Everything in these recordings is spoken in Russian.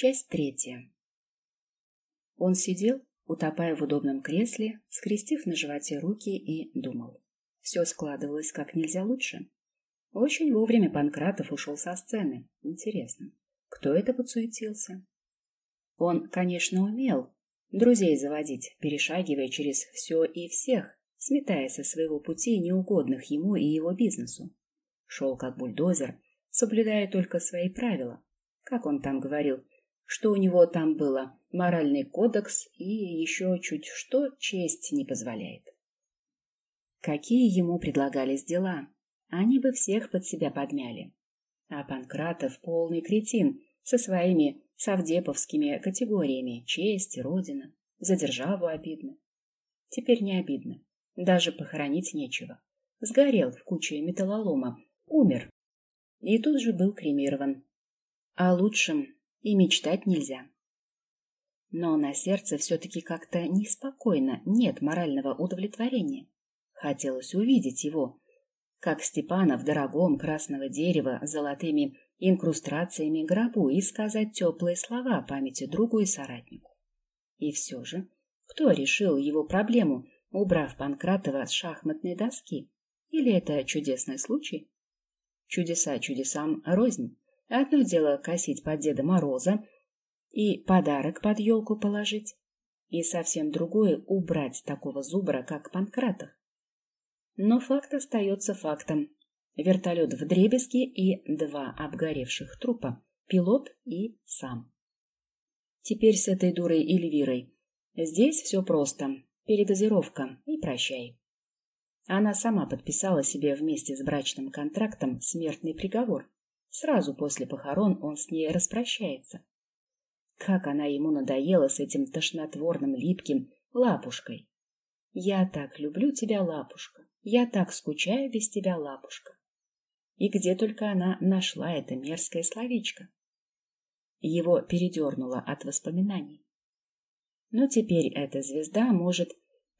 Часть третья. Он сидел, утопая в удобном кресле, скрестив на животе руки и думал. Все складывалось как нельзя лучше. Очень вовремя Панкратов ушел со сцены. Интересно, кто это подсуетился? Он, конечно, умел друзей заводить, перешагивая через все и всех, сметая со своего пути неугодных ему и его бизнесу. Шел как бульдозер, соблюдая только свои правила. Как он там говорил, что у него там было моральный кодекс и еще чуть что честь не позволяет. Какие ему предлагались дела? Они бы всех под себя подмяли. А Панкратов полный кретин со своими совдеповскими категориями честь, родина, за державу обидно. Теперь не обидно, даже похоронить нечего. Сгорел в куче металлолома, умер. И тут же был кремирован. О лучшем и мечтать нельзя. Но на сердце все-таки как-то неспокойно, нет морального удовлетворения. Хотелось увидеть его, как Степана в дорогом красного дерева с золотыми инкрустрациями гробу и сказать теплые слова памяти другу и соратнику. И все же, кто решил его проблему, убрав Панкратова с шахматной доски? Или это чудесный случай? Чудеса чудесам рознь. Одно дело косить под Деда Мороза и подарок под елку положить, и совсем другое — убрать такого зубра, как Панкратов. Но факт остается фактом. Вертолет в дребезги и два обгоревших трупа. Пилот и сам. Теперь с этой дурой Эльвирой. Здесь все просто. Передозировка и прощай. Она сама подписала себе вместе с брачным контрактом смертный приговор. Сразу после похорон он с ней распрощается. Как она ему надоела с этим тошнотворным липким лапушкой. Я так люблю тебя, лапушка. Я так скучаю без тебя, лапушка. И где только она нашла это мерзкое словечко. Его передернуло от воспоминаний. Но теперь эта звезда может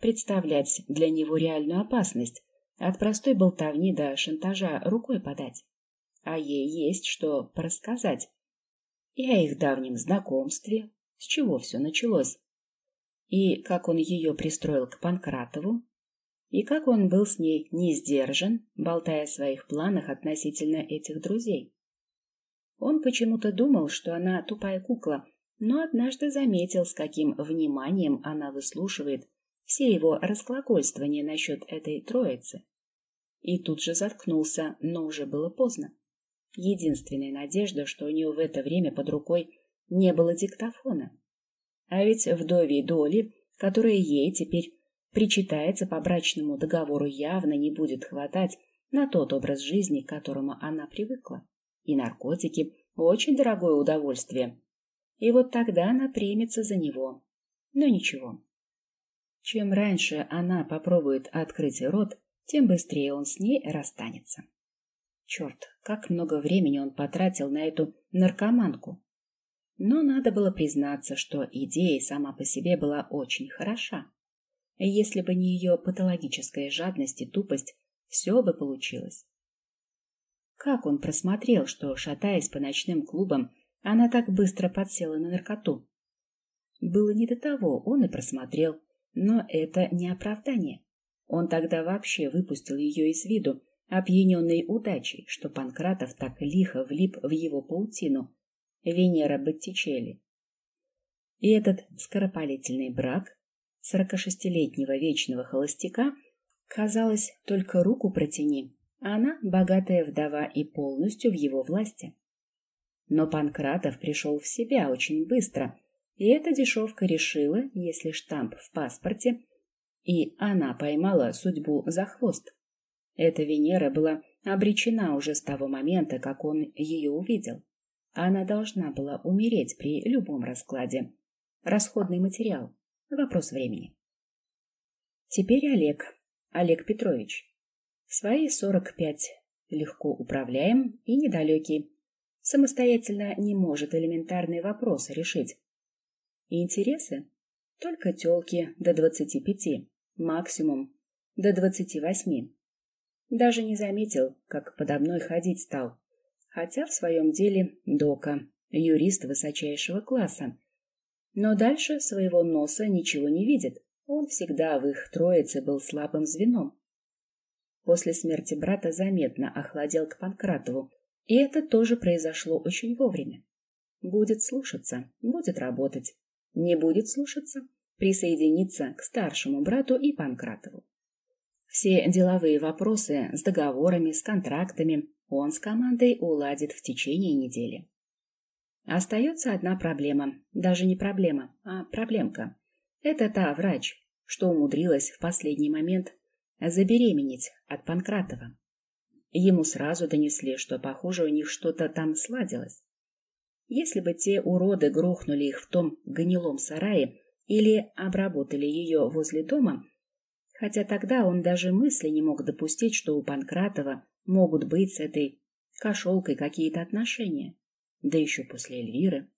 представлять для него реальную опасность, от простой болтовни до шантажа рукой подать. А ей есть что порассказать. И о их давнем знакомстве, с чего все началось, и как он ее пристроил к Панкратову, и как он был с ней не сдержан, болтая о своих планах относительно этих друзей. Он почему-то думал, что она тупая кукла, но однажды заметил, с каким вниманием она выслушивает все его расколокольствования насчет этой троицы. И тут же заткнулся, но уже было поздно. Единственная надежда, что у нее в это время под рукой не было диктофона. А ведь вдовей доли, которая ей теперь причитается по брачному договору, явно не будет хватать на тот образ жизни, к которому она привыкла. И наркотики – очень дорогое удовольствие. И вот тогда она примется за него. Но ничего. Чем раньше она попробует открыть рот, тем быстрее он с ней расстанется. Черт, как много времени он потратил на эту наркоманку. Но надо было признаться, что идея сама по себе была очень хороша. Если бы не ее патологическая жадность и тупость, все бы получилось. Как он просмотрел, что, шатаясь по ночным клубам, она так быстро подсела на наркоту? Было не до того, он и просмотрел, но это не оправдание. Он тогда вообще выпустил ее из виду, опьяненный удачей, что Панкратов так лихо влип в его паутину. Венера Боттичелли. И этот скоропалительный брак сорокашестилетнего вечного холостяка, казалось, только руку протяни, а она богатая вдова и полностью в его власти. Но Панкратов пришел в себя очень быстро, и эта дешевка решила, если штамп в паспорте, и она поймала судьбу за хвост. Эта Венера была обречена уже с того момента, как он ее увидел. Она должна была умереть при любом раскладе. Расходный материал. Вопрос времени. Теперь Олег, Олег Петрович. Свои сорок пять легко управляем и недалекий. Самостоятельно не может элементарные вопросы решить. И интересы? Только тёлки до двадцати пяти, максимум до двадцати восьми. Даже не заметил, как подо мной ходить стал. Хотя в своем деле дока. юрист высочайшего класса. Но дальше своего носа ничего не видит. Он всегда в их троице был слабым звеном. После смерти брата заметно охладел к Панкратову, и это тоже произошло очень вовремя. Будет слушаться, будет работать. Не будет слушаться, присоединиться к старшему брату и Панкратову. Все деловые вопросы с договорами, с контрактами он с командой уладит в течение недели. Остается одна проблема, даже не проблема, а проблемка. Это та врач, что умудрилась в последний момент забеременеть от Панкратова. Ему сразу донесли, что, похоже, у них что-то там сладилось. Если бы те уроды грохнули их в том гнилом сарае или обработали ее возле дома, хотя тогда он даже мысли не мог допустить, что у Панкратова могут быть с этой кошелкой какие-то отношения, да еще после Эльвиры,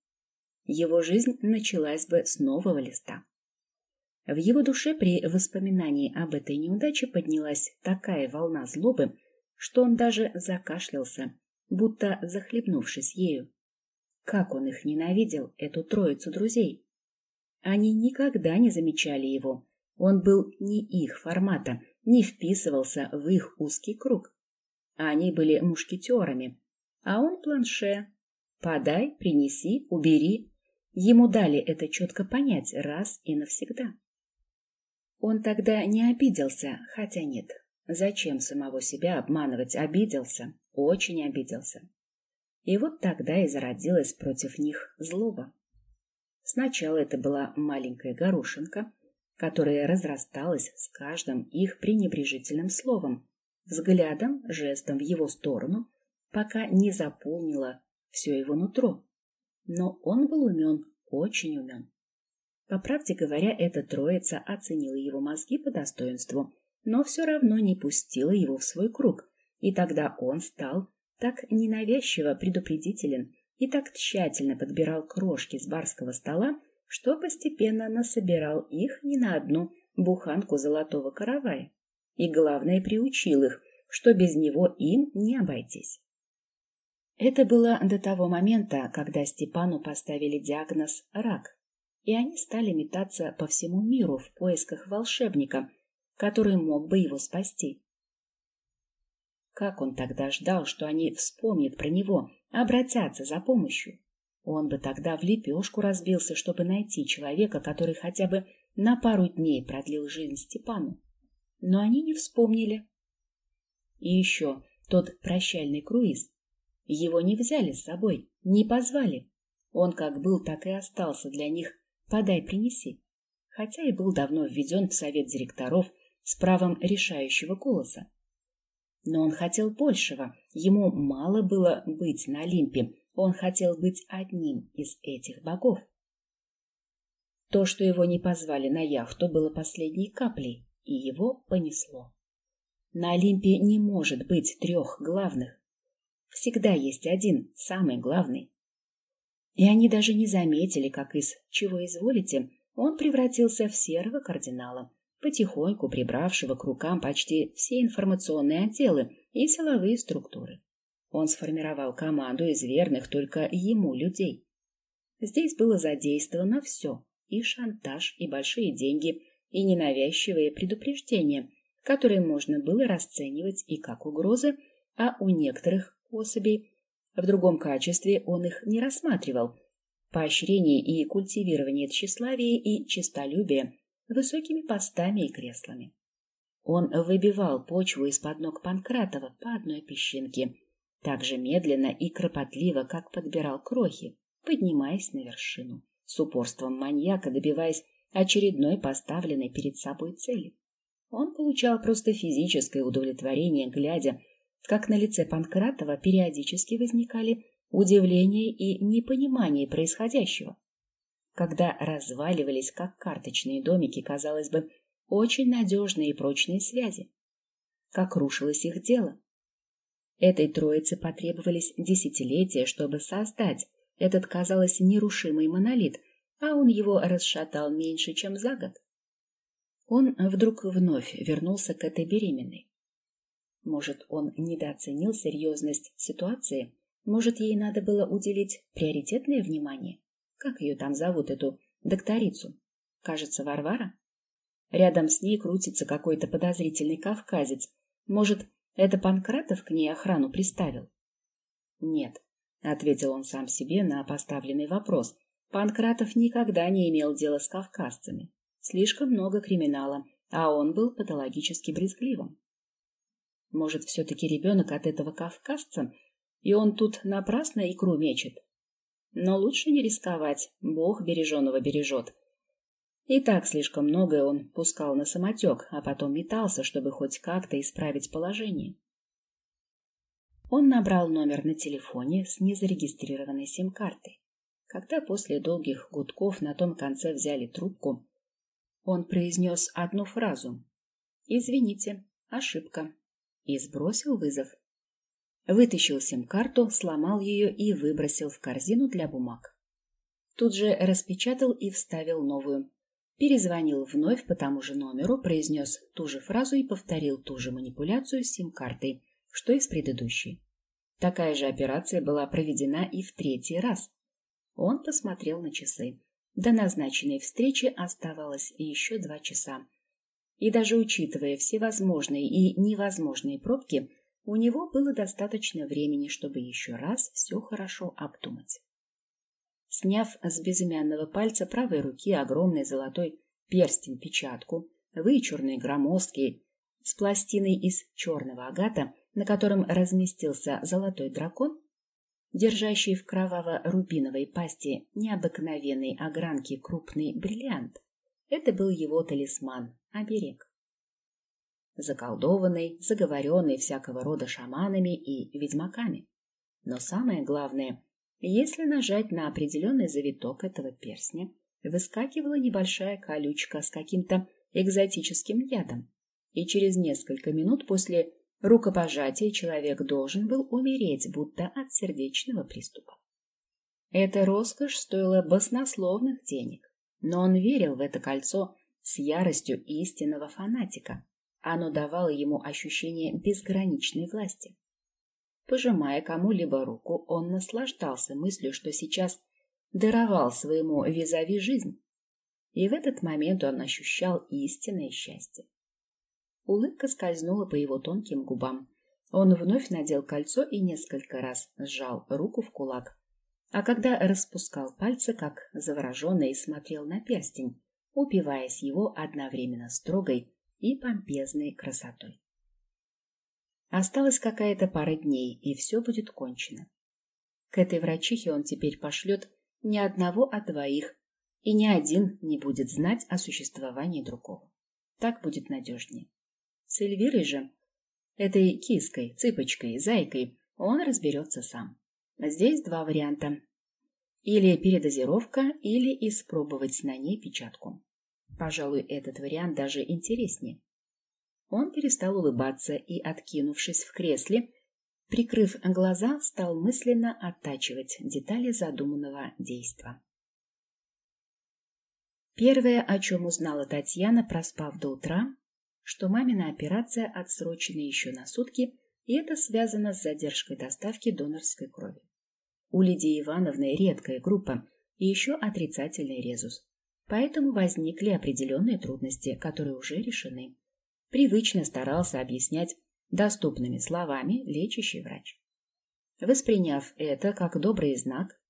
его жизнь началась бы с нового листа. В его душе при воспоминании об этой неудаче поднялась такая волна злобы, что он даже закашлялся, будто захлебнувшись ею. Как он их ненавидел, эту троицу друзей! Они никогда не замечали его. Он был не их формата, не вписывался в их узкий круг. Они были мушкетерами, а он планше. Подай, принеси, убери. Ему дали это четко понять раз и навсегда. Он тогда не обиделся, хотя нет. Зачем самого себя обманывать? Обиделся, очень обиделся. И вот тогда и зародилась против них злоба. Сначала это была маленькая горошинка, которая разрасталась с каждым их пренебрежительным словом, взглядом, жестом в его сторону, пока не заполнила все его нутро. Но он был умен, очень умен. По правде говоря, эта троица оценила его мозги по достоинству, но все равно не пустила его в свой круг, и тогда он стал так ненавязчиво предупредителен и так тщательно подбирал крошки с барского стола, что постепенно насобирал их не на одну буханку золотого каравая. И, главное, приучил их, что без него им не обойтись. Это было до того момента, когда Степану поставили диагноз «рак», и они стали метаться по всему миру в поисках волшебника, который мог бы его спасти. Как он тогда ждал, что они вспомнят про него, обратятся за помощью? Он бы тогда в лепешку разбился, чтобы найти человека, который хотя бы на пару дней продлил жизнь Степану. Но они не вспомнили. И еще тот прощальный круиз. Его не взяли с собой, не позвали. Он как был, так и остался для них «подай, принеси», хотя и был давно введен в совет директоров с правом решающего голоса. Но он хотел большего. Ему мало было быть на Олимпе. Он хотел быть одним из этих богов. То, что его не позвали на яхту, было последней каплей, и его понесло. На Олимпе не может быть трех главных. Всегда есть один, самый главный. И они даже не заметили, как из «чего изволите» он превратился в серого кардинала, потихоньку прибравшего к рукам почти все информационные отделы и силовые структуры. Он сформировал команду из верных только ему людей. Здесь было задействовано все – и шантаж, и большие деньги, и ненавязчивые предупреждения, которые можно было расценивать и как угрозы, а у некоторых особей в другом качестве он их не рассматривал. Поощрение и культивирование тщеславия и честолюбия высокими постами и креслами. Он выбивал почву из-под ног Панкратова по одной песчинке, так же медленно и кропотливо, как подбирал крохи, поднимаясь на вершину, с упорством маньяка добиваясь очередной поставленной перед собой цели. Он получал просто физическое удовлетворение, глядя, как на лице Панкратова периодически возникали удивление и непонимание происходящего когда разваливались, как карточные домики, казалось бы, очень надежные и прочные связи. Как рушилось их дело. Этой троице потребовались десятилетия, чтобы создать этот, казалось, нерушимый монолит, а он его расшатал меньше, чем за год. Он вдруг вновь вернулся к этой беременной. Может, он недооценил серьезность ситуации, Может, ей надо было уделить приоритетное внимание? Как ее там зовут, эту докторицу? Кажется, Варвара? Рядом с ней крутится какой-то подозрительный кавказец. Может, это Панкратов к ней охрану приставил? Нет, — ответил он сам себе на поставленный вопрос. Панкратов никогда не имел дела с кавказцами. Слишком много криминала, а он был патологически брезгливым. Может, все-таки ребенок от этого кавказца, и он тут напрасно икру мечет? Но лучше не рисковать, Бог береженого бережет. И так слишком многое он пускал на самотек, а потом метался, чтобы хоть как-то исправить положение. Он набрал номер на телефоне с незарегистрированной сим-картой. Когда после долгих гудков на том конце взяли трубку, он произнес одну фразу «Извините, ошибка» и сбросил вызов. Вытащил сим-карту, сломал ее и выбросил в корзину для бумаг. Тут же распечатал и вставил новую перезвонил вновь по тому же номеру, произнес ту же фразу и повторил ту же манипуляцию с сим-картой, что и с предыдущей. Такая же операция была проведена и в третий раз. Он посмотрел на часы. До назначенной встречи оставалось еще два часа. И даже учитывая все возможные и невозможные пробки, у него было достаточно времени, чтобы еще раз все хорошо обдумать. Сняв с безымянного пальца правой руки огромный золотой перстень-печатку, вычурный, громоздкий, с пластиной из черного агата, на котором разместился золотой дракон, держащий в кроваво-рубиновой пасти необыкновенной огранки крупный бриллиант. Это был его талисман, оберег. Заколдованный, заговоренный всякого рода шаманами и ведьмаками. Но самое главное, если нажать на определенный завиток этого перстня, выскакивала небольшая колючка с каким-то экзотическим ядом, и через несколько минут после рукопожатия человек должен был умереть, будто от сердечного приступа. Эта роскошь стоила баснословных денег, но он верил в это кольцо с яростью истинного фанатика. Оно давало ему ощущение безграничной власти. Пожимая кому-либо руку, он наслаждался мыслью, что сейчас даровал своему визави жизнь. И в этот момент он ощущал истинное счастье. Улыбка скользнула по его тонким губам. Он вновь надел кольцо и несколько раз сжал руку в кулак. А когда распускал пальцы, как завороженный, смотрел на перстень, упиваясь его одновременно строгой и помпезной красотой. Осталась какая-то пара дней, и все будет кончено. К этой врачихе он теперь пошлет не одного, а двоих, и ни один не будет знать о существовании другого. Так будет надежнее. С Эльвирой же, этой киской, цыпочкой, зайкой, он разберется сам. Здесь два варианта. Или передозировка, или испробовать на ней печатку. Пожалуй, этот вариант даже интереснее. Он перестал улыбаться и, откинувшись в кресле, прикрыв глаза, стал мысленно оттачивать детали задуманного действа. Первое, о чем узнала Татьяна, проспав до утра, что мамина операция отсрочена еще на сутки, и это связано с задержкой доставки донорской крови. У Лидии Ивановны редкая группа и еще отрицательный резус. Поэтому возникли определенные трудности, которые уже решены привычно старался объяснять доступными словами лечащий врач. Восприняв это как добрый знак,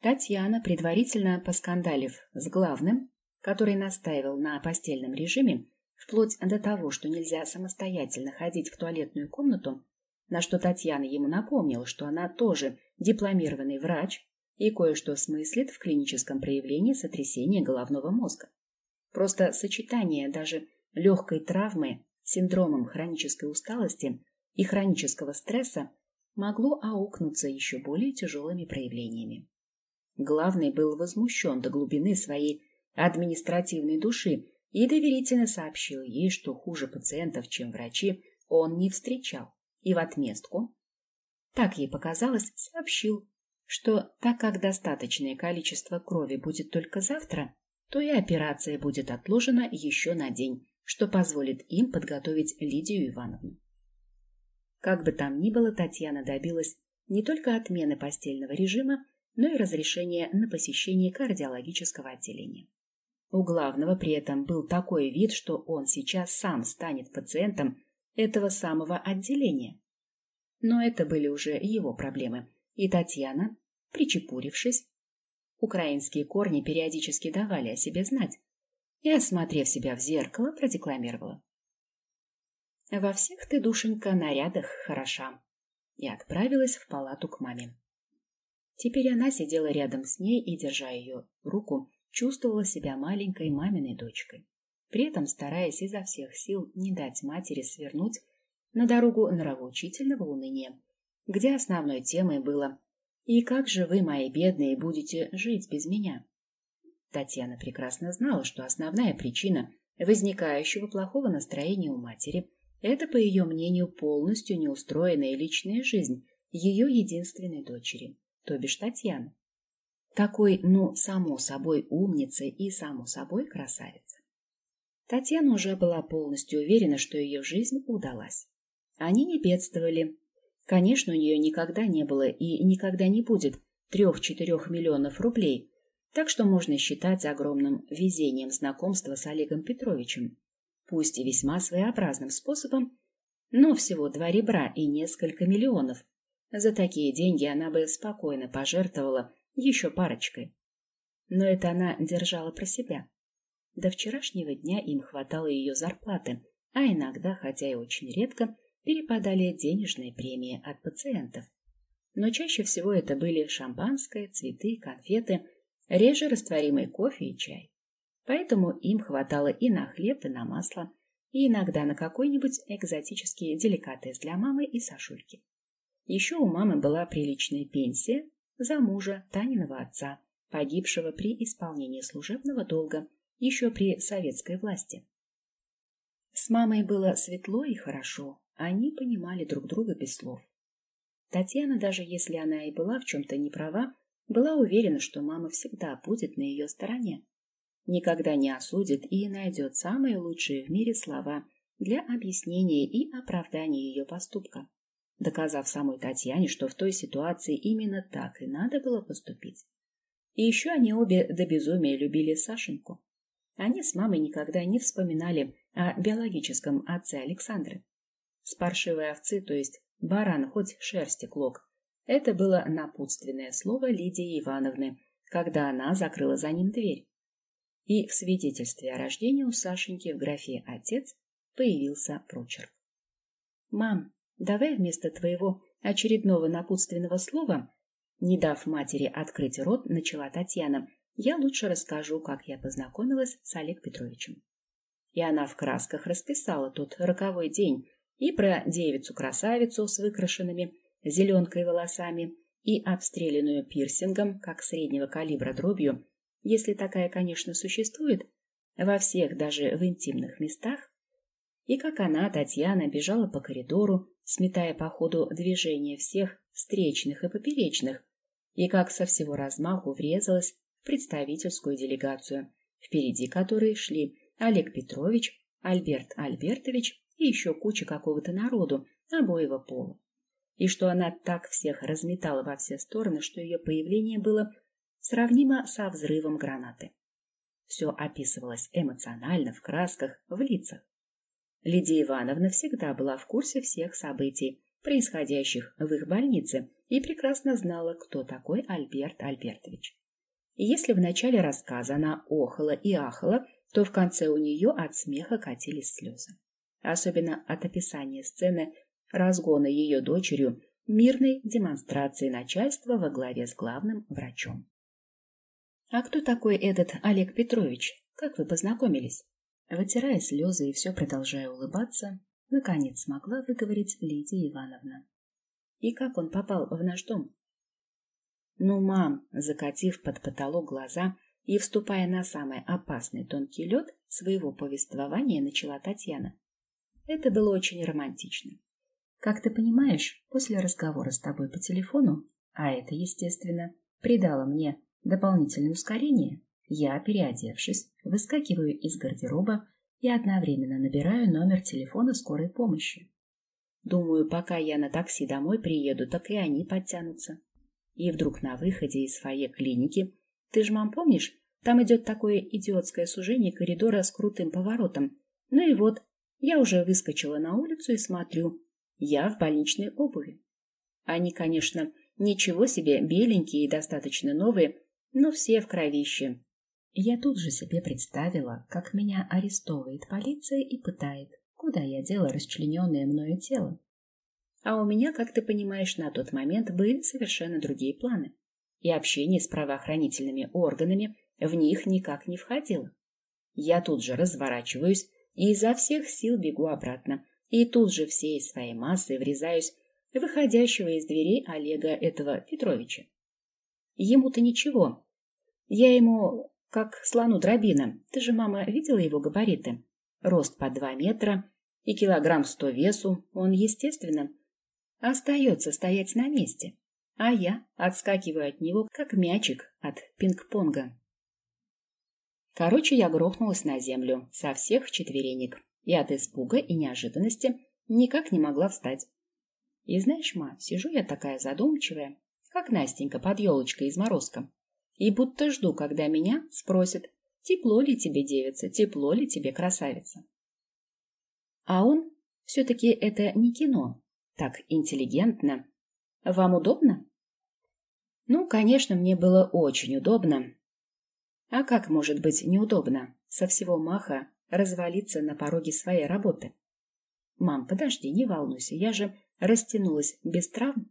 Татьяна, предварительно поскандалив с главным, который настаивал на постельном режиме, вплоть до того, что нельзя самостоятельно ходить в туалетную комнату, на что Татьяна ему напомнила, что она тоже дипломированный врач и кое-что смыслит в клиническом проявлении сотрясения головного мозга. Просто сочетание даже легкой травмы, синдромом хронической усталости и хронического стресса могло аукнуться еще более тяжелыми проявлениями. Главный был возмущен до глубины своей административной души и доверительно сообщил ей, что хуже пациентов, чем врачи, он не встречал, и в отместку, так ей показалось, сообщил, что так как достаточное количество крови будет только завтра, то и операция будет отложена еще на день, что позволит им подготовить Лидию Ивановну. Как бы там ни было, Татьяна добилась Не только отмены постельного режима, но и разрешение на посещение кардиологического отделения. У главного при этом был такой вид, что он сейчас сам станет пациентом этого самого отделения. Но это были уже его проблемы, и Татьяна, причепурившись, украинские корни периодически давали о себе знать, и, осмотрев себя в зеркало, продекламировала. «Во всех ты, душенька, нарядах хороша», и отправилась в палату к маме. Теперь она сидела рядом с ней и, держа ее руку, чувствовала себя маленькой маминой дочкой, при этом стараясь изо всех сил не дать матери свернуть на дорогу нравоучительного уныния, где основной темой было «И как же вы, мои бедные, будете жить без меня?» Татьяна прекрасно знала, что основная причина возникающего плохого настроения у матери – это, по ее мнению, полностью неустроенная личная жизнь ее единственной дочери, то бишь Татьяны. Такой, ну, само собой умницы и само собой красавица. Татьяна уже была полностью уверена, что ее жизнь удалась. Они не бедствовали. Конечно, у нее никогда не было и никогда не будет трех-четырех миллионов рублей, так что можно считать огромным везением знакомства с Олегом Петровичем, пусть и весьма своеобразным способом, но всего два ребра и несколько миллионов. За такие деньги она бы спокойно пожертвовала еще парочкой. Но это она держала про себя. До вчерашнего дня им хватало ее зарплаты, а иногда, хотя и очень редко, перепадали денежные премии от пациентов. Но чаще всего это были шампанское, цветы, конфеты, реже растворимый кофе и чай. Поэтому им хватало и на хлеб, и на масло, и иногда на какой-нибудь экзотический деликатес для мамы и Сашульки. Еще у мамы была приличная пенсия за мужа Таниного отца, погибшего при исполнении служебного долга еще при советской власти. С мамой было светло и хорошо, они понимали друг друга без слов. Татьяна, даже если она и была в чем-то не права, была уверена, что мама всегда будет на ее стороне. Никогда не осудит и найдет самые лучшие в мире слова для объяснения и оправдания ее поступка, доказав самой Татьяне, что в той ситуации именно так и надо было поступить. И еще они обе до безумия любили Сашеньку. Они с мамой никогда не вспоминали о биологическом отце Александры. С паршивой овцы, то есть баран, хоть шерсти клок. Это было напутственное слово Лидии Ивановны, когда она закрыла за ним дверь. И в свидетельстве о рождении у Сашеньки в графе «Отец» появился прочерк. «Мам, давай вместо твоего очередного напутственного слова, не дав матери открыть рот, начала Татьяна, я лучше расскажу, как я познакомилась с Олег Петровичем. И она в красках расписала тот роковой день, и про девицу-красавицу с выкрашенными зеленкой волосами, и обстрелянную пирсингом, как среднего калибра дробью, если такая, конечно, существует, во всех, даже в интимных местах, и как она, Татьяна, бежала по коридору, сметая по ходу движения всех встречных и поперечных, и как со всего размаху врезалась в представительскую делегацию, впереди которой шли Олег Петрович, Альберт Альбертович и еще куча какого-то народу обоего пола. И что она так всех разметала во все стороны, что ее появление было сравнимо со взрывом гранаты. Все описывалось эмоционально, в красках, в лицах. Лидия Ивановна всегда была в курсе всех событий, происходящих в их больнице, и прекрасно знала, кто такой Альберт Альбертович. Если в начале рассказа она охала и ахала, то в конце у нее от смеха катились слезы особенно от описания сцены разгона ее дочерью мирной демонстрации начальства во главе с главным врачом. «А кто такой этот Олег Петрович? Как вы познакомились?» Вытирая слезы и все продолжая улыбаться, наконец смогла выговорить Лидия Ивановна. «И как он попал в наш дом?» «Ну, мам!» — закатив под потолок глаза и вступая на самый опасный тонкий лед своего повествования, начала Татьяна. Это было очень романтично. Как ты понимаешь, после разговора с тобой по телефону, а это, естественно, придало мне дополнительное ускорение, я, переодевшись, выскакиваю из гардероба и одновременно набираю номер телефона скорой помощи. Думаю, пока я на такси домой приеду, так и они подтянутся. И вдруг на выходе из фойе клиники, ты ж, мам, помнишь, там идет такое идиотское сужение коридора с крутым поворотом. Ну и вот, я уже выскочила на улицу и смотрю. Я в больничной обуви. Они, конечно, ничего себе, беленькие и достаточно новые, но все в кровище. Я тут же себе представила, как меня арестовывает полиция и пытает, куда я дела расчлененное мною тело. А у меня, как ты понимаешь, на тот момент были совершенно другие планы. И общение с правоохранительными органами в них никак не входило. Я тут же разворачиваюсь и изо всех сил бегу обратно, и тут же всей своей массой врезаюсь в выходящего из дверей Олега этого Петровича. Ему-то ничего. Я ему как слону дробина. Ты же, мама, видела его габариты? Рост по два метра и килограмм сто весу. Он, естественно, остается стоять на месте. А я отскакиваю от него, как мячик от пинг-понга. Короче, я грохнулась на землю со всех четверенек и от испуга и неожиданности никак не могла встать. И знаешь, ма, сижу я такая задумчивая, как Настенька под елочкой из морозка, и будто жду, когда меня спросят, тепло ли тебе, девица, тепло ли тебе, красавица. А он все-таки это не кино, так интеллигентно. Вам удобно? Ну, конечно, мне было очень удобно. А как может быть неудобно со всего маха развалиться на пороге своей работы? Мам, подожди, не волнуйся, я же растянулась без травм.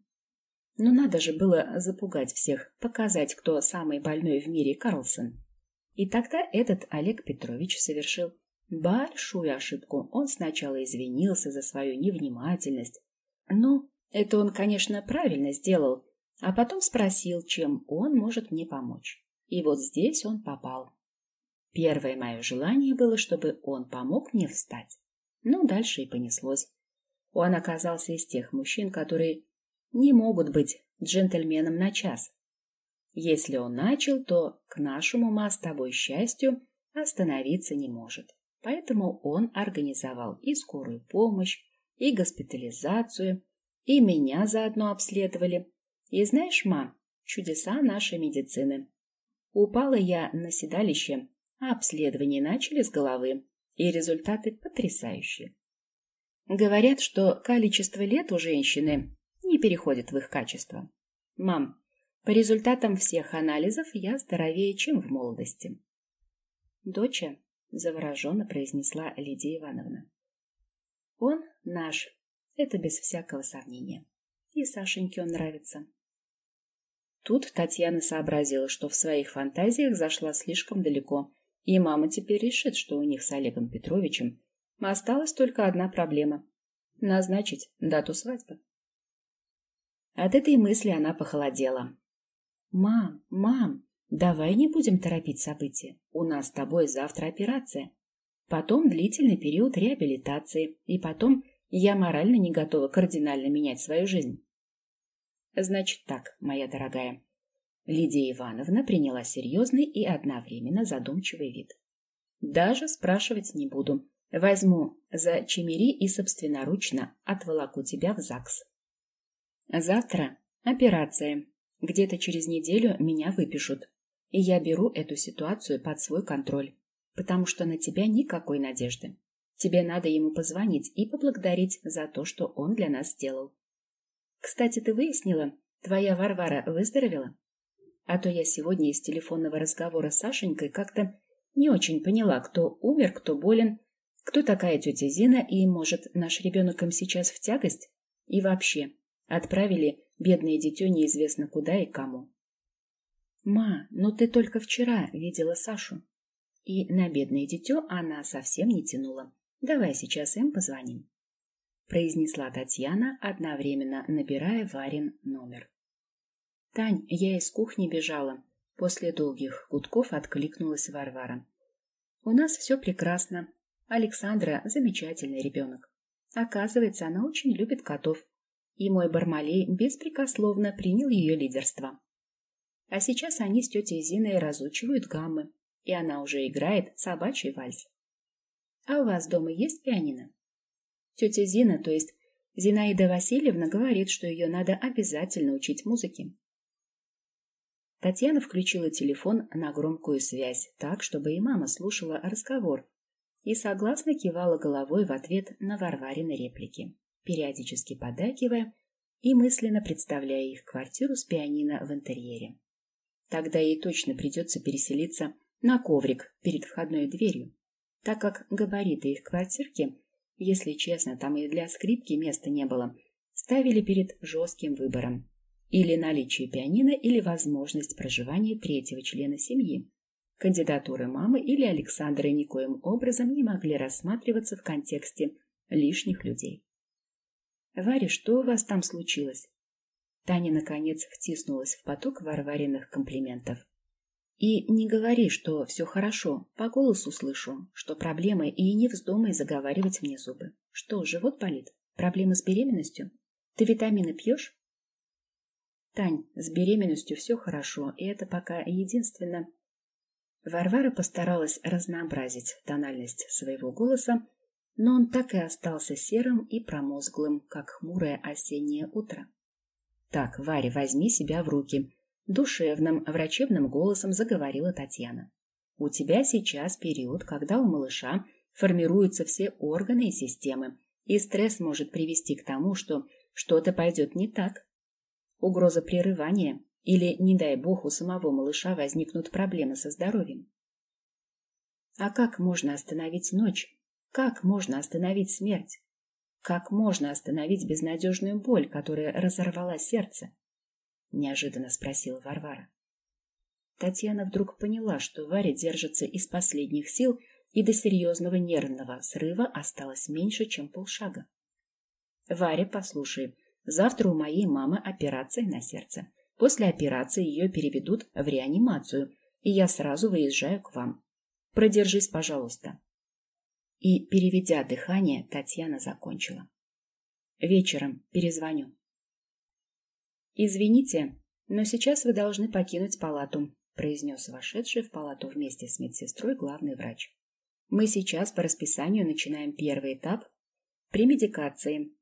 Но ну, надо же было запугать всех, показать, кто самый больной в мире Карлсон. И тогда этот Олег Петрович совершил большую ошибку. Он сначала извинился за свою невнимательность. Ну, это он, конечно, правильно сделал, а потом спросил, чем он может мне помочь. И вот здесь он попал. Первое мое желание было, чтобы он помог мне встать. Ну, дальше и понеслось. Он оказался из тех мужчин, которые не могут быть джентльменом на час. Если он начал, то к нашему ма с тобой счастью остановиться не может. Поэтому он организовал и скорую помощь, и госпитализацию, и меня заодно обследовали. И знаешь, ма, чудеса нашей медицины. Упала я на седалище, а обследование начали с головы, и результаты потрясающие. Говорят, что количество лет у женщины не переходит в их качество. Мам, по результатам всех анализов я здоровее, чем в молодости. Доча, завороженно произнесла Лидия Ивановна. Он наш, это без всякого сомнения. И Сашеньке он нравится. Тут Татьяна сообразила, что в своих фантазиях зашла слишком далеко, и мама теперь решит, что у них с Олегом Петровичем Осталась только одна проблема — назначить дату свадьбы. От этой мысли она похолодела. «Мам, мам, давай не будем торопить события. У нас с тобой завтра операция. Потом длительный период реабилитации, и потом я морально не готова кардинально менять свою жизнь». «Значит так, моя дорогая». Лидия Ивановна приняла серьезный и одновременно задумчивый вид. «Даже спрашивать не буду. Возьму за чемери и собственноручно отволоку тебя в ЗАГС. Завтра операция. Где-то через неделю меня выпишут. И я беру эту ситуацию под свой контроль, потому что на тебя никакой надежды. Тебе надо ему позвонить и поблагодарить за то, что он для нас сделал. Кстати, ты выяснила, твоя Варвара выздоровела? А то я сегодня из телефонного разговора с Сашенькой как-то не очень поняла, кто умер, кто болен, кто такая тетя Зина и, может, наш ребенок им сейчас в тягость? И вообще, отправили бедное дитё неизвестно куда и кому. «Ма, но ты только вчера видела Сашу». И на бедное дитё она совсем не тянула. «Давай сейчас им позвоним», — произнесла Татьяна, одновременно набирая Варин номер. «Тань, я из кухни бежала». После долгих гудков откликнулась Варвара. «У нас все прекрасно. Александра – замечательный ребенок. Оказывается, она очень любит котов. И мой Бармалей беспрекословно принял ее лидерство. А сейчас они с тетей Зиной разучивают гаммы, и она уже играет собачий вальс. А у вас дома есть пианино? Тетя Зина, то есть Зинаида Васильевна говорит, что ее надо обязательно учить музыке. Татьяна включила телефон на громкую связь, так, чтобы и мама слушала разговор, и согласно кивала головой в ответ на Варварины реплики, периодически подакивая и мысленно представляя их квартиру с пианино в интерьере. Тогда ей точно придется переселиться на коврик перед входной дверью, так как габариты их квартирки, если честно, там и для скрипки места не было, ставили перед жестким выбором или наличие пианино, или возможность проживания третьего члена семьи. Кандидатуры мамы или Александра никоим образом не могли рассматриваться в контексте лишних людей. «Варя, что у вас там случилось?» Таня, наконец, втиснулась в поток варвариных комплиментов. «И не говори, что все хорошо. По голосу слышу, что проблемы, и не вздумай заговаривать мне зубы. Что, живот болит? Проблемы с беременностью? Ты витамины пьешь?» Тань, с беременностью все хорошо, и это пока единственно... Варвара постаралась разнообразить тональность своего голоса, но он так и остался серым и промозглым, как хмурое осеннее утро. «Так, Варя, возьми себя в руки», — душевным, врачебным голосом заговорила Татьяна. «У тебя сейчас период, когда у малыша формируются все органы и системы, и стресс может привести к тому, что что-то пойдет не так угроза прерывания или, не дай бог, у самого малыша возникнут проблемы со здоровьем. А как можно остановить ночь? Как можно остановить смерть? Как можно остановить безнадежную боль, которая разорвала сердце? Неожиданно спросила Варвара. Татьяна вдруг поняла, что Варя держится из последних сил, и до серьезного нервного срыва осталось меньше, чем полшага. «Варя, послушай, Завтра у моей мамы операция на сердце. После операции ее переведут в реанимацию, и я сразу выезжаю к вам. Продержись, пожалуйста. И, переведя дыхание, Татьяна закончила. Вечером перезвоню. Извините, но сейчас вы должны покинуть палату, произнес вошедший в палату вместе с медсестрой главный врач. Мы сейчас по расписанию начинаем первый этап премедикации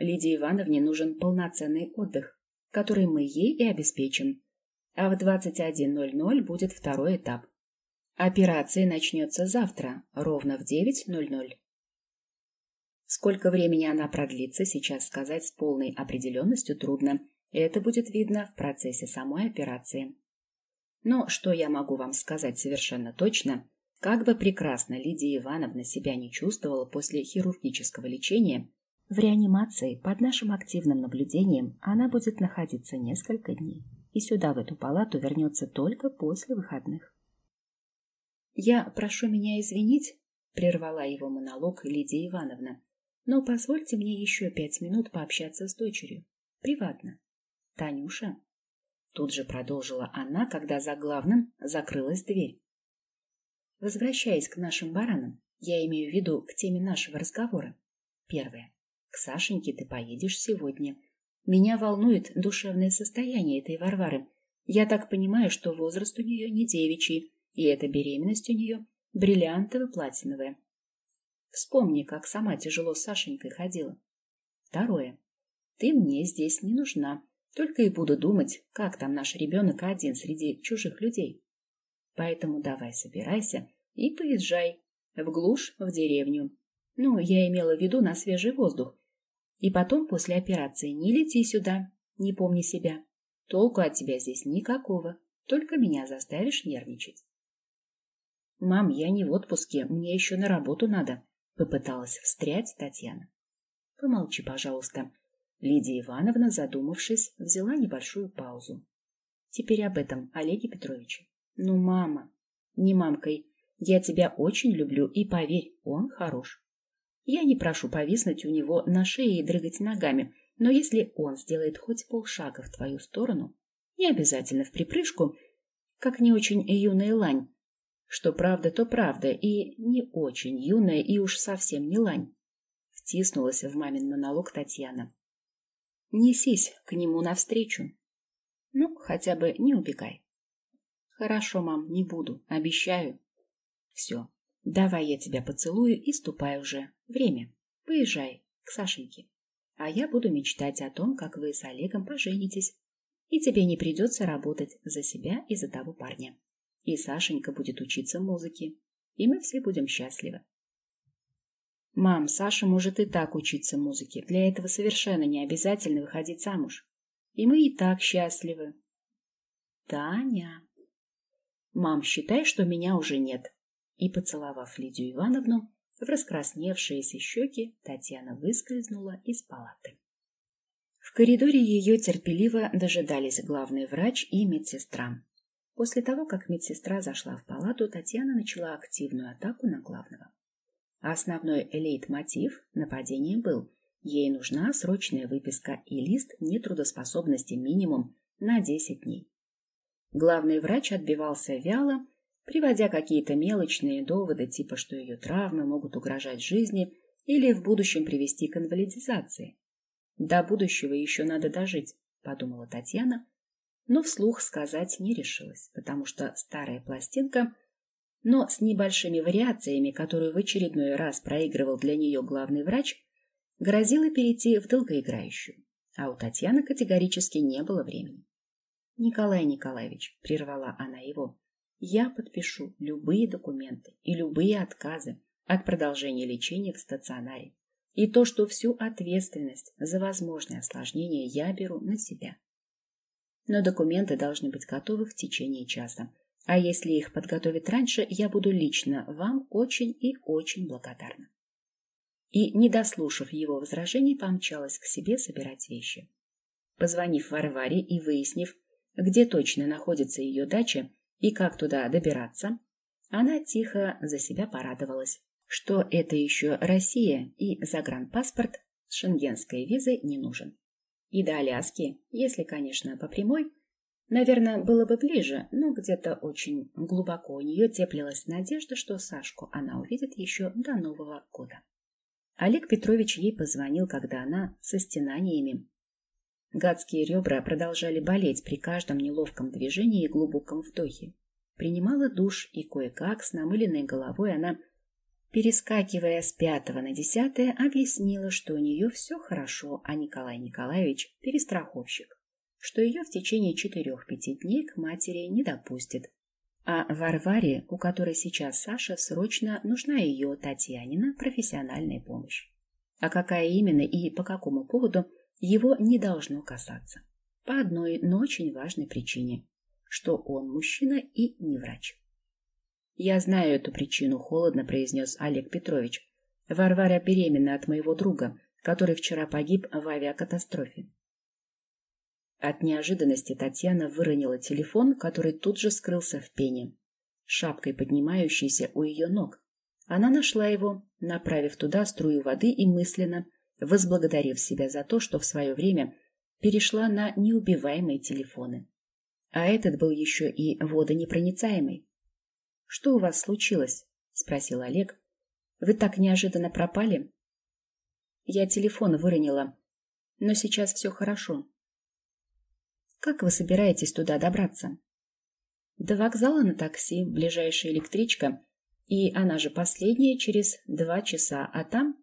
Лидии Ивановне нужен полноценный отдых, который мы ей и обеспечим. А в 21.00 будет второй этап. Операция начнется завтра, ровно в 9.00. Сколько времени она продлится, сейчас сказать с полной определенностью трудно. Это будет видно в процессе самой операции. Но что я могу вам сказать совершенно точно, как бы прекрасно Лидия Ивановна себя не чувствовала после хирургического лечения, в реанимации под нашим активным наблюдением она будет находиться несколько дней, и сюда, в эту палату, вернется только после выходных. «Я прошу меня извинить», — прервала его монолог Лидия Ивановна, «но позвольте мне еще пять минут пообщаться с дочерью. Приватно. Танюша?» Тут же продолжила она, когда за главным закрылась дверь. Возвращаясь к нашим баранам, я имею в виду к теме нашего разговора. Первое. К Сашеньке ты поедешь сегодня. Меня волнует душевное состояние этой Варвары. Я так понимаю, что возраст у нее не девичий, и эта беременность у нее бриллиантово-платиновая. Вспомни, как сама тяжело с Сашенькой ходила. Второе. Ты мне здесь не нужна. Только и буду думать, как там наш ребенок один среди чужих людей. Поэтому давай собирайся и поезжай в глушь, в деревню. Ну, я имела в виду на свежий воздух, и потом, после операции, не лети сюда, не помни себя. Толку от тебя здесь никакого, только меня заставишь нервничать. «Мам, я не в отпуске, мне еще на работу надо», — попыталась встрять Татьяна. «Помолчи, пожалуйста». Лидия Ивановна, задумавшись, взяла небольшую паузу. «Теперь об этом, Олеге Петровиче». «Ну, мама...» «Не мамкой. Я тебя очень люблю, и поверь, он хорош. Я не прошу повиснуть у него на шее и дрыгать ногами, но если он сделает хоть полшага в твою сторону, не обязательно в припрыжку, как не очень юная лань, что правда, то правда, и не очень юная, и уж совсем не лань, втиснулась в мамин монолог Татьяна. Несись к нему навстречу. Ну, хотя бы не убегай. Хорошо, мам, не буду, обещаю. Все, Давай я тебя поцелую и ступай уже. Время. Поезжай к Сашеньке. а я буду мечтать о том, как вы с Олегом поженитесь, и тебе не придется работать за себя и за того парня. И Сашенька будет учиться музыке, и мы все будем счастливы. Мам, Саша может и так учиться музыке. Для этого совершенно не обязательно выходить замуж. И мы и так счастливы. Таня. Мам, считай, что меня уже нет. И, поцеловав Лидию Ивановну, в раскрасневшиеся щеки Татьяна выскользнула из палаты. В коридоре ее терпеливо дожидались главный врач и медсестра. После того, как медсестра зашла в палату, Татьяна начала активную атаку на главного. Основной лейтмотив нападения был ей нужна срочная выписка и лист нетрудоспособности минимум на 10 дней. Главный врач отбивался вяло, приводя какие-то мелочные доводы, типа что ее травмы могут угрожать жизни или в будущем привести к инвалидизации. До будущего еще надо дожить, подумала Татьяна, но вслух сказать не решилась, потому что старая пластинка – но с небольшими вариациями, которую в очередной раз проигрывал для нее главный врач, грозила перейти в долгоиграющую. А у Татьяны категорически не было времени. «Николай Николаевич», — прервала она его, — «я подпишу любые документы и любые отказы от продолжения лечения в стационаре. И то, что всю ответственность за возможное осложнение я беру на себя. Но документы должны быть готовы в течение часа, а если их подготовить раньше, я буду лично вам очень и очень благодарна. И, не дослушав его возражений, помчалась к себе собирать вещи. Позвонив Варваре и выяснив, где точно находится ее дача и как туда добираться, она тихо за себя порадовалась, что это еще Россия и загранпаспорт с шенгенской визой не нужен. И до Аляски, если, конечно, по прямой, Наверное, было бы ближе, но где-то очень глубоко у нее теплилась надежда, что Сашку она увидит еще до Нового года. Олег Петрович ей позвонил, когда она со стенаниями. Гадские ребра продолжали болеть при каждом неловком движении и глубоком вдохе. Принимала душ, и кое-как с намыленной головой она, перескакивая с пятого на десятое, объяснила, что у нее все хорошо, а Николай Николаевич – перестраховщик что ее в течение четырех-пяти дней к матери не допустит. А Варваре, у которой сейчас Саша, срочно нужна ее, Татьянина, профессиональная помощь. А какая именно и по какому поводу, его не должно касаться. По одной, но очень важной причине, что он мужчина и не врач. «Я знаю эту причину», — холодно произнес Олег Петрович. «Варвара беременна от моего друга, который вчера погиб в авиакатастрофе. От неожиданности Татьяна выронила телефон, который тут же скрылся в пене, шапкой поднимающейся у ее ног. Она нашла его, направив туда струю воды и мысленно, возблагодарив себя за то, что в свое время перешла на неубиваемые телефоны. А этот был еще и водонепроницаемый. — Что у вас случилось? — спросил Олег. — Вы так неожиданно пропали? — Я телефон выронила, но сейчас все хорошо. Как вы собираетесь туда добраться? До вокзала на такси, ближайшая электричка, и она же последняя через два часа, а там...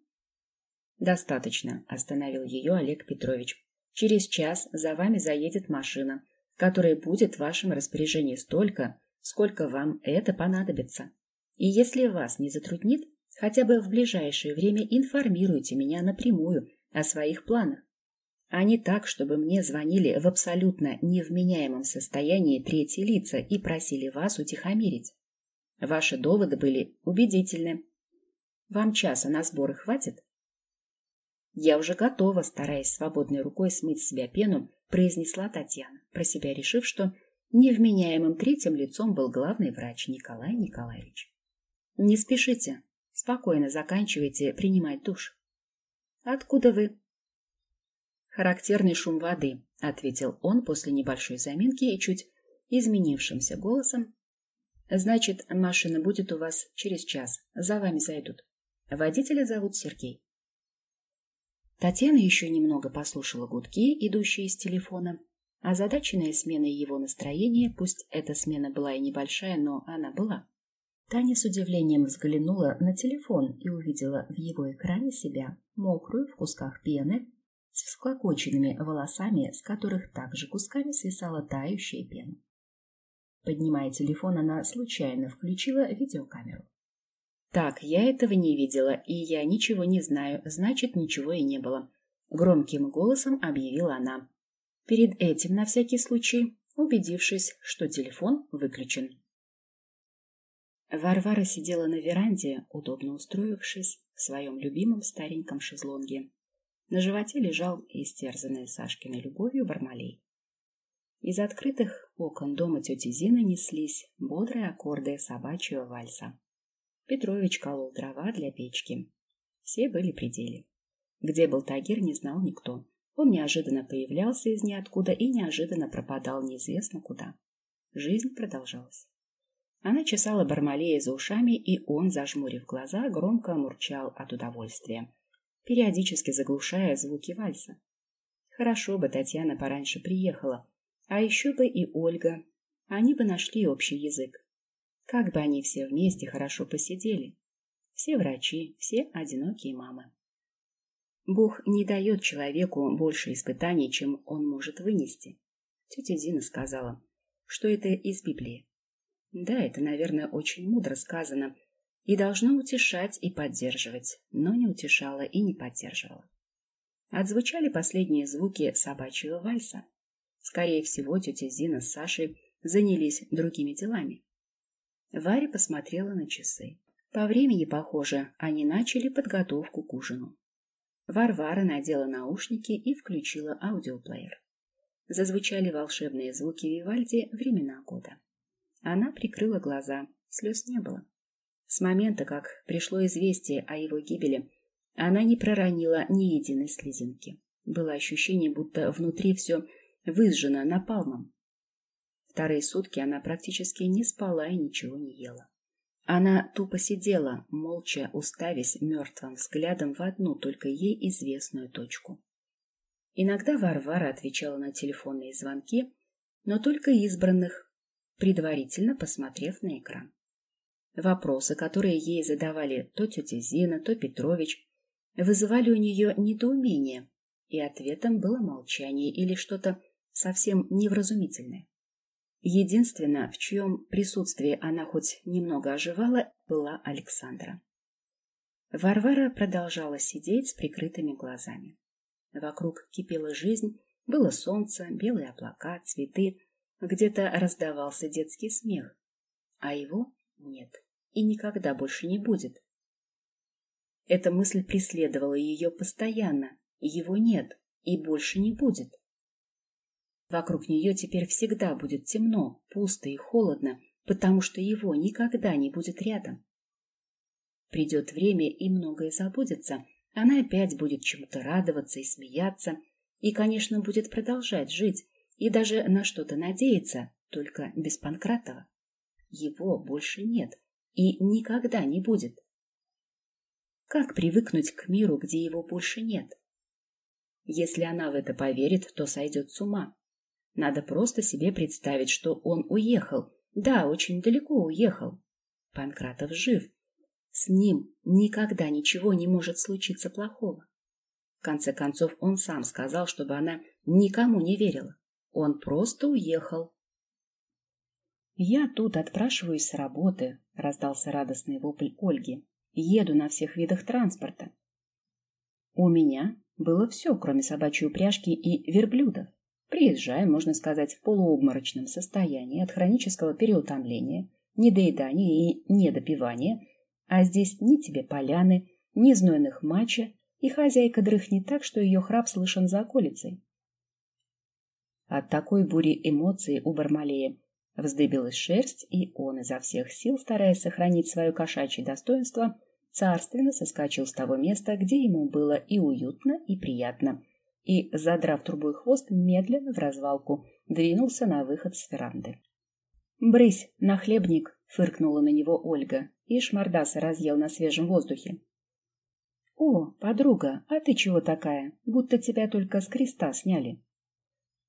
Достаточно, остановил ее Олег Петрович. Через час за вами заедет машина, которая будет в вашем распоряжении столько, сколько вам это понадобится. И если вас не затруднит, хотя бы в ближайшее время информируйте меня напрямую о своих планах а не так, чтобы мне звонили в абсолютно невменяемом состоянии третьи лица и просили вас утихомирить. Ваши доводы были убедительны. Вам часа на сборы хватит? Я уже готова, стараясь свободной рукой смыть с себя пену, произнесла Татьяна, про себя решив, что невменяемым третьим лицом был главный врач Николай Николаевич. Не спешите, спокойно заканчивайте принимать душ. Откуда вы? Характерный шум воды, ответил он после небольшой заминки и чуть изменившимся голосом. Значит, машина будет у вас через час. За вами зайдут. Водителя зовут Сергей. Татьяна еще немного послушала гудки, идущие из телефона, а задаченная сменой его настроения, пусть эта смена была и небольшая, но она была. Таня с удивлением взглянула на телефон и увидела в его экране себя, мокрую, в кусках пены, с всклокоченными волосами, с которых также кусками свисала тающая пена. Поднимая телефон, она случайно включила видеокамеру. «Так, я этого не видела, и я ничего не знаю, значит, ничего и не было», — громким голосом объявила она. Перед этим, на всякий случай, убедившись, что телефон выключен. Варвара сидела на веранде, удобно устроившись в своем любимом стареньком шезлонге. На животе лежал истерзанный Сашкиной любовью Бармалей. Из открытых окон дома тети Зины неслись бодрые аккорды собачьего вальса. Петрович колол дрова для печки. Все были при деле. Где был Тагир, не знал никто. Он неожиданно появлялся из ниоткуда и неожиданно пропадал неизвестно куда. Жизнь продолжалась. Она чесала Бармалея за ушами, и он, зажмурив глаза, громко мурчал от удовольствия, периодически заглушая звуки вальса. Хорошо бы Татьяна пораньше приехала, а еще бы и Ольга. Они бы нашли общий язык. Как бы они все вместе хорошо посидели. Все врачи, все одинокие мамы. Бог не дает человеку больше испытаний, чем он может вынести. Тетя Зина сказала, что это из Библии. Да, это, наверное, очень мудро сказано и должно утешать и поддерживать, но не утешало и не поддерживало. Отзвучали последние звуки собачьего вальса. Скорее всего, тетя Зина с Сашей занялись другими делами. Варя посмотрела на часы. По времени, похоже, они начали подготовку к ужину. Варвара надела наушники и включила аудиоплеер. Зазвучали волшебные звуки Вивальди времена года. Она прикрыла глаза, слез не было. С момента, как пришло известие о его гибели, она не проронила ни единой слезинки. Было ощущение, будто внутри все выжжено напалмом. Вторые сутки она практически не спала и ничего не ела. Она тупо сидела, молча уставясь мертвым взглядом в одну только ей известную точку. Иногда Варвара отвечала на телефонные звонки, но только избранных, предварительно посмотрев на экран. Вопросы, которые ей задавали то тетя Зина, то Петрович, вызывали у нее недоумение, и ответом было молчание или что-то совсем невразумительное. Единственное, в чьем присутствии она хоть немного оживала, была Александра. Варвара продолжала сидеть с прикрытыми глазами. Вокруг кипела жизнь, было солнце, белые облака, цветы, где-то раздавался детский смех, а его нет и никогда больше не будет. Эта мысль преследовала ее постоянно, его нет и больше не будет. Вокруг нее теперь всегда будет темно, пусто и холодно, потому что его никогда не будет рядом. Придет время, и многое забудется. Она опять будет чему-то радоваться и смеяться, и, конечно, будет продолжать жить, и даже на что-то надеяться, только без Панкратова. Его больше нет и никогда не будет. Как привыкнуть к миру, где его больше нет? Если она в это поверит, то сойдет с ума. Надо просто себе представить, что он уехал. Да, очень далеко уехал. Панкратов жив. С ним никогда ничего не может случиться плохого. В конце концов, он сам сказал, чтобы она никому не верила. Он просто уехал. «Я тут отпрашиваюсь с работы», — раздался радостный вопль Ольги. «Еду на всех видах транспорта». У меня было все, кроме собачьей упряжки и верблюдов. Приезжаю, можно сказать, в полуобморочном состоянии от хронического переутомления, недоедания и недопивания, а здесь ни тебе поляны, ни знойных мача, и хозяйка дрыхнет так, что ее храп слышен за околицей. От такой бури эмоций у Бармалея вздыбилась шерсть, и он изо всех сил, стараясь сохранить свое кошачье достоинство, царственно соскочил с того места, где ему было и уютно, и приятно, и, задрав трубой хвост, медленно в развалку двинулся на выход с веранды. «Брысь, нахлебник!» — фыркнула на него Ольга, и шмардаса разъел на свежем воздухе. «О, подруга, а ты чего такая? Будто тебя только с креста сняли».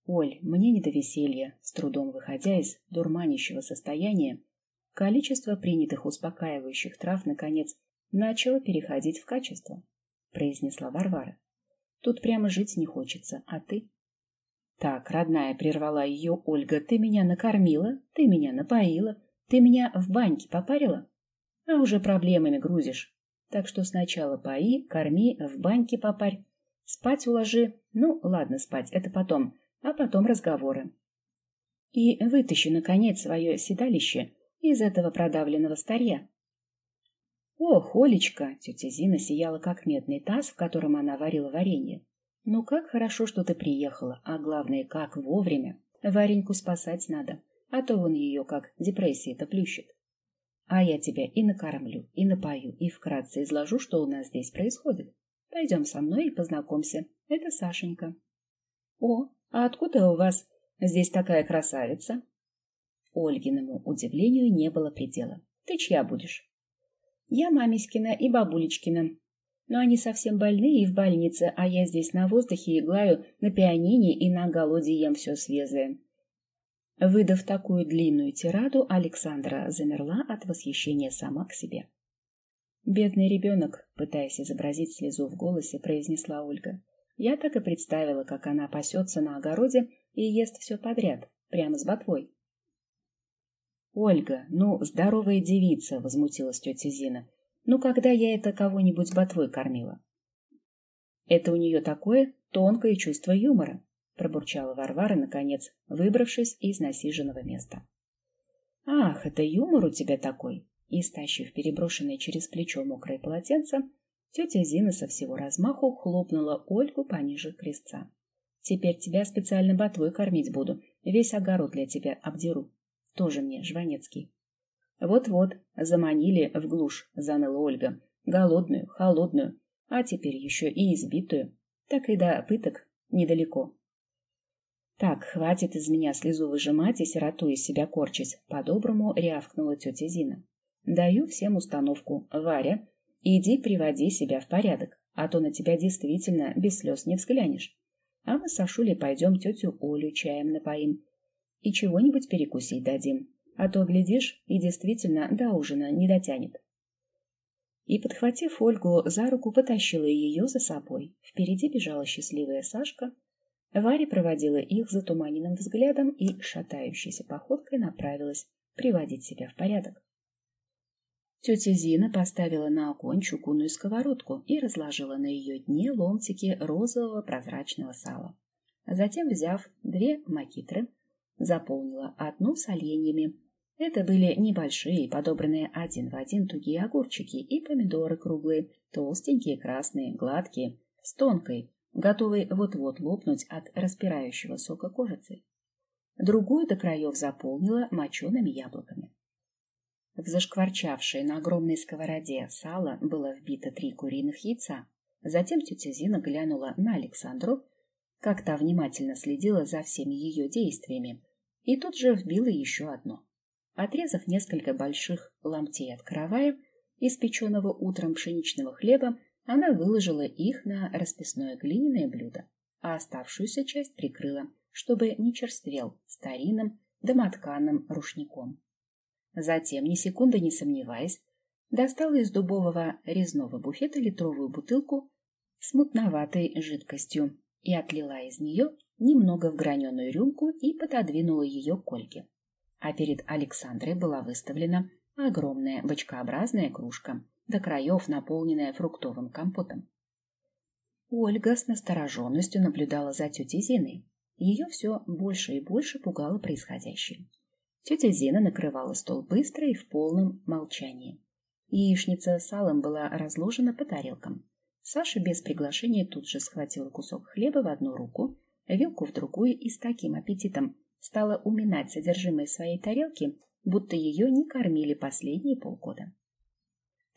«Оль, мне не до веселья», — с трудом выходя из дурманящего состояния, количество принятых успокаивающих трав, наконец, начало переходить в качество, — произнесла Варвара. Тут прямо жить не хочется, а ты? Так, родная, прервала ее Ольга, ты меня накормила, ты меня напоила, ты меня в баньке попарила, а уже проблемами грузишь. Так что сначала пои, корми, в баньке попарь, спать уложи. Ну, ладно, спать, это потом, а потом разговоры. И вытащи, наконец, свое седалище из этого продавленного старья. О, Холечка! Тетя Зина сияла, как медный таз, в котором она варила варенье. Ну, как хорошо, что ты приехала, а главное, как вовремя. Вареньку спасать надо, а то он ее как депрессия-то плющит. А я тебя и накормлю, и напою, и вкратце изложу, что у нас здесь происходит. Пойдем со мной и познакомься. Это Сашенька. О, а откуда у вас здесь такая красавица? Ольгиному удивлению не было предела. Ты чья будешь? Я мамиськина и бабулечкина. Но они совсем больные и в больнице, а я здесь на воздухе иглаю на пианине и на голоде ем все свежее. Выдав такую длинную тираду, Александра замерла от восхищения сама к себе. «Бедный ребенок», — пытаясь изобразить слезу в голосе, произнесла Ольга. Я так и представила, как она пасется на огороде и ест все подряд, прямо с ботвой. «Ольга, ну, здоровая девица!» — возмутилась тетя Зина. «Ну, когда я это кого-нибудь ботвой кормила?» «Это у нее такое тонкое чувство юмора», — пробурчала Варвара, наконец, выбравшись из насиженного места. «Ах, это юмор у тебя такой!» И, стащив переброшенное через плечо мокрое полотенце, тетя Зина со всего размаху хлопнула Ольгу пониже крестца. «Теперь тебя специально ботвой кормить буду, весь огород для тебя обдеру». Тоже мне, Жванецкий. Вот-вот, заманили в глушь, заныла Ольга. Голодную, холодную, а теперь еще и избитую. Так и до пыток недалеко. Так, хватит из меня слезу выжимать и сироту из себя корчить. По-доброму рявкнула тетя Зина. Даю всем установку. Варя, иди приводи себя в порядок, а то на тебя действительно без слез не взглянешь. А мы с Сашулей пойдем тетю Олю чаем напоим и чего-нибудь перекусить дадим, а то, глядишь, и действительно до ужина не дотянет. И, подхватив Ольгу за руку, потащила ее за собой. Впереди бежала счастливая Сашка. Варя проводила их затуманенным взглядом и, шатающейся походкой, направилась приводить себя в порядок. Тетя Зина поставила на огонь чугунную сковородку и разложила на ее дне ломтики розового прозрачного сала. Затем, взяв две макитры, заполнила одну с оленями. Это были небольшие, подобранные один в один тугие огурчики и помидоры круглые, толстенькие, красные, гладкие, с тонкой, готовой вот-вот лопнуть от распирающего сока кожицы. Другую до краев заполнила мочеными яблоками. В зашкварчавшее на огромной сковороде сало было вбито три куриных яйца. Затем тетя Зина глянула на Александру, как та внимательно следила за всеми ее действиями, и тут же вбила еще одно. Отрезав несколько больших ломтей от каравая, испеченного утром пшеничного хлеба, она выложила их на расписное глиняное блюдо, а оставшуюся часть прикрыла, чтобы не черствел старинным домотканным рушником. Затем, ни секунды не сомневаясь, достала из дубового резного буфета литровую бутылку с мутноватой жидкостью и отлила из нее немного в граненую рюмку и пододвинула ее к Ольге. А перед Александрой была выставлена огромная бочкообразная кружка, до краев наполненная фруктовым компотом. Ольга с настороженностью наблюдала за тетей Зиной. Ее все больше и больше пугало происходящее. Тетя Зина накрывала стол быстро и в полном молчании. Яичница с салом была разложена по тарелкам. Саша без приглашения тут же схватила кусок хлеба в одну руку, вилку в другую и с таким аппетитом стала уминать содержимое своей тарелки, будто ее не кормили последние полгода.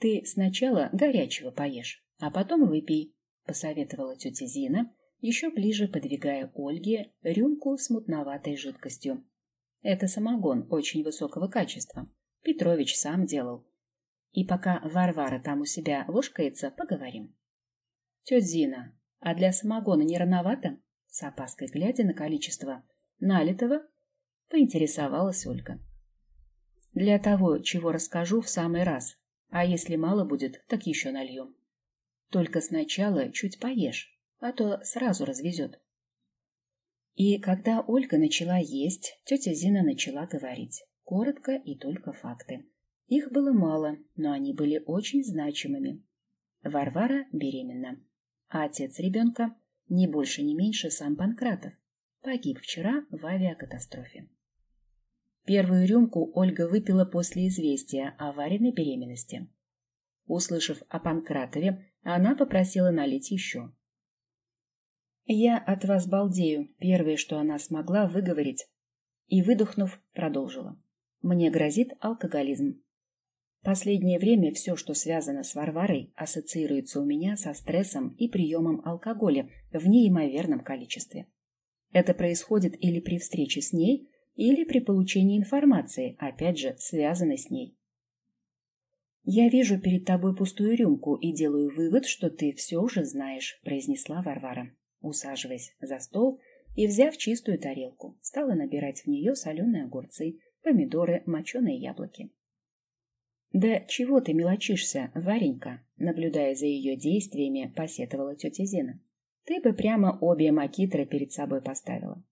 «Ты сначала горячего поешь, а потом выпей», — посоветовала тетя Зина, еще ближе подвигая Ольге рюмку с мутноватой жидкостью. «Это самогон очень высокого качества. Петрович сам делал. И пока Варвара там у себя ложкается, поговорим». «Тетя Зина, а для самогона не рановато?» С опаской глядя на количество налитого, поинтересовалась Ольга. Для того, чего расскажу в самый раз, а если мало будет, так еще нальем. Только сначала чуть поешь, а то сразу развезет. И когда Ольга начала есть, тетя Зина начала говорить. Коротко и только факты. Их было мало, но они были очень значимыми. Варвара беременна, а отец ребенка не больше, не меньше сам Панкратов. Погиб вчера в авиакатастрофе. Первую рюмку Ольга выпила после известия о Вариной беременности. Услышав о Панкратове, она попросила налить еще. «Я от вас балдею», — первое, что она смогла выговорить, и, выдохнув, продолжила. «Мне грозит алкоголизм. Последнее время все, что связано с Варварой, ассоциируется у меня со стрессом и приемом алкоголя в неимоверном количестве. Это происходит или при встрече с ней, или при получении информации, опять же, связанной с ней. «Я вижу перед тобой пустую рюмку и делаю вывод, что ты все уже знаешь», — произнесла Варвара, усаживаясь за стол и, взяв чистую тарелку, стала набирать в нее соленые огурцы, помидоры, моченые яблоки. «Да чего ты мелочишься, Варенька?» Наблюдая за ее действиями, посетовала тетя Зина. «Ты бы прямо обе макитры перед собой поставила».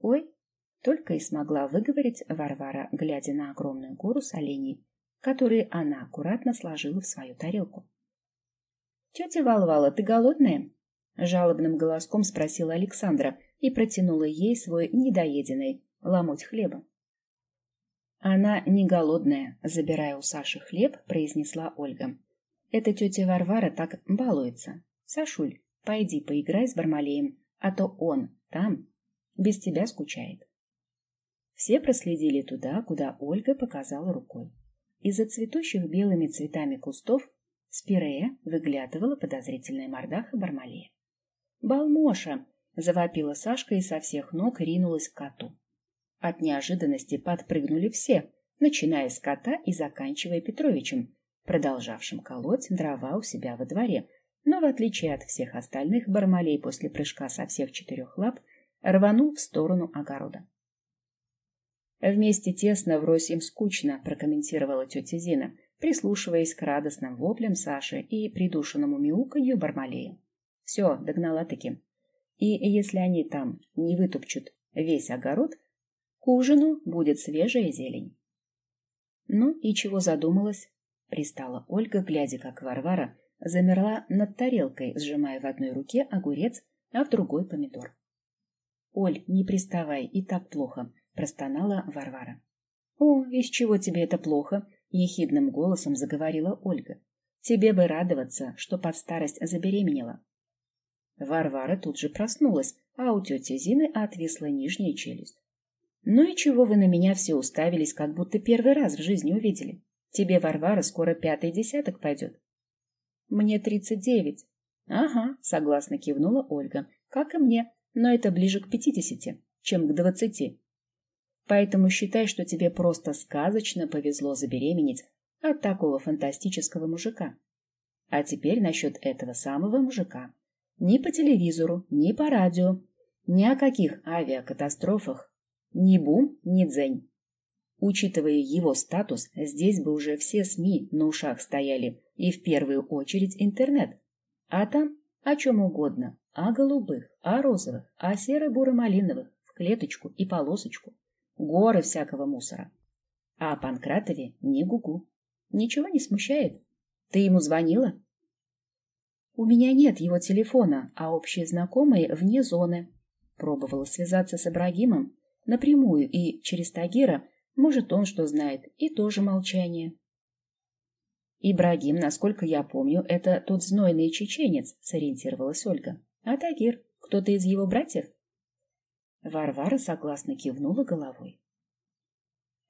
«Ой!» — только и смогла выговорить Варвара, глядя на огромную гору солений, которые она аккуратно сложила в свою тарелку. «Тетя Валвала, ты голодная?» — жалобным голоском спросила Александра и протянула ей свой недоеденный ломоть хлеба. Она не голодная, забирая у Саши хлеб, произнесла Ольга. Эта тетя Варвара так балуется. Сашуль, пойди поиграй с Бармалеем, а то он там без тебя скучает. Все проследили туда, куда Ольга показала рукой. Из-за цветущих белыми цветами кустов спирея выглядывала подозрительная мордаха Бармалея. «Балмоша!» — завопила Сашка и со всех ног ринулась к коту. От неожиданности подпрыгнули все, начиная с кота и заканчивая Петровичем, продолжавшим колоть дрова у себя во дворе, но, в отличие от всех остальных, Бармалей после прыжка со всех четырех лап рванул в сторону огорода. «Вместе тесно, врозь им скучно», — прокомментировала тетя Зина, прислушиваясь к радостным воплям Саши и придушенному мяуканью Бармалея. «Все, догнала-таки. И если они там не вытупчут весь огород, к ужину будет свежая зелень. Ну и чего задумалась? Пристала Ольга, глядя, как Варвара замерла над тарелкой, сжимая в одной руке огурец, а в другой помидор. «Оль, не приставай, и так плохо», — простонала Варвара. «О, из чего тебе это плохо?» — ехидным голосом заговорила Ольга. «Тебе бы радоваться, что под старость забеременела». Варвара тут же проснулась, а у тети Зины отвисла нижняя челюсть. Ну и чего вы на меня все уставились, как будто первый раз в жизни увидели? Тебе, Варвара, скоро пятый десяток пойдет. Мне тридцать девять. Ага, согласно кивнула Ольга. Как и мне, но это ближе к пятидесяти, чем к двадцати. Поэтому считай, что тебе просто сказочно повезло забеременеть от такого фантастического мужика. А теперь насчет этого самого мужика. Ни по телевизору, ни по радио, ни о каких авиакатастрофах ни бум, ни дзень. Учитывая его статус, здесь бы уже все СМИ на ушах стояли, и в первую очередь интернет. А там о чем угодно, о голубых, о розовых, о серо-буро-малиновых, в клеточку и полосочку. Горы всякого мусора. А о Панкратове не гугу. Ничего не смущает? Ты ему звонила? У меня нет его телефона, а общие знакомые вне зоны. Пробовала связаться с Ибрагимом, Напрямую и через Тагира, может, он что знает, и тоже молчание. Ибрагим, насколько я помню, это тот знойный чеченец, сориентировалась Ольга. А Тагир, кто-то из его братьев? Варвара согласно кивнула головой.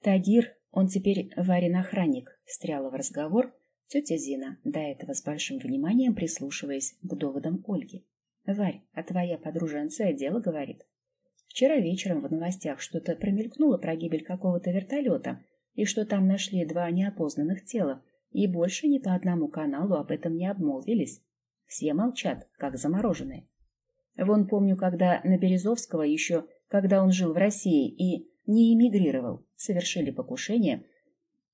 Тагир, он теперь Варин охранник, встряла в разговор тетя Зина, до этого с большим вниманием прислушиваясь к доводам Ольги. Варь, а твоя подруженция дело говорит. Вчера вечером в новостях что-то промелькнуло про гибель какого-то вертолета, и что там нашли два неопознанных тела, и больше ни по одному каналу об этом не обмолвились. Все молчат, как замороженные. Вон помню, когда на Березовского еще, когда он жил в России и не эмигрировал, совершили покушение,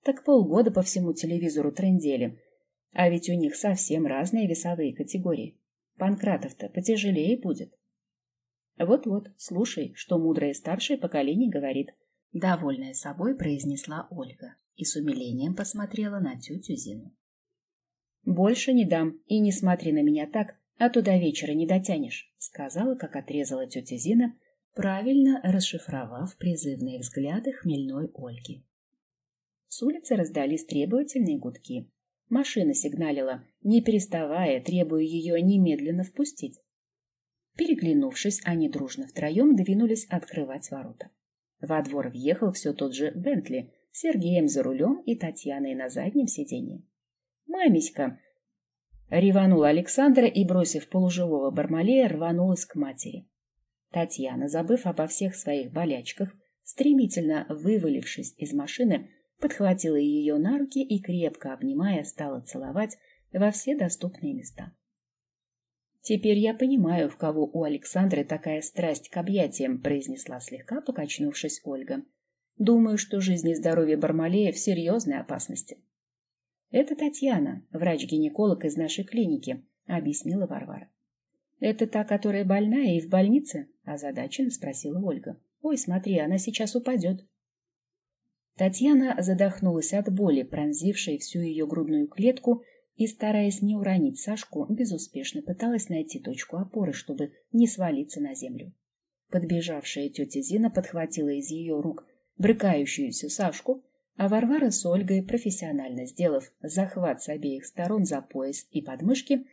так полгода по всему телевизору трендели. А ведь у них совсем разные весовые категории. Панкратов-то потяжелее будет. Вот-вот, слушай, что мудрое старшее поколение говорит. Довольная собой произнесла Ольга и с умилением посмотрела на тетю Зину. «Больше не дам, и не смотри на меня так, а то до вечера не дотянешь», сказала, как отрезала тетя Зина, правильно расшифровав призывные взгляды хмельной Ольги. С улицы раздались требовательные гудки. Машина сигналила, не переставая, требуя ее немедленно впустить. Переглянувшись, они дружно втроем двинулись открывать ворота. Во двор въехал все тот же Бентли, Сергеем за рулем и Татьяной на заднем сиденье. «Мамиська!» Реванула Александра и, бросив полуживого Бармалея, рванулась к матери. Татьяна, забыв обо всех своих болячках, стремительно вывалившись из машины, подхватила ее на руки и, крепко обнимая, стала целовать во все доступные места. «Теперь я понимаю, в кого у Александры такая страсть к объятиям», произнесла слегка, покачнувшись Ольга. «Думаю, что жизнь и здоровье Бармалея в серьезной опасности». «Это Татьяна, врач-гинеколог из нашей клиники», — объяснила Варвара. «Это та, которая больная и в больнице?» — озадаченно спросила Ольга. «Ой, смотри, она сейчас упадет». Татьяна задохнулась от боли, пронзившей всю ее грудную клетку, и, стараясь не уронить Сашку, безуспешно пыталась найти точку опоры, чтобы не свалиться на землю. Подбежавшая тетя Зина подхватила из ее рук брыкающуюся Сашку, а Варвара с Ольгой, профессионально сделав захват с обеих сторон за пояс и подмышки,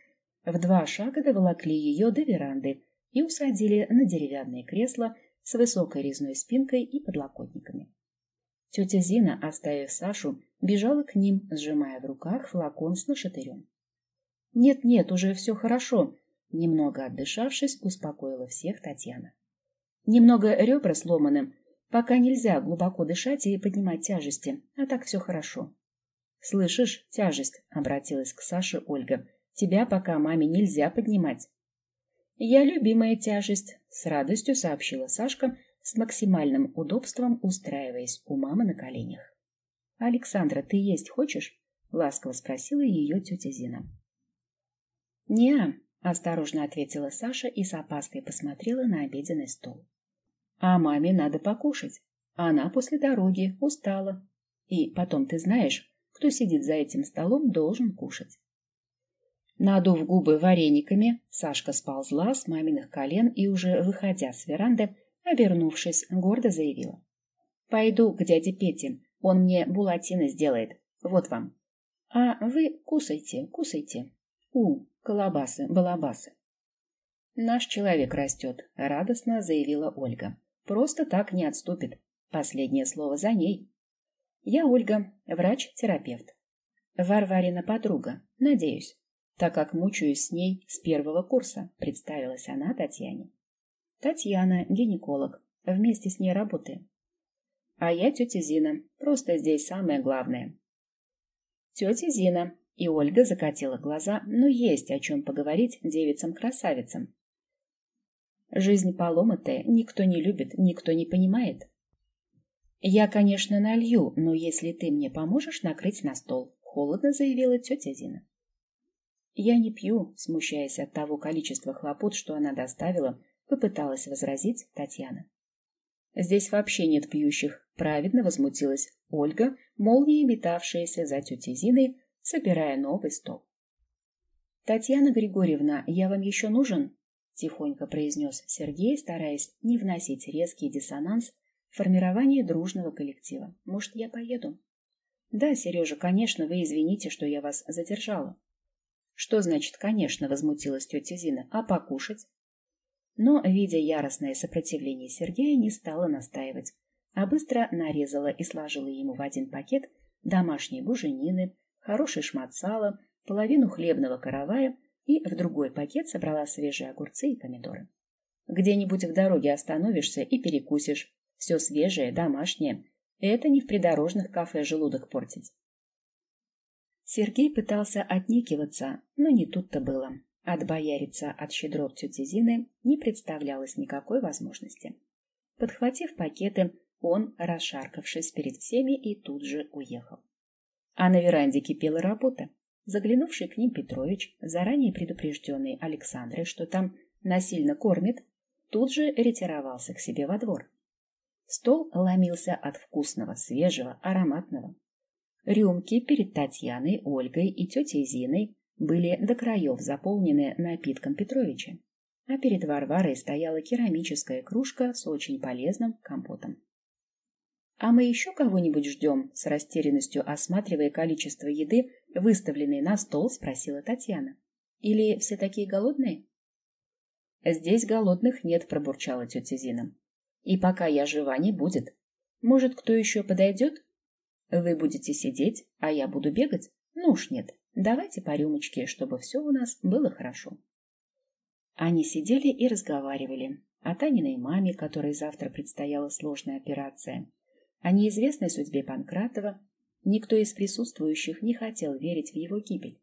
в два шага доволокли ее до веранды и усадили на деревянные кресла с высокой резной спинкой и подлокотниками. Тетя Зина, оставив Сашу, бежала к ним, сжимая в руках флакон с нашатырем. «Нет-нет, уже все хорошо», — немного отдышавшись, успокоила всех Татьяна. «Немного ребра сломаны, пока нельзя глубоко дышать и поднимать тяжести, а так все хорошо». «Слышишь, тяжесть», — обратилась к Саше Ольга, Тебя пока маме нельзя поднимать. Я любимая тяжесть, с радостью сообщила Сашка, с максимальным удобством устраиваясь у мамы на коленях. Александра, ты есть хочешь? ласково спросила ее тетя Зина. Не, осторожно ответила Саша и с опаской посмотрела на обеденный стол. А маме надо покушать. Она после дороги устала. И потом ты знаешь, кто сидит за этим столом, должен кушать. Надув губы варениками, Сашка сползла с маминых колен и, уже выходя с веранды, обернувшись, гордо заявила. «Пойду к дяде Пете, он мне булатины сделает. Вот вам. А вы кусайте, кусайте. У, колобасы, балабасы». «Наш человек растет», — радостно заявила Ольга. «Просто так не отступит. Последнее слово за ней». «Я Ольга, врач-терапевт. Варварина подруга, надеюсь» так как мучаюсь с ней с первого курса, представилась она Татьяне. Татьяна, гинеколог, вместе с ней работаем. А я тетя Зина, просто здесь самое главное. Тетя Зина, и Ольга закатила глаза, но есть о чем поговорить девицам-красавицам. Жизнь поломатая, никто не любит, никто не понимает. Я, конечно, налью, но если ты мне поможешь накрыть на стол, холодно заявила тетя Зина. Я не пью, смущаясь от того количества хлопот, что она доставила, попыталась возразить Татьяна. Здесь вообще нет пьющих, праведно возмутилась Ольга, молнией метавшаяся за тетей Зиной, собирая новый стол. Татьяна Григорьевна, я вам еще нужен? тихонько произнес Сергей, стараясь не вносить резкий диссонанс в формирование дружного коллектива. Может, я поеду? Да, Сережа, конечно, вы извините, что я вас задержала. Что значит, конечно, возмутилась тетя Зина. А покушать? Но, видя яростное сопротивление Сергея, не стала настаивать, а быстро нарезала и сложила ему в один пакет домашние буженины, хороший шмат сала, половину хлебного каравая и в другой пакет собрала свежие огурцы и помидоры. Где-нибудь в дороге остановишься и перекусишь. Все свежее, домашнее. Это не в придорожных кафе желудок портить. Сергей пытался отнекиваться, но не тут-то было. Отбояриться от щедрот тети Зины не представлялось никакой возможности. Подхватив пакеты, он, расшаркавшись перед всеми, и тут же уехал. А на веранде кипела работа. Заглянувший к ним Петрович, заранее предупрежденный Александрой, что там насильно кормит, тут же ретировался к себе во двор. Стол ломился от вкусного, свежего, ароматного. Рюмки перед Татьяной, Ольгой и тетей Зиной были до краев заполнены напитком Петровича, а перед Варварой стояла керамическая кружка с очень полезным компотом. «А мы еще кого-нибудь ждем?» — с растерянностью осматривая количество еды, выставленной на стол, спросила Татьяна. «Или все такие голодные?» «Здесь голодных нет», — пробурчала тетя Зина. «И пока я жива, не будет. Может, кто еще подойдет? Вы будете сидеть, а я буду бегать? Ну уж нет, давайте по рюмочке, чтобы все у нас было хорошо». Они сидели и разговаривали о Таниной маме, которой завтра предстояла сложная операция, о неизвестной судьбе Панкратова никто из присутствующих не хотел верить в его гибель.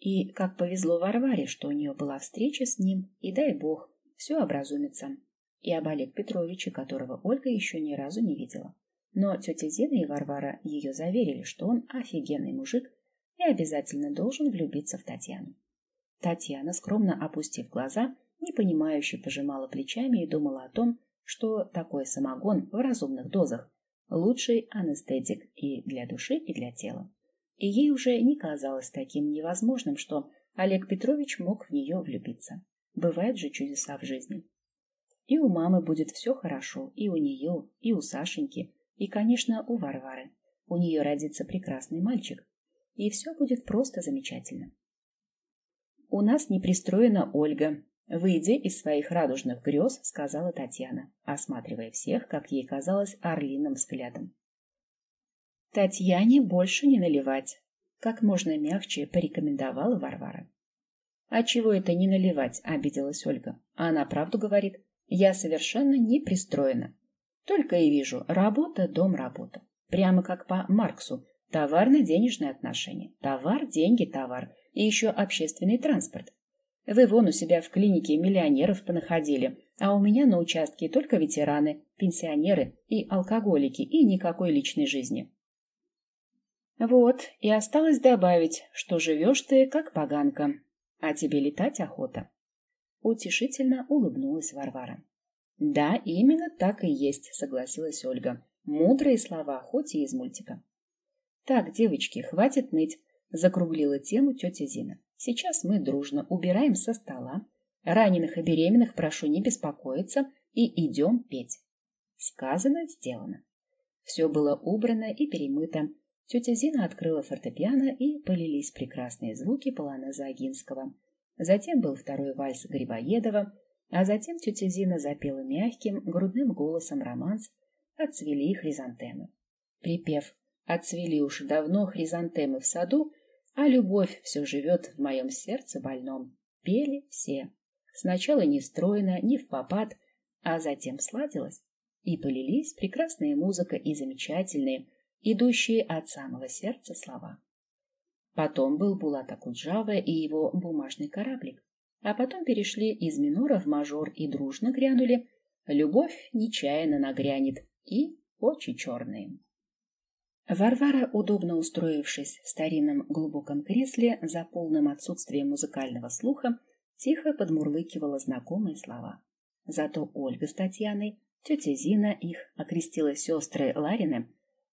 И как повезло Варваре, что у нее была встреча с ним, и дай бог, все образумится. И об Олег Петровиче, которого Ольга еще ни разу не видела. Но тетя Зина и Варвара ее заверили, что он офигенный мужик и обязательно должен влюбиться в Татьяну. Татьяна, скромно опустив глаза, непонимающе пожимала плечами и думала о том, что такой самогон в разумных дозах лучший анестетик и для души, и для тела. И ей уже не казалось таким невозможным, что Олег Петрович мог в нее влюбиться. Бывают же чудеса в жизни. И у мамы будет все хорошо, и у нее, и у Сашеньки, и, конечно, у Варвары. У нее родится прекрасный мальчик. И все будет просто замечательно. У нас не пристроена Ольга, Выйдя из своих радужных грез, сказала Татьяна, осматривая всех, как ей казалось, орлиным взглядом. Татьяне больше не наливать, как можно мягче порекомендовала Варвара. А чего это не наливать, обиделась Ольга. Она правду говорит. Я совершенно не пристроена. Только и вижу работа, дом, работа. Прямо как по Марксу. Товарно-денежные отношения. Товар, деньги, товар. И еще общественный транспорт. Вы вон у себя в клинике миллионеров понаходили, а у меня на участке только ветераны, пенсионеры и алкоголики, и никакой личной жизни. Вот, и осталось добавить, что живешь ты как поганка, а тебе летать охота. Утешительно улыбнулась Варвара. Да, именно так и есть, согласилась Ольга. Мудрые слова, хоть и из мультика. Так, девочки, хватит ныть, закруглила тему тетя Зина. Сейчас мы дружно убираем со стола. Раненых и беременных прошу не беспокоиться и идем петь. Сказано, сделано. Все было убрано и перемыто. Тетя Зина открыла фортепиано, и полились прекрасные звуки полонеза Агинского. Затем был второй вальс Грибоедова, а затем тетя Зина запела мягким, грудным голосом романс «Отцвели хризантемы». Припев «Отцвели уж давно хризантемы в саду» А любовь все живет в моем сердце больном. Пели все. Сначала не стройно, не в попад, а затем сладилось. И полились прекрасная музыка и замечательные, идущие от самого сердца слова. Потом был Булат Акуджава и его бумажный кораблик. А потом перешли из минора в мажор и дружно грянули «Любовь нечаянно нагрянет» и «Очи черные». Варвара, удобно устроившись в старинном глубоком кресле за полным отсутствием музыкального слуха, тихо подмурлыкивала знакомые слова. Зато Ольга с Татьяной, тетя Зина, их окрестила сестры Ларины,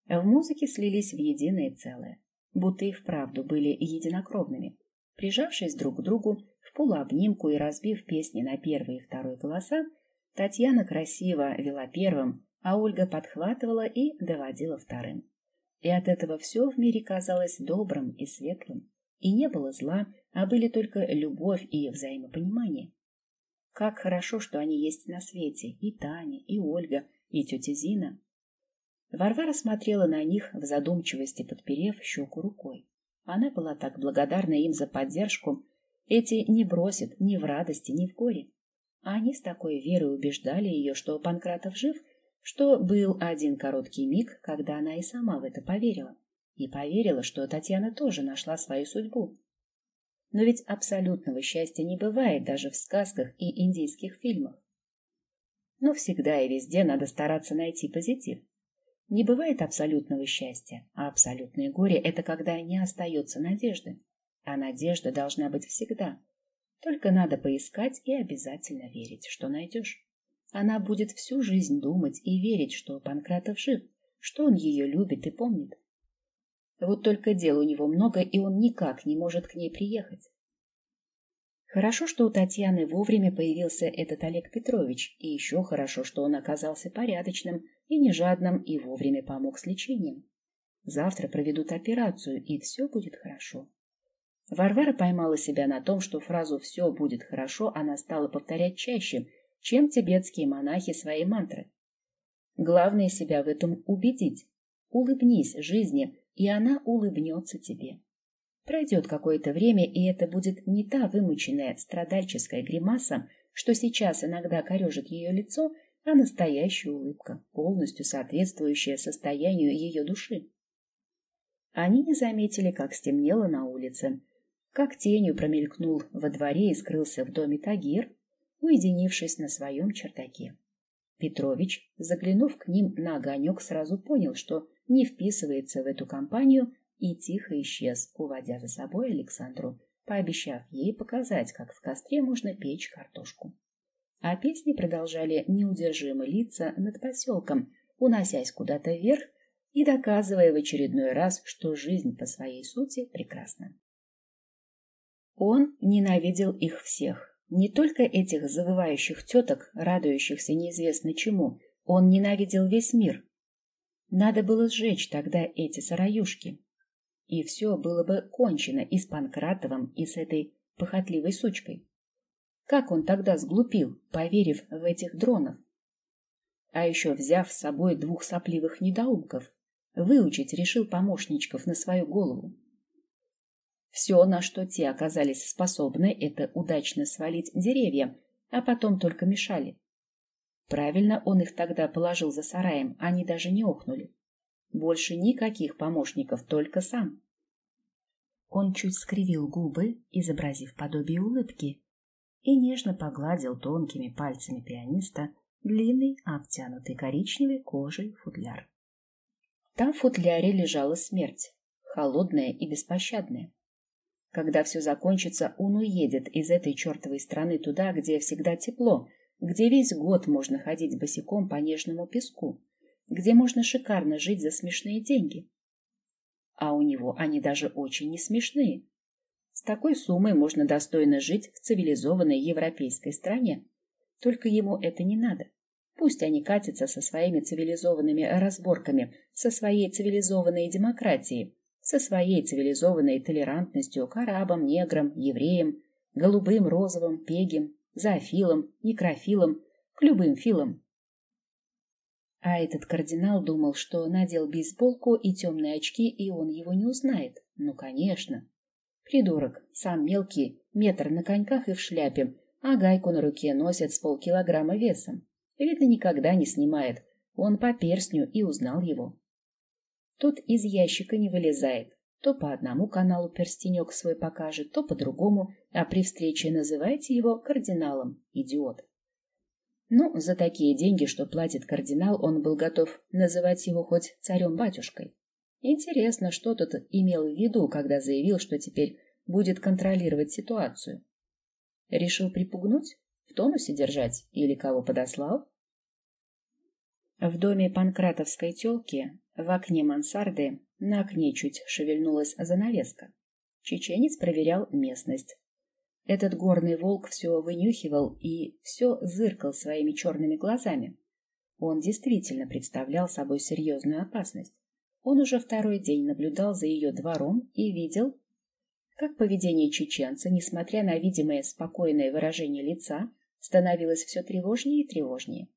в музыке слились в единое целое, будто и вправду были единокровными. Прижавшись друг к другу, в полуобнимку и разбив песни на первый и второй голоса, Татьяна красиво вела первым, а Ольга подхватывала и доводила вторым. И от этого все в мире казалось добрым и светлым. И не было зла, а были только любовь и взаимопонимание. Как хорошо, что они есть на свете, и Таня, и Ольга, и тетя Зина. Варвара смотрела на них в задумчивости, подперев щеку рукой. Она была так благодарна им за поддержку. Эти не бросят ни в радости, ни в горе. А они с такой верой убеждали ее, что Панкратов жив — что был один короткий миг, когда она и сама в это поверила. И поверила, что Татьяна тоже нашла свою судьбу. Но ведь абсолютного счастья не бывает даже в сказках и индийских фильмах. Но всегда и везде надо стараться найти позитив. Не бывает абсолютного счастья, а абсолютное горе – это когда не остается надежды. А надежда должна быть всегда. Только надо поискать и обязательно верить, что найдешь. Она будет всю жизнь думать и верить, что Панкратов жив, что он ее любит и помнит. Вот только дел у него много, и он никак не может к ней приехать. Хорошо, что у Татьяны вовремя появился этот Олег Петрович, и еще хорошо, что он оказался порядочным и не жадным и вовремя помог с лечением. Завтра проведут операцию, и все будет хорошо. Варвара поймала себя на том, что фразу «все будет хорошо» она стала повторять чаще, чем тибетские монахи свои мантры. Главное себя в этом убедить. Улыбнись жизни, и она улыбнется тебе. Пройдет какое-то время, и это будет не та вымученная страдальческая гримаса, что сейчас иногда корежит ее лицо, а настоящая улыбка, полностью соответствующая состоянию ее души. Они не заметили, как стемнело на улице, как тенью промелькнул во дворе и скрылся в доме Тагир, уединившись на своем чердаке. Петрович, заглянув к ним на огонек, сразу понял, что не вписывается в эту компанию и тихо исчез, уводя за собой Александру, пообещав ей показать, как в костре можно печь картошку. А песни продолжали неудержимо литься над поселком, уносясь куда-то вверх и доказывая в очередной раз, что жизнь по своей сути прекрасна. Он ненавидел их всех, не только этих завывающих теток, радующихся неизвестно чему, он ненавидел весь мир. Надо было сжечь тогда эти сараюшки, и все было бы кончено и с Панкратовым, и с этой похотливой сучкой. Как он тогда сглупил, поверив в этих дронов? А еще взяв с собой двух сопливых недоумков, выучить решил помощничков на свою голову. Все, на что те оказались способны, это удачно свалить деревья, а потом только мешали. Правильно он их тогда положил за сараем, они даже не охнули. Больше никаких помощников, только сам. Он чуть скривил губы, изобразив подобие улыбки, и нежно погладил тонкими пальцами пианиста длинный, обтянутый коричневой кожей футляр. Там в футляре лежала смерть, холодная и беспощадная. Когда все закончится, он уедет из этой чертовой страны туда, где всегда тепло, где весь год можно ходить босиком по нежному песку, где можно шикарно жить за смешные деньги. А у него они даже очень не смешные. С такой суммой можно достойно жить в цивилизованной европейской стране. Только ему это не надо. Пусть они катятся со своими цивилизованными разборками, со своей цивилизованной демократией, со своей цивилизованной толерантностью к арабам, неграм, евреям, голубым, розовым, пегим, зоофилам, некрофилам, к любым филам. А этот кардинал думал, что надел бейсболку и темные очки, и он его не узнает. Ну, конечно. Придурок, сам мелкий, метр на коньках и в шляпе, а гайку на руке носит с полкилограмма весом. Видно, никогда не снимает. Он по перстню и узнал его. Тот из ящика не вылезает. То по одному каналу перстенек свой покажет, то по другому, а при встрече называйте его кардиналом, идиот. Ну, за такие деньги, что платит кардинал, он был готов называть его хоть царем-батюшкой. Интересно, что тот имел в виду, когда заявил, что теперь будет контролировать ситуацию. Решил припугнуть? В тонусе держать? Или кого подослал? В доме панкратовской тёлки, в окне мансарды, на окне чуть шевельнулась занавеска. Чеченец проверял местность. Этот горный волк все вынюхивал и все зыркал своими черными глазами. Он действительно представлял собой серьезную опасность. Он уже второй день наблюдал за ее двором и видел, как поведение чеченца, несмотря на видимое спокойное выражение лица, становилось все тревожнее и тревожнее.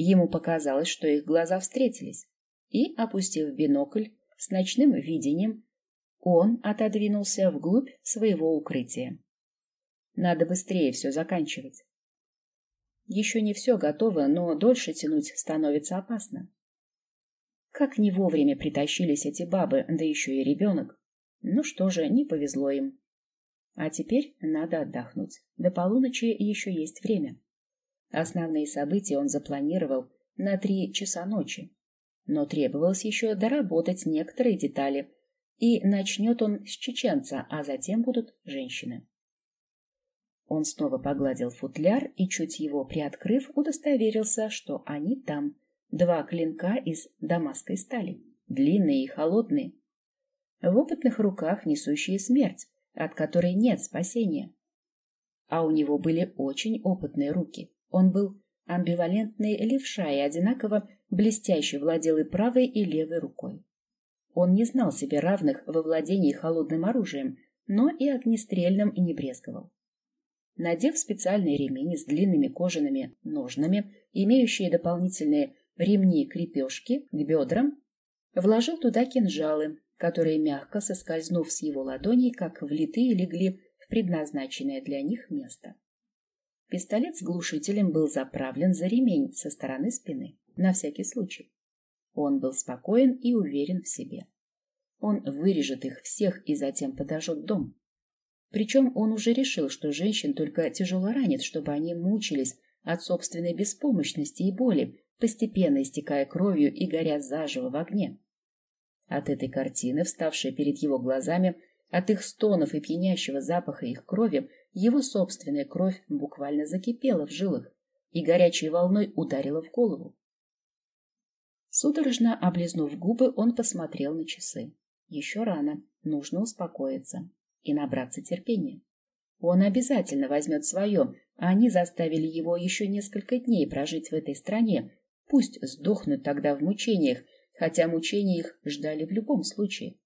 Ему показалось, что их глаза встретились, и, опустив бинокль с ночным видением, он отодвинулся вглубь своего укрытия. Надо быстрее все заканчивать. Еще не все готово, но дольше тянуть становится опасно. Как не вовремя притащились эти бабы, да еще и ребенок. Ну что же, не повезло им. А теперь надо отдохнуть. До полуночи еще есть время. Основные события он запланировал на три часа ночи. Но требовалось еще доработать некоторые детали, И начнет он с чеченца, а затем будут женщины. Он снова погладил футляр и, чуть его приоткрыв, удостоверился, что они там. Два клинка из дамасской стали, длинные и холодные. В опытных руках несущие смерть, от которой нет спасения. А у него были очень опытные руки. Он был амбивалентный левша и одинаково блестяще владел и правой, и левой рукой. Он не знал себе равных во владении холодным оружием, но и огнестрельным не брезговал. Надев специальные ремень с длинными кожаными ножнами, имеющие дополнительные ремни-крепежки к бедрам, вложил туда кинжалы, которые, мягко соскользнув с его ладоней, как влитые, легли в предназначенное для них место. Пистолет с глушителем был заправлен за ремень со стороны спины, на всякий случай. Он был спокоен и уверен в себе. Он вырежет их всех и затем подожжет дом. Причем он уже решил, что женщин только тяжело ранит, чтобы они мучились от собственной беспомощности и боли, постепенно истекая кровью и горя заживо в огне. От этой картины, вставшей перед его глазами, от их стонов и пьянящего запаха их крови, его собственная кровь буквально закипела в жилах и горячей волной ударила в голову. Судорожно облизнув губы, он посмотрел на часы. Еще рано, нужно успокоиться и набраться терпения. Он обязательно возьмет свое, а они заставили его еще несколько дней прожить в этой стране. Пусть сдохнут тогда в мучениях, хотя мучения их ждали в любом случае.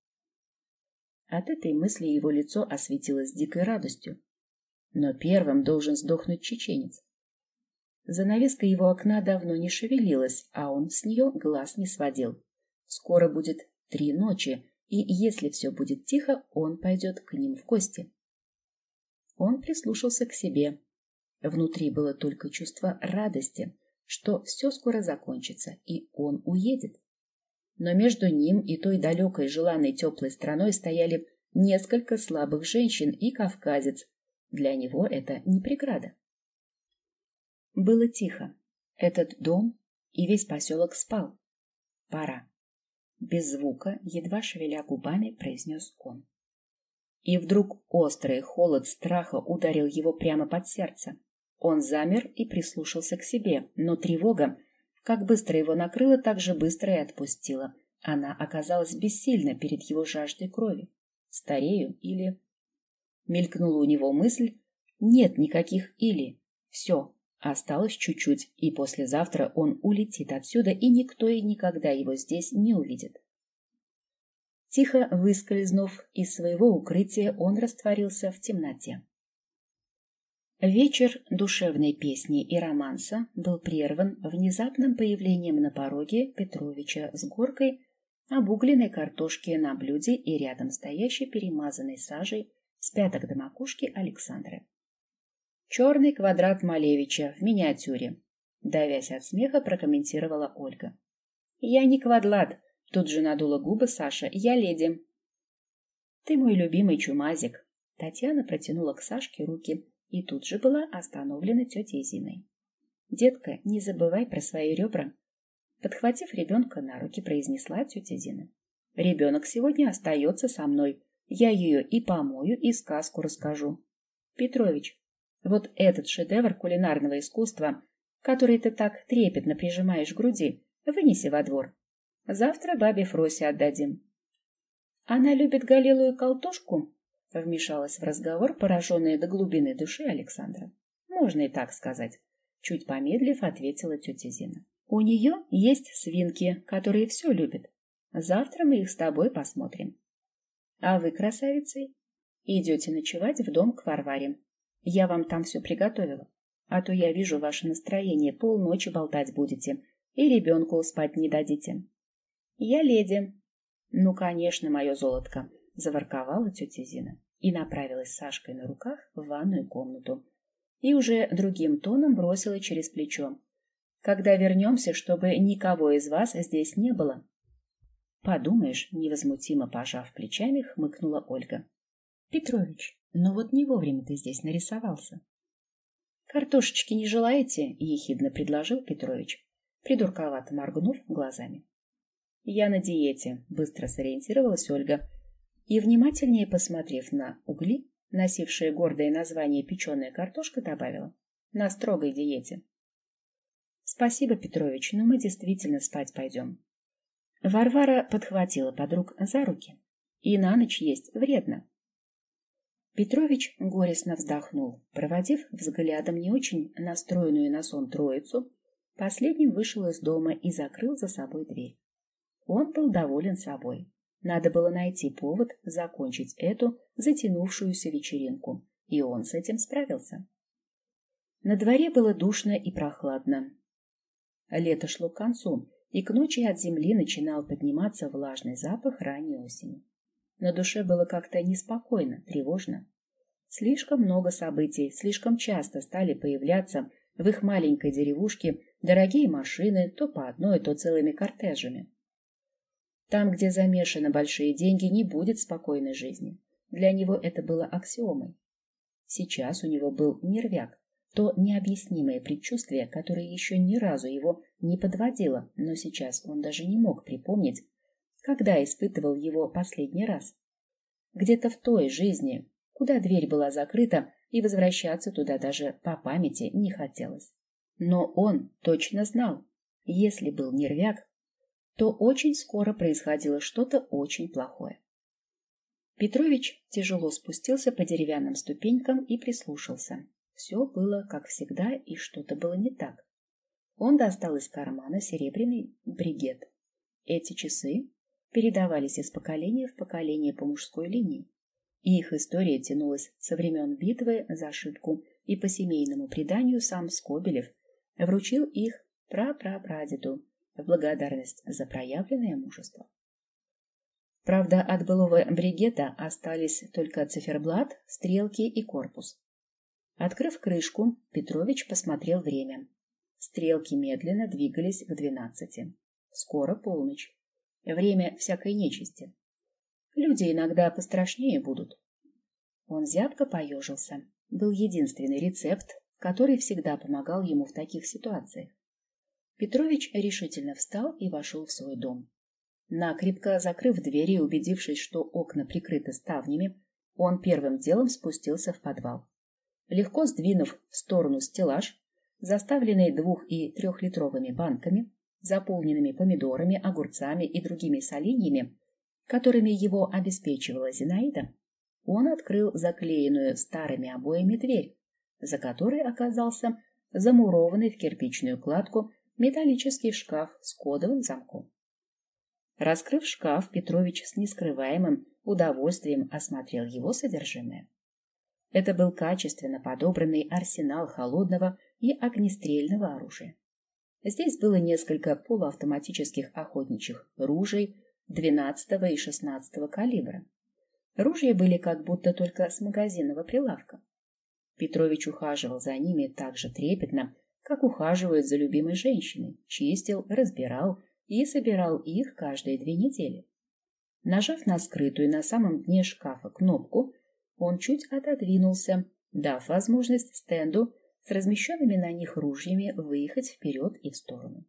От этой мысли его лицо осветилось дикой радостью. Но первым должен сдохнуть чеченец. Занавеска его окна давно не шевелилась, а он с нее глаз не сводил. Скоро будет три ночи, и если все будет тихо, он пойдет к ним в гости. Он прислушался к себе. Внутри было только чувство радости, что все скоро закончится, и он уедет. Но между ним и той далекой желанной теплой страной стояли несколько слабых женщин и кавказец. Для него это не преграда. Было тихо. Этот дом и весь поселок спал. Пора. Без звука, едва шевеля губами, произнес он. И вдруг острый холод страха ударил его прямо под сердце. Он замер и прислушался к себе, но тревога, как быстро его накрыла, так же быстро и отпустила. Она оказалась бессильна перед его жаждой крови. Старею или... Мелькнула у него мысль, нет никаких «или». Все, осталось чуть-чуть, и послезавтра он улетит отсюда, и никто и никогда его здесь не увидит. Тихо выскользнув из своего укрытия, он растворился в темноте. Вечер душевной песни и романса был прерван внезапным появлением на пороге Петровича с горкой обугленной картошки на блюде и рядом стоящей перемазанной сажей с пяток до макушки Александры. Черный квадрат Малевича в миниатюре. Давясь от смеха, прокомментировала Ольга. Я не квадрат, тут же надула губы Саша. Я леди. Ты мой любимый чумазик. Татьяна протянула к Сашке руки и тут же была остановлена тетей Зиной. Детка, не забывай про свои ребра. Подхватив ребенка на руки, произнесла тетя Зина. Ребенок сегодня остается со мной. Я ее и помою, и сказку расскажу. Петрович, вот этот шедевр кулинарного искусства, который ты так трепетно прижимаешь к груди, вынеси во двор. Завтра бабе Фросе отдадим. Она любит галилую колтушку? Вмешалась в разговор, пораженная до глубины души Александра. Можно и так сказать. Чуть помедлив, ответила тетя Зина. У нее есть свинки, которые все любят. Завтра мы их с тобой посмотрим. А вы, красавицы, идете ночевать в дом к Варваре. Я вам там все приготовила. А то я вижу ваше настроение, полночи болтать будете и ребенку спать не дадите. Я леди. Ну, конечно, мое золотко, заворковала тетя Зина и направилась с Сашкой на руках в ванную комнату. И уже другим тоном бросила через плечо когда вернемся, чтобы никого из вас здесь не было. Подумаешь, невозмутимо пожав плечами, хмыкнула Ольга. Петрович, ну вот не вовремя ты здесь нарисовался. Картошечки не желаете? ехидно предложил Петрович, придурковато моргнув глазами. Я на диете, быстро сориентировалась Ольга. и, внимательнее посмотрев на угли, носившие гордое название «печеная картошка», добавила «на строгой диете». «Спасибо, Петрович, но мы действительно спать пойдем». Варвара подхватила подруг за руки. «И на ночь есть вредно». Петрович горестно вздохнул, проводив взглядом не очень настроенную на сон троицу, последним вышел из дома и закрыл за собой дверь. Он был доволен собой. Надо было найти повод закончить эту затянувшуюся вечеринку, и он с этим справился. На дворе было душно и прохладно. Лето шло к концу, и к ночи от земли начинал подниматься влажный запах ранней осени. На душе было как-то неспокойно, тревожно. Слишком много событий, слишком часто стали появляться в их маленькой деревушке дорогие машины, то по одной, то целыми кортежами. Там, где замешаны большие деньги, не будет спокойной жизни. Для него это было аксиомой. Сейчас у него был нервяк, то необъяснимое предчувствие, которое еще ни разу его не подводило, но сейчас он даже не мог припомнить, когда испытывал его последний раз. Где-то в той жизни, куда дверь была закрыта, и возвращаться туда даже по памяти не хотелось. Но он точно знал, если был нервяк, то очень скоро происходило что-то очень плохое. Петрович тяжело спустился по деревянным ступенькам и прислушался. Все было как всегда, и что-то было не так. Он достал из кармана серебряный бригет. Эти часы передавались из поколения в поколение по мужской линии, и их история тянулась со времен битвы за ошибку, и по семейному преданию сам Скобелев вручил их прапрапрадеду в благодарность за проявленное мужество. Правда, от былого бригета остались только циферблат, стрелки и корпус. Открыв крышку, Петрович посмотрел время. Стрелки медленно двигались к двенадцати. Скоро полночь. Время всякой нечисти. Люди иногда пострашнее будут. Он зябко поежился. Был единственный рецепт, который всегда помогал ему в таких ситуациях. Петрович решительно встал и вошел в свой дом. Накрепко закрыв двери и убедившись, что окна прикрыты ставнями, он первым делом спустился в подвал. Легко сдвинув в сторону стеллаж, заставленный двух- и трехлитровыми банками, заполненными помидорами, огурцами и другими соленьями, которыми его обеспечивала Зинаида, он открыл заклеенную старыми обоями дверь, за которой оказался замурованный в кирпичную кладку металлический шкаф с кодовым замком. Раскрыв шкаф, Петрович с нескрываемым удовольствием осмотрел его содержимое. Это был качественно подобранный арсенал холодного и огнестрельного оружия. Здесь было несколько полуавтоматических охотничьих ружей 12 и 16 калибра. Ружья были как будто только с магазинного прилавка. Петрович ухаживал за ними так же трепетно, как ухаживают за любимой женщиной, чистил, разбирал и собирал их каждые две недели. Нажав на скрытую на самом дне шкафа кнопку, он чуть отодвинулся, дав возможность стенду с размещенными на них ружьями выехать вперед и в сторону.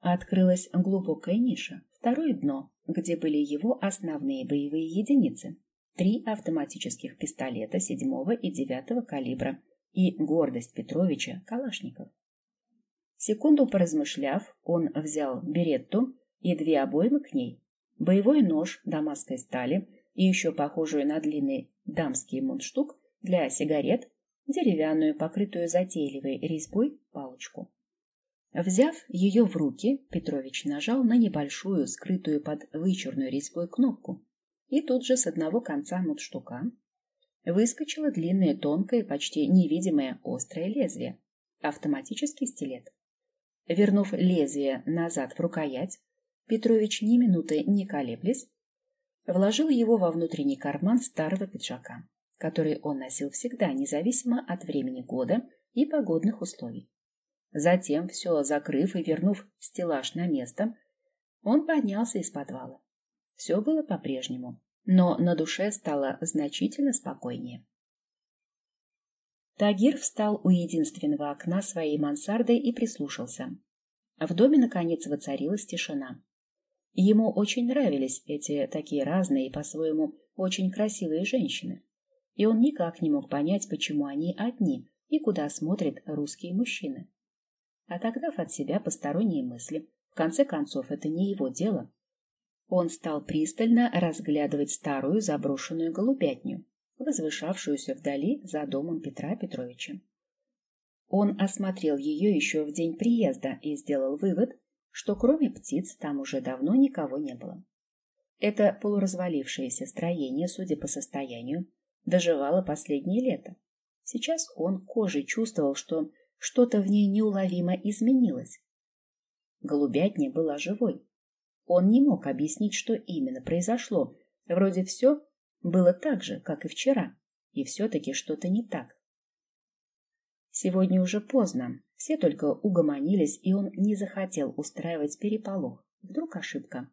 Открылась глубокая ниша, второе дно, где были его основные боевые единицы. Три автоматических пистолета седьмого и девятого калибра – и гордость Петровича Калашников. Секунду поразмышляв, он взял беретту и две обоймы к ней, боевой нож дамасской стали и еще похожую на длинный дамский мундштук для сигарет, деревянную, покрытую затейливой резьбой, палочку. Взяв ее в руки, Петрович нажал на небольшую, скрытую под вычурной резьбой кнопку, и тут же с одного конца мундштука выскочило длинное, тонкое, почти невидимое острое лезвие. Автоматический стилет. Вернув лезвие назад в рукоять, Петрович ни минуты не колеблясь, вложил его во внутренний карман старого пиджака, который он носил всегда, независимо от времени года и погодных условий. Затем, все закрыв и вернув стеллаж на место, он поднялся из подвала. Все было по-прежнему но на душе стало значительно спокойнее. Тагир встал у единственного окна своей мансарды и прислушался. В доме, наконец, воцарилась тишина. Ему очень нравились эти такие разные и по-своему очень красивые женщины. И он никак не мог понять, почему они одни и куда смотрят русские мужчины. Отогнав от себя посторонние мысли, в конце концов, это не его дело, он стал пристально разглядывать старую заброшенную голубятню, возвышавшуюся вдали за домом Петра Петровича. Он осмотрел ее еще в день приезда и сделал вывод, что кроме птиц там уже давно никого не было. Это полуразвалившееся строение, судя по состоянию, доживало последнее лето. Сейчас он кожей чувствовал, что что-то в ней неуловимо изменилось. Голубятня была живой. Он не мог объяснить, что именно произошло. Вроде все было так же, как и вчера, и все-таки что-то не так. Сегодня уже поздно, все только угомонились, и он не захотел устраивать переполох. Вдруг ошибка.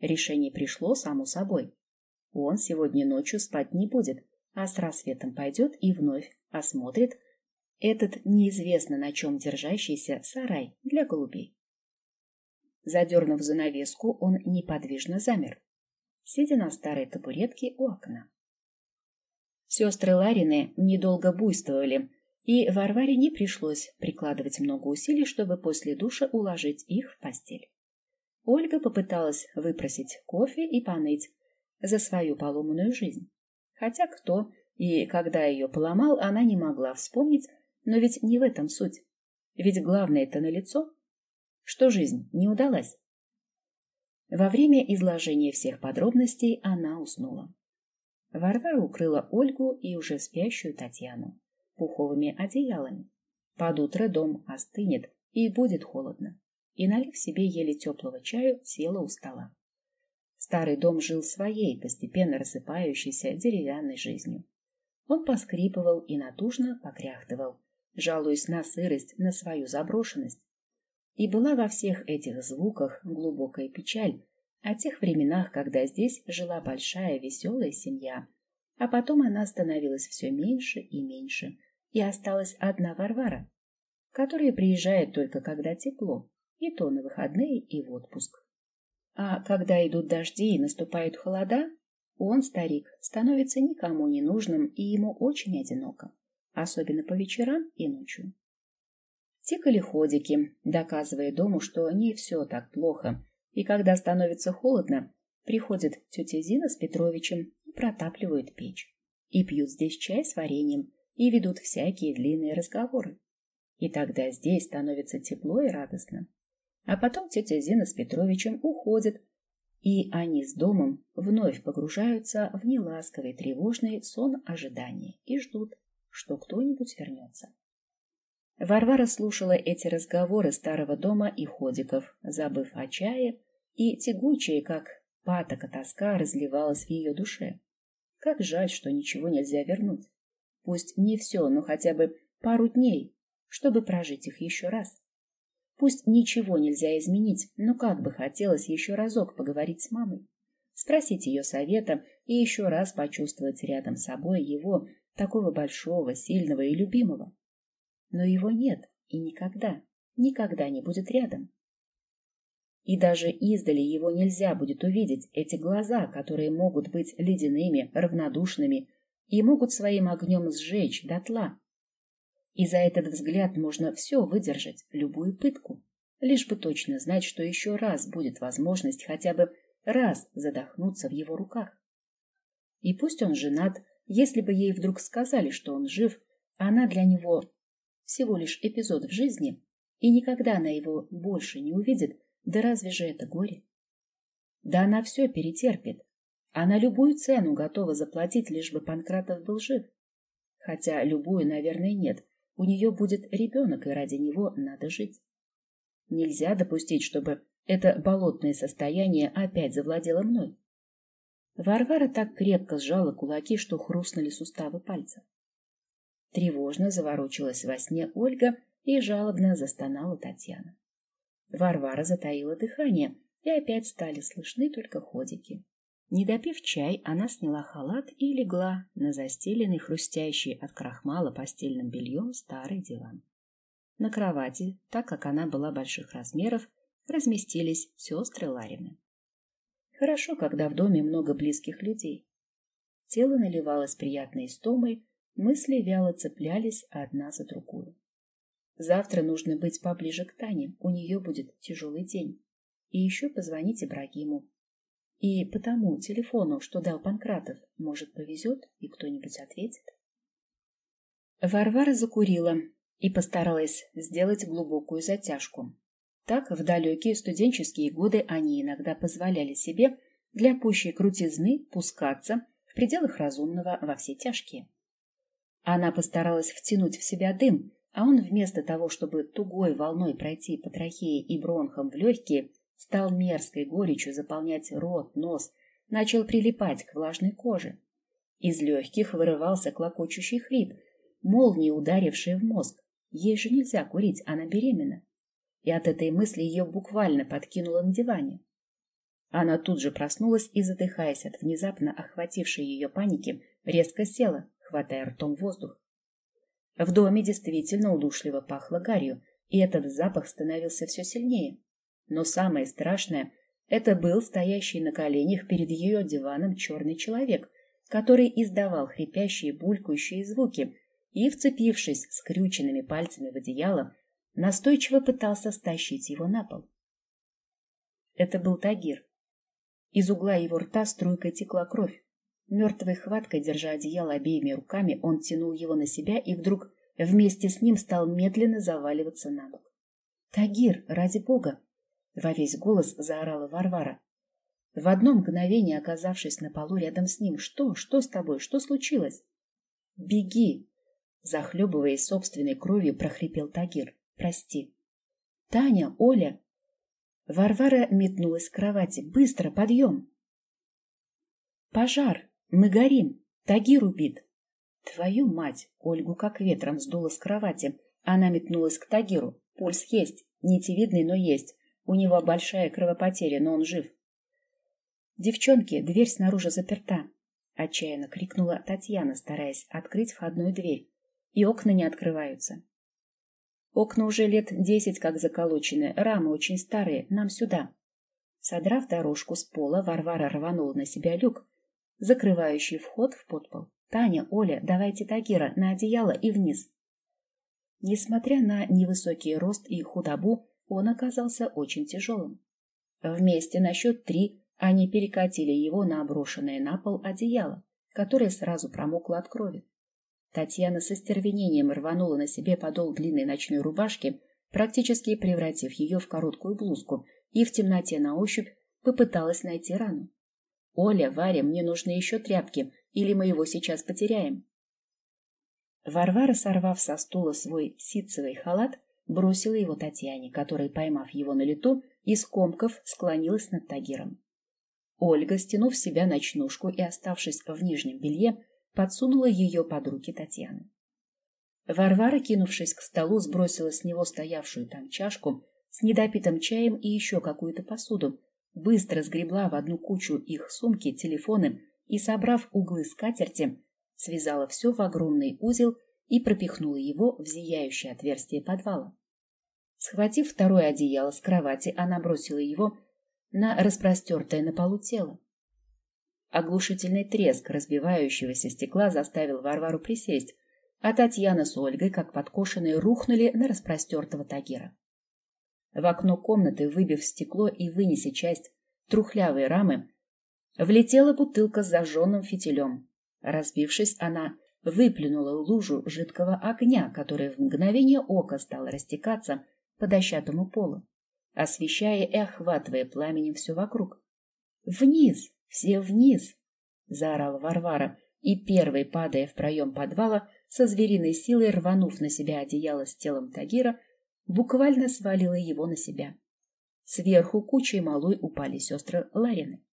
Решение пришло само собой. Он сегодня ночью спать не будет, а с рассветом пойдет и вновь осмотрит этот неизвестно на чем держащийся сарай для голубей. Задернув занавеску, он неподвижно замер, сидя на старой табуретке у окна. Сестры Ларины недолго буйствовали, и Варваре не пришлось прикладывать много усилий, чтобы после душа уложить их в постель. Ольга попыталась выпросить кофе и поныть за свою поломанную жизнь. Хотя кто и когда ее поломал, она не могла вспомнить, но ведь не в этом суть. Ведь главное это налицо что жизнь не удалась. Во время изложения всех подробностей она уснула. Варвара укрыла Ольгу и уже спящую Татьяну пуховыми одеялами. Под утро дом остынет и будет холодно. И, налив себе еле теплого чаю, села у стола. Старый дом жил своей, постепенно рассыпающейся деревянной жизнью. Он поскрипывал и натужно покряхтывал, жалуясь на сырость, на свою заброшенность, и была во всех этих звуках глубокая печаль о тех временах, когда здесь жила большая веселая семья, а потом она становилась все меньше и меньше, и осталась одна Варвара, которая приезжает только когда тепло, и то на выходные и в отпуск. А когда идут дожди и наступают холода, он, старик, становится никому не нужным, и ему очень одиноко, особенно по вечерам и ночью. Тикали ходики, доказывая дому, что не все так плохо. И когда становится холодно, приходит тетя Зина с Петровичем и протапливают печь. И пьют здесь чай с вареньем, и ведут всякие длинные разговоры. И тогда здесь становится тепло и радостно. А потом тетя Зина с Петровичем уходят, и они с домом вновь погружаются в неласковый тревожный сон ожидания и ждут, что кто-нибудь вернется. Варвара слушала эти разговоры старого дома и ходиков, забыв о чае, и тягучая, как патока тоска, разливалась в ее душе. Как жаль, что ничего нельзя вернуть. Пусть не все, но хотя бы пару дней, чтобы прожить их еще раз. Пусть ничего нельзя изменить, но как бы хотелось еще разок поговорить с мамой, спросить ее совета и еще раз почувствовать рядом с собой его, такого большого, сильного и любимого но его нет и никогда, никогда не будет рядом. И даже издали его нельзя будет увидеть, эти глаза, которые могут быть ледяными, равнодушными и могут своим огнем сжечь дотла. И за этот взгляд можно все выдержать, любую пытку, лишь бы точно знать, что еще раз будет возможность хотя бы раз задохнуться в его руках. И пусть он женат, если бы ей вдруг сказали, что он жив, она для него всего лишь эпизод в жизни, и никогда она его больше не увидит, да разве же это горе? Да она все перетерпит. Она любую цену готова заплатить, лишь бы Панкратов был жив. Хотя любую, наверное, нет. У нее будет ребенок, и ради него надо жить. Нельзя допустить, чтобы это болотное состояние опять завладело мной. Варвара так крепко сжала кулаки, что хрустнули суставы пальцев. Тревожно заворочилась во сне Ольга и жалобно застонала Татьяна. Варвара затаила дыхание, и опять стали слышны только ходики. Не допив чай, она сняла халат и легла на застеленный хрустящий от крахмала постельным бельем старый диван. На кровати, так как она была больших размеров, разместились сестры Ларины. Хорошо, когда в доме много близких людей. Тело наливалось приятной истомой, мысли вяло цеплялись одна за другую. Завтра нужно быть поближе к Тане, у нее будет тяжелый день. И еще позвонить Ибрагиму. И по тому телефону, что дал Панкратов, может, повезет, и кто-нибудь ответит. Варвара закурила и постаралась сделать глубокую затяжку. Так, в далекие студенческие годы они иногда позволяли себе для пущей крутизны пускаться в пределах разумного во все тяжкие. Она постаралась втянуть в себя дым, а он вместо того, чтобы тугой волной пройти по трахее и бронхам в легкие, стал мерзкой горечью заполнять рот, нос, начал прилипать к влажной коже. Из легких вырывался клокочущий хрип, молнии, ударившие в мозг. Ей же нельзя курить, она беременна. И от этой мысли ее буквально подкинуло на диване. Она тут же проснулась и, задыхаясь от внезапно охватившей ее паники, резко села, хватая ртом воздух. В доме действительно удушливо пахло гарью, и этот запах становился все сильнее. Но самое страшное — это был стоящий на коленях перед ее диваном черный человек, который издавал хрипящие булькающие звуки и, вцепившись скрюченными пальцами в одеяло, настойчиво пытался стащить его на пол. Это был Тагир. Из угла его рта струйкой текла кровь. Мертвой хваткой, держа одеяло обеими руками, он тянул его на себя и вдруг вместе с ним стал медленно заваливаться на бок. «Тагир, ради бога!» Во весь голос заорала Варвара. В одно мгновение, оказавшись на полу рядом с ним, «Что? Что с тобой? Что случилось?» «Беги!» Захлебываясь собственной кровью, прохрипел Тагир. «Прости». «Таня, Оля!» Варвара метнулась к кровати. «Быстро, подъем!» «Пожар! Мы горим! Тагир убит!» Твою мать! Ольгу как ветром сдуло с кровати. Она метнулась к Тагиру. Пульс есть. Нитевидный, но есть. У него большая кровопотеря, но он жив. «Девчонки, дверь снаружи заперта!» — отчаянно крикнула Татьяна, стараясь открыть входную дверь. «И окна не открываются». «Окна уже лет десять как заколочены, рамы очень старые, нам сюда». Содрав дорожку с пола, Варвара рванула на себя люк, закрывающий вход в подпол. «Таня, Оля, давайте Тагира на одеяло и вниз». Несмотря на невысокий рост и худобу, он оказался очень тяжелым. Вместе на счет три они перекатили его на брошенное на пол одеяло, которое сразу промокло от крови. Татьяна со стервенением рванула на себе подол длинной ночной рубашки, практически превратив ее в короткую блузку, и в темноте на ощупь попыталась найти рану. «Оля, Варя, мне нужны еще тряпки, или мы его сейчас потеряем». Варвара, сорвав со стула свой ситцевый халат, бросила его Татьяне, которая, поймав его на лету, из комков склонилась над Тагиром. Ольга, стянув себя ночнушку и оставшись в нижнем белье, подсунула ее под руки Татьяны. Варвара, кинувшись к столу, сбросила с него стоявшую там чашку с недопитым чаем и еще какую-то посуду, быстро сгребла в одну кучу их сумки, телефоны и, собрав углы скатерти, связала все в огромный узел и пропихнула его в зияющее отверстие подвала. Схватив второе одеяло с кровати, она бросила его на распростертое на полу тело. Оглушительный треск разбивающегося стекла заставил Варвару присесть, а Татьяна с Ольгой, как подкошенные, рухнули на распростертого Тагира. В окно комнаты, выбив стекло и вынеся часть трухлявой рамы, влетела бутылка с зажженным фитилем. Разбившись, она выплюнула лужу жидкого огня, которая в мгновение ока стала растекаться по дощатому полу, освещая и охватывая пламенем все вокруг. «Вниз! Все вниз!» — заорала Варвара, и первой, падая в проем подвала, со звериной силой рванув на себя одеяло с телом Тагира, буквально свалила его на себя. Сверху кучей малой упали сестры Ларины.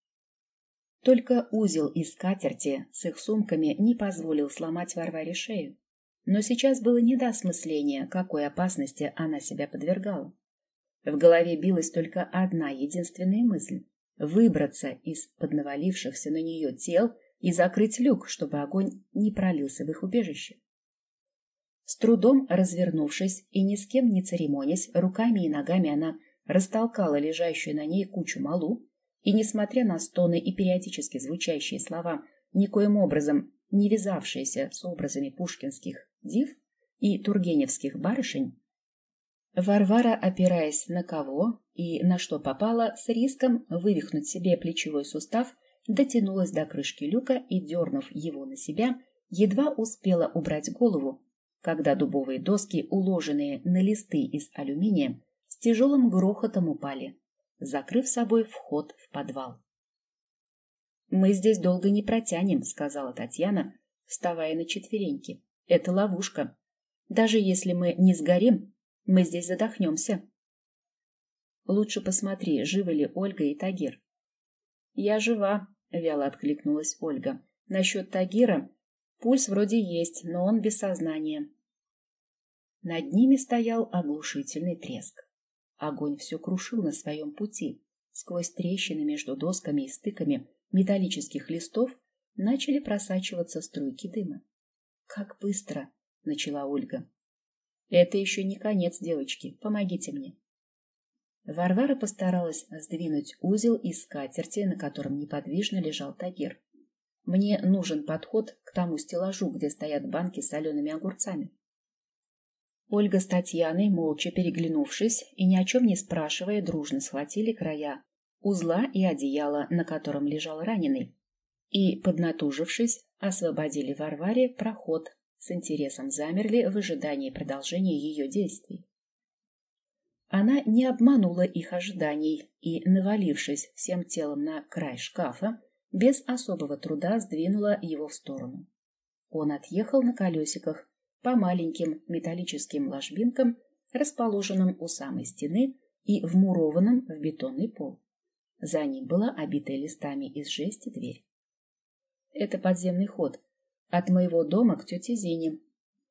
Только узел из скатерти с их сумками не позволил сломать Варваре шею. Но сейчас было не до осмысления, какой опасности она себя подвергала. В голове билась только одна единственная мысль — выбраться из поднавалившихся на нее тел и закрыть люк, чтобы огонь не пролился в их убежище. С трудом развернувшись и ни с кем не церемонясь, руками и ногами она растолкала лежащую на ней кучу малу, И, несмотря на стоны и периодически звучащие слова, никоим образом не вязавшиеся с образами пушкинских див и тургеневских барышень, Варвара, опираясь на кого и на что попало, с риском вывихнуть себе плечевой сустав, дотянулась до крышки люка и, дернув его на себя, едва успела убрать голову, когда дубовые доски, уложенные на листы из алюминия, с тяжелым грохотом упали, закрыв собой вход в подвал. «Мы здесь долго не протянем», — сказала Татьяна, вставая на четвереньки. «Это ловушка. Даже если мы не сгорим, мы здесь задохнемся». «Лучше посмотри, живы ли Ольга и Тагир». «Я жива», — вяло откликнулась Ольга. «Насчет Тагира пульс вроде есть, но он без сознания». Над ними стоял оглушительный треск. Огонь все крушил на своем пути. Сквозь трещины между досками и стыками металлических листов начали просачиваться струйки дыма. «Как быстро!» — начала Ольга. «Это еще не конец, девочки. Помогите мне». Варвара постаралась сдвинуть узел из скатерти, на котором неподвижно лежал Тагир. «Мне нужен подход к тому стеллажу, где стоят банки с солеными огурцами». Ольга с Татьяной, молча переглянувшись и ни о чем не спрашивая, дружно схватили края узла и одеяла, на котором лежал раненый, и, поднатужившись, освободили Варваре проход, с интересом замерли в ожидании продолжения ее действий. Она не обманула их ожиданий и, навалившись всем телом на край шкафа, без особого труда сдвинула его в сторону. Он отъехал на колесиках, по маленьким металлическим ложбинкам, расположенным у самой стены и вмурованным в бетонный пол. За ним была обитая листами из жести дверь. Это подземный ход от моего дома к тете Зине.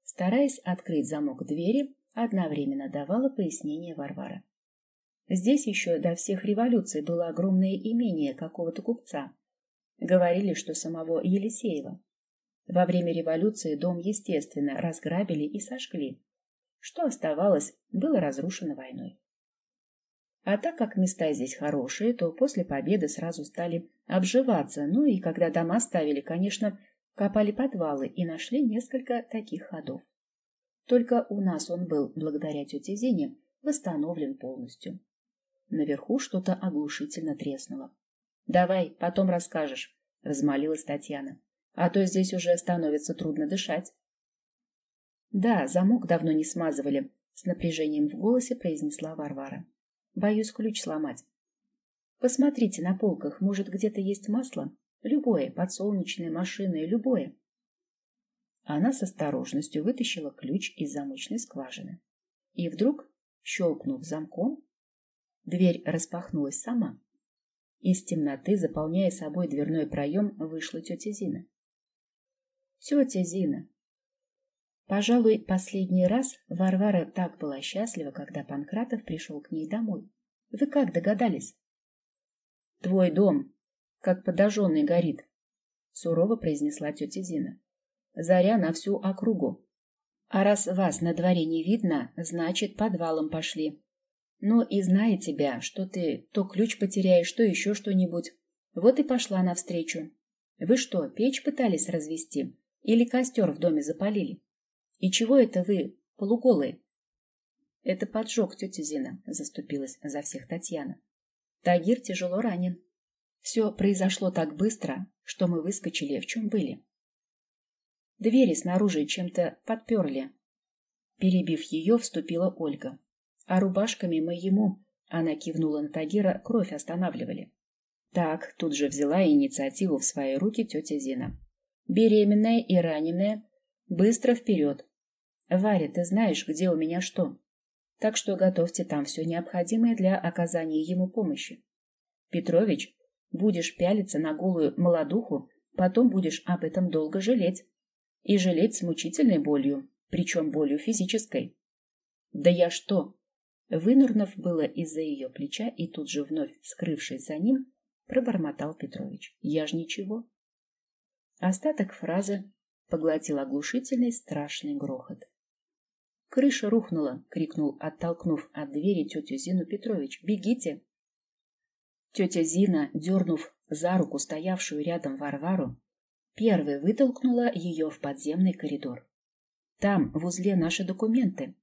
Стараясь открыть замок двери, одновременно давала пояснение Варвара. Здесь еще до всех революций было огромное имение какого-то купца. Говорили, что самого Елисеева. Во время революции дом, естественно, разграбили и сожгли. Что оставалось, было разрушено войной. А так как места здесь хорошие, то после победы сразу стали обживаться, ну и когда дома ставили, конечно, копали подвалы и нашли несколько таких ходов. Только у нас он был, благодаря тете Зине, восстановлен полностью. Наверху что-то оглушительно треснуло. — Давай, потом расскажешь, — размолилась Татьяна а то здесь уже становится трудно дышать. Да, замок давно не смазывали, с напряжением в голосе произнесла Варвара. Боюсь ключ сломать. Посмотрите на полках, может, где-то есть масло? Любое, подсолнечное, машинное, любое. Она с осторожностью вытащила ключ из замочной скважины. И вдруг, щелкнув замком, дверь распахнулась сама. Из темноты, заполняя собой дверной проем, вышла тетя Зина. Тетя Зина. Пожалуй, последний раз Варвара так была счастлива, когда Панкратов пришел к ней домой. Вы как догадались? Твой дом, как подожженный, горит, сурово произнесла тетя Зина. Заря на всю округу. А раз вас на дворе не видно, значит, подвалом пошли. Ну и зная тебя, что ты то ключ потеряешь, то еще что-нибудь. Вот и пошла навстречу. Вы что, печь пытались развести? Или костер в доме запалили? И чего это вы, полуголые? Это поджог, тетя Зина, заступилась за всех Татьяна. Тагир тяжело ранен. Все произошло так быстро, что мы выскочили, в чем были. Двери снаружи чем-то подперли. Перебив ее, вступила Ольга. А рубашками мы ему, она кивнула на Тагира, кровь останавливали. Так, тут же взяла инициативу в свои руки тетя Зина беременная и раненая, быстро вперед. Варя, ты знаешь, где у меня что. Так что готовьте там все необходимое для оказания ему помощи. Петрович, будешь пялиться на голую молодуху, потом будешь об этом долго жалеть. И жалеть с мучительной болью, причем болью физической. Да я что? Вынурнув было из-за ее плеча и тут же вновь скрывшись за ним, пробормотал Петрович. Я ж ничего. Остаток фразы поглотил оглушительный страшный грохот. «Крыша рухнула!» — крикнул, оттолкнув от двери тетю Зину Петрович. «Бегите!» Тетя Зина, дернув за руку стоявшую рядом Варвару, первой вытолкнула ее в подземный коридор. Там, в узле, наши документы.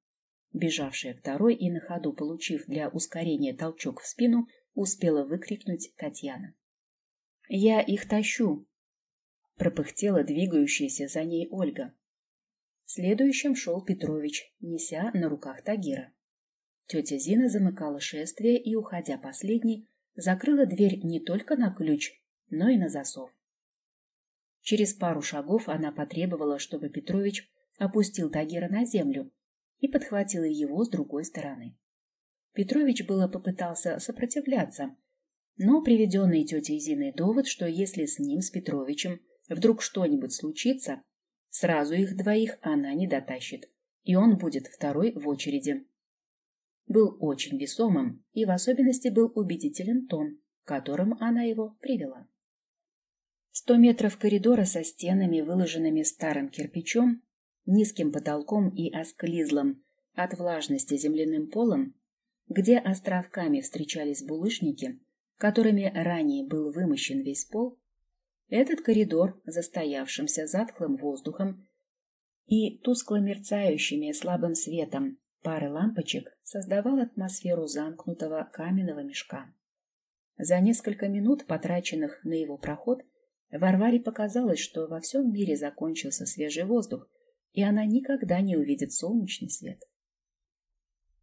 Бежавшая второй и на ходу, получив для ускорения толчок в спину, успела выкрикнуть Татьяна. «Я их тащу!» — пропыхтела двигающаяся за ней Ольга. Следующим шел Петрович, неся на руках Тагира. Тетя Зина замыкала шествие и, уходя последней, закрыла дверь не только на ключ, но и на засов. Через пару шагов она потребовала, чтобы Петрович опустил Тагира на землю и подхватила его с другой стороны. Петрович было попытался сопротивляться, но приведенный тетей Зиной довод, что если с ним, с Петровичем, вдруг что-нибудь случится, сразу их двоих она не дотащит, и он будет второй в очереди. Был очень весомым, и в особенности был убедителен тон, которым она его привела. Сто метров коридора со стенами, выложенными старым кирпичом, низким потолком и осклизлым от влажности земляным полом, где островками встречались булыжники, которыми ранее был вымощен весь пол, этот коридор, застоявшимся затхлым воздухом и тускло мерцающими слабым светом пары лампочек, создавал атмосферу замкнутого каменного мешка. За несколько минут, потраченных на его проход, Варваре показалось, что во всем мире закончился свежий воздух, и она никогда не увидит солнечный свет.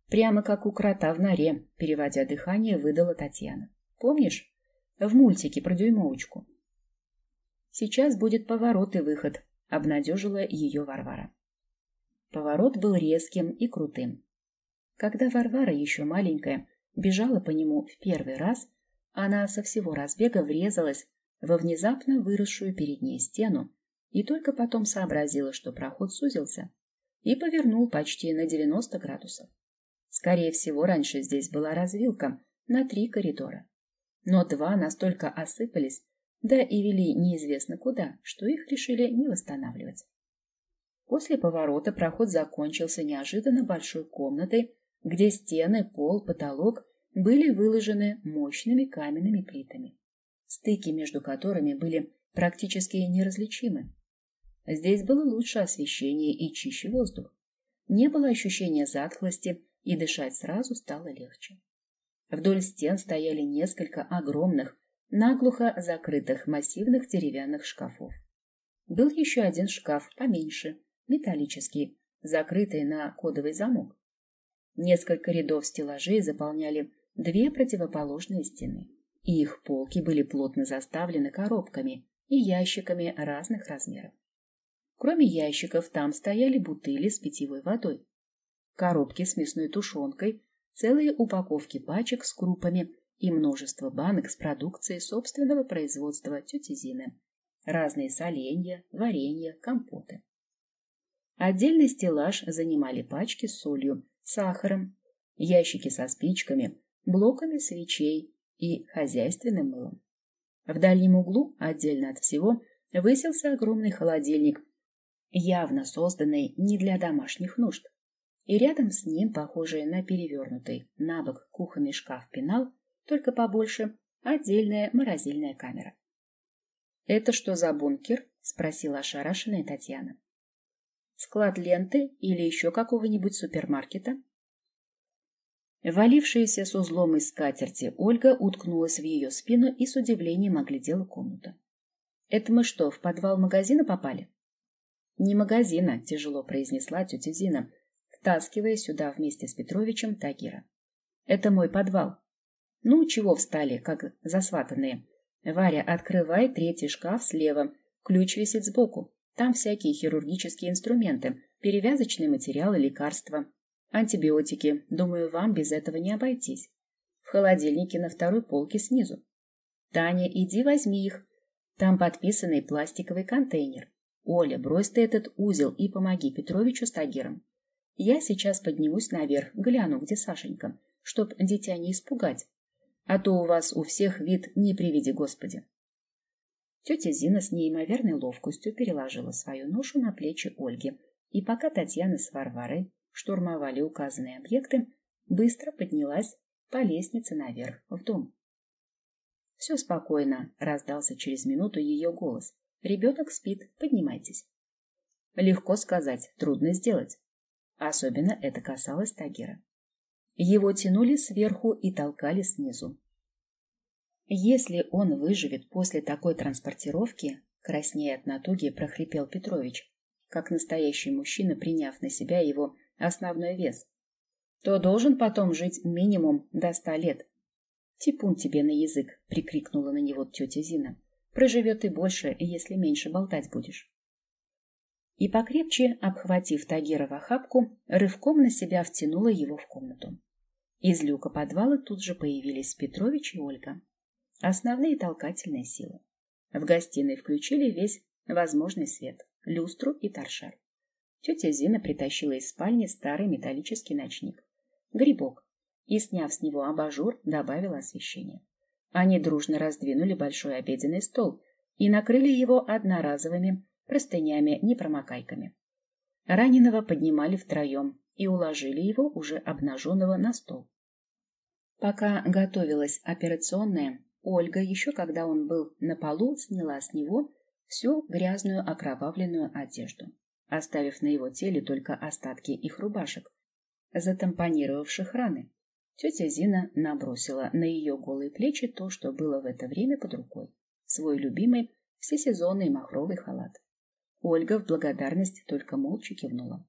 Прямо как у крота в норе, переводя дыхание, выдала Татьяна. Помнишь? В мультике про дюймовочку. Сейчас будет поворот и выход, обнадежила ее Варвара. Поворот был резким и крутым. Когда Варвара, еще маленькая, бежала по нему в первый раз, она со всего разбега врезалась во внезапно выросшую перед ней стену и только потом сообразила, что проход сузился и повернул почти на 90 градусов. Скорее всего, раньше здесь была развилка на три коридора. Но два настолько осыпались, да и вели неизвестно куда, что их решили не восстанавливать. После поворота проход закончился неожиданно большой комнатой, где стены, пол, потолок были выложены мощными каменными плитами, стыки между которыми были практически неразличимы. Здесь было лучше освещение и чище воздух. Не было ощущения затхлости, и дышать сразу стало легче. Вдоль стен стояли несколько огромных, наглухо закрытых массивных деревянных шкафов. Был еще один шкаф поменьше, металлический, закрытый на кодовый замок. Несколько рядов стеллажей заполняли две противоположные стены, и их полки были плотно заставлены коробками и ящиками разных размеров. Кроме ящиков, там стояли бутыли с питьевой водой, коробки с мясной тушенкой, целые упаковки пачек с крупами и множество банок с продукцией собственного производства тети Зины, разные соленья, варенья, компоты. Отдельный стеллаж занимали пачки с солью, сахаром, ящики со спичками, блоками свечей и хозяйственным мылом. В дальнем углу, отдельно от всего, высился огромный холодильник явно созданный не для домашних нужд. И рядом с ним, похожий на перевернутый на бок кухонный шкаф-пенал, только побольше, отдельная морозильная камера. «Это что за бункер?» — спросила ошарашенная Татьяна. «Склад ленты или еще какого-нибудь супермаркета?» Валившаяся с узлом из скатерти Ольга уткнулась в ее спину и с удивлением оглядела комнату. «Это мы что, в подвал магазина попали?» «Не магазина», — тяжело произнесла тетя Зина, втаскивая сюда вместе с Петровичем Тагира. «Это мой подвал». «Ну, чего встали, как засватанные?» «Варя, открывай третий шкаф слева. Ключ висит сбоку. Там всякие хирургические инструменты, перевязочные материалы, лекарства, антибиотики. Думаю, вам без этого не обойтись. В холодильнике на второй полке снизу. Таня, иди возьми их. Там подписанный пластиковый контейнер. Оля, брось ты этот узел и помоги Петровичу с Тагиром. Я сейчас поднимусь наверх, гляну, где Сашенька, чтоб дитя не испугать. А то у вас у всех вид не приведи Господи. Тетя Зина с неимоверной ловкостью переложила свою ношу на плечи Ольги, и пока Татьяна с Варварой штурмовали указанные объекты, быстро поднялась по лестнице наверх в дом. Все спокойно, раздался через минуту ее голос. Ребенок спит, поднимайтесь. Легко сказать, трудно сделать. Особенно это касалось Тагира. Его тянули сверху и толкали снизу. Если он выживет после такой транспортировки, краснея от натуги, прохрипел Петрович, как настоящий мужчина, приняв на себя его основной вес, то должен потом жить минимум до ста лет. «Типун тебе на язык!» — прикрикнула на него тетя Зина. «Проживет и больше, если меньше болтать будешь». И покрепче, обхватив Тагира в охапку, рывком на себя втянула его в комнату. Из люка подвала тут же появились Петрович и Ольга. Основные толкательные силы. В гостиной включили весь возможный свет, люстру и торшер. Тетя Зина притащила из спальни старый металлический ночник. Грибок. И, сняв с него абажур, добавила освещение. Они дружно раздвинули большой обеденный стол и накрыли его одноразовыми простынями-непромокайками. Раненого поднимали втроем и уложили его уже обнаженного на стол. Пока готовилась операционная, Ольга, еще когда он был на полу, сняла с него всю грязную окровавленную одежду, оставив на его теле только остатки их рубашек, затампонировавших раны. Тетя Зина набросила на ее голые плечи то, что было в это время под рукой, свой любимый всесезонный махровый халат. Ольга в благодарность только молча кивнула.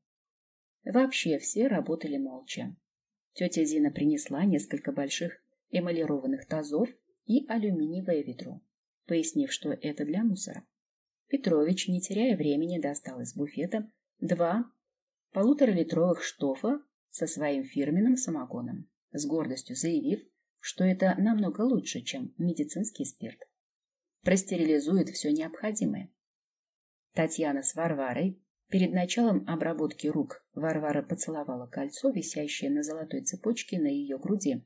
Вообще все работали молча. Тетя Зина принесла несколько больших эмалированных тазов и алюминиевое ведро, пояснив, что это для мусора. Петрович, не теряя времени, достал из буфета два полуторалитровых штофа со своим фирменным самогоном, с гордостью заявив, что это намного лучше, чем медицинский спирт. Простерилизует все необходимое. Татьяна с Варварой Перед началом обработки рук Варвара поцеловала кольцо, висящее на золотой цепочке на ее груди.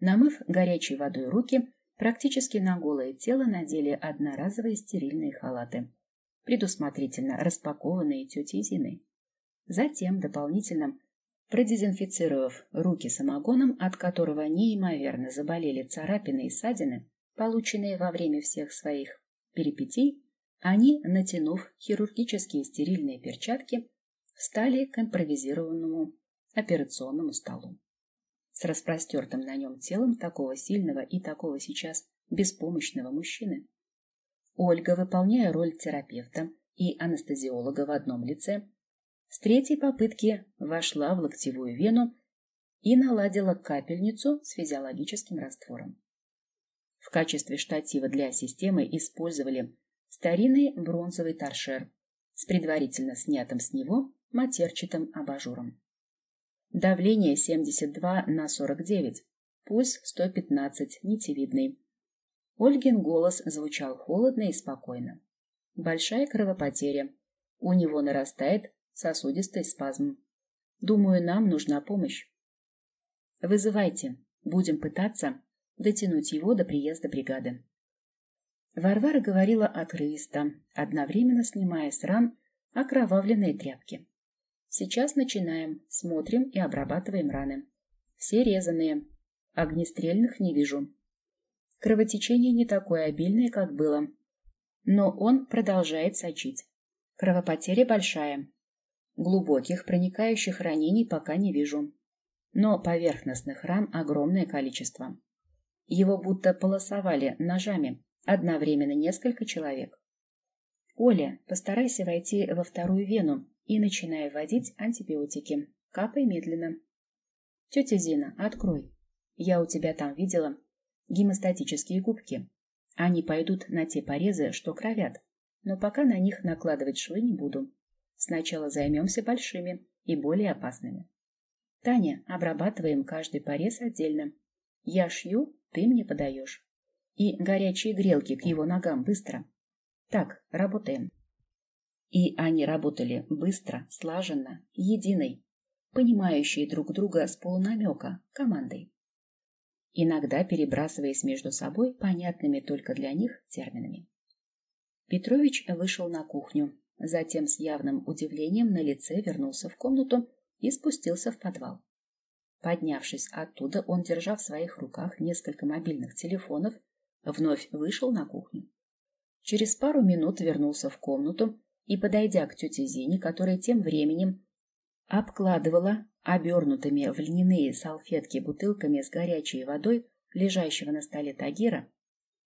Намыв горячей водой руки, практически на голое тело надели одноразовые стерильные халаты, предусмотрительно распакованные тетей Зиной. Затем, дополнительно продезинфицировав руки самогоном, от которого неимоверно заболели царапины и ссадины, полученные во время всех своих перипетий, они, натянув хирургические стерильные перчатки, встали к импровизированному операционному столу. С распростертым на нем телом такого сильного и такого сейчас беспомощного мужчины. Ольга, выполняя роль терапевта и анестезиолога в одном лице, с третьей попытки вошла в локтевую вену и наладила капельницу с физиологическим раствором. В качестве штатива для системы использовали старинный бронзовый торшер с предварительно снятым с него матерчатым абажуром. Давление 72 на 49, пульс 115, нитевидный. Ольгин голос звучал холодно и спокойно. Большая кровопотеря. У него нарастает сосудистый спазм. Думаю, нам нужна помощь. Вызывайте. Будем пытаться дотянуть его до приезда бригады. Варвара говорила отрывисто, одновременно снимая с ран окровавленные тряпки. Сейчас начинаем, смотрим и обрабатываем раны. Все резаные. Огнестрельных не вижу. Кровотечение не такое обильное, как было. Но он продолжает сочить. Кровопотеря большая. Глубоких проникающих ранений пока не вижу. Но поверхностных ран огромное количество. Его будто полосовали ножами, Одновременно несколько человек. Оля, постарайся войти во вторую вену и начинай вводить антибиотики. Капай медленно. Тетя Зина, открой. Я у тебя там видела гемостатические губки. Они пойдут на те порезы, что кровят, но пока на них накладывать швы не буду. Сначала займемся большими и более опасными. Таня, обрабатываем каждый порез отдельно. Я шью, ты мне подаешь и горячие грелки к его ногам быстро. Так, работаем. И они работали быстро, слаженно, единой, понимающие друг друга с полунамека, командой. Иногда перебрасываясь между собой понятными только для них терминами. Петрович вышел на кухню, затем с явным удивлением на лице вернулся в комнату и спустился в подвал. Поднявшись оттуда, он, держа в своих руках несколько мобильных телефонов, вновь вышел на кухню. Через пару минут вернулся в комнату и, подойдя к тете Зине, которая тем временем обкладывала обернутыми в льняные салфетки бутылками с горячей водой лежащего на столе Тагира,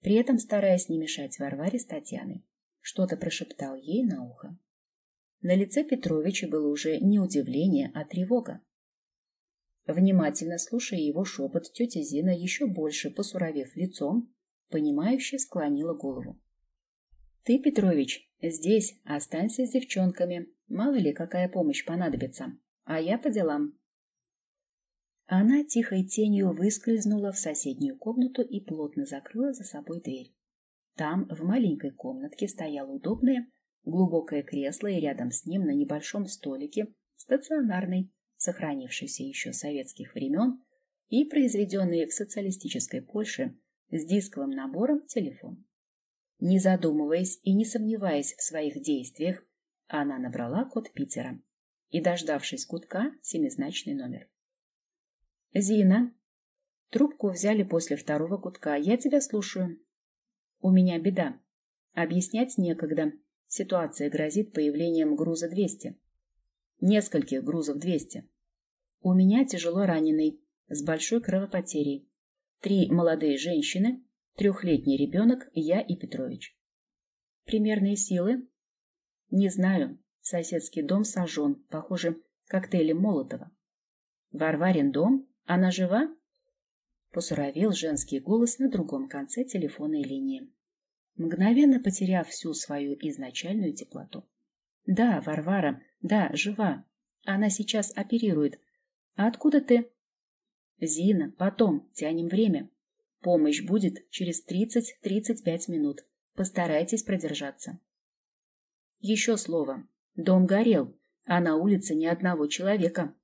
при этом стараясь не мешать Варваре с Татьяной, что-то прошептал ей на ухо. На лице Петровича было уже не удивление, а тревога. Внимательно слушая его шепот, тетя Зина, еще больше посуровев лицом, понимающе склонила голову. — Ты, Петрович, здесь останься с девчонками, мало ли какая помощь понадобится, а я по делам. Она тихой тенью выскользнула в соседнюю комнату и плотно закрыла за собой дверь. Там, в маленькой комнатке, стояло удобное, глубокое кресло, и рядом с ним на небольшом столике стационарный, сохранившийся еще советских времен и произведенный в социалистической Польше с дисковым набором телефон. Не задумываясь и не сомневаясь в своих действиях, она набрала код Питера и, дождавшись гудка, семизначный номер. «Зина!» Трубку взяли после второго гудка. «Я тебя слушаю». «У меня беда. Объяснять некогда. Ситуация грозит появлением груза 200. Нескольких грузов 200. У меня тяжело раненый, с большой кровопотерей. Три молодые женщины, трехлетний ребенок, я и Петрович. Примерные силы? Не знаю. Соседский дом сожжен, похоже, коктейлем Молотова. Варварин дом? Она жива? Посуровел женский голос на другом конце телефонной линии, мгновенно потеряв всю свою изначальную теплоту. Да, Варвара, да, жива. Она сейчас оперирует. А откуда ты? Зина, потом, тянем время. Помощь будет через 30-35 минут. Постарайтесь продержаться. Еще слово. Дом горел, а на улице ни одного человека.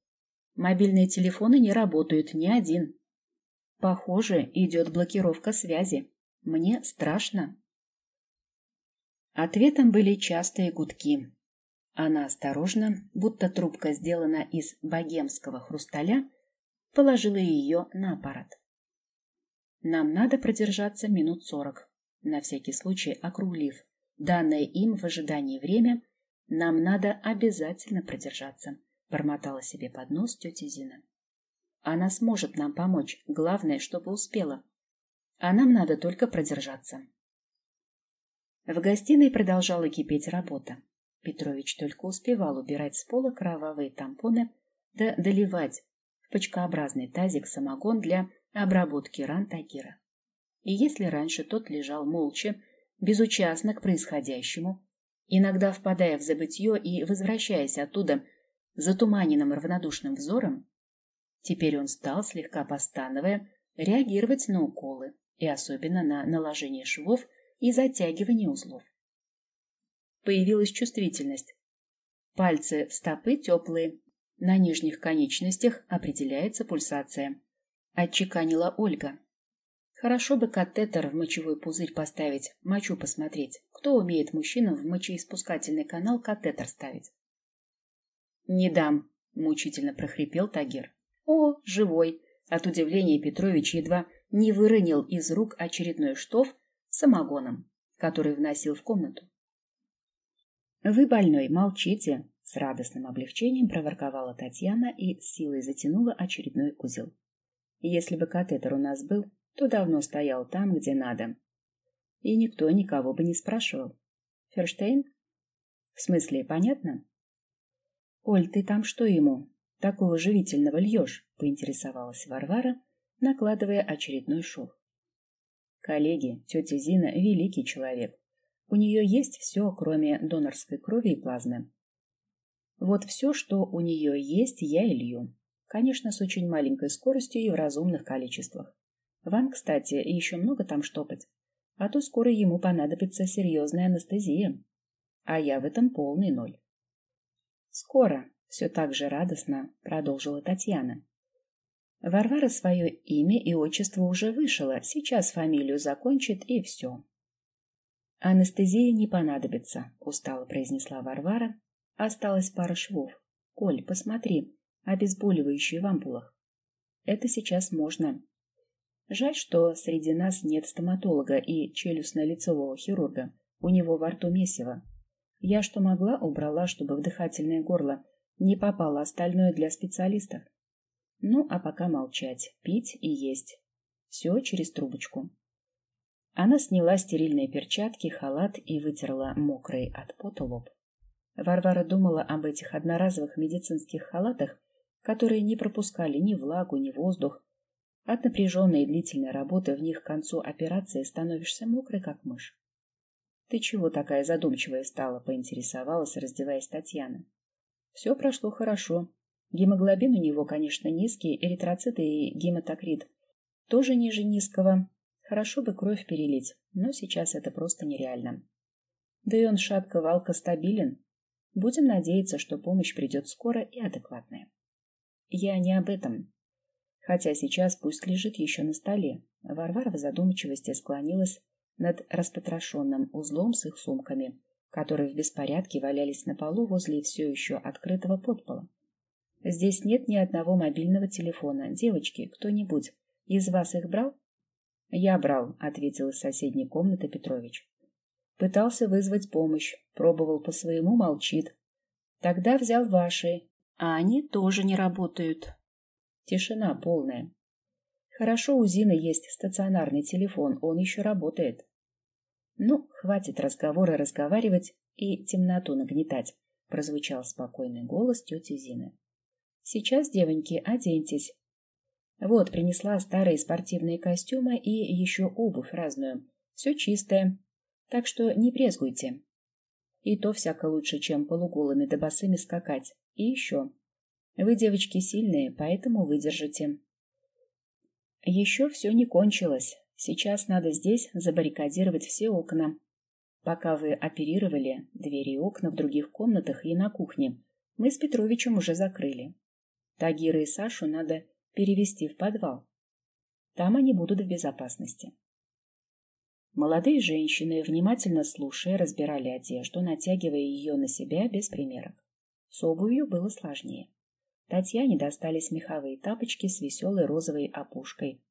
Мобильные телефоны не работают, ни один. Похоже, идет блокировка связи. Мне страшно. Ответом были частые гудки. Она осторожно, будто трубка сделана из богемского хрусталя, положила ее на аппарат. Нам надо продержаться минут сорок, на всякий случай округлив. Данное им в ожидании время, нам надо обязательно продержаться, бормотала себе под нос тетя Зина. Она сможет нам помочь, главное, чтобы успела. А нам надо только продержаться. В гостиной продолжала кипеть работа. Петрович только успевал убирать с пола кровавые тампоны да доливать в тазик самогон для обработки ран Тагира. И если раньше тот лежал молча, безучастно к происходящему, иногда впадая в забытье и возвращаясь оттуда затуманенным равнодушным взором, теперь он стал, слегка постановая, реагировать на уколы и особенно на наложение швов и затягивание узлов. Появилась чувствительность. Пальцы стопы теплые, на нижних конечностях определяется пульсация. Отчеканила Ольга. Хорошо бы катетер в мочевой пузырь поставить, мочу посмотреть. Кто умеет мужчинам в мочеиспускательный канал катетер ставить? Не дам, мучительно прохрипел Тагир. О, живой! От удивления Петрович едва не выронил из рук очередной штоф самогоном, который вносил в комнату. Вы больной, молчите, с радостным облегчением проворковала Татьяна и с силой затянула очередной узел. Если бы катетер у нас был, то давно стоял там, где надо. И никто никого бы не спрашивал. Ферштейн? В смысле, понятно? Оль, ты там что ему? Такого живительного льешь? Поинтересовалась Варвара, накладывая очередной шов. Коллеги, тетя Зина – великий человек. У нее есть все, кроме донорской крови и плазмы. Вот все, что у нее есть, я и лью. Конечно, с очень маленькой скоростью и в разумных количествах. Вам, кстати, еще много там штопать. А то скоро ему понадобится серьезная анестезия. А я в этом полный ноль. Скоро, все так же радостно, продолжила Татьяна. Варвара свое имя и отчество уже вышила, сейчас фамилию закончит и все. Анестезия не понадобится, устало произнесла Варвара. Осталась пара швов. Коль, посмотри, обезболивающие в ампулах. Это сейчас можно. Жаль, что среди нас нет стоматолога и челюстно-лицевого хирурга. У него во рту месиво. Я что могла, убрала, чтобы в дыхательное горло не попало остальное для специалистов. Ну, а пока молчать, пить и есть. Все через трубочку. Она сняла стерильные перчатки, халат и вытерла мокрый от пота лоб. Варвара думала об этих одноразовых медицинских халатах, которые не пропускали ни влагу, ни воздух. От напряженной и длительной работы в них к концу операции становишься мокрой, как мышь. — Ты чего такая задумчивая стала? — поинтересовалась, раздеваясь Татьяна. — Все прошло хорошо. Гемоглобин у него, конечно, низкий, эритроциты и гематокрит тоже ниже низкого. Хорошо бы кровь перелить, но сейчас это просто нереально. Да и он шатко-валко стабилен, Будем надеяться, что помощь придет скоро и адекватная. Я не об этом. Хотя сейчас пусть лежит еще на столе. Варвара в задумчивости склонилась над распотрошенным узлом с их сумками, которые в беспорядке валялись на полу возле все еще открытого подпола. Здесь нет ни одного мобильного телефона. Девочки, кто-нибудь из вас их брал? Я брал, ответил из соседней комнаты Петрович. Пытался вызвать помощь, пробовал по своему, молчит. Тогда взял ваши, а они тоже не работают. Тишина полная. Хорошо, у Зины есть стационарный телефон, он еще работает. Ну, хватит разговора разговаривать и темноту нагнетать, прозвучал спокойный голос тети Зины. Сейчас, девоньки, оденьтесь. Вот, принесла старые спортивные костюмы и еще обувь разную. Все чистое, так что не брезгуйте. И то всяко лучше, чем полуголыми да босыми скакать. И еще. Вы, девочки, сильные, поэтому выдержите. Еще все не кончилось. Сейчас надо здесь забаррикадировать все окна. Пока вы оперировали, двери и окна в других комнатах и на кухне мы с Петровичем уже закрыли. Тагира и Сашу надо перевести в подвал. Там они будут в безопасности. Молодые женщины, внимательно слушая, разбирали одежду, натягивая ее на себя без примерок. С обувью было сложнее. Татьяне достались меховые тапочки с веселой розовой опушкой.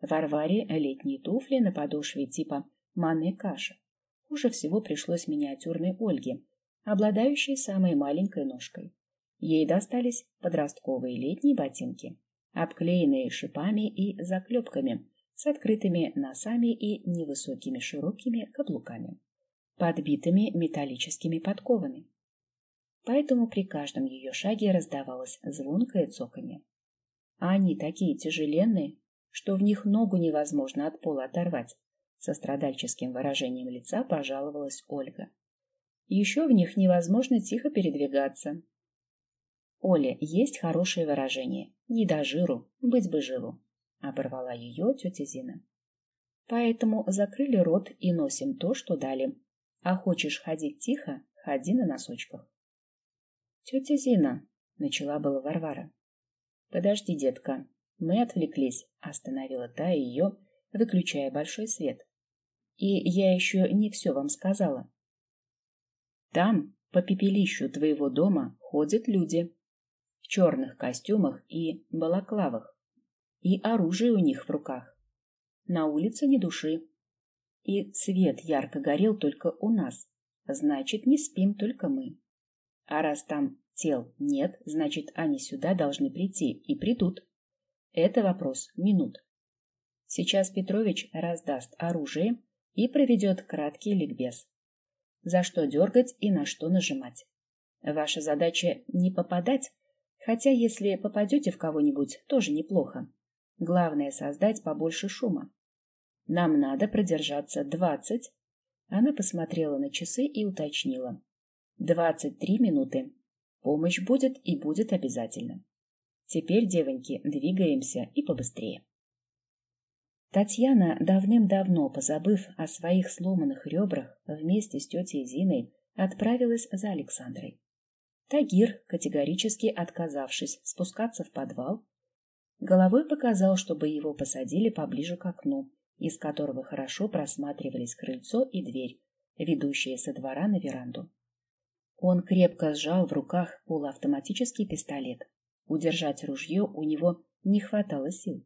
Варваре летние туфли на подошве типа манной каши. Хуже всего пришлось миниатюрной Ольге, обладающей самой маленькой ножкой. Ей достались подростковые летние ботинки, обклеенные шипами и заклепками, с открытыми носами и невысокими широкими каблуками, подбитыми металлическими подковами. Поэтому при каждом ее шаге раздавалось звонкое цоканье. А они такие тяжеленные, что в них ногу невозможно от пола оторвать, со страдальческим выражением лица пожаловалась Ольга. Еще в них невозможно тихо передвигаться. Оля, есть хорошее выражение. Не до жиру, быть бы живу оборвала ее тетя Зина. Поэтому закрыли рот и носим то, что дали. А хочешь ходить тихо, ходи на носочках. Тетя Зина, начала была Варвара. Подожди, детка, мы отвлеклись, остановила та ее, выключая большой свет. И я еще не все вам сказала. Там, по пепелищу твоего дома, ходят люди в черных костюмах и балаклавах и оружие у них в руках. На улице ни души. И свет ярко горел только у нас. Значит, не спим только мы. А раз там тел нет, значит, они сюда должны прийти и придут. Это вопрос минут. Сейчас Петрович раздаст оружие и проведет краткий ликбез. За что дергать и на что нажимать. Ваша задача не попадать, хотя если попадете в кого-нибудь, тоже неплохо. Главное — создать побольше шума. Нам надо продержаться двадцать. Она посмотрела на часы и уточнила. Двадцать три минуты. Помощь будет и будет обязательно. Теперь, девоньки, двигаемся и побыстрее. Татьяна, давным-давно позабыв о своих сломанных ребрах, вместе с тетей Зиной отправилась за Александрой. Тагир, категорически отказавшись спускаться в подвал, Головой показал, чтобы его посадили поближе к окну, из которого хорошо просматривались крыльцо и дверь, ведущие со двора на веранду. Он крепко сжал в руках полуавтоматический пистолет. Удержать ружье у него не хватало сил.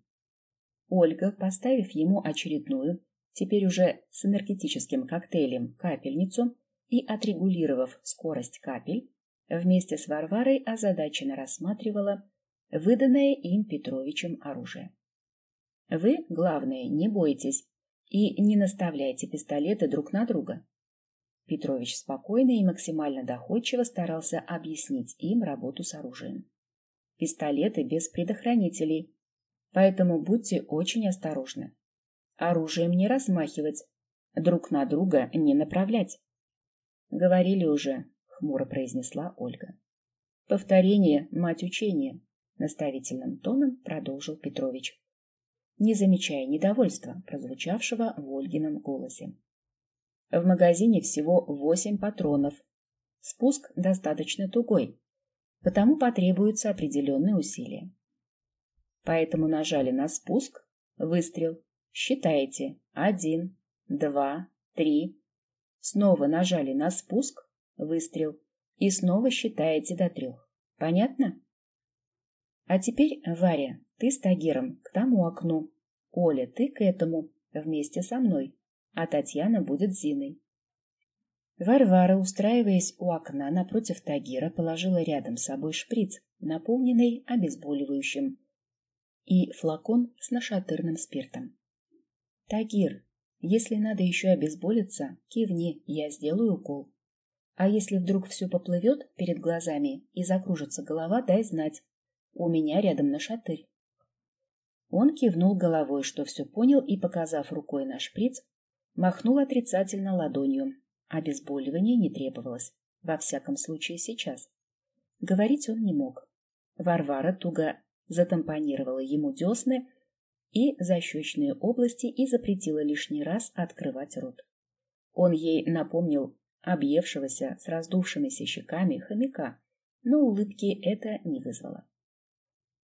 Ольга, поставив ему очередную, теперь уже с энергетическим коктейлем, капельницу и отрегулировав скорость капель, вместе с Варварой озадаченно рассматривала выданное им Петровичем оружие. Вы, главное, не бойтесь и не наставляйте пистолеты друг на друга. Петрович спокойно и максимально доходчиво старался объяснить им работу с оружием. Пистолеты без предохранителей, поэтому будьте очень осторожны. Оружием не размахивать, друг на друга не направлять. Говорили уже, хмуро произнесла Ольга. Повторение — мать учения, наставительным тоном продолжил Петрович, не замечая недовольства, прозвучавшего в Ольгином голосе. В магазине всего восемь патронов. Спуск достаточно тугой, потому потребуются определенные усилия. Поэтому нажали на спуск, выстрел. Считаете. Один, два, три. Снова нажали на спуск, выстрел. И снова считаете до трех. Понятно? А теперь, Варя, ты с Тагиром к тому окну. Оля, ты к этому, вместе со мной. А Татьяна будет с Зиной. Варвара, устраиваясь у окна напротив Тагира, положила рядом с собой шприц, наполненный обезболивающим, и флакон с нашатырным спиртом. «Тагир, если надо еще обезболиться, кивни, я сделаю укол. А если вдруг все поплывет перед глазами и закружится голова, дай знать. У меня рядом нашатырь. Он кивнул головой, что все понял, и, показав рукой на шприц, махнул отрицательно ладонью. Обезболивание не требовалось, во всяком случае сейчас. Говорить он не мог. Варвара туго затампонировала ему десны и защечные области и запретила лишний раз открывать рот. Он ей напомнил объевшегося с раздувшимися щеками хомяка, но улыбки это не вызвало.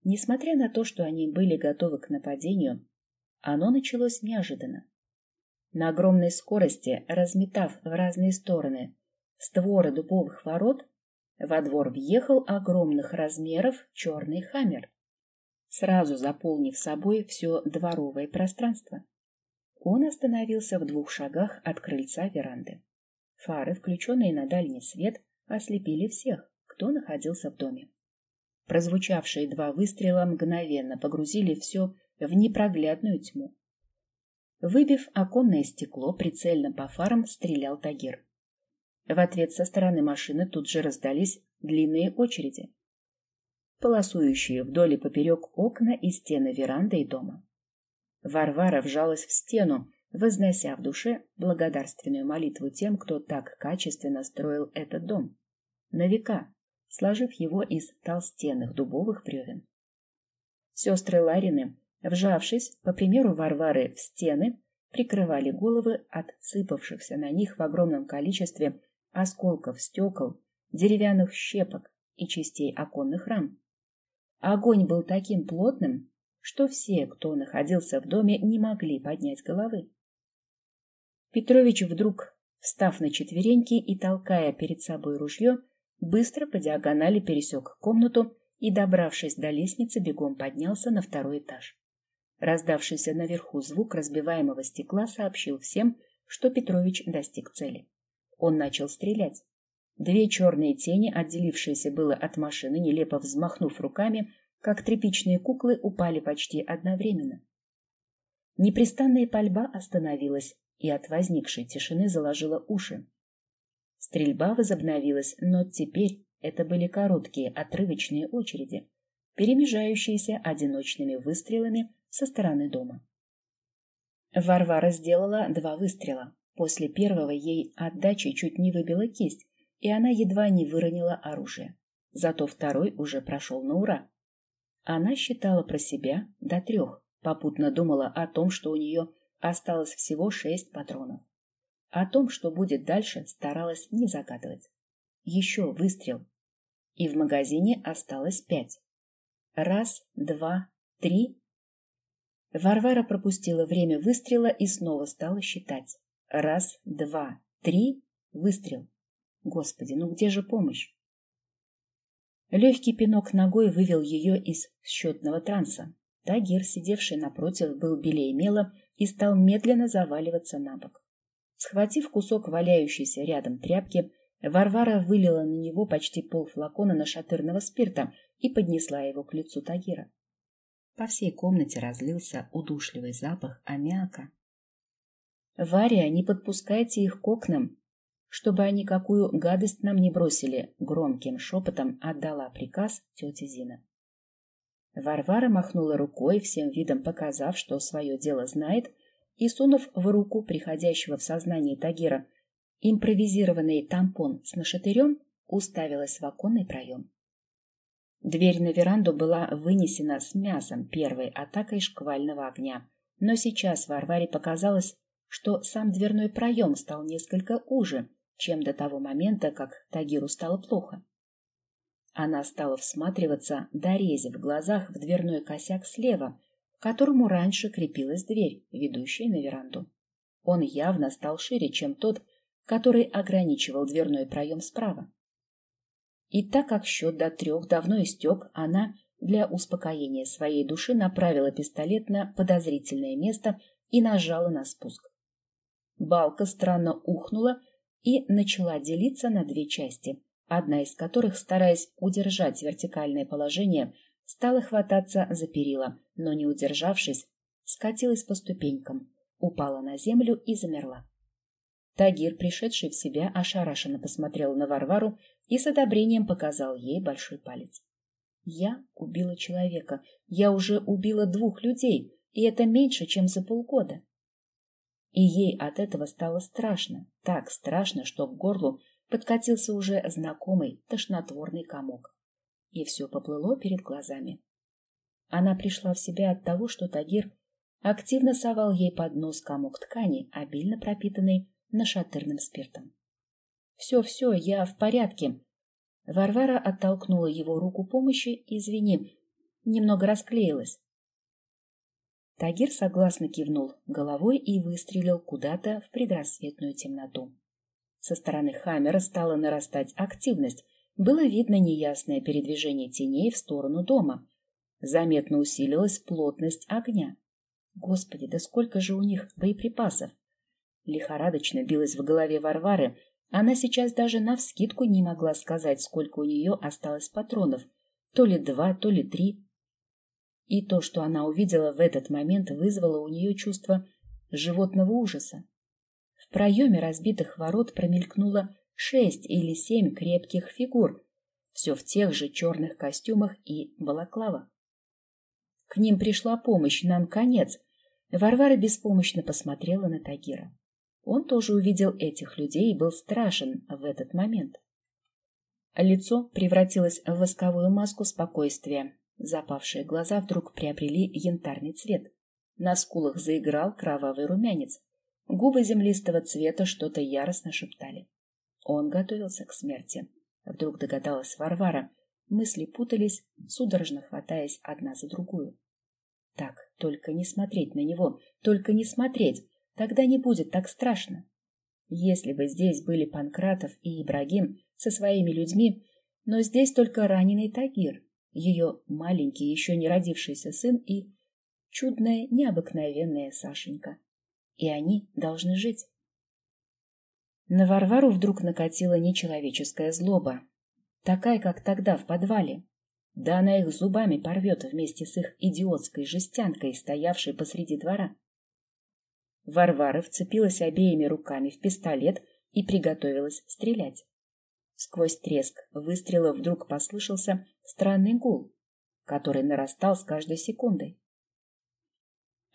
Несмотря на то, что они были готовы к нападению, оно началось неожиданно. На огромной скорости, разметав в разные стороны створы дубовых ворот, во двор въехал огромных размеров черный хаммер, сразу заполнив собой все дворовое пространство. Он остановился в двух шагах от крыльца веранды. Фары, включенные на дальний свет, ослепили всех, кто находился в доме. Прозвучавшие два выстрела мгновенно погрузили все в непроглядную тьму. Выбив оконное стекло, прицельно по фарам стрелял Тагир. В ответ со стороны машины тут же раздались длинные очереди, полосующие вдоль и поперек окна и стены веранды и дома. Варвара вжалась в стену, вознося в душе благодарственную молитву тем, кто так качественно строил этот дом. На века, сложив его из толстенных дубовых бревен. Сестры Ларины, вжавшись, по примеру Варвары, в стены, прикрывали головы от сыпавшихся на них в огромном количестве осколков стекол, деревянных щепок и частей оконных рам. Огонь был таким плотным, что все, кто находился в доме, не могли поднять головы. Петрович вдруг, встав на четвереньки и толкая перед собой ружье, быстро по диагонали пересек комнату и, добравшись до лестницы, бегом поднялся на второй этаж. Раздавшийся наверху звук разбиваемого стекла сообщил всем, что Петрович достиг цели. Он начал стрелять. Две черные тени, отделившиеся было от машины, нелепо взмахнув руками, как тряпичные куклы, упали почти одновременно. Непрестанная пальба остановилась, и от возникшей тишины заложила уши. Стрельба возобновилась, но теперь это были короткие отрывочные очереди, перемежающиеся одиночными выстрелами со стороны дома. Варвара сделала два выстрела. После первого ей отдачи чуть не выбила кисть, и она едва не выронила оружие. Зато второй уже прошел на ура. Она считала про себя до трех, попутно думала о том, что у нее осталось всего шесть патронов. О том, что будет дальше, старалась не загадывать. Еще выстрел. И в магазине осталось пять. Раз, два, три. Варвара пропустила время выстрела и снова стала считать. Раз, два, три, выстрел. Господи, ну где же помощь? Легкий пинок ногой вывел ее из счетного транса. Тагир, сидевший напротив, был белее мела и стал медленно заваливаться на бок. Схватив кусок валяющейся рядом тряпки, Варвара вылила на него почти полфлакона нашатырного спирта и поднесла его к лицу Тагира. По всей комнате разлился удушливый запах аммиака. «Варя, не подпускайте их к окнам, чтобы они какую гадость нам не бросили», — громким шепотом отдала приказ тетя Зина. Варвара махнула рукой, всем видом показав, что свое дело знает, и, сунув в руку приходящего в сознание Тагира импровизированный тампон с нашатырем, уставилась в оконный проем. Дверь на веранду была вынесена с мясом первой атакой шквального огня, но сейчас Варваре показалось, что сам дверной проем стал несколько уже, чем до того момента, как Тагиру стало плохо. Она стала всматриваться, дорезив в глазах в дверной косяк слева, которому раньше крепилась дверь, ведущая на веранду. Он явно стал шире, чем тот, который ограничивал дверной проем справа. И так как счет до трех давно истек, она для успокоения своей души направила пистолет на подозрительное место и нажала на спуск. Балка странно ухнула и начала делиться на две части, одна из которых, стараясь удержать вертикальное положение, стала хвататься за перила, но, не удержавшись, скатилась по ступенькам, упала на землю и замерла. Тагир, пришедший в себя, ошарашенно посмотрел на Варвару и с одобрением показал ей большой палец. «Я убила человека. Я уже убила двух людей, и это меньше, чем за полгода». И ей от этого стало страшно, так страшно, что к горлу подкатился уже знакомый тошнотворный комок. И все поплыло перед глазами. Она пришла в себя от того, что Тагир активно совал ей под нос комок ткани, обильно пропитанный нашатырным спиртом. «Все, все, я в порядке». Варвара оттолкнула его руку помощи. «Извини, немного расклеилась». Тагир согласно кивнул головой и выстрелил куда-то в предрассветную темноту. Со стороны Хаммера стала нарастать активность. Было видно неясное передвижение теней в сторону дома. Заметно усилилась плотность огня. Господи, да сколько же у них боеприпасов! Лихорадочно билась в голове Варвары. Она сейчас даже навскидку не могла сказать, сколько у нее осталось патронов. То ли два, то ли три. И то, что она увидела в этот момент, вызвало у нее чувство животного ужаса. В проеме разбитых ворот промелькнуло шесть или семь крепких фигур, все в тех же черных костюмах и балаклавах. К ним пришла помощь, нам конец. Варвара беспомощно посмотрела на Тагира. Он тоже увидел этих людей и был страшен в этот момент. Лицо превратилось в восковую маску спокойствия. Запавшие глаза вдруг приобрели янтарный цвет. На скулах заиграл кровавый румянец. Губы землистого цвета что-то яростно шептали. Он готовился к смерти. Вдруг догадалась Варвара. Мысли путались, судорожно хватаясь одна за другую. Так, только не смотреть на него, только не смотреть, тогда не будет так страшно. Если бы здесь были Панкратов и Ибрагим со своими людьми, но здесь только раненый Тагир, ее маленький, еще не родившийся сын и чудная, необыкновенная Сашенька и они должны жить. На Варвару вдруг накатила нечеловеческая злоба, такая, как тогда в подвале. Да она их зубами порвет вместе с их идиотской жестянкой, стоявшей посреди двора. Варвара вцепилась обеими руками в пистолет и приготовилась стрелять. Сквозь треск выстрела вдруг послышался странный гул, который нарастал с каждой секундой.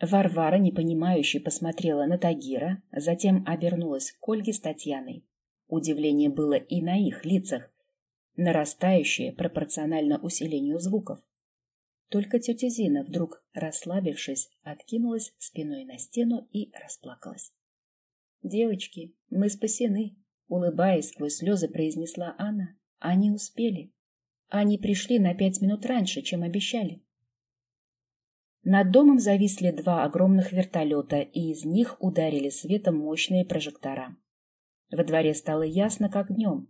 Варвара, непонимающе, посмотрела на Тагира, затем обернулась к Ольге с Татьяной. Удивление было и на их лицах, нарастающее пропорционально усилению звуков. Только тетя Зина, вдруг расслабившись, откинулась спиной на стену и расплакалась. «Девочки, мы спасены!» — улыбаясь сквозь слезы, произнесла она. «Они успели. Они пришли на пять минут раньше, чем обещали». Над домом зависли два огромных вертолета, и из них ударили светом мощные прожектора. Во дворе стало ясно, как днем.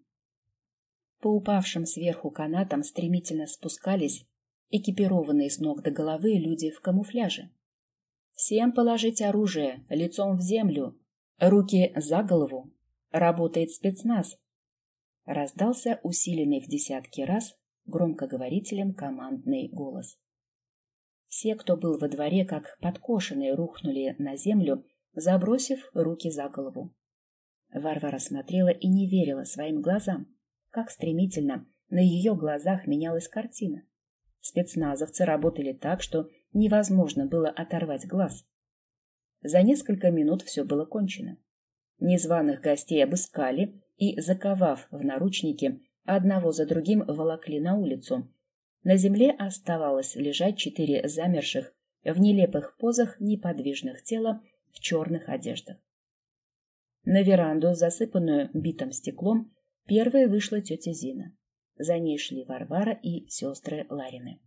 По упавшим сверху канатам стремительно спускались экипированные с ног до головы люди в камуфляже. «Всем положить оружие, лицом в землю, руки за голову. Работает спецназ!» Раздался усиленный в десятки раз громкоговорителем командный голос. Все, кто был во дворе, как подкошенные, рухнули на землю, забросив руки за голову. Варвара смотрела и не верила своим глазам. Как стремительно на ее глазах менялась картина. Спецназовцы работали так, что невозможно было оторвать глаз. За несколько минут все было кончено. Незваных гостей обыскали и, заковав в наручники, одного за другим волокли на улицу. На земле оставалось лежать четыре замерших, в нелепых позах неподвижных тела в черных одеждах. На веранду, засыпанную битым стеклом, первой вышла тетя Зина. За ней шли Варвара и сестры Ларины.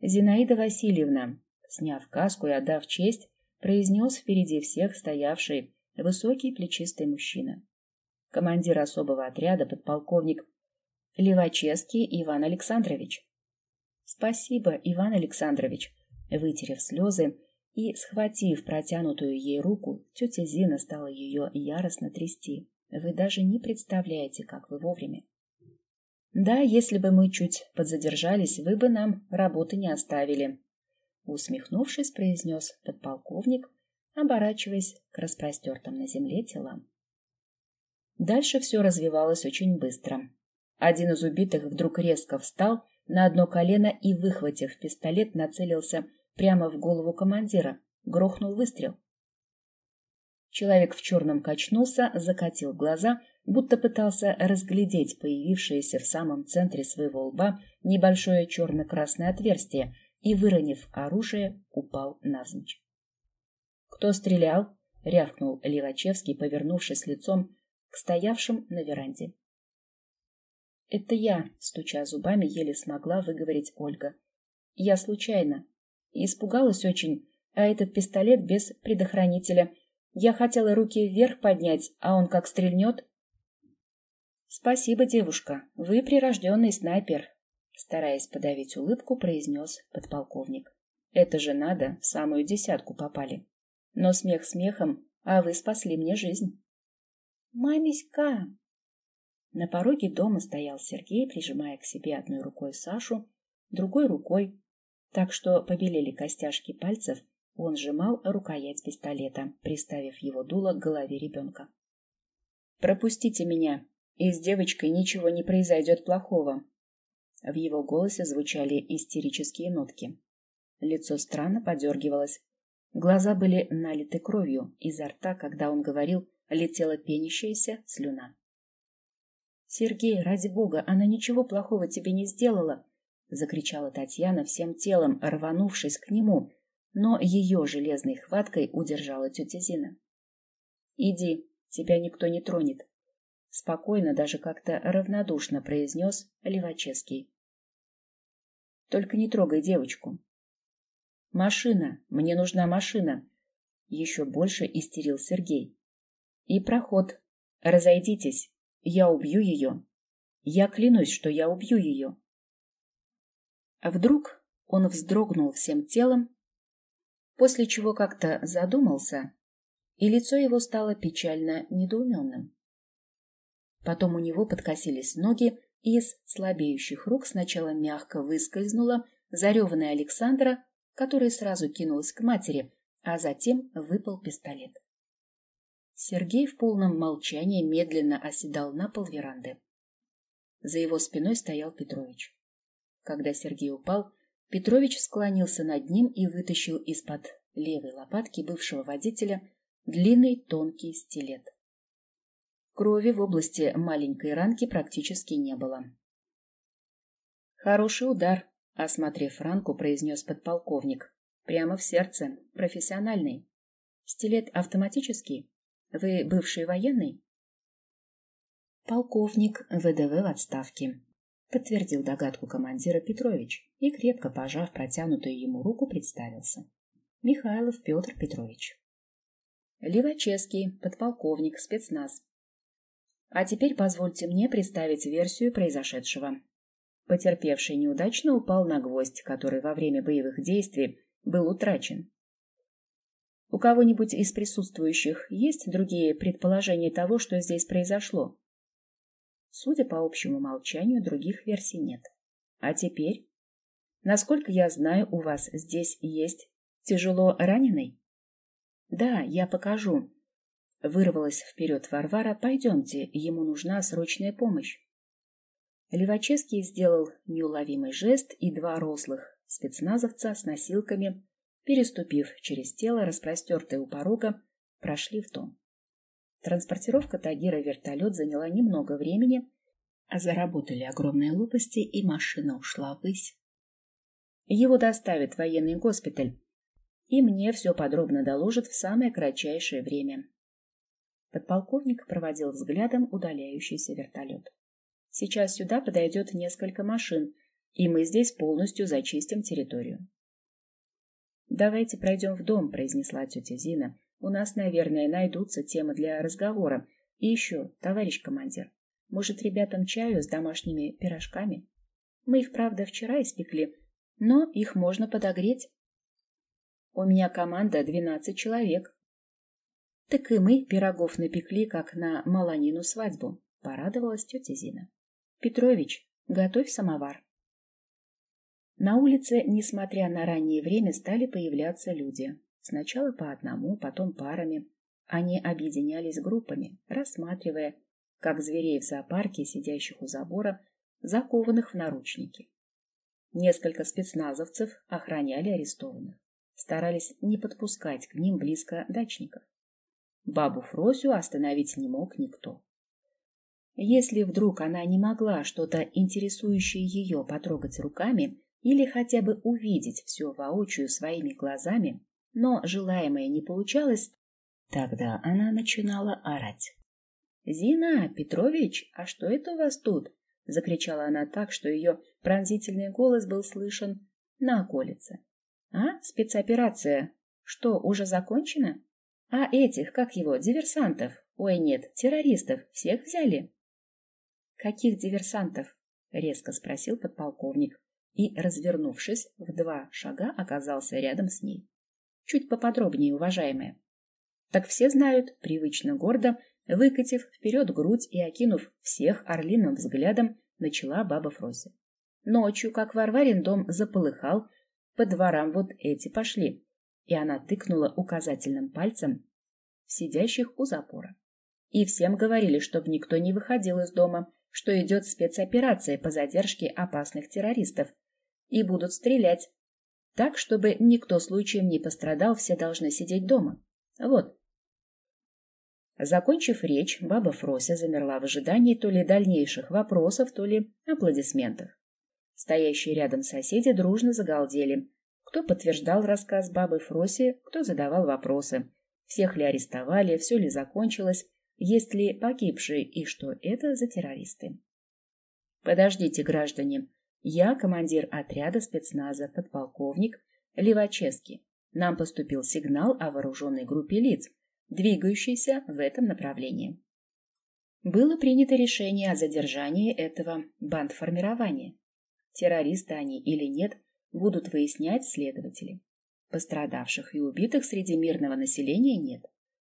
Зинаида Васильевна, сняв каску и отдав честь, произнес впереди всех стоявший высокий плечистый мужчина. Командир особого отряда, подполковник Левачевский Иван Александрович. Спасибо, Иван Александрович. Вытерев слезы и, схватив протянутую ей руку, тетя Зина стала ее яростно трясти. Вы даже не представляете, как вы вовремя. Да, если бы мы чуть подзадержались, вы бы нам работы не оставили. Усмехнувшись, произнес подполковник, оборачиваясь к распростертым на земле телам. Дальше все развивалось очень быстро. Один из убитых вдруг резко встал на одно колено и, выхватив пистолет, нацелился прямо в голову командира. Грохнул выстрел. Человек в черном качнулся, закатил глаза, будто пытался разглядеть появившееся в самом центре своего лба небольшое черно-красное отверстие и, выронив оружие, упал навзничь. «Кто стрелял?» — рявкнул Левачевский, повернувшись лицом к стоявшим на веранде. «Это я», — стуча зубами, еле смогла выговорить Ольга. «Я случайно. Испугалась очень, а этот пистолет без предохранителя. Я хотела руки вверх поднять, а он как стрельнет». «Спасибо, девушка. Вы прирожденный снайпер», — стараясь подавить улыбку, произнес подполковник. «Это же надо, в самую десятку попали. Но смех смехом, а вы спасли мне жизнь». «Мамиська!» На пороге дома стоял Сергей, прижимая к себе одной рукой Сашу, другой рукой, так что побелели костяшки пальцев, он сжимал рукоять пистолета, приставив его дуло к голове ребенка. «Пропустите меня, и с девочкой ничего не произойдет плохого». В его голосе звучали истерические нотки. Лицо странно подергивалось. Глаза были налиты кровью, изо рта, когда он говорил, летела пенящаяся слюна. «Сергей, ради бога, она ничего плохого тебе не сделала!» — закричала Татьяна всем телом, рванувшись к нему, но ее железной хваткой удержала тетя Зина. «Иди, тебя никто не тронет», — спокойно, даже как-то равнодушно произнес Левачевский. «Только не трогай девочку». «Машина! Мне нужна машина!» Еще больше истерил Сергей. «И проход. Разойдитесь!» Я убью ее. Я клянусь, что я убью ее. А вдруг он вздрогнул всем телом, после чего как-то задумался, и лицо его стало печально недоуменным. Потом у него подкосились ноги, и из слабеющих рук сначала мягко выскользнула зареванная Александра, которая сразу кинулась к матери, а затем выпал пистолет. Сергей в полном молчании медленно оседал на пол веранды. За его спиной стоял Петрович. Когда Сергей упал, Петрович склонился над ним и вытащил из-под левой лопатки бывшего водителя длинный тонкий стилет. Крови в области маленькой ранки практически не было. «Хороший удар», — осмотрев ранку, произнес подполковник. «Прямо в сердце. Профессиональный. Стилет автоматический?» Вы бывший военный? Полковник ВДВ в отставке. Подтвердил догадку командира Петрович и, крепко пожав протянутую ему руку, представился. Михайлов Петр Петрович. Левачевский, подполковник, спецназ. А теперь позвольте мне представить версию произошедшего. Потерпевший неудачно упал на гвоздь, который во время боевых действий был утрачен. У кого-нибудь из присутствующих есть другие предположения того, что здесь произошло? Судя по общему молчанию, других версий нет. А теперь? Насколько я знаю, у вас здесь есть тяжело раненый? Да, я покажу. Вырвалась вперед Варвара. Пойдемте, ему нужна срочная помощь. Левачевский сделал неуловимый жест, и два рослых спецназовца с носилками, переступив через тело, распростертое у порога, прошли в дом. Транспортировка Тагира в вертолет заняла немного времени, а заработали огромные лопасти, и машина ушла ввысь. Его доставят в военный госпиталь, и мне все подробно доложат в самое кратчайшее время. Подполковник проводил взглядом удаляющийся вертолет. Сейчас сюда подойдет несколько машин, и мы здесь полностью зачистим территорию. «Давайте пройдем в дом», — произнесла тетя Зина. «У нас, наверное, найдутся темы для разговора. И еще, товарищ командир, может, ребятам чаю с домашними пирожками? Мы их, правда, вчера испекли, но их можно подогреть. У меня команда двенадцать человек. Так и мы пирогов напекли, как на Маланину свадьбу, порадовалась тетя Зина. Петрович, готовь самовар. На улице, несмотря на раннее время, стали появляться люди. Сначала по одному, потом парами. Они объединялись группами, рассматривая, как зверей в зоопарке, сидящих у забора, закованных в наручники. Несколько спецназовцев охраняли арестованных, старались не подпускать к ним близко дачников. Бабу Фросю остановить не мог никто. Если вдруг она не могла что-то интересующее ее потрогать руками, или хотя бы увидеть все воочию своими глазами, но желаемое не получалось, тогда она начинала орать. «Зина, Петрович, а что это у вас тут?» — закричала она так, что ее пронзительный голос был слышен на околице. «А, спецоперация? Что, уже закончена? А этих, как его, диверсантов? Ой, нет, террористов, всех взяли?» «Каких диверсантов?» — резко спросил подполковник и, развернувшись, в два шага оказался рядом с ней. Чуть поподробнее, уважаемая. Так все знают, привычно гордо, выкатив вперед грудь и окинув всех орлиным взглядом, начала баба Фрося. Ночью, как Варварин дом заполыхал, по дворам вот эти пошли, и она тыкнула указательным пальцем сидящих у запора. И всем говорили, чтобы никто не выходил из дома, что идет спецоперация по задержке опасных террористов, и будут стрелять. Так, чтобы никто случаем не пострадал, все должны сидеть дома. Вот. Закончив речь, баба Фрося замерла в ожидании то ли дальнейших вопросов, то ли аплодисментов. Стоящие рядом соседи дружно загалдели. Кто подтверждал рассказ бабы Фроси, кто задавал вопросы. Всех ли арестовали, все ли закончилось, есть ли погибшие и что это за террористы. Подождите, граждане, я командир отряда спецназа, подполковник Левачевский. Нам поступил сигнал о вооруженной группе лиц, двигающейся в этом направлении. Было принято решение о задержании этого бандформирования. Террористы они или нет, будут выяснять следователи. Пострадавших и убитых среди мирного населения нет.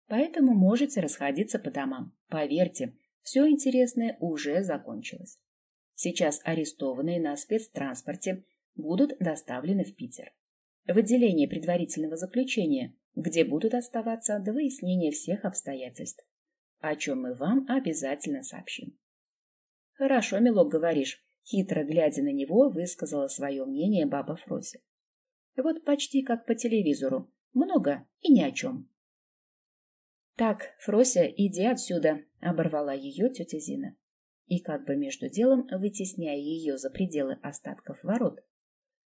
Поэтому можете расходиться по домам. Поверьте, все интересное уже закончилось. Сейчас арестованные на спецтранспорте будут доставлены в Питер. В отделение предварительного заключения, где будут оставаться до выяснения всех обстоятельств, о чем мы вам обязательно сообщим. Хорошо, милок, говоришь, хитро глядя на него, высказала свое мнение баба Фрося. Вот почти как по телевизору. Много и ни о чем. Так, Фрося, иди отсюда, оборвала ее тетя Зина и как бы между делом вытесняя ее за пределы остатков ворот.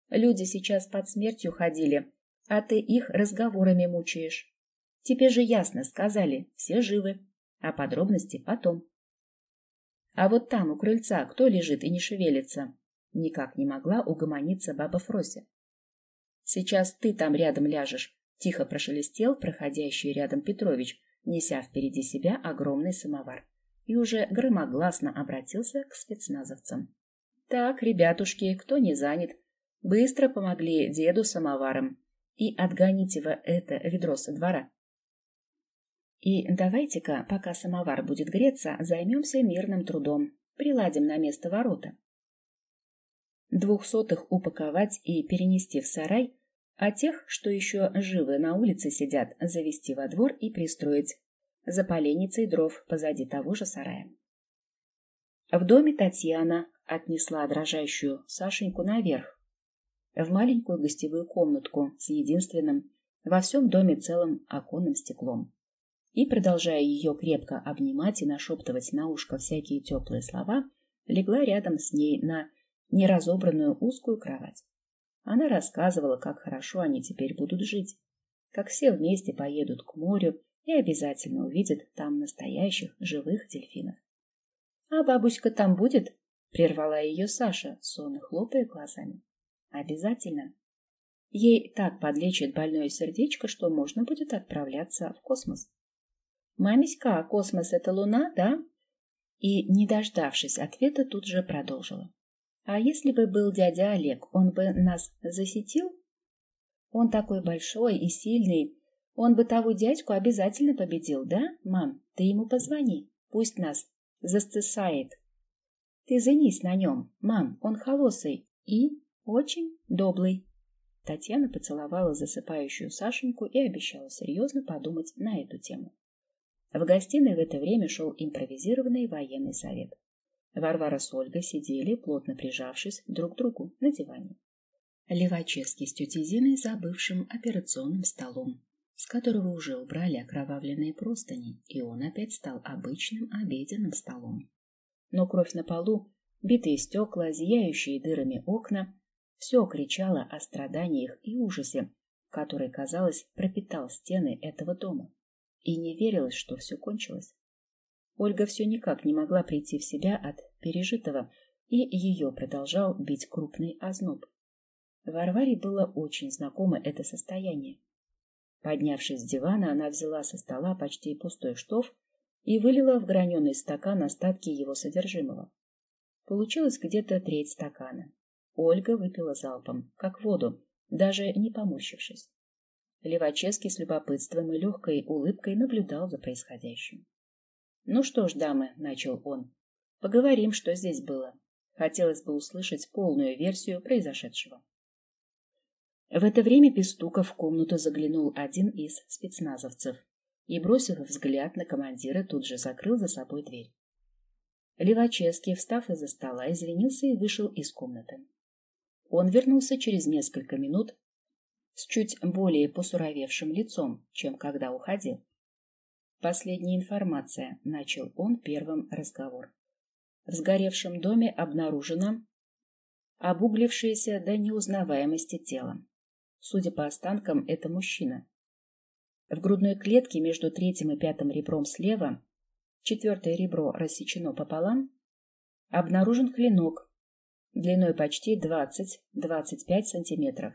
Люди сейчас под смертью ходили, а ты их разговорами мучаешь. Тебе же ясно сказали, все живы, а подробности потом. А вот там, у крыльца, кто лежит и не шевелится? Никак не могла угомониться баба Фрося. Сейчас ты там рядом ляжешь, тихо прошелестел проходящий рядом Петрович, неся впереди себя огромный самовар и уже громогласно обратился к спецназовцам. Так, ребятушки, кто не занят, быстро помогли деду самоваром. И отгоните вы это ведро со двора. И давайте-ка, пока самовар будет греться, займемся мирным трудом, приладим на место ворота. Двухсотых упаковать и перенести в сарай, а тех, что еще живы на улице сидят, завести во двор и пристроить за поленницей дров позади того же сарая. В доме Татьяна отнесла дрожащую Сашеньку наверх, в маленькую гостевую комнатку с единственным во всем доме целым оконным стеклом. И, продолжая ее крепко обнимать и нашептывать на ушко всякие теплые слова, легла рядом с ней на неразобранную узкую кровать. Она рассказывала, как хорошо они теперь будут жить, как все вместе поедут к морю и обязательно увидят там настоящих живых дельфинов. — А бабушка там будет? — прервала ее Саша, сонно хлопая глазами. — Обязательно. Ей так подлечит больное сердечко, что можно будет отправляться в космос. «Мамиська, космос — это Луна, да?» И, не дождавшись ответа, тут же продолжила. «А если бы был дядя Олег, он бы нас засетил? Он такой большой и сильный, он бы того дядьку обязательно победил, да, мам? Ты ему позвони, пусть нас застысает. Ты занись на нем, мам, он холосый и очень добрый». Татьяна поцеловала засыпающую Сашеньку и обещала серьезно подумать на эту тему. В гостиной в это время шел импровизированный военный совет. Варвара с Ольгой сидели, плотно прижавшись друг к другу на диване. Левачевский с тетей Зиной за бывшим операционным столом, с которого уже убрали окровавленные простыни, и он опять стал обычным обеденным столом. Но кровь на полу, битые стекла, зияющие дырами окна — все кричало о страданиях и ужасе, который, казалось, пропитал стены этого дома и не верилось, что все кончилось. Ольга все никак не могла прийти в себя от пережитого, и ее продолжал бить крупный озноб. Варваре было очень знакомо это состояние. Поднявшись с дивана, она взяла со стола почти пустой штоф и вылила в граненый стакан остатки его содержимого. Получилось где-то треть стакана. Ольга выпила залпом, как воду, даже не поморщившись. Левачевский с любопытством и легкой улыбкой наблюдал за происходящим. «Ну что ж, дамы», — начал он, — «поговорим, что здесь было. Хотелось бы услышать полную версию произошедшего». В это время без стука в комнату заглянул один из спецназовцев и, бросив взгляд на командира, тут же закрыл за собой дверь. Левачевский, встав из-за стола, извинился и вышел из комнаты. Он вернулся через несколько минут с чуть более посуровевшим лицом, чем когда уходил. Последняя информация, начал он первым разговор. В сгоревшем доме обнаружено обуглившееся до неузнаваемости тело. Судя по останкам, это мужчина. В грудной клетке между третьим и пятым ребром слева, четвертое ребро рассечено пополам, обнаружен клинок длиной почти 20-25 сантиметров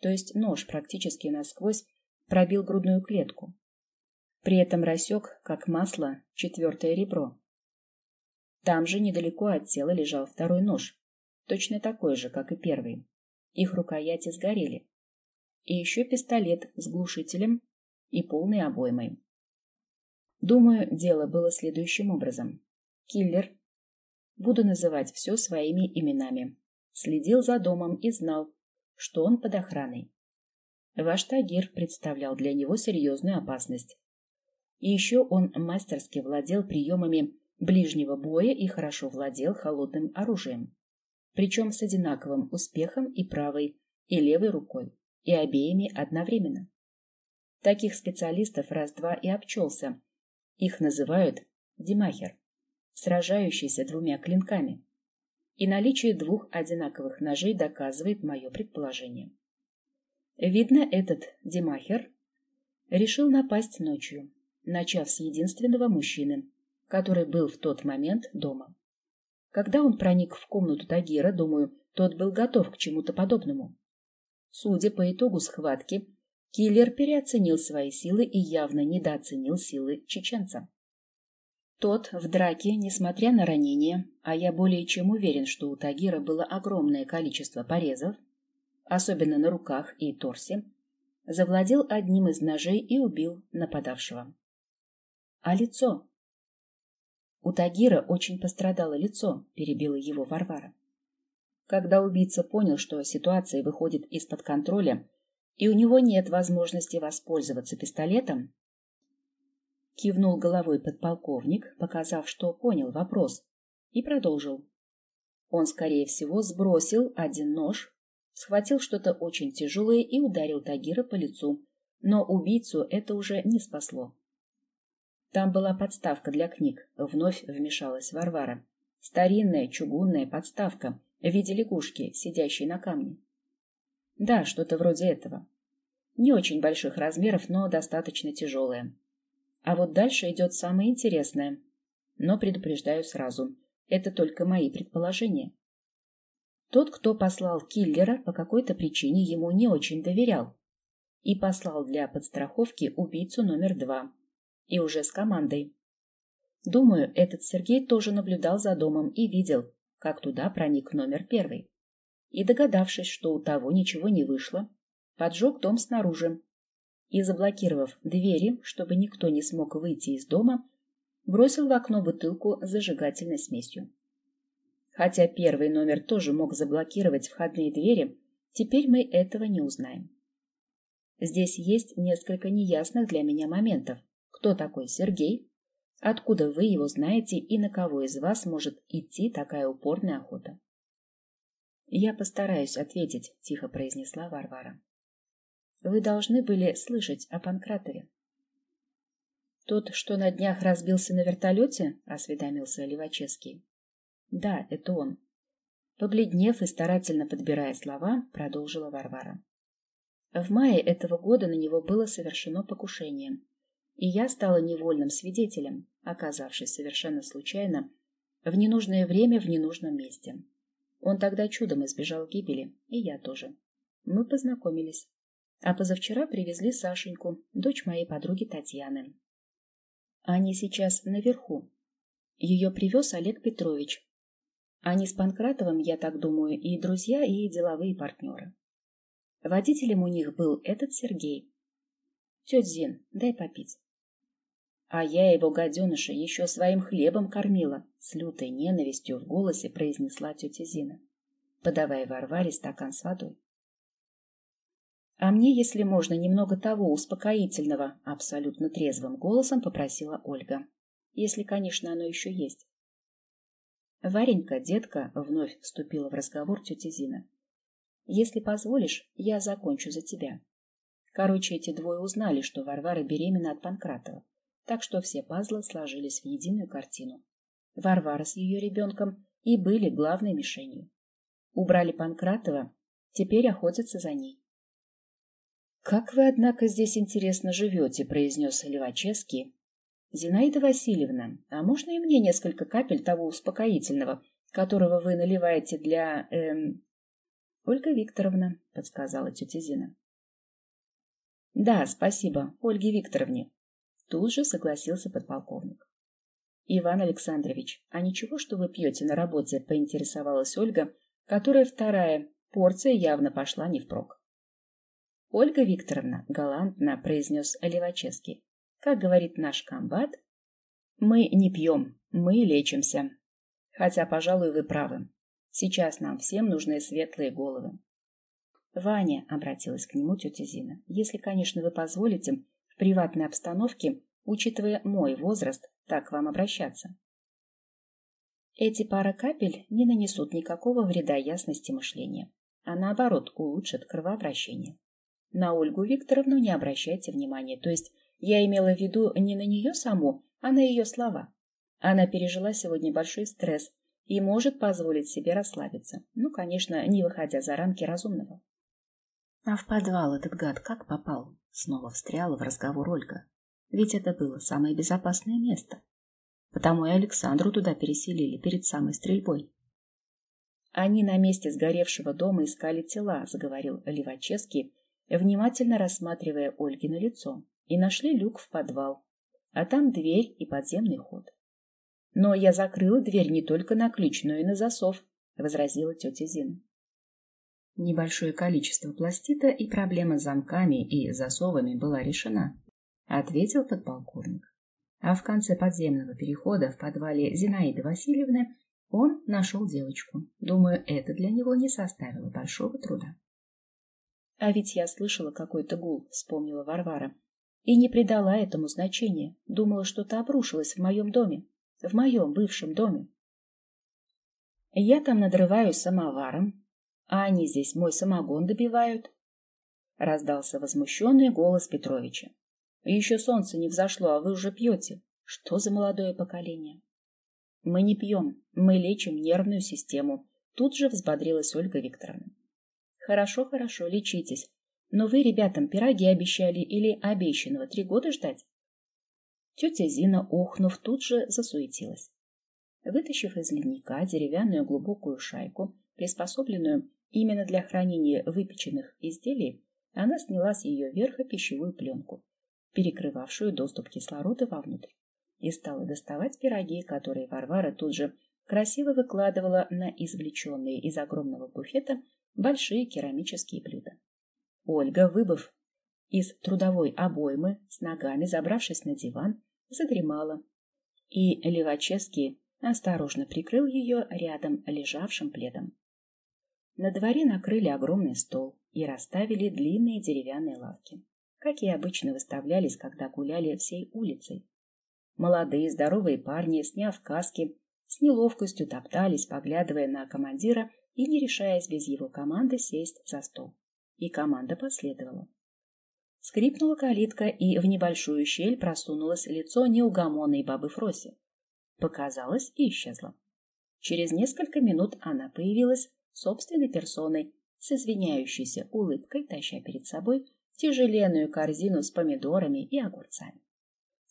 то есть нож практически насквозь пробил грудную клетку. При этом рассек, как масло, четвертое ребро. Там же недалеко от тела лежал второй нож, точно такой же, как и первый. Их рукояти сгорели. И еще пистолет с глушителем и полной обоймой. Думаю, дело было следующим образом. Киллер, буду называть все своими именами, следил за домом и знал, что он под охраной. Ваш Тагир представлял для него серьезную опасность. И еще он мастерски владел приемами ближнего боя и хорошо владел холодным оружием. Причем с одинаковым успехом и правой, и левой рукой, и обеими одновременно. Таких специалистов раз-два и обчелся. Их называют демахер, сражающийся двумя клинками и наличие двух одинаковых ножей доказывает мое предположение. Видно, этот Демахер решил напасть ночью, начав с единственного мужчины, который был в тот момент дома. Когда он проник в комнату Тагира, думаю, тот был готов к чему-то подобному. Судя по итогу схватки, киллер переоценил свои силы и явно недооценил силы чеченца. Тот в драке, несмотря на ранение, а я более чем уверен, что у Тагира было огромное количество порезов, особенно на руках и торсе, завладел одним из ножей и убил нападавшего. А лицо? У Тагира очень пострадало лицо, перебила его Варвара. Когда убийца понял, что ситуация выходит из-под контроля, и у него нет возможности воспользоваться пистолетом, Кивнул головой подполковник, показав, что понял вопрос, и продолжил. Он, скорее всего, сбросил один нож, схватил что-то очень тяжелое и ударил Тагира по лицу, но убийцу это уже не спасло. Там была подставка для книг, вновь вмешалась Варвара. Старинная чугунная подставка в виде лягушки, сидящей на камне. Да, что-то вроде этого. Не очень больших размеров, но достаточно тяжелая. А вот дальше идет самое интересное. Но предупреждаю сразу, это только мои предположения. Тот, кто послал киллера, по какой-то причине ему не очень доверял. И послал для подстраховки убийцу номер два. И уже с командой. Думаю, этот Сергей тоже наблюдал за домом и видел, как туда проник номер первый. И догадавшись, что у того ничего не вышло, поджег дом снаружи и, заблокировав двери, чтобы никто не смог выйти из дома, бросил в окно бутылку с зажигательной смесью. Хотя первый номер тоже мог заблокировать входные двери, теперь мы этого не узнаем. Здесь есть несколько неясных для меня моментов. Кто такой Сергей? Откуда вы его знаете и на кого из вас может идти такая упорная охота? Я постараюсь ответить, тихо произнесла Варвара. Вы должны были слышать о Панкратове. Тот, что на днях разбился на вертолете, осведомился Левачевский. Да, это он. Побледнев и старательно подбирая слова, продолжила Варвара. В мае этого года на него было совершено покушение, и я стала невольным свидетелем, оказавшись совершенно случайно в ненужное время в ненужном месте. Он тогда чудом избежал гибели, и я тоже. Мы познакомились. А позавчера привезли Сашеньку, дочь моей подруги Татьяны. Они сейчас наверху. Ее привез Олег Петрович. Они с Панкратовым, я так думаю, и друзья, и деловые партнеры. Водителем у них был этот Сергей. Тетя Зин, дай попить. А я его, гаденыша, еще своим хлебом кормила, с лютой ненавистью в голосе произнесла тетя Зина, подавая Варваре стакан с водой. А мне, если можно, немного того успокоительного, абсолютно трезвым голосом попросила Ольга. Если, конечно, оно еще есть. Варенька, детка, вновь вступила в разговор тетя Зина. Если позволишь, я закончу за тебя. Короче, эти двое узнали, что Варвара беременна от Панкратова, так что все пазлы сложились в единую картину. Варвара с ее ребенком и были главной мишенью. Убрали Панкратова, теперь охотятся за ней. «Как вы, однако, здесь интересно живете», — произнес Левачевский. «Зинаида Васильевна, а можно и мне несколько капель того успокоительного, которого вы наливаете для... Эм... Ольга Викторовна», — подсказала тетя Зина. «Да, спасибо, Ольге Викторовне», — тут же согласился подполковник. «Иван Александрович, а ничего, что вы пьете на работе?» — поинтересовалась Ольга, которая вторая порция явно пошла не впрок. Ольга Викторовна галантно произнес Левачевский. Как говорит наш комбат, мы не пьем, мы лечимся. Хотя, пожалуй, вы правы. Сейчас нам всем нужны светлые головы. Ваня, обратилась к нему тетя Зина, если, конечно, вы позволите приватной обстановке, учитывая мой возраст, так к вам обращаться. Эти пара капель не нанесут никакого вреда ясности мышления, а наоборот улучшат кровообращение. На Ольгу Викторовну не обращайте внимания. То есть я имела в виду не на нее саму, а на ее слова. Она пережила сегодня большой стресс и может позволить себе расслабиться. Ну, конечно, не выходя за рамки разумного. А в подвал этот гад как попал? Снова встряла в разговор Ольга. Ведь это было самое безопасное место. Потому и Александру туда переселили перед самой стрельбой. Они на месте сгоревшего дома искали тела, заговорил Левачевский, внимательно рассматривая Ольгино лицо, и нашли люк в подвал, а там дверь и подземный ход. Но я закрыла дверь не только на ключ, но и на засов, — возразила тетя Зина. Небольшое количество пластита и проблема с замками и засовами была решена, — ответил подполковник. А в конце подземного перехода в подвале Зинаиды Васильевны он нашел девочку. Думаю, это для него не составило большого труда. А ведь я слышала какой-то гул, вспомнила Варвара. И не придала этому значения. Думала, что-то обрушилось в моем доме. В моем бывшем доме. Я там надрываюсь самоваром, а они здесь мой самогон добивают. Раздался возмущенный голос Петровича. Еще солнце не взошло, а вы уже пьете. Что за молодое поколение? Мы не пьем, мы лечим нервную систему. Тут же взбодрилась Ольга Викторовна. Хорошо, хорошо, лечитесь. Но вы ребятам пироги обещали или обещанного три года ждать? Тетя Зина, охнув, тут же засуетилась. Вытащив из ледника деревянную глубокую шайку, приспособленную именно для хранения выпеченных изделий, она сняла с ее верха пищевую пленку, перекрывавшую доступ кислорода вовнутрь, и стала доставать пироги, которые Варвара тут же красиво выкладывала на извлеченные из огромного буфета большие керамические блюда. Ольга, выбыв из трудовой обоймы, с ногами забравшись на диван, задремала, и Левачевский осторожно прикрыл ее рядом лежавшим пледом. На дворе накрыли огромный стол и расставили длинные деревянные лавки, какие обычно выставлялись, когда гуляли всей улицей. Молодые здоровые парни, сняв каски, с неловкостью топтались, поглядывая на командира и не решаясь без его команды сесть за стол. И команда последовала. Скрипнула калитка, и в небольшую щель просунулось лицо неугомонной бабы Фроси. Показалось и исчезла. Через несколько минут она появилась собственной персоной, с извиняющейся улыбкой, таща перед собой тяжеленную корзину с помидорами и огурцами.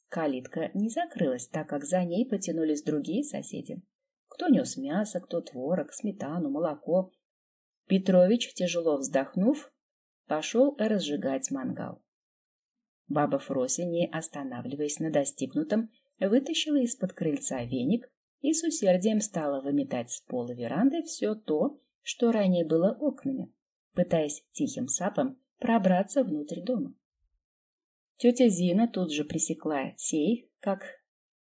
Калитка не закрылась, так как за ней потянулись другие соседи. Кто нес мясо, кто творог, сметану, молоко. Петрович, тяжело вздохнув, пошел разжигать мангал. Баба Фрося, не останавливаясь на достигнутом, вытащила из-под крыльца веник и с усердием стала выметать с пола веранды все то, что ранее было окнами, пытаясь тихим сапом пробраться внутрь дома. Тетя Зина тут же пресекла сей, как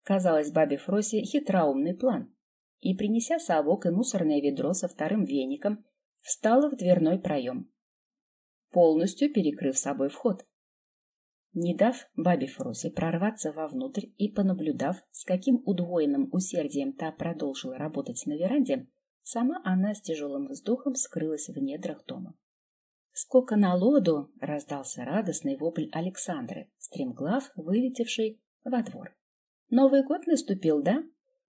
казалось бабе Фросе, хитроумный план и, принеся совок и мусорное ведро со вторым веником, встала в дверной проем, полностью перекрыв собой вход. Не дав бабе Фросе прорваться вовнутрь и понаблюдав, с каким удвоенным усердием та продолжила работать на веранде, сама она с тяжелым вздохом скрылась в недрах дома. «Сколько на лоду!» — раздался радостный вопль Александры, стремглав, вылетевший во двор. «Новый год наступил, да?»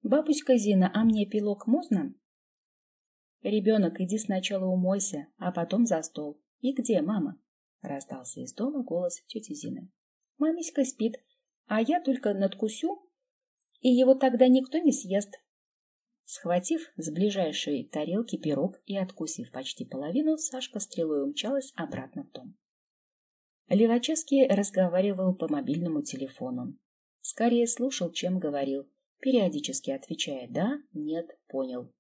Бабушка Зина, а мне пилок можно? Ребенок, иди сначала умойся, а потом за стол. И где мама? Раздался из дома голос тети Зины. Мамиська спит, а я только надкусю, и его тогда никто не съест. Схватив с ближайшей тарелки пирог и откусив почти половину, Сашка стрелой умчалась обратно в дом. Левачевский разговаривал по мобильному телефону. Скорее слушал, чем говорил, периодически отвечая «да», «нет», «понял».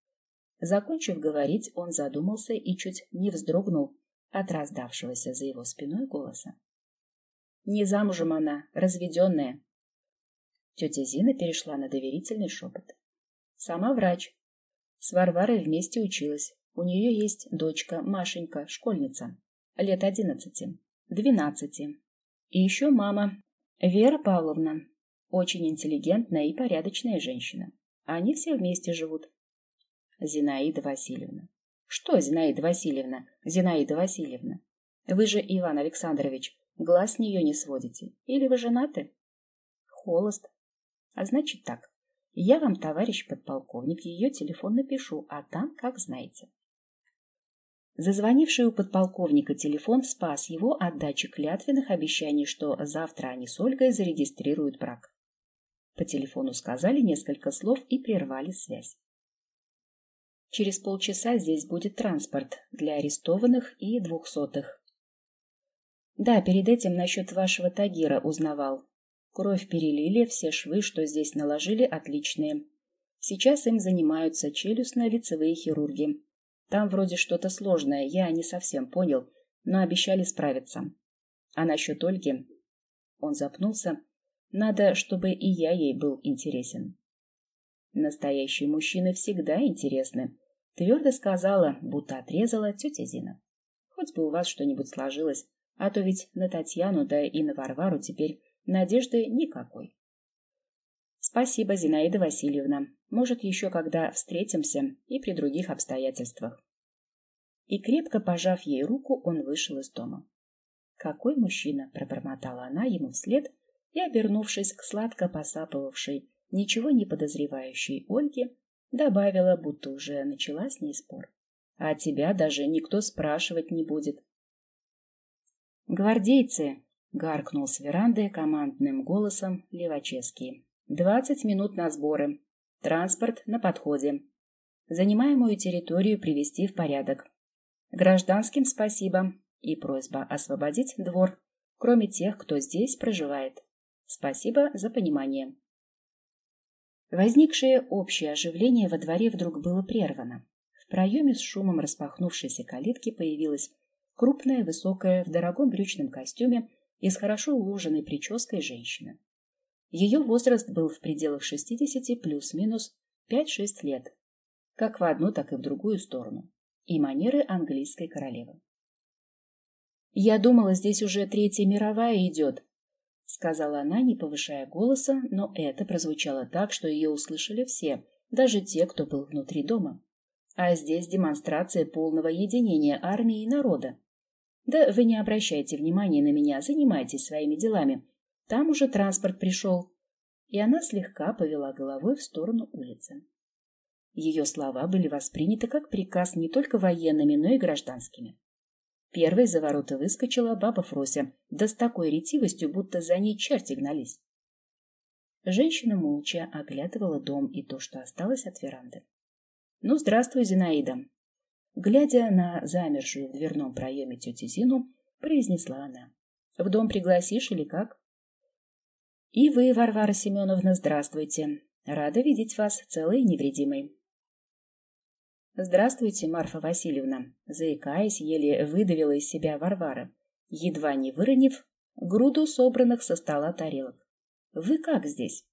Закончив говорить, он задумался и чуть не вздрогнул от раздавшегося за его спиной голоса. «Не замужем она, разведенная». Тетя Зина перешла на доверительный шепот. «Сама врач. С Варварой вместе училась. У нее есть дочка Машенька, школьница, лет одиннадцати, двенадцати. И еще мама, Вера Павловна, очень интеллигентная и порядочная женщина. Они все вместе живут. Зинаида Васильевна. Что, Зинаида Васильевна? Зинаида Васильевна. Вы же, Иван Александрович, глаз с нее не сводите. Или вы женаты? Холост. А значит так. Я вам, товарищ подполковник, ее телефон напишу, а там как знаете. Зазвонивший у подполковника телефон спас его от дачи клятвенных обещаний, что завтра они с Ольгой зарегистрируют брак. По телефону сказали несколько слов и прервали связь. Через полчаса здесь будет транспорт для арестованных и двухсотых. Да, перед этим насчет вашего Тагира узнавал. Кровь перелили, все швы, что здесь наложили, отличные. Сейчас им занимаются челюстно-лицевые хирурги. Там вроде что-то сложное, я не совсем понял, но обещали справиться. А насчет Ольги... Он запнулся. Надо, чтобы и я ей был интересен. Настоящие мужчины всегда интересны, твердо сказала, будто отрезала тетя Зина. Хоть бы у вас что-нибудь сложилось, а то ведь на Татьяну, да и на Варвару теперь надежды никакой. Спасибо, Зинаида Васильевна. Может, еще когда встретимся и при других обстоятельствах. И крепко пожав ей руку, он вышел из дома. «Какой мужчина!» — пробормотала она ему вслед и, обернувшись к сладко посапывавшей, ничего не подозревающей Ольге, добавила, будто уже начала с ней спор. «А тебя даже никто спрашивать не будет». «Гвардейцы!» — гаркнул с веранды командным голосом Левачевский. «Двадцать минут на сборы. Транспорт на подходе. Занимаемую территорию привести в порядок. Гражданским спасибо и просьба освободить двор, кроме тех, кто здесь проживает. Спасибо за понимание. Возникшее общее оживление во дворе вдруг было прервано. В проеме с шумом распахнувшейся калитки появилась крупная, высокая, в дорогом брючном костюме и с хорошо уложенной прической женщина. Ее возраст был в пределах 60 плюс-минус 5-6 лет, как в одну, так и в другую сторону, и манеры английской королевы. «Я думала, здесь уже Третья мировая идет», — сказала она, не повышая голоса, но это прозвучало так, что ее услышали все, даже те, кто был внутри дома. А здесь демонстрация полного единения армии и народа. Да вы не обращайте внимания на меня, занимайтесь своими делами. Там уже транспорт пришел. И она слегка повела головой в сторону улицы. Ее слова были восприняты как приказ не только военными, но и гражданскими. Первой за ворота выскочила баба Фрося, да с такой ретивостью, будто за ней черти гнались. Женщина молча оглядывала дом и то, что осталось от веранды. — Ну, здравствуй, Зинаида! Глядя на замершую в дверном проеме тетю Зину, произнесла она. — В дом пригласишь или как? — И вы, Варвара Семеновна, здравствуйте. Рада видеть вас целой и невредимой. «Здравствуйте, Марфа Васильевна!» Заикаясь, еле выдавила из себя Варвара, едва не выронив груду собранных со стола тарелок. «Вы как здесь?»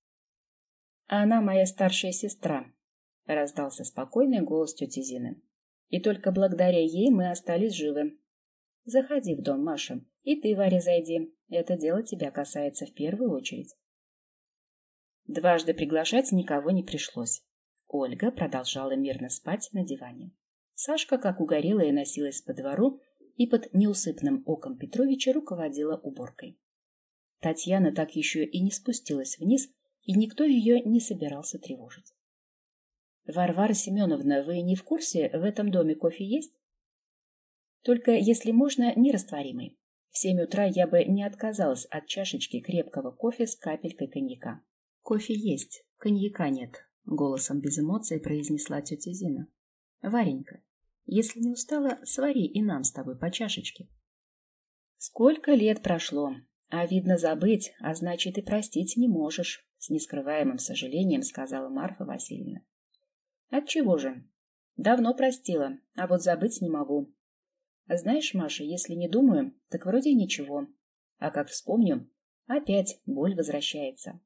«Она моя старшая сестра», — раздался спокойный голос тети Зины. «И только благодаря ей мы остались живы. Заходи в дом, Маша, и ты, Варя, зайди. Это дело тебя касается в первую очередь». Дважды приглашать никого не пришлось. Ольга продолжала мирно спать на диване. Сашка, как угорелая, носилась по двору и под неусыпным оком Петровича руководила уборкой. Татьяна так еще и не спустилась вниз, и никто ее не собирался тревожить. — Варвара Семеновна, вы не в курсе, в этом доме кофе есть? — Только, если можно, нерастворимый. В семь утра я бы не отказалась от чашечки крепкого кофе с капелькой коньяка. — Кофе есть, коньяка нет, — голосом без эмоций произнесла тетя Зина. — Варенька, если не устала, свари и нам с тобой по чашечке. Сколько лет прошло, а видно забыть, а значит и простить не можешь, с нескрываемым сожалением сказала Марфа Васильевна. Отчего же? Давно простила, а вот забыть не могу. Знаешь, Маша, если не думаю, так вроде ничего. А как вспомню, опять боль возвращается.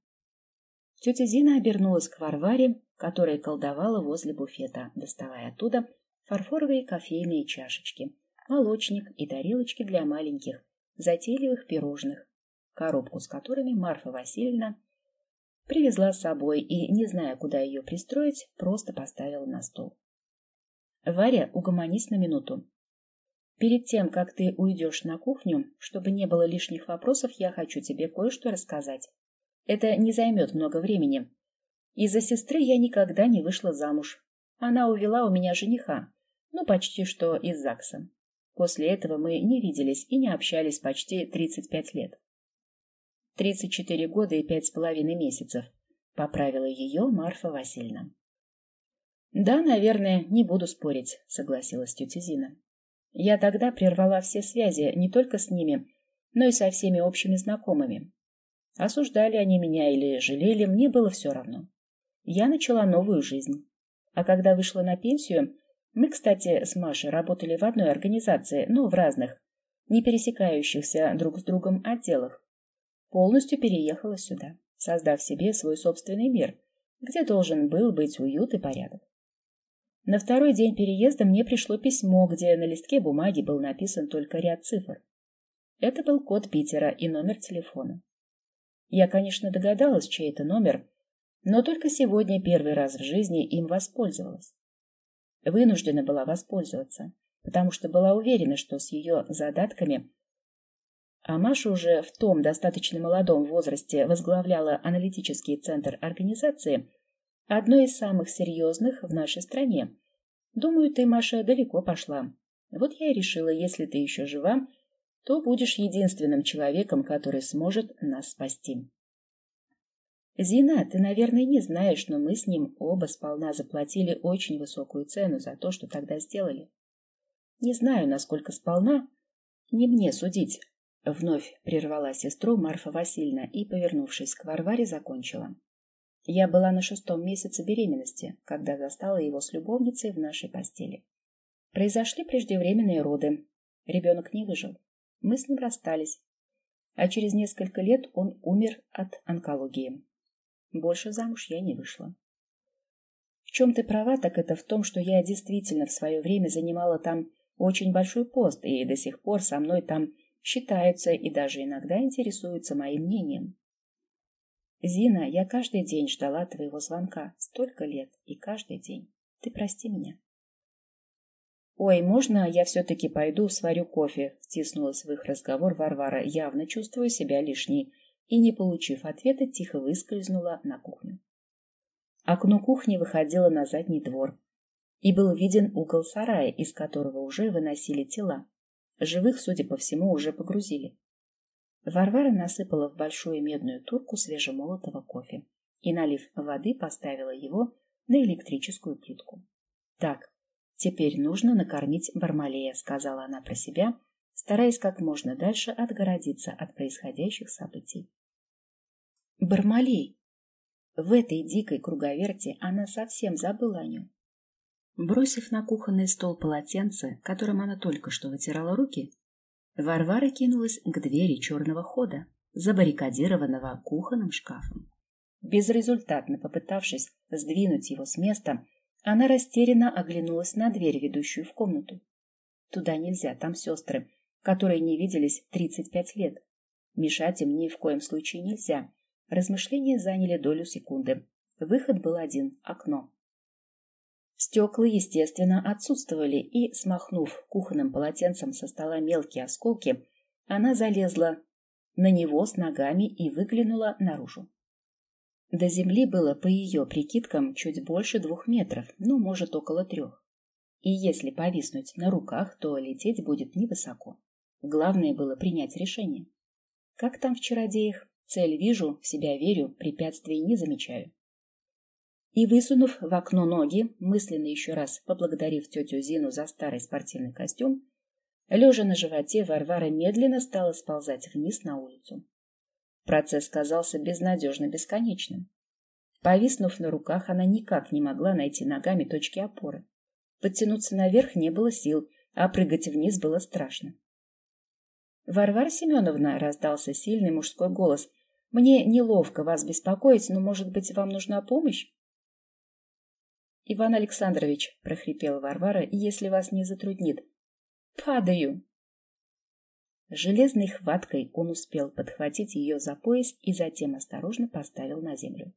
Тетя Зина обернулась к Варваре, которая колдовала возле буфета, доставая оттуда фарфоровые кофейные чашечки, молочник и тарелочки для маленьких, затейливых пирожных, коробку с которыми Марфа Васильевна привезла с собой и, не зная, куда ее пристроить, просто поставила на стол. «Варя, угомонись на минуту. Перед тем, как ты уйдешь на кухню, чтобы не было лишних вопросов, я хочу тебе кое-что рассказать. Это не займет много времени. Из-за сестры я никогда не вышла замуж. Она увела у меня жениха, ну, почти что из ЗАГСа. После этого мы не виделись и не общались почти 35 лет. 34 года и пять с половиной месяцев, поправила ее Марфа Васильевна. Да, наверное, не буду спорить, согласилась тетя Зина. Я тогда прервала все связи не только с ними, но и со всеми общими знакомыми. Осуждали они меня или жалели, мне было все равно. я начала новую жизнь. А когда вышла на пенсию, мы, кстати, с Машей работали в одной организации, но в разных, не пересекающихся друг с другом отделах. Полностью переехала сюда, создав себе свой собственный мир, где должен был быть уют и порядок. На второй день переезда мне пришло письмо, где на листке бумаги был написан только ряд цифр. Это был код Питера и номер телефона. Я, конечно, догадалась, чей это номер, но только сегодня первый раз в жизни им воспользовалась. Вынуждена была воспользоваться, потому что была уверена, что с ее задатками а Маша уже в том достаточно молодом возрасте возглавляла аналитический центр организации, одной из самых серьезных в нашей стране. Думаю, ты, Маша, далеко пошла. Вот я и решила, если ты еще жива, то будешь единственным человеком, который сможет нас спасти. Зина, ты, наверное, не знаешь, но мы с ним оба сполна заплатили очень высокую цену за то, что тогда сделали. Не знаю, насколько сполна, не мне судить. Вновь прервала сестру Марфа Васильевна и, повернувшись к Варваре, закончила. Я была на шестом месяце беременности, когда застала его с любовницей в нашей постели. Произошли преждевременные роды. Ребенок не выжил. Мы с ним расстались. А через несколько лет он умер от онкологии. Больше замуж я не вышла. В чем ты права, так это в том, что я действительно в свое время занимала там очень большой пост, и до сих пор со мной там считаются и даже иногда интересуются моим мнением. Зина, я каждый день ждала твоего звонка, столько лет, и каждый день. Ты прости меня. «Ой, можно я все-таки пойду сварю кофе?» — втиснулась в их разговор Варвара, явно чувствуя себя лишней, и, не получив ответа, тихо выскользнула на кухню. Окно кухни выходило на задний двор, и был виден угол сарая, из которого уже выносили тела. Живых, судя по всему, уже погрузили. Варвара насыпала в большую медную турку свежемолотого кофе и, налив воды, поставила его на электрическую плитку. Так, «Теперь нужно накормить Бармалея», — сказала она про себя, стараясь как можно дальше отгородиться от происходящих событий. Бармалей! В этой дикой круговерти она совсем забыла о нем. Бросив на кухонный стол полотенце, которым она только что вытирала руки, Варвара кинулась к двери черного хода, забаррикадированного кухонным шкафом. Безрезультатно попытавшись сдвинуть его с места, она растерянно оглянулась на дверь, ведущую в комнату. Туда нельзя, там сестры, которые не виделись 35 лет. Мешать им ни в коем случае нельзя. Размышления заняли долю секунды. Выход был один — окно. Стекла, естественно, отсутствовали, и, смахнув кухонным полотенцем со стола мелкие осколки, она залезла на него с ногами и выглянула наружу. До земли было, по ее прикидкам, чуть больше двух метров, ну, может, около трех. И если повиснуть на руках, то лететь будет невысоко. Главное было принять решение. Как там в чародеях? Цель вижу, в себя верю, препятствий не замечаю. И, высунув в окно ноги, мысленно еще раз поблагодарив тетю Зину за старый спортивный костюм, лежа на животе, Варвара медленно стала сползать вниз на улицу. Процесс казался безнадежно бесконечным. Повиснув на руках, она никак не могла найти ногами точки опоры. Подтянуться наверх не было сил, а прыгать вниз было страшно. «Варвара Семеновна!» — раздался сильный мужской голос. «Мне неловко вас беспокоить, но, может быть, вам нужна помощь?» «Иван Александрович!» — прохрипела Варвара, — «если вас не затруднит». «Падаю!» Железной хваткой он успел подхватить ее за пояс и затем осторожно поставил на землю.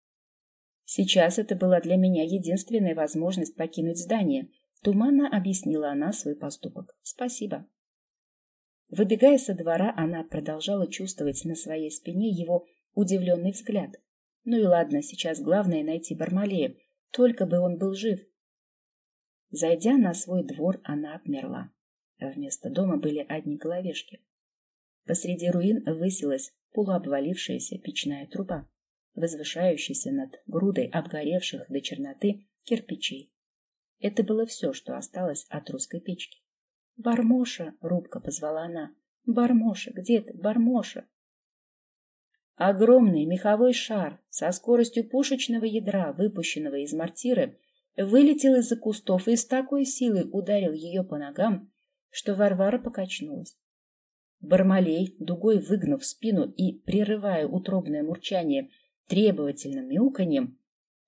Сейчас это была для меня единственная возможность покинуть здание. Туманно объяснила она свой поступок. Спасибо. Выбегая со двора, она продолжала чувствовать на своей спине его удивленный взгляд. Ну и ладно, сейчас главное найти Бармалея, только бы он был жив. Зайдя на свой двор, она обмерла. Вместо дома были одни головешки. Посреди руин высилась полуобвалившаяся печная труба, возвышающаяся над грудой обгоревших до черноты кирпичей. Это было все, что осталось от русской печки. «Бармоша!» — рубка позвала она. «Бармоша! Где ты, Бармоша?» Огромный меховой шар со скоростью пушечного ядра, выпущенного из мортиры, вылетел из-за кустов и с такой силой ударил ее по ногам, что Варвара покачнулась. Бармалей, дугой выгнув спину и прерывая утробное мурчание требовательным мяуканьем,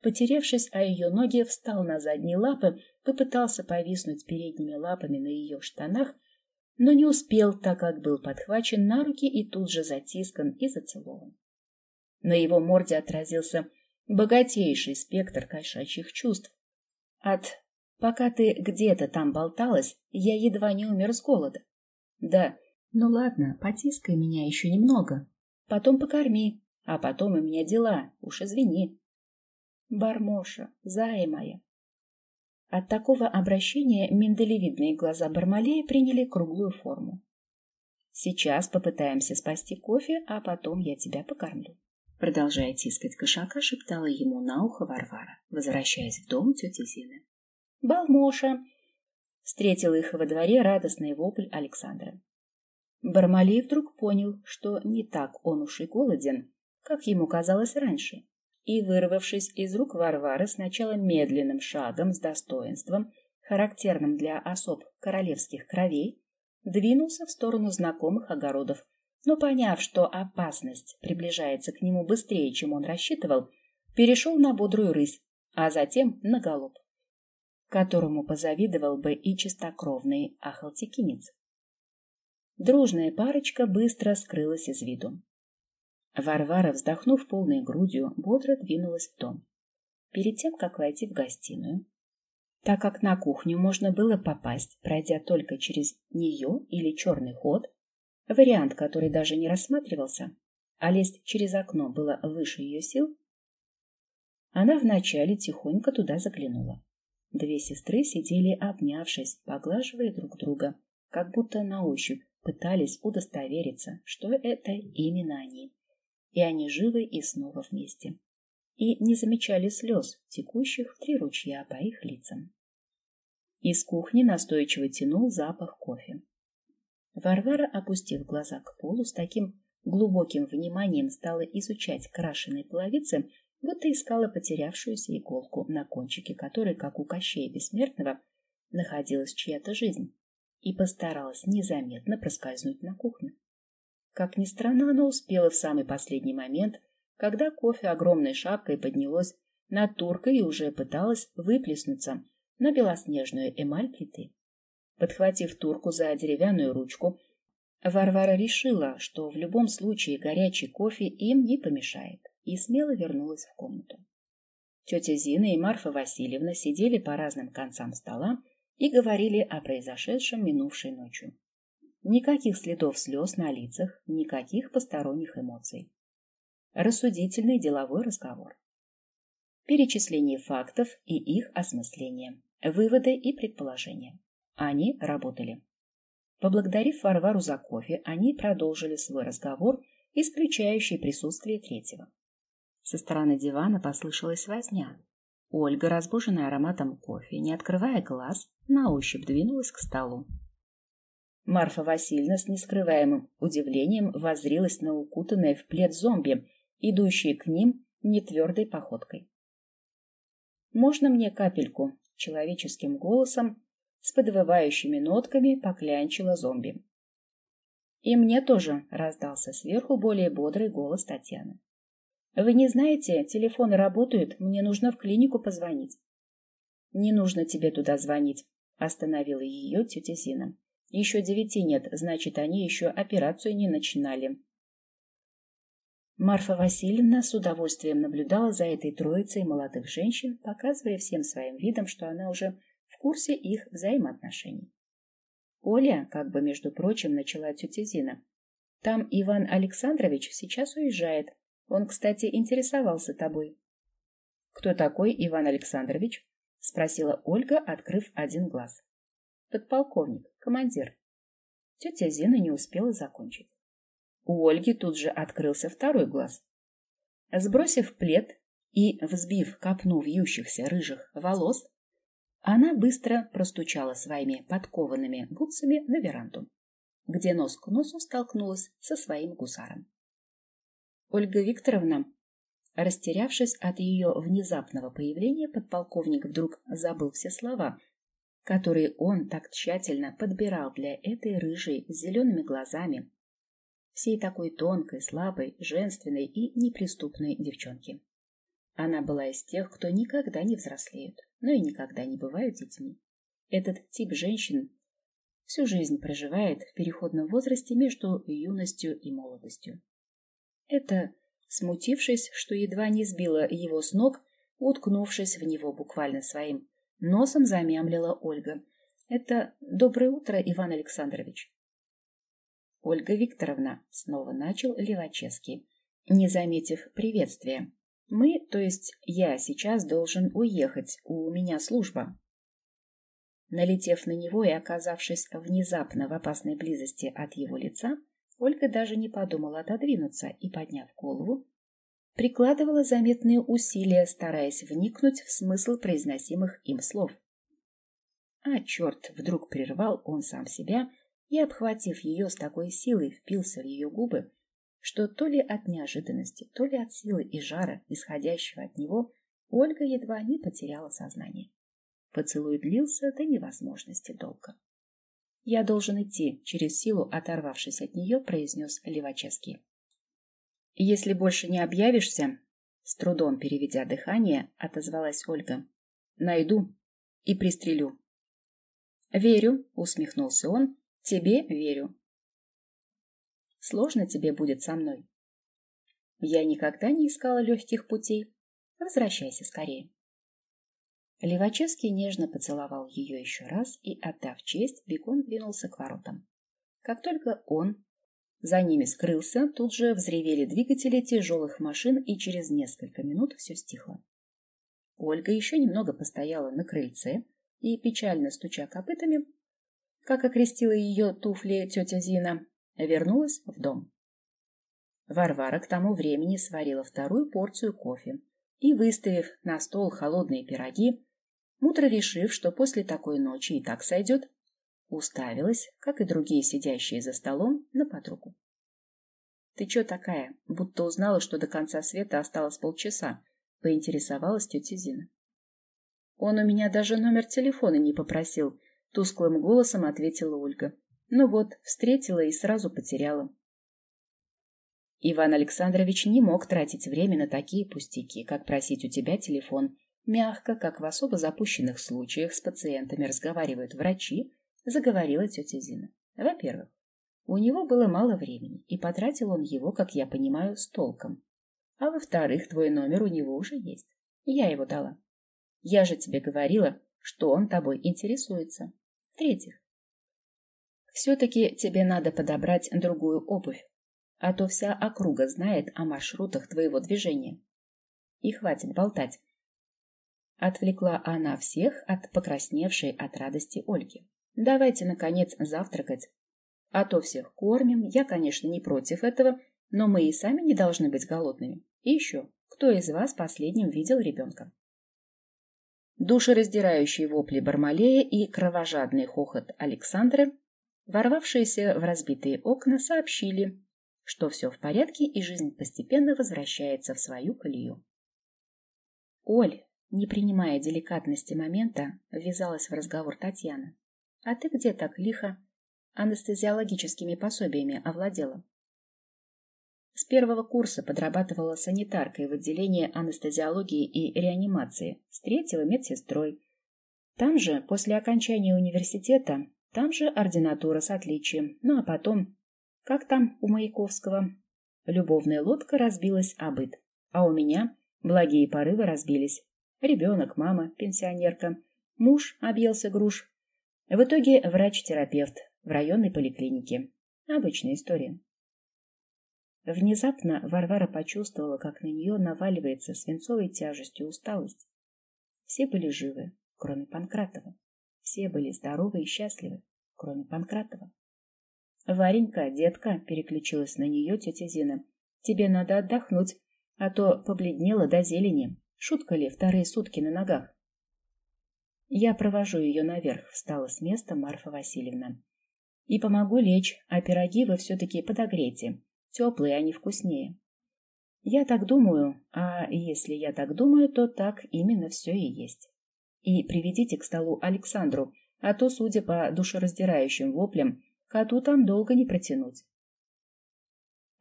потеревшись о ее ноги, встал на задние лапы, попытался повиснуть передними лапами на ее штанах, но не успел, так как был подхвачен на руки и тут же затискан и зацелован. На его морде отразился богатейший спектр кошачьих чувств. От «пока ты где-то там болталась, я едва не умер с голода». Да, ну ладно, потискай меня еще немного. Потом покорми, а потом у меня дела, уж извини. Бармоша, зая моя. От такого обращения миндалевидные глаза Бармалея приняли круглую форму. Сейчас попытаемся спасти кофе, а потом я тебя покормлю. Продолжая тискать кошака, шептала ему на ухо Варвара, возвращаясь в дом тети Зины. «Балмоша!» — встретил их во дворе радостный вопль Александра. Бармалей вдруг понял, что не так он уж и голоден, как ему казалось раньше, и, вырвавшись из рук Варвары сначала медленным шагом с достоинством, характерным для особ королевских кровей, двинулся в сторону знакомых огородов, но, поняв, что опасность приближается к нему быстрее, чем он рассчитывал, перешел на бодрую рысь, а затем на галоп, которому позавидовал бы и чистокровный ахалтекинец. Дружная парочка быстро скрылась из виду. Варвара, вздохнув полной грудью, бодро двинулась в дом. Перед тем, как войти в гостиную, так как на кухню можно было попасть, пройдя только через нее или черный ход, вариант, который даже не рассматривался, а лезть через окно было выше ее сил, она вначале тихонько туда заглянула. Две сестры сидели, обнявшись, поглаживая друг друга, как будто на ощупь, пытались удостовериться, что это именно они. И они живы и снова вместе. И не замечали слез, текущих в три ручья по их лицам. Из кухни настойчиво тянул запах кофе. Варвара, опустив глаза к полу, с таким глубоким вниманием стала изучать крашеные половицы, будто искала потерявшуюся иголку, на кончике которой, как у Кощея Бессмертного, находилась чья-то жизнь и постаралась незаметно проскользнуть на кухню. Как ни странно, она успела в самый последний момент, когда кофе огромной шапкой поднялось над туркой и уже пыталась выплеснуться на белоснежную эмаль плиты. Подхватив турку за деревянную ручку, Варвара решила, что в любом случае горячий кофе им не помешает, и смело вернулась в комнату. Тетя Зина и Марфа Васильевна сидели по разным концам стола и говорили о произошедшем минувшей ночью. Никаких следов слез на лицах, никаких посторонних эмоций. Рассудительный деловой разговор. Перечисление фактов и их осмысление, выводы и предположения. Они работали. Поблагодарив Варвару за кофе, они продолжили свой разговор, исключающий присутствие третьего. Со стороны дивана послышалась возня, Ольга, разбуженная ароматом кофе, не открывая глаз, на ощупь двинулась к столу. Марфа Васильевна с нескрываемым удивлением воззрилась на укутанное в плед зомби, идущие к ним нетвердой походкой. «Можно мне капельку?» — человеческим голосом с подвывающими нотками поклянчила зомби. «И мне тоже», — раздался сверху более бодрый голос Татьяны. Вы не знаете, телефоны работают, мне нужно в клинику позвонить. Не нужно тебе туда звонить, остановила ее тетя Зина. Еще девяти нет, значит, они еще операцию не начинали. Марфа Васильевна с удовольствием наблюдала за этой троицей молодых женщин, показывая всем своим видом, что она уже в курсе их взаимоотношений. Оля, как бы между прочим, начала тетя Зина. Там Иван Александрович сейчас уезжает, он, кстати, интересовался тобой. — Кто такой Иван Александрович? — спросила Ольга, открыв один глаз. — Подполковник, командир. Тетя Зина не успела закончить. У Ольги тут же открылся второй глаз. Сбросив плед и взбив копну вьющихся рыжих волос, она быстро простучала своими подкованными бутсами на веранду, где нос к носу столкнулась со своим гусаром. Ольга Викторовна, растерявшись от ее внезапного появления, подполковник вдруг забыл все слова, которые он так тщательно подбирал для этой рыжей с зелеными глазами, всей такой тонкой, слабой, женственной и неприступной девчонки. Она была из тех, кто никогда не взрослеют, но и никогда не бывают детьми. Этот тип женщин всю жизнь проживает в переходном возрасте между юностью и молодостью. Это, смутившись, что едва не сбила его с ног, уткнувшись в него буквально своим носом, замямлила Ольга. Это «Доброе утро, Иван Александрович». Ольга Викторовна, снова начал Левачевский, не заметив приветствия. Мы, то есть я сейчас должен уехать, у меня служба. Налетев на него и оказавшись внезапно в опасной близости от его лица, Ольга даже не подумала отодвинуться и, подняв голову, прикладывала заметные усилия, стараясь вникнуть в смысл произносимых им слов. А черт, вдруг прервал он сам себя и, обхватив ее с такой силой, впился в ее губы, что то ли от неожиданности, то ли от силы и жара, исходящего от него, Ольга едва не потеряла сознание. Поцелуй длился до невозможности долго. «Я должен идти», — через силу оторвавшись от нее, произнес Левачевский. «Если больше не объявишься», — с трудом переведя дыхание, отозвалась Ольга, — «найду и пристрелю». «Верю», — усмехнулся он, — «тебе верю». «Сложно тебе будет со мной». «Я никогда не искала легких путей. Возвращайся скорее». Левачевский нежно поцеловал ее еще раз и, отдав честь, бегом двинулся к воротам. Как только он за ними скрылся, тут же взревели двигатели тяжелых машин, и через несколько минут все стихло. Ольга еще немного постояла на крыльце и, печально стуча копытами, как окрестила ее туфли тетя Зина, вернулась в дом. Варвара к тому времени сварила вторую порцию кофе и, выставив на стол холодные пироги, мудро решив, что после такой ночи и так сойдет, уставилась, как и другие сидящие за столом, на подругу. — Ты чё такая? Будто узнала, что до конца света осталось полчаса, — поинтересовалась тетя Зина. — Он у меня даже номер телефона не попросил, — тусклым голосом ответила Ольга. Ну вот, встретила и сразу потеряла. Иван Александрович не мог тратить время на такие пустяки, как просить у тебя телефон Мягко, как в особо запущенных случаях с пациентами разговаривают врачи, заговорила тетя Зина. Во-первых, у него было мало времени, и потратил он его, как я понимаю, с толком. А во-вторых, твой номер у него уже есть. Я его дала. Я же тебе говорила, что он тобой интересуется. В-третьих, все-таки тебе надо подобрать другую обувь, а то вся округа знает о маршрутах твоего движения. И хватит болтать. Отвлекла она всех от покрасневшей от радости Ольги. «Давайте, наконец, завтракать. А то всех кормим. Я, конечно, не против этого, но мы и сами не должны быть голодными. И еще, кто из вас последним видел ребенка?» Душераздирающие вопли Бармалея и кровожадный хохот Александры, ворвавшиеся в разбитые окна, сообщили, что все в порядке и жизнь постепенно возвращается в свою колею. «Оль, не принимая деликатности момента, ввязалась в разговор Татьяна. «А ты где так лихо анестезиологическими пособиями овладела?» С первого курса подрабатывала санитаркой в отделении анестезиологии и реанимации, с третьего медсестрой. Там же, после окончания университета, там же ординатура с отличием. Ну а потом, как там у Маяковского? Любовная лодка разбилась о быт, а у меня благие порывы разбились. Ребенок, мама, пенсионерка, муж объелся груш. В итоге врач-терапевт в районной поликлинике. Обычная история. Внезапно Варвара почувствовала, как на нее наваливается свинцовой тяжестью усталость. Все были живы, кроме Панкратова. Все были здоровы и счастливы, кроме Панкратова. «Варенька, детка», — переключилась на нее тетя Зина, — «тебе надо отдохнуть, а то побледнела до зелени». Шутка ли, вторые сутки на ногах? Я провожу ее наверх, встала с места Марфа Васильевна. И помогу лечь, а пироги вы все-таки подогрейте. Теплые, они вкуснее. Я так думаю, а если я так думаю, то так именно все и есть. И приведите к столу Александру, а то, судя по душераздирающим воплям, коту там долго не протянуть.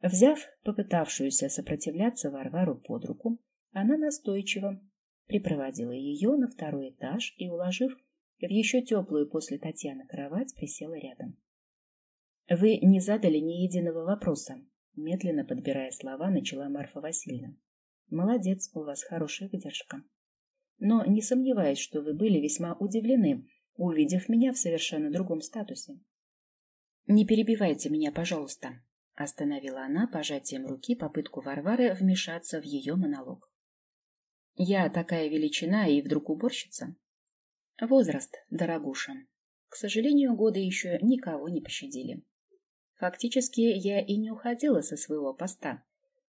Взяв попытавшуюся сопротивляться Варвару под руку, она настойчиво припроводила ее на второй этаж и, уложив в еще теплую после Татьяны кровать, присела рядом. «Вы не задали ни единого вопроса», — медленно подбирая слова, начала Марфа Васильевна. «Молодец, у вас хорошая выдержка. Но не сомневаюсь, что вы были весьма удивлены, увидев меня в совершенно другом статусе. «Не перебивайте меня, пожалуйста», — остановила она пожатием руки попытку Варвары вмешаться в ее монолог. «Я такая величина и вдруг уборщица?» «Возраст, дорогуша. К сожалению, годы еще никого не пощадили. Фактически, я и не уходила со своего поста,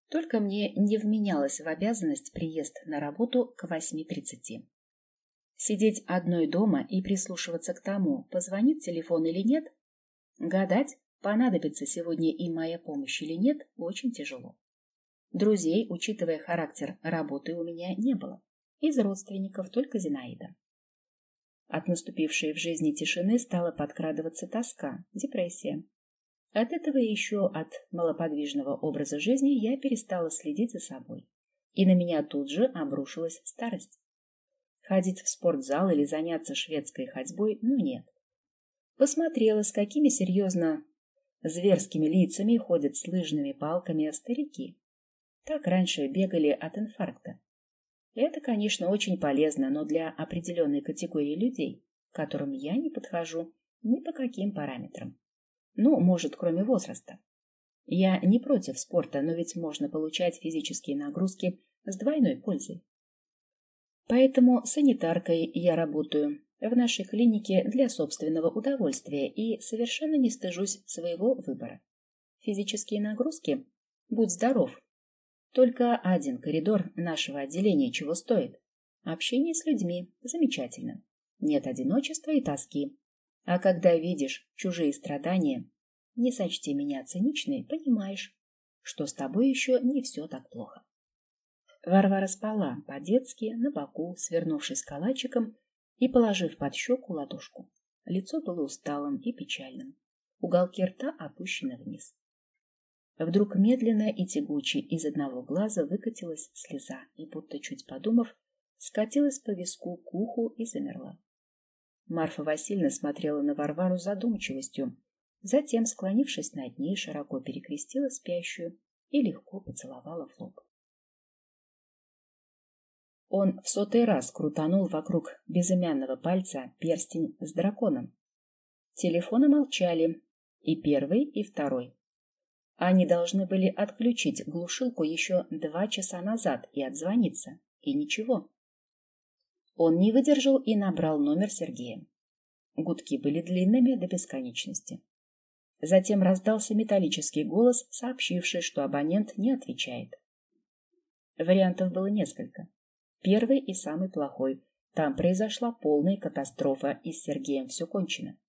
только мне не вменялось в обязанность приезд на работу к 8.30. Сидеть одной дома и прислушиваться к тому, позвонит телефон или нет, гадать, понадобится сегодня и моя помощь или нет, очень тяжело. Друзей, учитывая характер работы, у меня не было. Из родственников только Зинаида. От наступившей в жизни тишины стала подкрадываться тоска, депрессия. От этого и еще от малоподвижного образа жизни я перестала следить за собой. И на меня тут же обрушилась старость. Ходить в спортзал или заняться шведской ходьбой, ну нет. Посмотрела, с какими серьезно зверскими лицами ходят с лыжными палками старики. Так раньше бегали от инфаркта. Это, конечно, очень полезно, но для определенной категории людей, которым я не подхожу ни по каким параметрам. Ну, может, кроме возраста. Я не против спорта, но ведь можно получать физические нагрузки с двойной пользой. Поэтому санитаркой я работаю в нашей клинике для собственного удовольствия и совершенно не стыжусь своего выбора. Физические нагрузки? Будь здоров. Только один коридор нашего отделения чего стоит. Общение с людьми замечательно. Нет одиночества и тоски. А когда видишь чужие страдания, не сочти меня циничной, понимаешь, что с тобой еще не все так плохо. Варвара спала по-детски, на боку, свернувшись калачиком и положив под щеку ладошку. Лицо было усталым и печальным. Уголки рта опущены вниз. Вдруг медленно и тягуче из одного глаза выкатилась слеза и, будто чуть подумав, скатилась по виску к уху и замерла. Марфа Васильевна смотрела на Варвару задумчивостью, затем, склонившись над ней, широко перекрестила спящую и легко поцеловала в лоб. Он в сотый раз крутанул вокруг безымянного пальца перстень с драконом. Телефоны молчали, и первый, и второй. Они должны были отключить глушилку еще два часа назад и отзвониться, и ничего. Он не выдержал и набрал номер Сергея. Гудки были длинными до бесконечности. Затем раздался металлический голос, сообщивший, что абонент не отвечает. Вариантов было несколько. Первый и самый плохой. Там произошла полная катастрофа, и с Сергеем все кончено.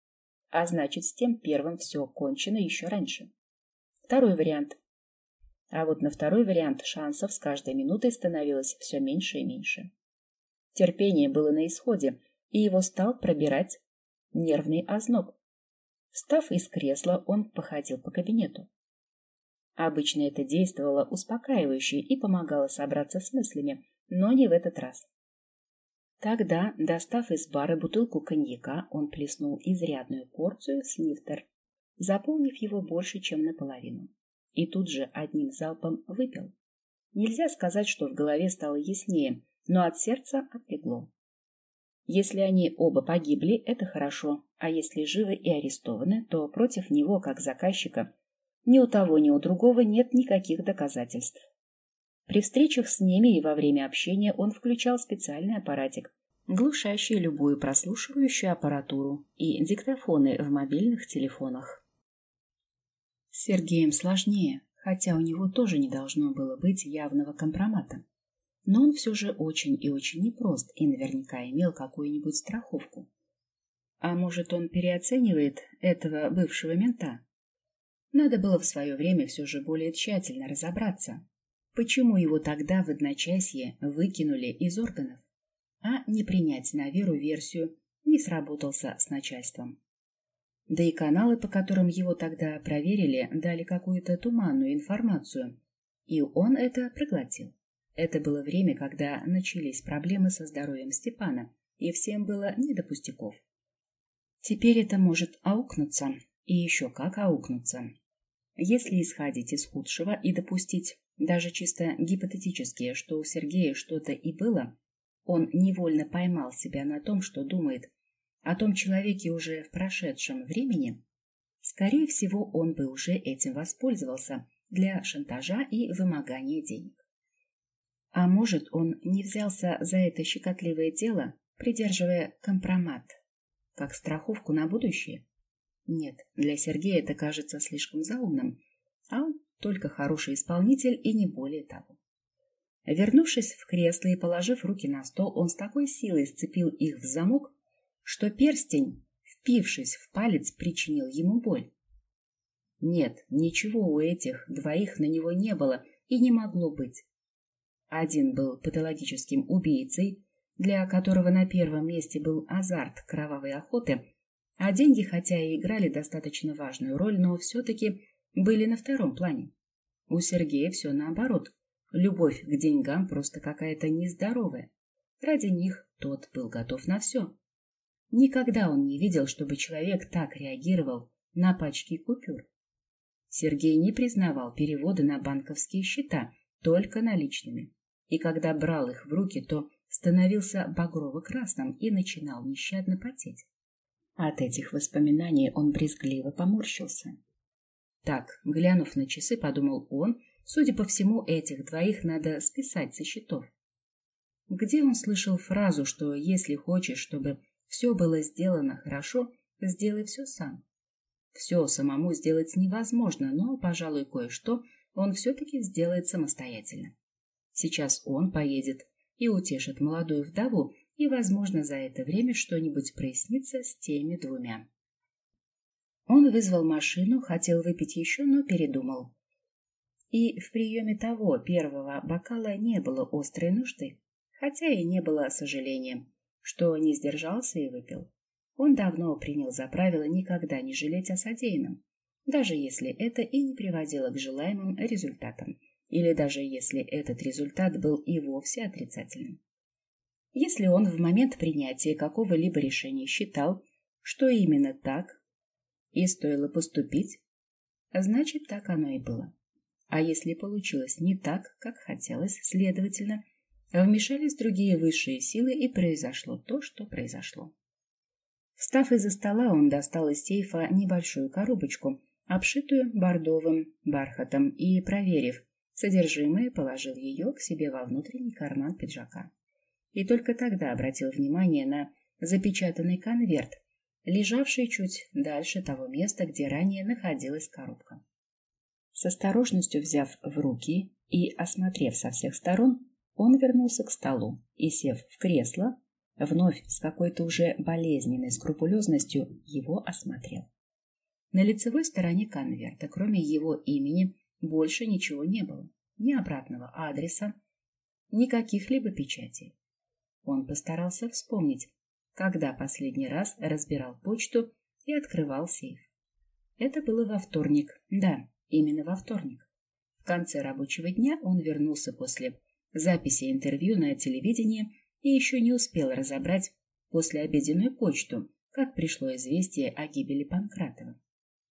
А значит, с тем первым все кончено еще раньше. Второй вариант. А вот на второй вариант шансов с каждой минутой становилось все меньше и меньше. Терпение было на исходе, и его стал пробирать нервный озноб. Встав из кресла, он походил по кабинету. Обычно это действовало успокаивающе и помогало собраться с мыслями, но не в этот раз. Тогда, достав из бара бутылку коньяка, он плеснул изрядную порцию снифтер, заполнив его больше, чем наполовину, и тут же одним залпом выпил. Нельзя сказать, что в голове стало яснее, но от сердца отлегло. Если они оба погибли, это хорошо, а если живы и арестованы, то против него, как заказчика, ни у того, ни у другого нет никаких доказательств. При встречах с ними и во время общения он включал специальный аппаратик, глушащий любую прослушивающую аппаратуру и диктофоны в мобильных телефонах. С Сергеем сложнее, хотя у него тоже не должно было быть явного компромата. Но он все же очень и очень непрост и наверняка имел какую-нибудь страховку. А может, он переоценивает этого бывшего мента? Надо было в свое время все же более тщательно разобраться, Почему его тогда в одночасье выкинули из органов, а не принять на веру версию не сработался с начальством? Да и каналы, по которым его тогда проверили, дали какую-то туманную информацию, и он это проглотил. Это было время, когда начались проблемы со здоровьем Степана, и всем было не до пустяков. Теперь это может аукнуться, и еще как аукнуться. Если исходить из худшего и допустить, даже чисто гипотетически, что у Сергея что-то и было, он невольно поймал себя на том, что думает о том человеке уже в прошедшем времени, скорее всего, он бы уже этим воспользовался для шантажа и вымогания денег. А может, он не взялся за это щекотливое дело, придерживая компромат, как страховку на будущее? Нет, для Сергея это кажется слишком заумным, а он только хороший исполнитель и не более того. Вернувшись в кресло и положив руки на стол, он с такой силой сцепил их в замок, что перстень, впившись в палец, причинил ему боль. Нет, ничего у этих двоих на него не было и не могло быть. Один был патологическим убийцей, для которого на первом месте был азарт кровавой охоты, а деньги, хотя и играли достаточно важную роль, но все-таки были на втором плане. У Сергея все наоборот. Любовь к деньгам просто какая-то нездоровая. Ради них тот был готов на все. Никогда он не видел, чтобы человек так реагировал на пачки купюр. Сергей не признавал переводы на банковские счета, только наличными. И когда брал их в руки, то становился багрово-красным и начинал нещадно потеть. От этих воспоминаний он брезгливо поморщился. Так, глянув на часы, подумал он, судя по всему, этих двоих надо списать со счетов. Где он слышал фразу, что если хочешь, чтобы все было сделано хорошо, сделай все сам. Все самому сделать невозможно, но, пожалуй, кое-что он все-таки сделает самостоятельно. Сейчас он поедет и утешит молодую вдову, и, возможно, за это время что-нибудь прояснится с теми двумя. Он вызвал машину, хотел выпить еще, но передумал. И в приеме того первого бокала не было острой нужды, хотя и не было сожаления что не сдержался и выпил. Он давно принял за правило никогда не жалеть о содеянном, даже если это и не приводило к желаемым результатам, или даже если этот результат был и вовсе отрицательным. Если он в момент принятия какого-либо решения считал, что именно так и стоило поступить, значит, так оно и было. А если получилось не так, как хотелось, следовательно, Вмешались другие высшие силы, и произошло то, что произошло. Встав из-за стола, он достал из сейфа небольшую коробочку, обшитую бордовым бархатом, и, проверив содержимое, положил ее к себе во внутренний карман пиджака. И только тогда обратил внимание на запечатанный конверт, лежавший чуть дальше того места, где ранее находилась коробка. С осторожностью взяв в руки и осмотрев со всех сторон, он вернулся к столу и, сев в кресло, вновь с какой-то уже болезненной скрупулезностью его осмотрел. На лицевой стороне конверта, кроме его имени, больше ничего не было. Ни обратного адреса, ни каких-либо печатей. Он постарался вспомнить, когда последний раз разбирал почту и открывал сейф. Это было во вторник. Да, именно во вторник. В конце рабочего дня он вернулся после записи интервью на телевидении и еще не успел разобрать послеобеденную почту, как пришло известие о гибели Панкратова.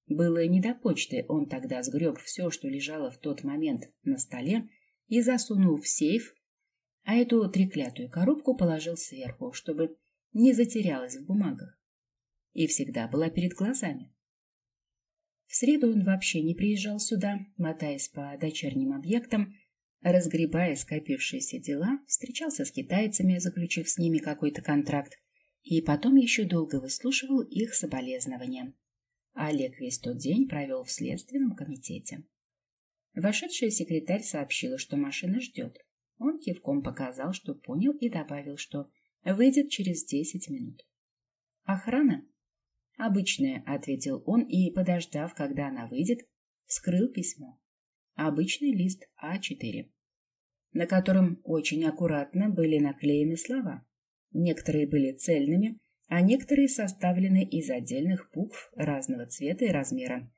Было не до почты, он тогда сгреб все, что лежало в тот момент на столе, и засунул в сейф, а эту треклятую коробку положил сверху, чтобы не затерялась в бумагах. И всегда была перед глазами. В среду он вообще не приезжал сюда, мотаясь по дочерним объектам, Разгребая скопившиеся дела, встречался с китайцами, заключив с ними какой-то контракт, и потом еще долго выслушивал их соболезнования. Олег весь тот день провел в следственном комитете. Вошедшая секретарь сообщила, что машина ждет. Он кивком показал, что понял, и добавил, что выйдет через десять минут. «Охрана?» «Обычная», — ответил он, и, подождав, когда она выйдет, вскрыл письмо. Обычный лист А4. на котором очень аккуратно были наклеены слова. Некоторые были цельными, а некоторые составлены из отдельных букв разного цвета и размера.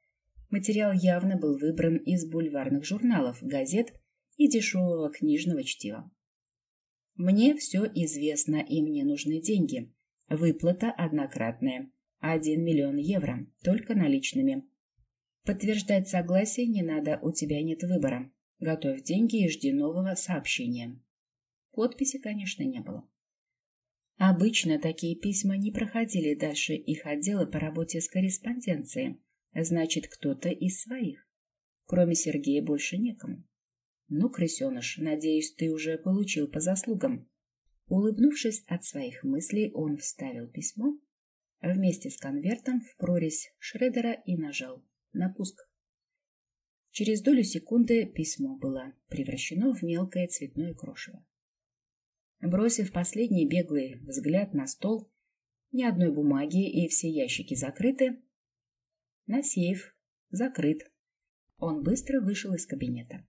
Материал явно был выбран из бульварных журналов, газет и дешевого книжного чтива. Мне все известно, и мне нужны деньги. Выплата однократная. Один миллион евро, только наличными. Подтверждать согласие не надо, у тебя нет выбора. Готовь деньги и жди нового сообщения. Подписи, конечно, не было. Обычно такие письма не проходили дальше их отдела по работе с корреспонденцией. Значит, кто-то из своих. Кроме Сергея больше некому. Ну, крысеныш, надеюсь, ты уже получил по заслугам. Улыбнувшись от своих мыслей, он вставил письмо вместе с конвертом в прорезь Шредера и нажал на пуск. Через долю секунды письмо было превращено в мелкое цветное крошево. Бросив последний беглый взгляд на стол, ни одной бумаги и все ящики закрыты, на сейф закрыт, он быстро вышел из кабинета.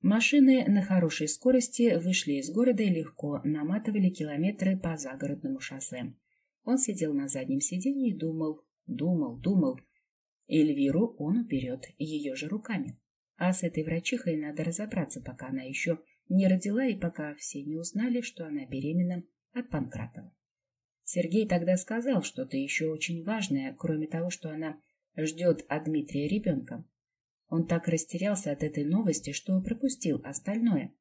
Машины на хорошей скорости вышли из города и легко наматывали километры по загородному шоссе. Он сидел на заднем сиденье и думал, думал, думал. Эльвиру он уперет ее же руками. А с этой врачихой надо разобраться, пока она еще не родила и пока все не узнали, что она беременна от Панкратова. Сергей тогда сказал что-то еще очень важное, кроме того, что она ждет от Дмитрия ребенка. Он так растерялся от этой новости, что пропустил остальное.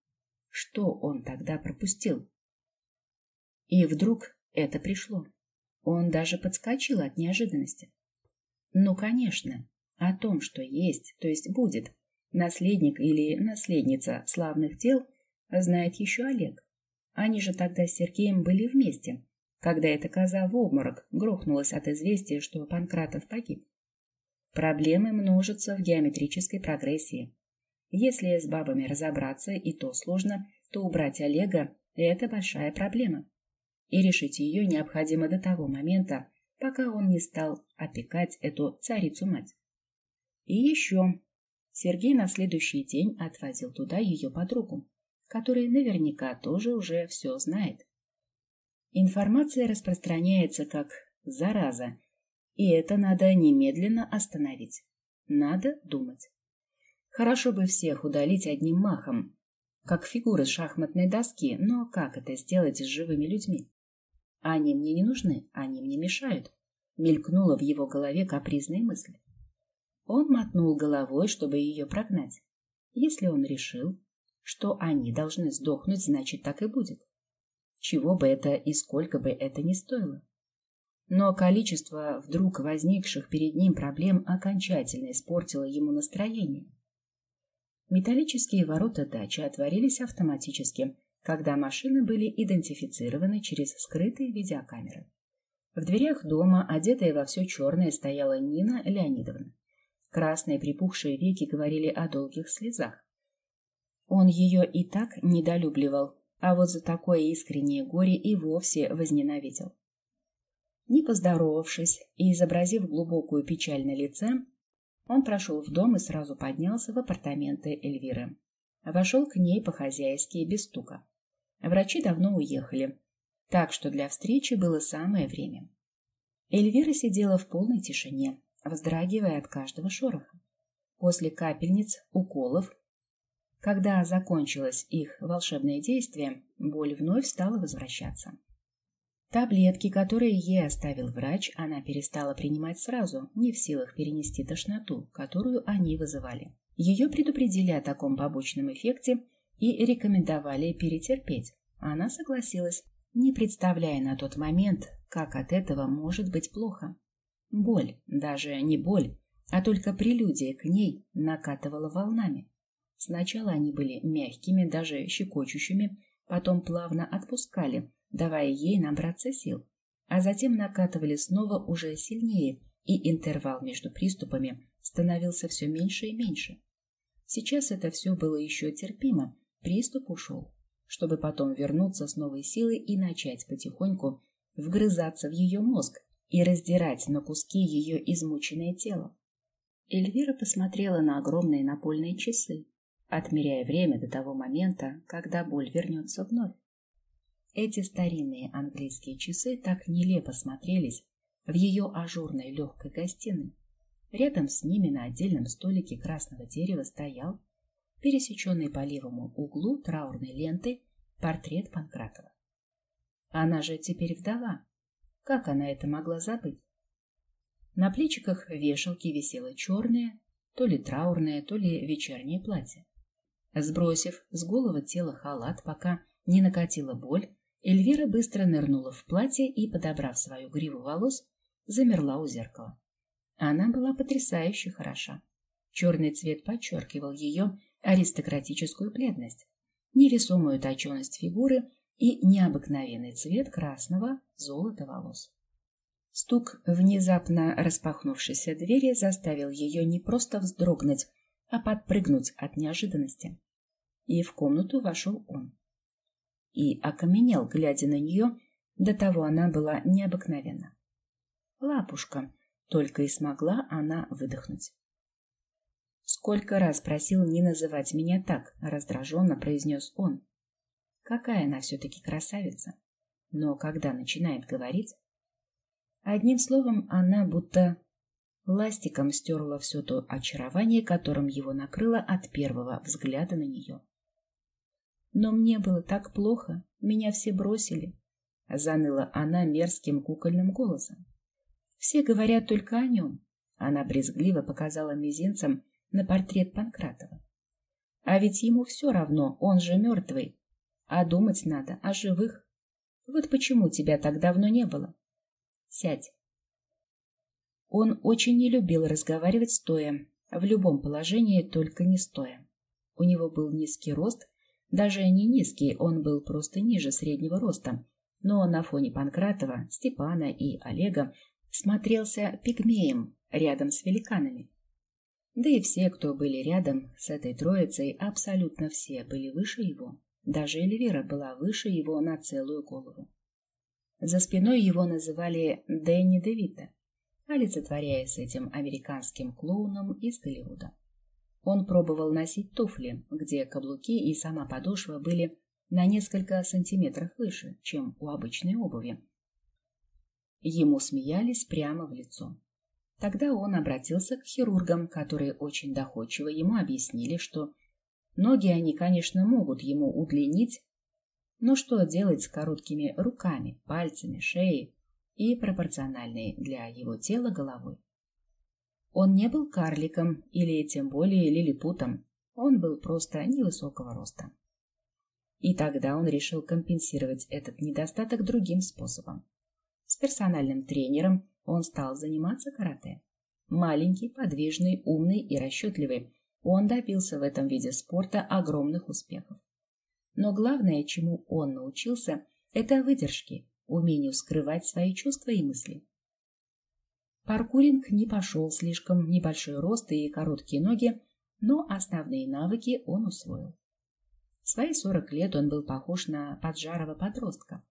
Что он тогда пропустил? И вдруг это пришло. Он даже подскочил от неожиданности. Ну, конечно, о том, что есть, то есть будет, наследник или наследница славных дел, знает еще Олег. Они же тогда с Сергеем были вместе, когда эта коза в обморок грохнулась от известия, что Панкратов погиб. Проблемы множатся в геометрической прогрессии. Если с бабами разобраться и то сложно, то убрать Олега – это большая проблема. И решить ее необходимо до того момента, пока он не стал опекать эту царицу-мать. И еще. Сергей на следующий день отвозил туда ее подругу, которая наверняка тоже уже все знает. Информация распространяется как зараза, и это надо немедленно остановить. Надо думать. Хорошо бы всех удалить одним махом, как фигуры с шахматной доски, но как это сделать с живыми людьми? Они мне не нужны, они мне мешают. Мелькнула в его голове капризная мысль. Он мотнул головой, чтобы ее прогнать. Если он решил, что они должны сдохнуть, значит, так и будет. Чего бы это и сколько бы это ни стоило но количество вдруг возникших перед ним проблем окончательно испортило ему настроение. Металлические ворота дачи отворились автоматически, когда машины были идентифицированы через скрытые видеокамеры. В дверях дома, одетая во все черное, стояла Нина Леонидовна. Красные припухшие веки говорили о долгих слезах. Он ее и так недолюбливал, а вот за такое искреннее горе и вовсе возненавидел. Не поздоровавшись и изобразив глубокую печаль на лице, он прошел в дом и сразу поднялся в апартаменты Эльвиры. Вошел к ней по-хозяйски без стука. Врачи давно уехали, так что для встречи было самое время. Эльвира сидела в полной тишине, вздрагивая от каждого шороха. После капельниц, уколов, когда закончилось их волшебное действие, боль вновь стала возвращаться. Таблетки, которые ей оставил врач, она перестала принимать сразу, не в силах перенести тошноту, которую они вызывали. Ее предупредили о таком побочном эффекте и рекомендовали перетерпеть. Она согласилась, не представляя на тот момент, как от этого может быть плохо. Боль, даже не боль, а только прелюдия к ней накатывала волнами. Сначала они были мягкими, даже щекочущими, потом плавно отпускали, давая ей набраться сил, а затем накатывали снова уже сильнее, и интервал между приступами становился все меньше и меньше. Сейчас это все было еще терпимо, приступ ушел, чтобы потом вернуться с новой силой и начать потихоньку вгрызаться в ее мозг и раздирать на куски ее измученное тело. Эльвира посмотрела на огромные напольные часы. отмеряя время до того момента, когда боль вернется вновь. Эти старинные английские часы так нелепо смотрелись в ее ажурной легкой гостиной. Рядом с ними на отдельном столике красного дерева стоял, пересеченный по левому углу траурной лентой, портрет Панкратова. Она же теперь вдова. Как она это могла забыть? На плечиках вешалки висело черное, то ли траурное, то ли вечернее платье. Сбросив с голого тела халат, пока не накатила боль, Эльвира быстро нырнула в платье и, подобрав свою гриву волос, замерла у зеркала. Она была потрясающе хороша. Черный цвет подчеркивал ее аристократическую бледность, невесомую точеность фигуры и необыкновенный цвет красного золота волос. Стук внезапно распахнувшейся двери заставил ее не просто вздрогнуть, а подпрыгнуть от неожиданности. И в комнату вошел он. И окаменел, глядя на нее, до того она была необыкновенна. «Лапушка!» — только и смогла она выдохнуть. «Сколько раз просил не называть меня так», — раздраженно произнес он. «Какая она все-таки красавица!» Но когда начинает говорить... Одним словом, она будто ластиком стерла все то очарование, которым его накрыло от первого взгляда на нее. Но мне было так плохо, меня все бросили, — заныла она мерзким кукольным голосом. Все говорят только о нем. Она брезгливо показала мизинцем на портрет Панкратова. А ведь ему все равно, он же мертвый. А думать надо о живых. Вот почему тебя так давно не было. Сядь. Он очень не любил разговаривать стоя, в любом положении, только не стоя. У него был низкий рост, даже не низкий, он был просто ниже среднего роста, но на фоне Панкратова, Степана и Олега смотрелся пигмеем рядом с великанами. Да и все, кто были рядом с этой троицей, абсолютно все были выше его. Даже Эльвира была выше его на целую голову. За спиной его называли Дэнни Девита, олицетворяя с этим американским клоуном из Голливуда. Он пробовал носить туфли, где каблуки и сама подошва были на несколько сантиметров выше, чем у обычной обуви. Ему смеялись прямо в лицо. Тогда он обратился к хирургам, которые очень доходчиво ему объяснили, что ноги они, конечно, могут ему удлинить, но что делать с короткими руками, пальцами, шеей и пропорциональной для его тела головой? Он не был карликом или тем более лилипутом, он был просто невысокого роста. И тогда он решил компенсировать этот недостаток другим способом. С персональным тренером он стал заниматься карате. Маленький, подвижный, умный и расчетливый, он добился в этом виде спорта огромных успехов. Но главное, чему он научился, это выдержки, умению скрывать свои чувства и мысли. Паркуринг не пошел слишком небольшой рост и короткие ноги, но основные навыки он усвоил. В свои сорок лет он был похож на поджарого подростка.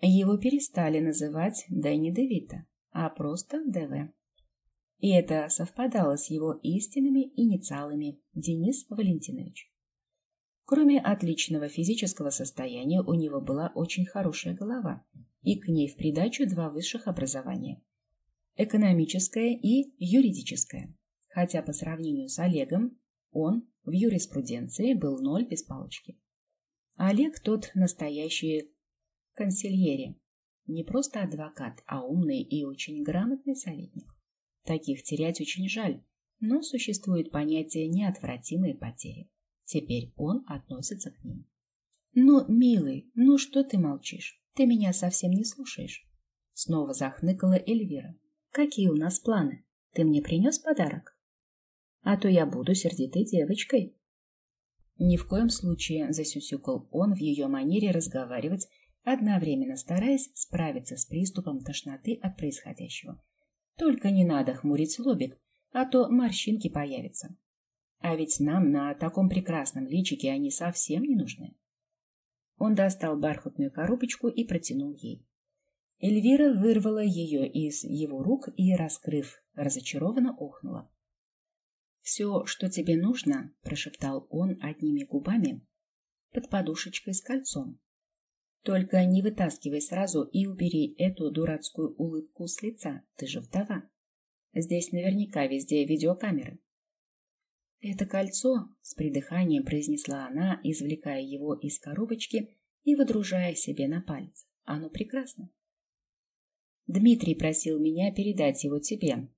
Его перестали называть Дэнни Девита, а просто ДВ. И это совпадало с его истинными инициалами Денис Валентинович. Кроме отличного физического состояния, у него была очень хорошая голова, и к ней в придачу два высших образования – экономическое и юридическое. Хотя по сравнению с Олегом он в юриспруденции был ноль без палочки. Олег тот настоящий консильери, не просто адвокат, а умный и очень грамотный советник. Таких терять очень жаль, но существует понятие неотвратимой потери. Теперь он относится к ним. «Ну, милый, ну что ты молчишь? Ты меня совсем не слушаешь». Снова захныкала Эльвира. «Какие у нас планы? Ты мне принес подарок? А то я буду сердитой девочкой». Ни в коем случае засюсюкал он в ее манере разговаривать одновременно стараясь справиться с приступом тошноты от происходящего. Только не надо хмурить лобик, а то морщинки появятся. А ведь нам на таком прекрасном личике они совсем не нужны. Он достал бархатную коробочку и протянул ей. Эльвира вырвала ее из его рук и, раскрыв, разочарованно охнула. «Все, что тебе нужно», — прошептал он одними губами, под подушечкой с кольцом. «Только не вытаскивай сразу и убери эту дурацкую улыбку с лица, ты же вдова. Здесь наверняка везде видеокамеры». «Это кольцо», — с придыханием произнесла она, извлекая его из коробочки и выдружая себе на палец. «Оно прекрасно». «Дмитрий просил меня передать его тебе».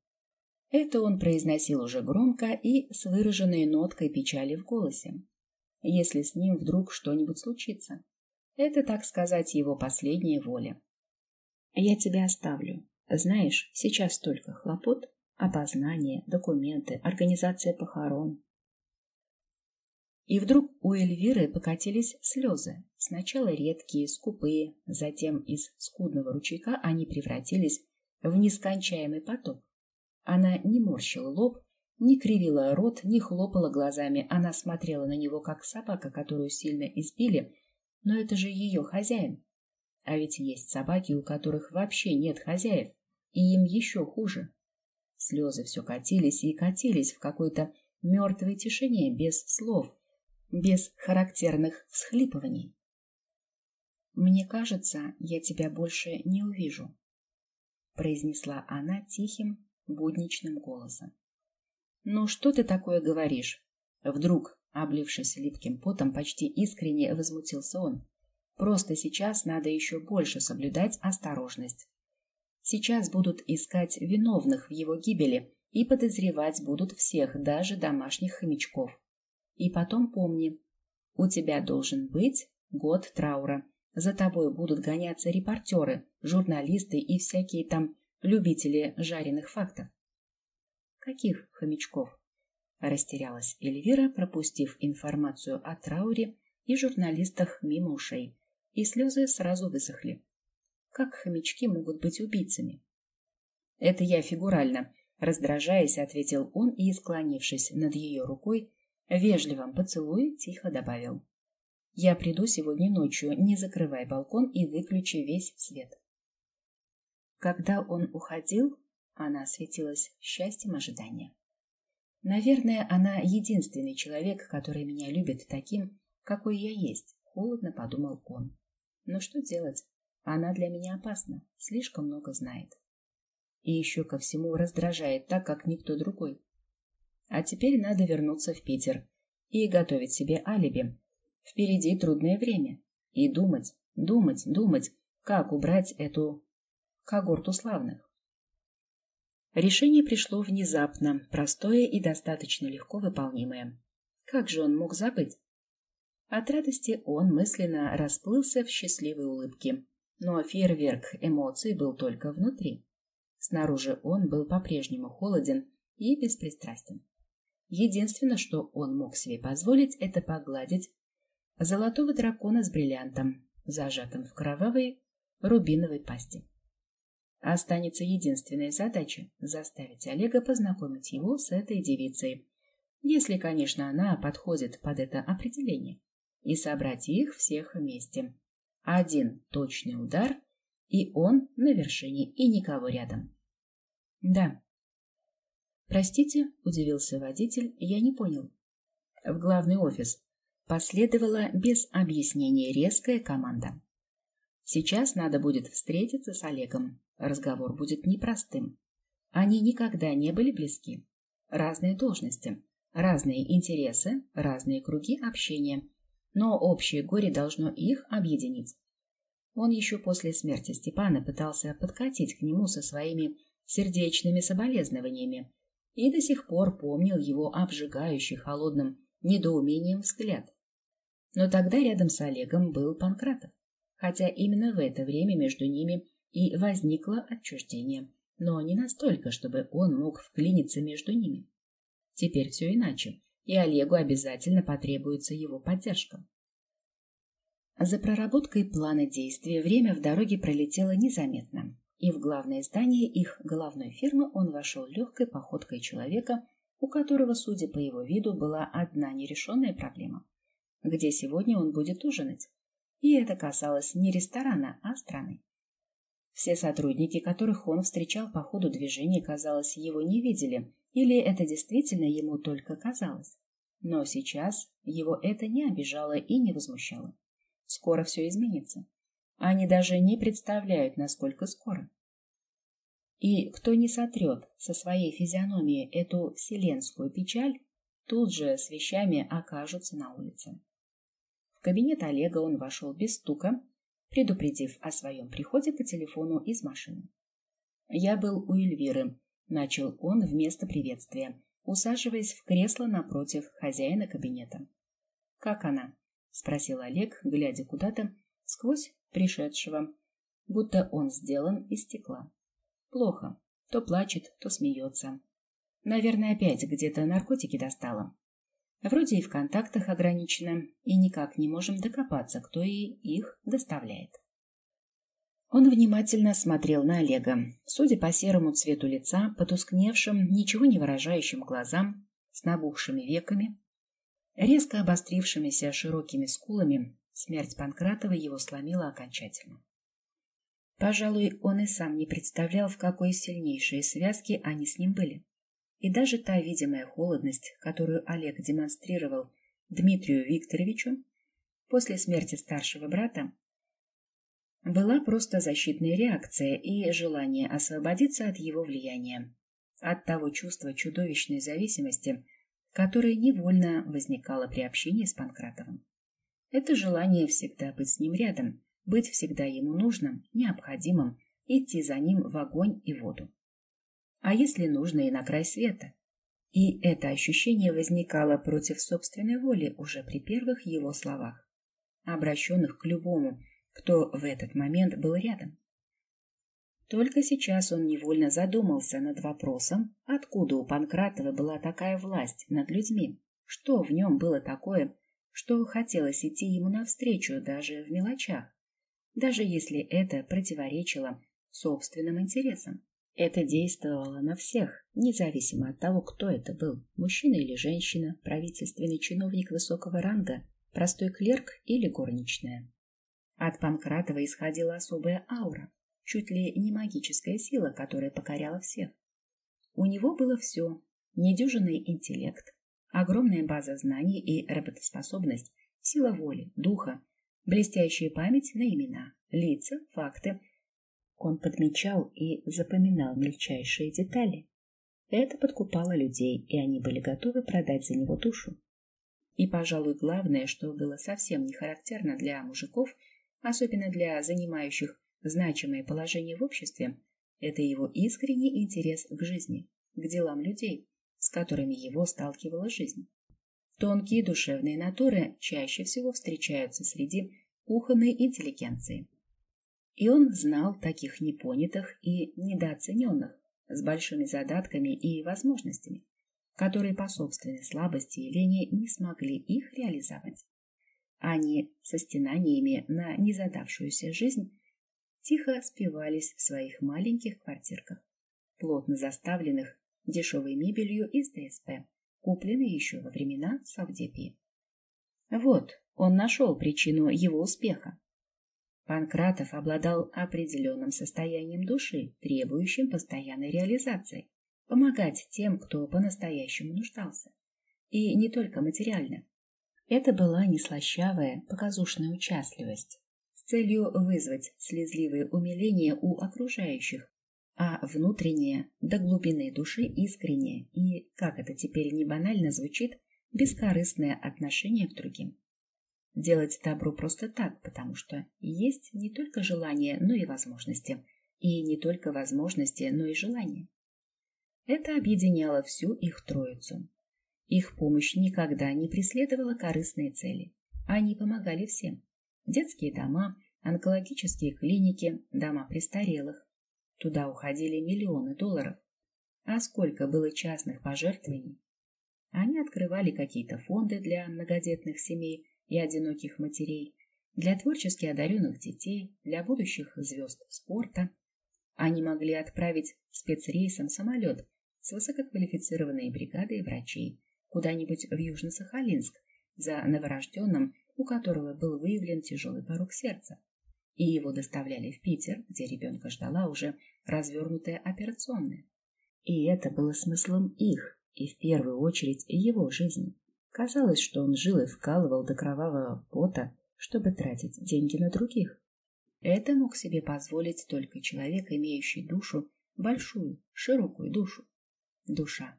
Это он произносил уже громко и с выраженной ноткой печали в голосе. Если с ним вдруг что-нибудь случится. Это, так сказать, его последняя воля. «Я тебя оставлю. Знаешь, сейчас столько хлопот, опознание, документы, организация похорон. И вдруг у Эльвиры покатились слезы. Сначала редкие, скупые, затем из скудного ручейка они превратились в нескончаемый поток. Она не морщила лоб, не кривила рот, не хлопала глазами. Она смотрела на него, как собака, которую сильно избили, но это же ее хозяин. А ведь есть собаки, у которых вообще нет хозяев, и им еще хуже. Слезы все катились и катились в какой-то мертвой тишине, без слов, без характерных всхлипываний. «Мне кажется, я тебя больше не увижу», — произнесла она тихим, будничным голосом. «Ну что ты такое говоришь?» Вдруг, облившись липким потом, почти искренне возмутился он. «Просто сейчас надо еще больше соблюдать осторожность. Сейчас будут искать виновных в его гибели и подозревать будут всех, даже домашних хомячков. И потом помни, у тебя должен быть год траура. За тобой будут гоняться репортеры, журналисты и всякие там любители жареных фактов. Каких хомячков? Растерялась Эльвира, пропустив информацию о трауре и журналистах мимо ушей, и слезы сразу высохли. Как хомячки могут быть убийцами? Это я фигурально, раздражаясь, ответил он и, склонившись над ее рукой, вежливым поцелуй тихо добавил. Я приду сегодня ночью, не закрывай балкон и выключи весь свет. Когда он уходил, она светилась счастьем ожидания. Наверное, она единственный человек, который меня любит таким, какой я есть, холодно подумал он. Но что делать? Она для меня опасна, слишком много знает. И еще ко всему раздражает так, как никто другой. А теперь надо вернуться в Питер и готовить себе алиби. Впереди трудное время. И думать, думать, думать, как убрать эту когорту славных. Решение пришло внезапно, простое и достаточно легко выполнимое. Как же он мог забыть? От радости он мысленно расплылся в счастливой улыбке но фейерверк эмоций был только внутри. Снаружи он был по-прежнему холоден и беспристрастен. Единственное, что он мог себе позволить, это погладить золотого дракона с бриллиантом, зажатым в кровавой рубиновой пасти. Останется единственная задача – заставить Олега познакомить его с этой девицей, если, конечно, она подходит под это определение, и собрать их всех вместе. Один точный удар, и он на вершине, и никого рядом. Да. Простите, удивился водитель, я не понял. В главный офис последовала без объяснения резкая команда. Сейчас надо будет встретиться с Олегом. Разговор будет непростым. Они никогда не были близки. Разные должности, разные интересы, разные круги общения – но общее горе должно их объединить. Он еще после смерти Степана пытался подкатить к нему со своими сердечными соболезнованиями и до сих пор помнил его обжигающий холодным недоумением взгляд. Но тогда рядом с Олегом был Панкратов, хотя именно в это время между ними и возникло отчуждение, но не настолько, чтобы он мог вклиниться между ними. Теперь все иначе и Олегу обязательно потребуется его поддержка. За проработкой плана действия время в дороге пролетело незаметно, и в главное здание их головной фирмы он вошел легкой походкой человека, у которого, судя по его виду, была одна нерешенная проблема. Где сегодня он будет ужинать? И это касалось не ресторана, а страны. Все сотрудники, которых он встречал по ходу движения, казалось, его не видели Или это действительно ему только казалось? Но сейчас его это не обижало и не возмущало. Скоро все изменится. Они даже не представляют, насколько скоро. И кто не сотрет со своей физиономии эту вселенскую печаль, тут же с вещами окажутся на улице. Кабинет Олега он вошел без стука, предупредив о своем приходе по телефону из машины. «Я был у Эльвиры», — начал он вместо приветствия, усаживаясь в кресло напротив хозяина кабинета. «Как она?» — спросил Олег, глядя куда-то сквозь пришедшего, будто он сделан из стекла. «Плохо. То плачет, то смеется. Наверное, опять где-то наркотики достала. Вроде и в контактах ограничено, и никак не можем докопаться, кто и их доставляет. Он внимательно смотрел на Олега. Судя по серому цвету лица, потускневшим, ничего не выражающим глазам, с набухшими веками, резко обострившимися широкими скулами, смерть Панкратова его сломила окончательно. Пожалуй, он и сам не представлял, в какой сильнейшей связке они с ним были. И даже та видимая холодность, которую Олег демонстрировал Дмитрию Викторовичу после смерти старшего брата, была просто защитная реакция и желание освободиться от его влияния, от того чувства чудовищной зависимости, которое невольно возникало при общении с Панкратовым. Это желание всегда быть с ним рядом, быть всегда ему нужным, необходимым, идти за ним в огонь и воду а если нужно и на край света. И это ощущение возникало против собственной воли уже при первых его словах, обращенных к любому, кто в этот момент был рядом. Только сейчас он невольно задумался над вопросом, откуда у Панкратова была такая власть над людьми, что в нем было такое, что хотелось идти ему навстречу даже в мелочах, даже если это противоречило собственным интересам. Это действовало на всех, независимо от того, кто это был, мужчина или женщина, правительственный чиновник высокого ранга, простой клерк или горничная. От Панкратова исходила особая аура, чуть ли не магическая сила, которая покоряла всех. У него было все – недюжинный интеллект, огромная база знаний и работоспособность, сила воли, духа, блестящая память на имена, лица, факты – он подмечал и запоминал мельчайшие детали. Это подкупало людей, и они были готовы продать за него душу. И, пожалуй, главное, что было совсем не характерно для мужиков, особенно для занимающих значимое положение в обществе, это его искренний интерес к жизни, к делам людей, с которыми его сталкивала жизнь. Тонкие душевные натуры чаще всего встречаются среди кухонной интеллигенции. И он знал таких непонятых и недооцененных, с большими задатками и возможностями, которые по собственной слабости и лени не смогли их реализовать. Они со стенаниями на незадавшуюся жизнь тихо спивались в своих маленьких квартирках, плотно заставленных дешевой мебелью из ДСП, купленной еще во времена Савдепии. Вот, он нашел причину его успеха. Панкратов обладал определенным состоянием души, требующим постоянной реализации, помогать тем, кто по-настоящему нуждался. И не только материально. Это была не показушная участливость с целью вызвать слезливое умиление у окружающих, а внутреннее, до глубины души искреннее и, как это теперь не банально звучит, бескорыстное отношение к другим делать добро просто так, потому что есть не только желание, но и возможности. И не только возможности, но и желание. Это объединяло всю их троицу. Их помощь никогда не преследовала корыстные цели. Они помогали всем. Детские дома, онкологические клиники, дома престарелых. Туда уходили миллионы долларов. А сколько было частных пожертвований? Они открывали какие-то фонды для многодетных семей, и одиноких матерей, для творчески одаренных детей, для будущих звезд спорта. Они могли отправить спецрейсом самолет с высококвалифицированной бригадой врачей куда-нибудь в Южно-Сахалинск за новорожденным, у которого был выявлен тяжелый порог сердца. И его доставляли в Питер, где ребенка ждала уже развернутая операционная. И это было смыслом их, и в первую очередь его жизни. Казалось, что он жил и вкалывал до кровавого пота, чтобы тратить деньги на других. Это мог себе позволить только человек, имеющий душу, большую, широкую душу. Душа.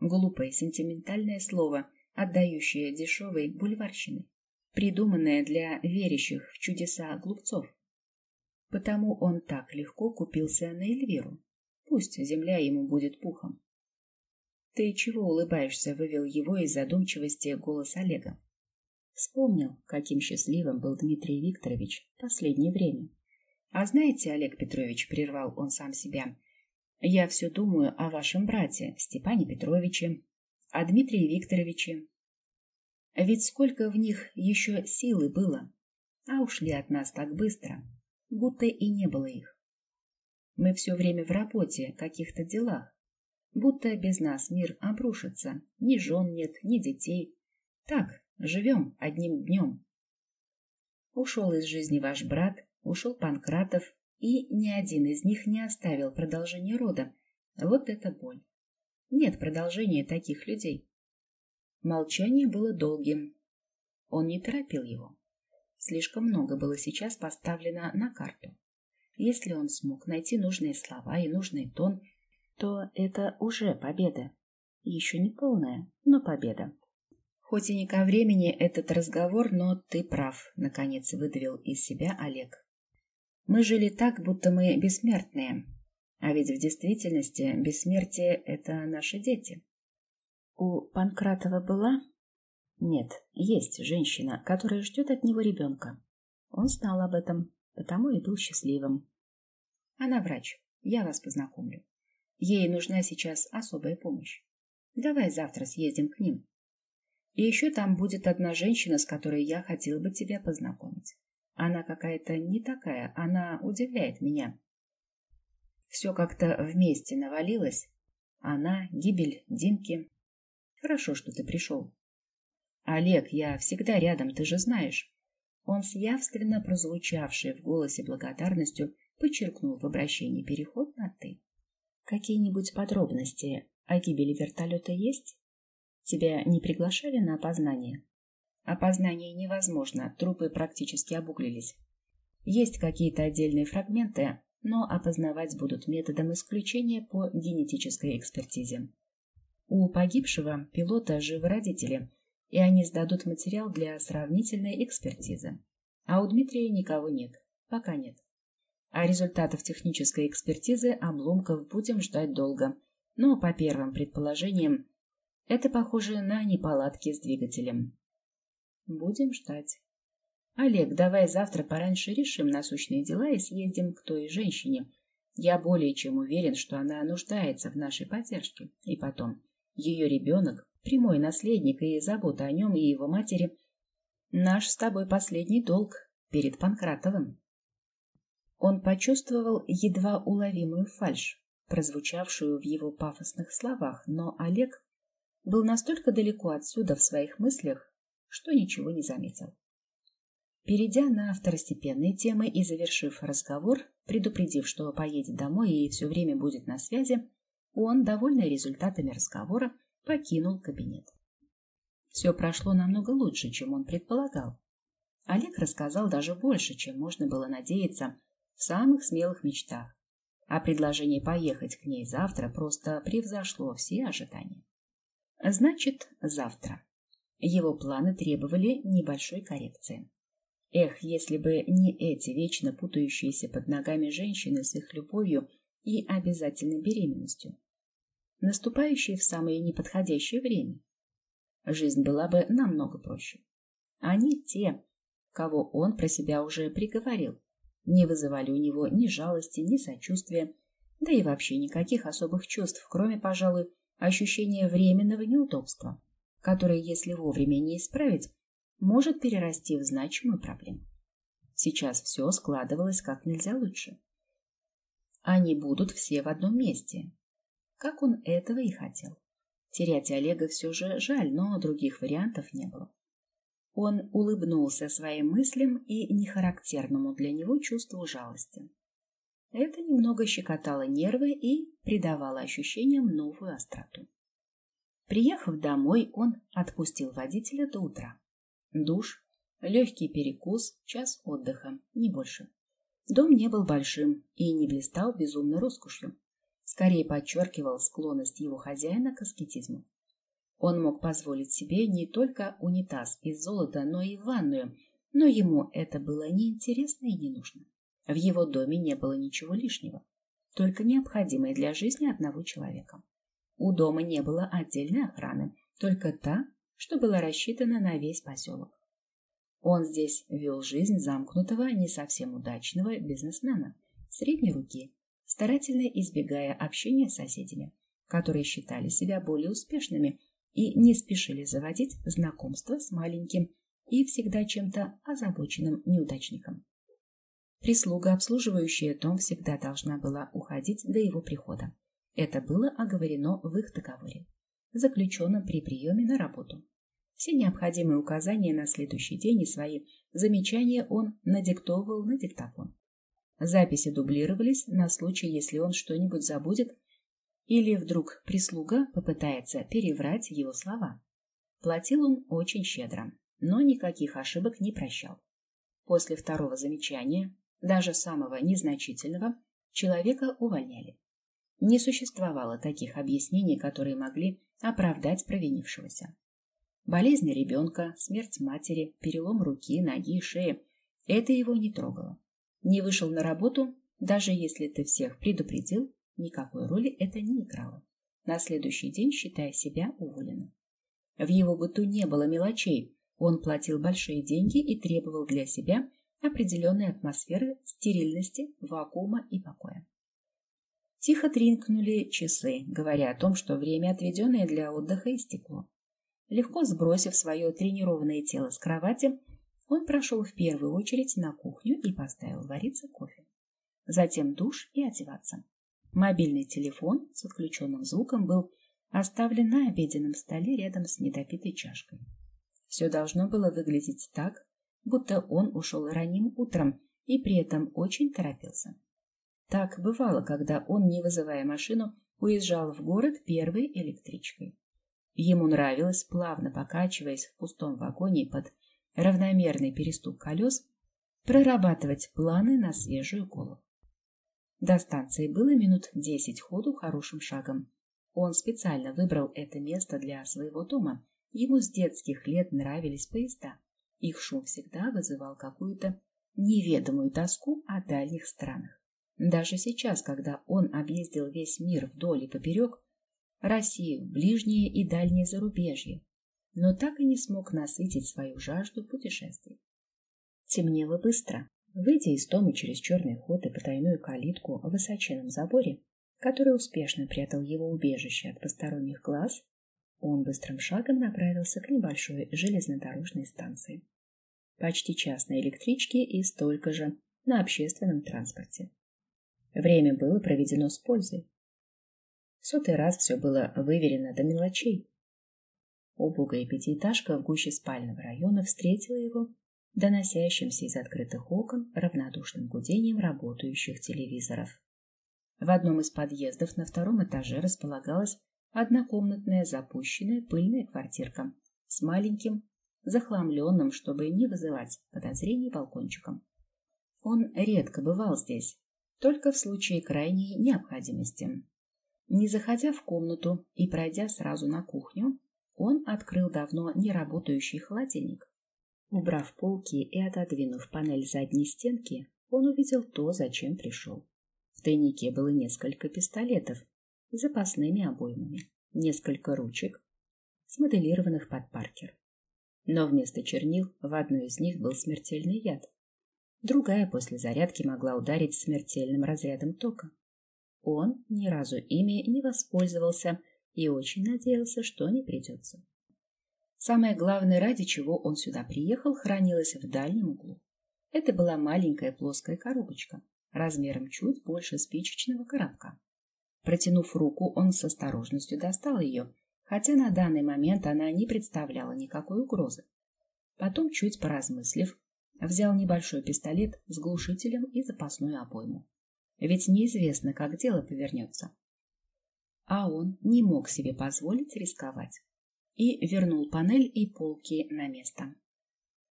Глупое, сентиментальное слово, отдающее дешевой бульварщины, придуманное для верящих в чудеса глупцов. Потому он так легко купился на Эльвиру. Пусть земля ему будет пухом. «Ты чего улыбаешься?» — вывел его из задумчивости голос Олега. Вспомнил, каким счастливым был Дмитрий Викторович в последнее время. «А знаете, Олег Петрович, — прервал он сам себя, — я все думаю о вашем брате Степане Петровиче, о Дмитрии Викторовиче. Ведь сколько в них еще силы было, а ушли от нас так быстро, будто и не было их. Мы все время в работе, каких-то делах, будто без нас мир обрушится, ни жен нет, ни детей. Так, живем одним днем. Ушел из жизни ваш брат, ушел Панкратов, и ни один из них не оставил продолжения рода. Вот это боль. Нет продолжения таких людей. Молчание было долгим. Он не торопил его. Слишком много было сейчас поставлено на карту. Если он смог найти нужные слова и нужный тон, то это уже победа. Еще не полная, но победа. Хоть и не ко времени этот разговор, но ты прав, наконец выдавил из себя Олег. Мы жили так, будто мы бессмертные. А ведь в действительности бессмертие — это наши дети. У Панкратова была? Нет, есть женщина, которая ждет от него ребенка. Он знал об этом, потому и был счастливым. Она врач, я вас познакомлю. Ей нужна сейчас особая помощь. Давай завтра съездим к ним. И еще там будет одна женщина, с которой я хотел бы тебя познакомить. Она какая-то не такая, она удивляет меня. Все как-то вместе навалилось. Она, гибель Димки. Хорошо, что ты пришел. Олег, я всегда рядом, ты же знаешь. Он с явственно прозвучавшей в голосе благодарностью подчеркнул в обращении переход на «ты». Какие-нибудь подробности о гибели вертолета есть? Тебя не приглашали на опознание? Опознание невозможно, трупы практически обуглились. Есть какие-то отдельные фрагменты, но опознавать будут методом исключения по генетической экспертизе. У погибшего пилота живы родители, и они сдадут материал для сравнительной экспертизы. А у Дмитрия никого нет, пока нет. А результатов технической экспертизы обломков будем ждать долго. Но, по первым предположениям, это похоже на неполадки с двигателем. Будем ждать. Олег, давай завтра пораньше решим насущные дела и съездим к той женщине. Я более чем уверен, что она нуждается в нашей поддержке. И потом, ее ребенок, прямой наследник и забота о нем и его матери, наш с тобой последний долг перед Панкратовым. Он почувствовал едва уловимую фальшь, прозвучавшую в его пафосных словах, но Олег был настолько далеко отсюда в своих мыслях, что ничего не заметил. Перейдя на второстепенные темы и завершив разговор, предупредив, что поедет домой и все время будет на связи, он, довольный результатами разговора, покинул кабинет. Все прошло намного лучше, чем он предполагал. Олег рассказал даже больше, чем можно было надеяться в самых смелых мечтах, а предложение поехать к ней завтра просто превзошло все ожидания. Значит, завтра. Его планы требовали небольшой коррекции. Эх, если бы не эти вечно путающиеся под ногами женщины с их любовью и обязательной беременностью, наступающие в самое неподходящее время. Жизнь была бы намного проще. Они те, кого он про себя уже приговорил, не вызывали у него ни жалости, ни сочувствия, да и вообще никаких особых чувств, кроме, пожалуй, ощущения временного неудобства, которое, если вовремя не исправить, может перерасти в значимую проблему. Сейчас все складывалось как нельзя лучше. Они будут все в одном месте, как он этого и хотел. Терять Олега все же жаль, но других вариантов не было. Он улыбнулся своим мыслям и нехарактерному для него чувству жалости. Это немного щекотало нервы и придавало ощущениям новую остроту. Приехав домой, он отпустил водителя до утра. Душ, легкий перекус, час отдыха, не больше. Дом не был большим и не блистал безумной роскошью. Скорее подчеркивал склонность его хозяина к аскетизму. Он мог позволить себе не только унитаз из золота, но и ванную, но ему это было неинтересно и не нужно. В его доме не было ничего лишнего, только необходимое для жизни одного человека. У дома не было отдельной охраны, только та, что была рассчитана на весь поселок. Он здесь вел жизнь замкнутого, не совсем удачного бизнесмена, средней руки, старательно избегая общения с соседями, которые считали себя более успешными и не спешили заводить знакомства с маленьким и всегда чем-то озабоченным неудачником. Прислуга, обслуживающая дом, всегда должна была уходить до его прихода. Это было оговорено в их договоре, заключенном при приеме на работу. Все необходимые указания на следующий день и свои замечания он надиктовывал на диктофон. Записи дублировались на случай, если он что-нибудь забудет или вдруг прислуга попытается переврать его слова. Платил он очень щедро, но никаких ошибок не прощал. После второго замечания, даже самого незначительного, человека увольняли. Не существовало таких объяснений, которые могли оправдать провинившегося. Болезнь ребенка, смерть матери, перелом руки, ноги, шеи – это его не трогало. Не вышел на работу, даже если ты всех предупредил, никакой роли это не играло. На следующий день считая себя уволенным. В его быту не было мелочей, он платил большие деньги и требовал для себя определенной атмосферы стерильности, вакуума и покоя. Тихо тринкнули часы, говоря о том, что время, отведенное для отдыха, истекло. Легко сбросив свое тренированное тело с кровати, он прошел в первую очередь на кухню и поставил вариться кофе. Затем душ и одеваться. Мобильный телефон с отключенным звуком был оставлен на обеденном столе рядом с недопитой чашкой. Все должно было выглядеть так, будто он ушел ранним утром и при этом очень торопился. Так бывало, когда он, не вызывая машину, уезжал в город первой электричкой. Ему нравилось, плавно покачиваясь в пустом вагоне под равномерный перестук колес, прорабатывать планы на свежую голову. До станции было минут десять ходу хорошим шагом. Он специально выбрал это место для своего дома. Ему с детских лет нравились поезда. Их шум всегда вызывал какую-то неведомую тоску о дальних странах. Даже сейчас, когда он объездил весь мир вдоль и поперек, Россию, ближние и дальние зарубежье, но так и не смог насытить свою жажду путешествий. Темнело быстро. Выйдя из дома через черный ход и потайную калитку в высоченном заборе, который успешно прятал его убежище от посторонних глаз, он быстрым шагом направился к небольшой железнодорожной станции. Почти час на электричке и столько же на общественном транспорте. Время было проведено с пользой. В сотый раз все было выверено до мелочей. Убогая пятиэтажка в гуще спального района встретила его доносящимся из открытых окон равнодушным гудением работающих телевизоров. В одном из подъездов на втором этаже располагалась однокомнатная запущенная пыльная квартирка с маленьким, захламленным, чтобы не вызывать подозрений балкончиком. Он редко бывал здесь, только в случае крайней необходимости. Не заходя в комнату и пройдя сразу на кухню, он открыл давно не работающий холодильник. Убрав полки и отодвинув панель задней стенки, он увидел то, зачем пришел. В тайнике было несколько пистолетов с запасными обоймами, несколько ручек, смоделированных под Паркер. Но вместо чернил в одной из них был смертельный яд. Другая после зарядки могла ударить смертельным разрядом тока. Он ни разу ими не воспользовался и очень надеялся, что не придется. Самое главное, ради чего он сюда приехал, хранилось в дальнем углу. Это была маленькая плоская коробочка, размером чуть больше спичечного коробка. Протянув руку, он с осторожностью достал ее, хотя на данный момент она не представляла никакой угрозы. Потом, чуть поразмыслив, взял небольшой пистолет с глушителем и запасную обойму. ведь неизвестно, как дело повернется. А он не мог себе позволить рисковать и вернул панель и полки на место.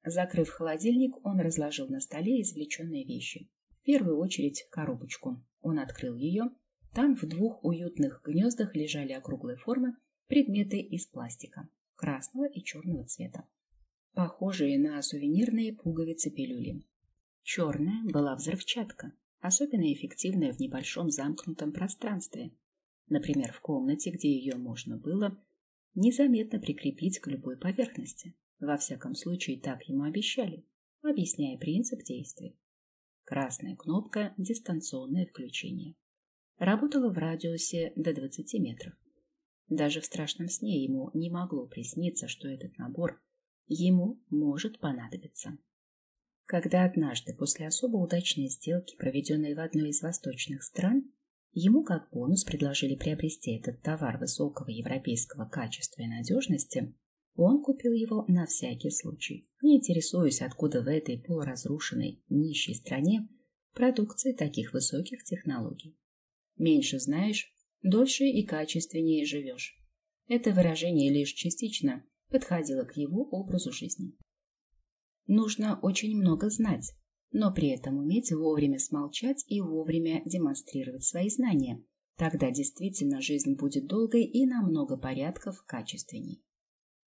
Закрыв холодильник, он разложил на столе извлеченные вещи. В первую очередь коробочку. Он открыл ее. Там в двух уютных гнездах лежали округлой формы предметы из пластика, красного и черного цвета, похожие на сувенирные пуговицы пилюли. Черная была взрывчатка, особенно эффективная в небольшом замкнутом пространстве, например, в комнате, где ее можно было незаметно прикрепить к любой поверхности. Во всяком случае, так ему обещали, объясняя принцип действия. Красная кнопка «Дистанционное включение». Работала в радиусе до 20 метров. Даже в страшном сне ему не могло присниться, что этот набор ему может понадобиться. Когда однажды после особо удачной сделки, проведенной в одной из восточных стран, ему как бонус предложили приобрести этот товар высокого европейского качества и надежности, он купил его на всякий случай, не интересуясь, откуда в этой полуразрушенной, нищей стране продукции таких высоких технологий. Меньше знаешь, дольше и качественнее живешь. Это выражение лишь частично подходило к его образу жизни. Нужно очень много знать, но при этом уметь вовремя смолчать и вовремя демонстрировать свои знания. Тогда действительно жизнь будет долгой и намного порядков качественней.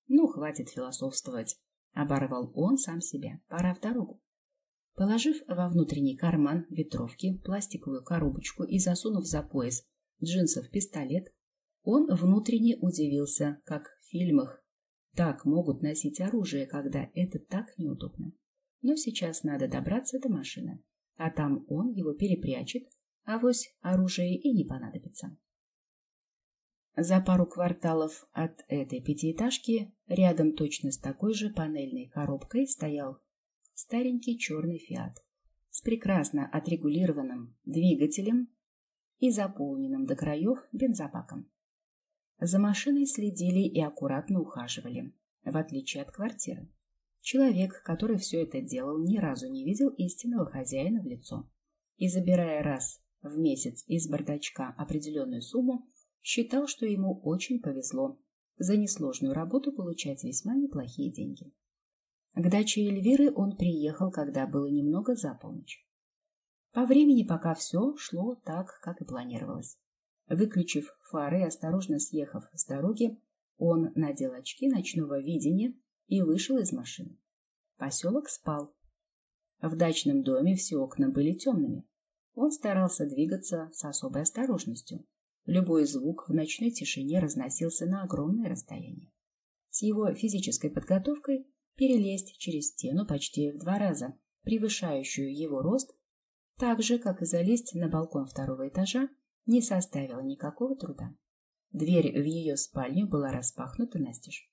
Ну, хватит философствовать. Оборвал он сам себя. Пора в дорогу. Положив во внутренний карман ветровки пластиковую коробочку и засунув за пояс джинсов пистолет, он внутренне удивился, как в фильмах так могут носить оружие, когда это так неудобно. Но сейчас надо добраться до машины, а там он его перепрячет, а вось оружие и не понадобится. За пару кварталов от этой пятиэтажки, рядом точно с такой же панельной коробкой, стоял старенький черный «Фиат» с прекрасно отрегулированным двигателем и заполненным до краев бензобаком. За машиной следили и аккуратно ухаживали, в отличие от квартиры. Человек, который все это делал, ни разу не видел истинного хозяина в лицо. И, забирая раз в месяц из бардачка определенную сумму, считал, что ему очень повезло за несложную работу получать весьма неплохие деньги. К даче Эльвиры он приехал, когда было немного за полночь. По времени пока все шло так, как и планировалось. Выключив фары и осторожно съехав с дороги, он надел очки ночного видения и вышел из машины. Поселок спал. В дачном доме все окна были темными. Он старался двигаться с особой осторожностью, Любой звук в ночной тишине разносился на огромное расстояние. С его физической подготовкой перелезть через стену почти в два раза, превышающую его рост, так же, как и залезть на балкон второго этажа, не составило никакого труда. Дверь в ее спальню была распахнута настежь.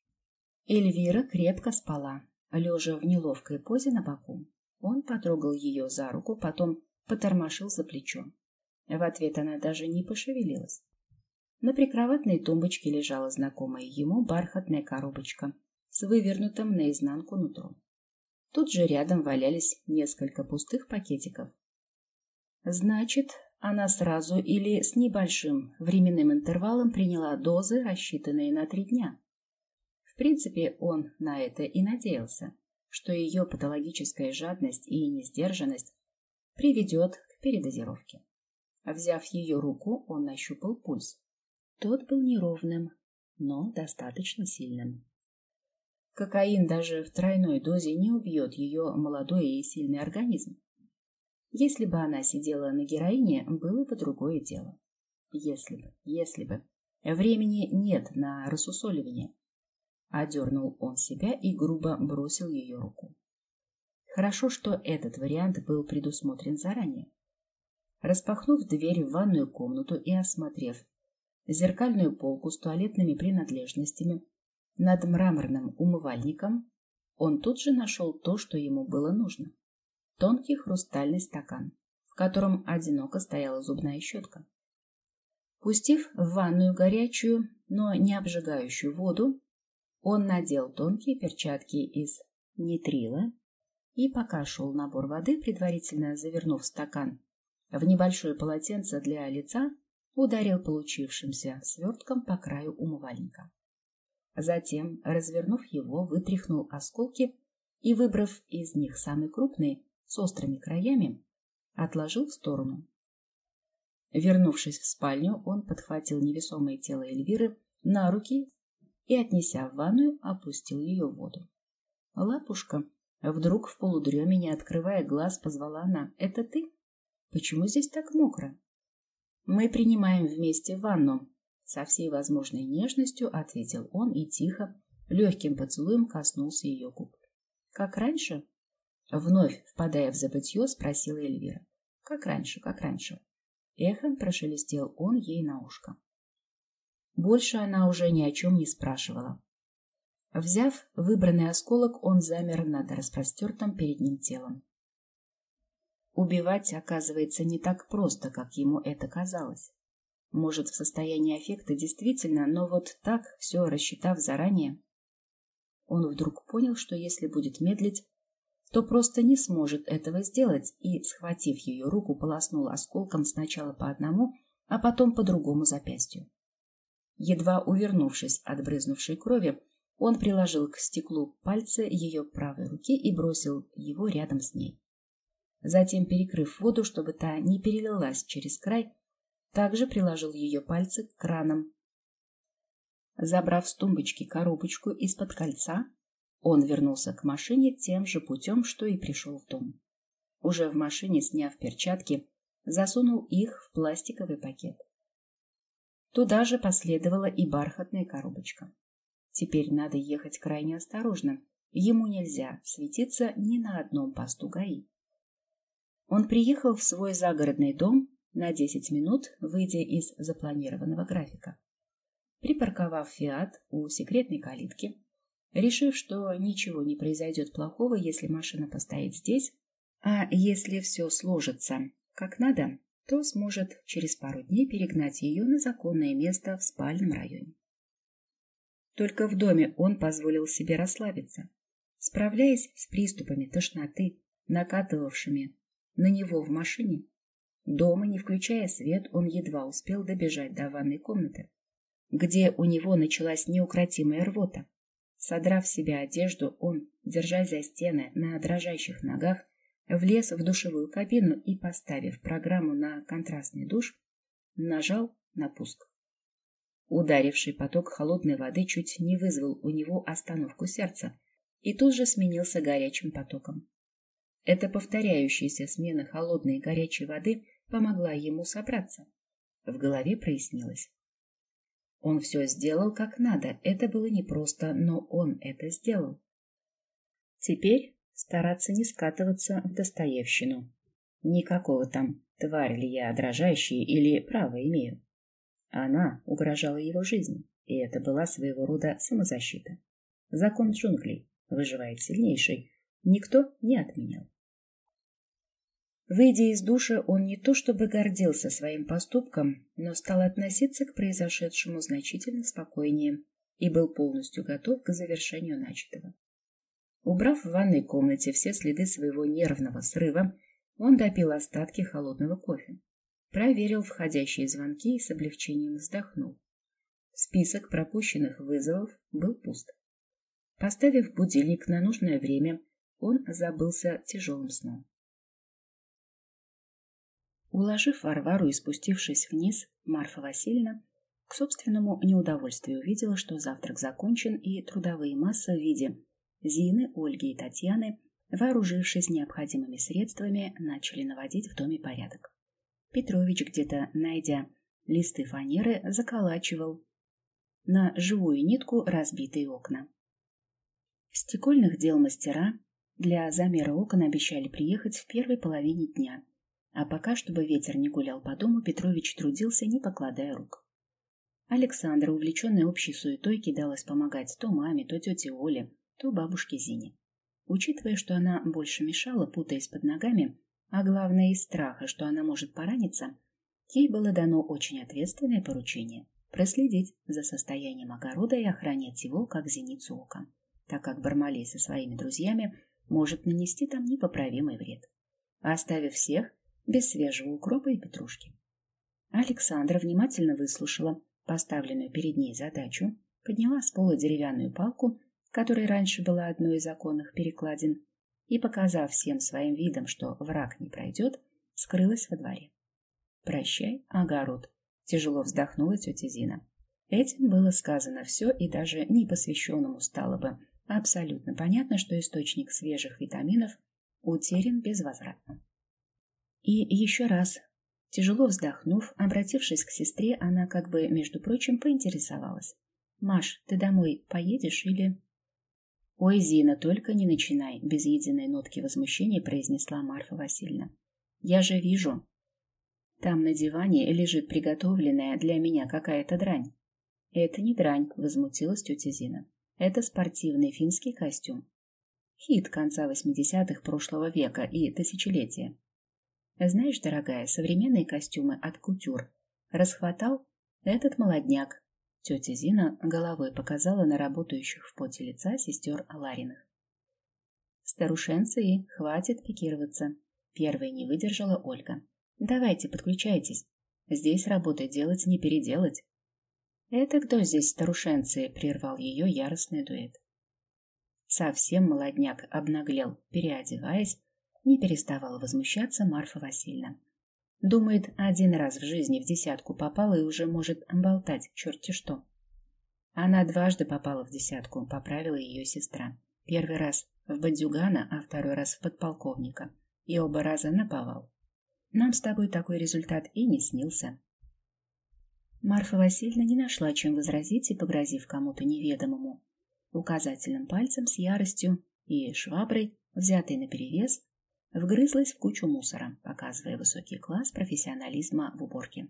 Эльвира крепко спала, лежа в неловкой позе на боку. Он потрогал ее за руку, потом потормошил за плечо. В ответ она даже не пошевелилась. На прикроватной тумбочке лежала знакомая ему бархатная коробочка с вывернутым наизнанку нутром. Тут же рядом валялись несколько пустых пакетиков. Значит, она сразу или с небольшим временным интервалом приняла дозы, рассчитанные на три дня. В принципе, он на это и надеялся, что ее патологическая жадность и несдержанность приведет к передозировке. Взяв ее руку, он нащупал пульс. Тот был неровным, но достаточно сильным. Кокаин даже в тройной дозе не убьет ее молодой и сильный организм. Если бы она сидела на героине, было бы другое дело. Если бы, если бы. Времени нет на рассусоливание. Одернул он себя и грубо бросил ее руку. Хорошо, что этот вариант был предусмотрен заранее. Распахнув дверь в ванную комнату и осмотрев зеркальную полку с туалетными принадлежностями над мраморным умывальником, он тут же нашел то, что ему было нужно. Тонкий хрустальный стакан, в котором одиноко стояла зубная щетка. Пустив в ванную горячую, но не обжигающую воду, он надел тонкие перчатки из нитрила и пока шел набор воды, предварительно завернув стакан в небольшое полотенце для лица, ударил получившимся свертком по краю умывальника. Затем, развернув его, вытряхнул осколки и, выбрав из них самый крупный, с острыми краями, отложил в сторону. Вернувшись в спальню, он подхватил невесомое тело Эльвиры на руки и, отнеся в ванную, опустил ее в воду. «Лапушка!» Вдруг в полудреме, не открывая глаз, позвала она. «Это ты? Почему здесь так мокро?» «Мы принимаем вместе ванну», — со всей возможной нежностью ответил он и тихо, легким поцелуем коснулся ее губ. «Как раньше?» Вновь, впадая в забытье, спросила Эльвира. «Как раньше, как раньше?» Эхом прошелестел он ей на ушко. Больше она уже ни о чем не спрашивала. Взяв выбранный осколок, он замер над распростертым перед ним телом. Убивать, оказывается, не так просто, как ему это казалось. Может, в состоянии аффекта действительно, но вот так, все рассчитав заранее. Он вдруг понял, что если будет медлить, то просто не сможет этого сделать, и, схватив ее руку, полоснул осколком сначала по одному, а потом по другому запястью. Едва увернувшись от брызнувшей крови, он приложил к стеклу пальцы ее правой руки и бросил его рядом с ней. Затем, перекрыв воду, чтобы та не перелилась через край, также приложил ее пальцы к кранам. Забрав с тумбочки коробочку из-под кольца, он вернулся к машине тем же путем, что и пришел в дом. Уже в машине, сняв перчатки, засунул их в пластиковый пакет. Туда же последовала и бархатная коробочка. Теперь надо ехать крайне осторожно. Ему нельзя светиться ни на одном посту ГАИ. Он приехал в свой загородный дом на 10 минут, выйдя из запланированного графика. Припарковав «Фиат» у секретной калитки, решив, что ничего не произойдет плохого, если машина постоит здесь, а если все сложится как надо, то сможет через пару дней перегнать ее на законное место в спальном районе. Только в доме он позволил себе расслабиться. Справляясь с приступами тошноты, накатывавшими на него в машине, дома, не включая свет, он едва успел добежать до ванной комнаты, где у него началась неукротимая рвота. Содрав с себя одежду, он, держась за стены на дрожащих ногах, влез в душевую кабину и, поставив программу на контрастный душ, нажал на пуск. Ударивший поток холодной воды чуть не вызвал у него остановку сердца и тут же сменился горячим потоком. Эта повторяющаяся смена холодной и горячей воды помогла ему собраться. В голове прояснилось. Он все сделал как надо. Это было непросто, но он это сделал. Теперь стараться не скатываться в Достоевщину. Никакого там тварь ли я дрожащий или право имею. Она угрожала его жизни, и это была своего рода самозащита. Закон джунглей выживает сильнейший, никто не отменял. Выйдя из душа, он не то чтобы гордился своим поступком, но стал относиться к произошедшему значительно спокойнее и был полностью готов к завершению начатого. Убрав в ванной комнате все следы своего нервного срыва, он допил остатки холодного кофе, проверил входящие звонки и с облегчением вздохнул. Список пропущенных вызовов был пуст. Поставив будильник на нужное время, он забылся тяжелым сном. Уложив Варвару и спустившись вниз, Марфа Васильевна к собственному неудовольствию увидела, что завтрак закончен, и трудовые массы в виде Зины, Ольги и Татьяны, вооружившись необходимыми средствами, начали наводить в доме порядок. Петрович, где-то найдя листы фанеры, заколачивал на живую нитку разбитые окна. Стекольных дел мастера для замера окон обещали приехать в первой половине дня – а пока, чтобы ветер не гулял по дому, Петрович трудился, не покладая рук. Александра, увлеченная общей суетой, кидалась помогать то маме, то тете Оле, то бабушке Зине. Учитывая, что она больше мешала, путаясь под ногами, а главное из страха, что она может пораниться, ей было дано очень ответственное поручение – проследить за состоянием огорода и охранять его, как зеницу ока, так как Бармалей со своими друзьями может нанести там непоправимый вред. Оставив всех, без свежего укропа и петрушки. Александра внимательно выслушала поставленную перед ней задачу, подняла с пола деревянную палку, которая раньше была одной из законных перекладин, и, показав всем своим видом, что враг не пройдет, скрылась во дворе. «Прощай, огород», — тяжело вздохнула тетя Зина. Этим было сказано все, и даже непосвященному стало бы абсолютно понятно, что источник свежих витаминов утерян безвозвратно. И еще раз, тяжело вздохнув, обратившись к сестре, она как бы, между прочим, поинтересовалась. «Маш, ты домой поедешь или...» «Ой, Зина, только не начинай», — без единой нотки возмущения произнесла Марфа Васильевна. «Я же вижу. Там на диване лежит приготовленная для меня какая-то дрань». «Это не дрань», — возмутилась тетя Зина. «Это спортивный финский костюм. Хит конца восьмидесятых прошлого века и тысячелетия. Знаешь, дорогая, современные костюмы от кутюр расхватал этот молодняк, Тетя Зина головой показала на работающих в поте лица сестер Лариных. Старушенцы, хватит пикироваться. Первой не выдержала Ольга. Давайте, подключайтесь. Здесь работы делать не переделать. Это кто здесь старушенцы? Прервал ее яростный дуэт. Совсем молодняк обнаглел, переодеваясь, не переставала возмущаться Марфа Васильевна. Думает, один раз в жизни в десятку попала и уже может болтать черти что. Она дважды попала в десятку, поправила ее сестра. Первый раз в бандюгана, а второй раз в подполковника. И оба раза наповал. Нам с тобой такой результат и не снился. Марфа Васильевна не нашла, чем возразить, и, погрозив кому-то неведомому, указательным пальцем с яростью и шваброй, взятой наперевес, вгрызлась в кучу мусора, показывая высокий класс профессионализма в уборке.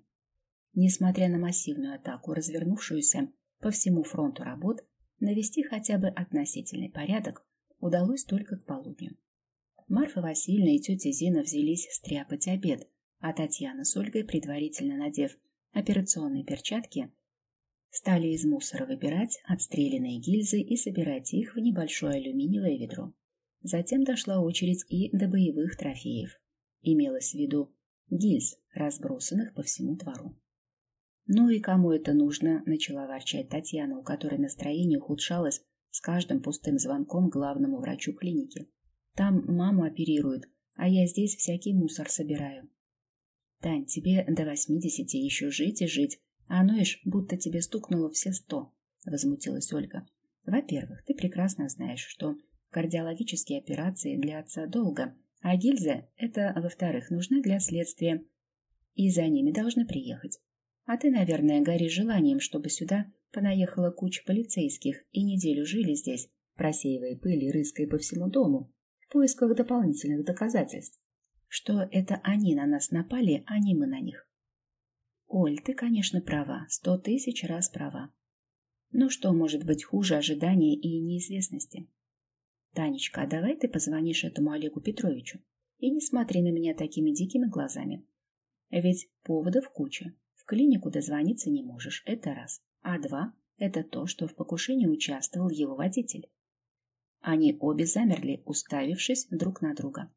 Несмотря на массивную атаку, развернувшуюся по всему фронту работ, навести хотя бы относительный порядок удалось только к полудню. Марфа Васильевна и тетя Зина взялись стряпать обед, а Татьяна с Ольгой, предварительно надев операционные перчатки, стали из мусора выбирать отстрелянные гильзы и собирать их в небольшое алюминиевое ведро. Затем дошла очередь и до боевых трофеев. Имелось в виду гильз, разбросанных по всему двору. «Ну и кому это нужно?» — начала ворчать Татьяна, у которой настроение ухудшалось с каждым пустым звонком главному врачу клиники. «Там маму оперируют, а я здесь всякий мусор собираю». «Тань, тебе до восьмидесяти еще жить и жить, а ноешь, будто тебе стукнуло все сто», — возмутилась Ольга. «Во-первых, ты прекрасно знаешь, что Кардиологические операции для отца долго, а гильзы – это, во-вторых, нужны для следствия, и за ними должны приехать. А ты, наверное, горишь желанием, чтобы сюда понаехала куча полицейских и неделю жили здесь, просеивая пыль и рыская по всему дому, в поисках дополнительных доказательств, что это они на нас напали, а не мы на них. Оль, ты, конечно, права, сто тысяч раз права. Но что может быть хуже ожидания и неизвестности? «Танечка, а давай ты позвонишь этому Олегу Петровичу и не смотри на меня такими дикими глазами. Ведь поводов куча. В клинику дозвониться не можешь, это раз. А два – это то, что в покушении участвовал его водитель. Они обе замерли, уставившись друг на друга.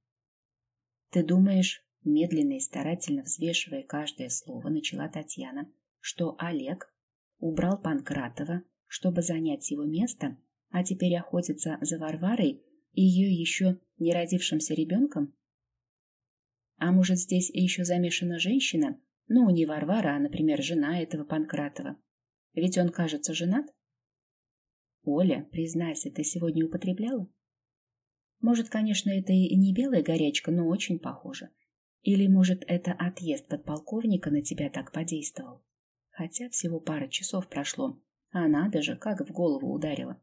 «Ты думаешь, медленно и старательно взвешивая каждое слово, начала Татьяна, что Олег убрал Панкратова, чтобы занять его место а теперь охотится за Варварой и ее еще не родившимся ребенком? А может, здесь еще замешана женщина? Ну, не Варвара, а, например, жена этого Панкратова. Ведь он, кажется, женат? Оля, признайся, ты сегодня употребляла? Может, конечно, это и не белая горячка, но очень похоже. Или, может, это отъезд подполковника на тебя так подействовал? Хотя всего пара часов прошло, а она даже как в голову ударила.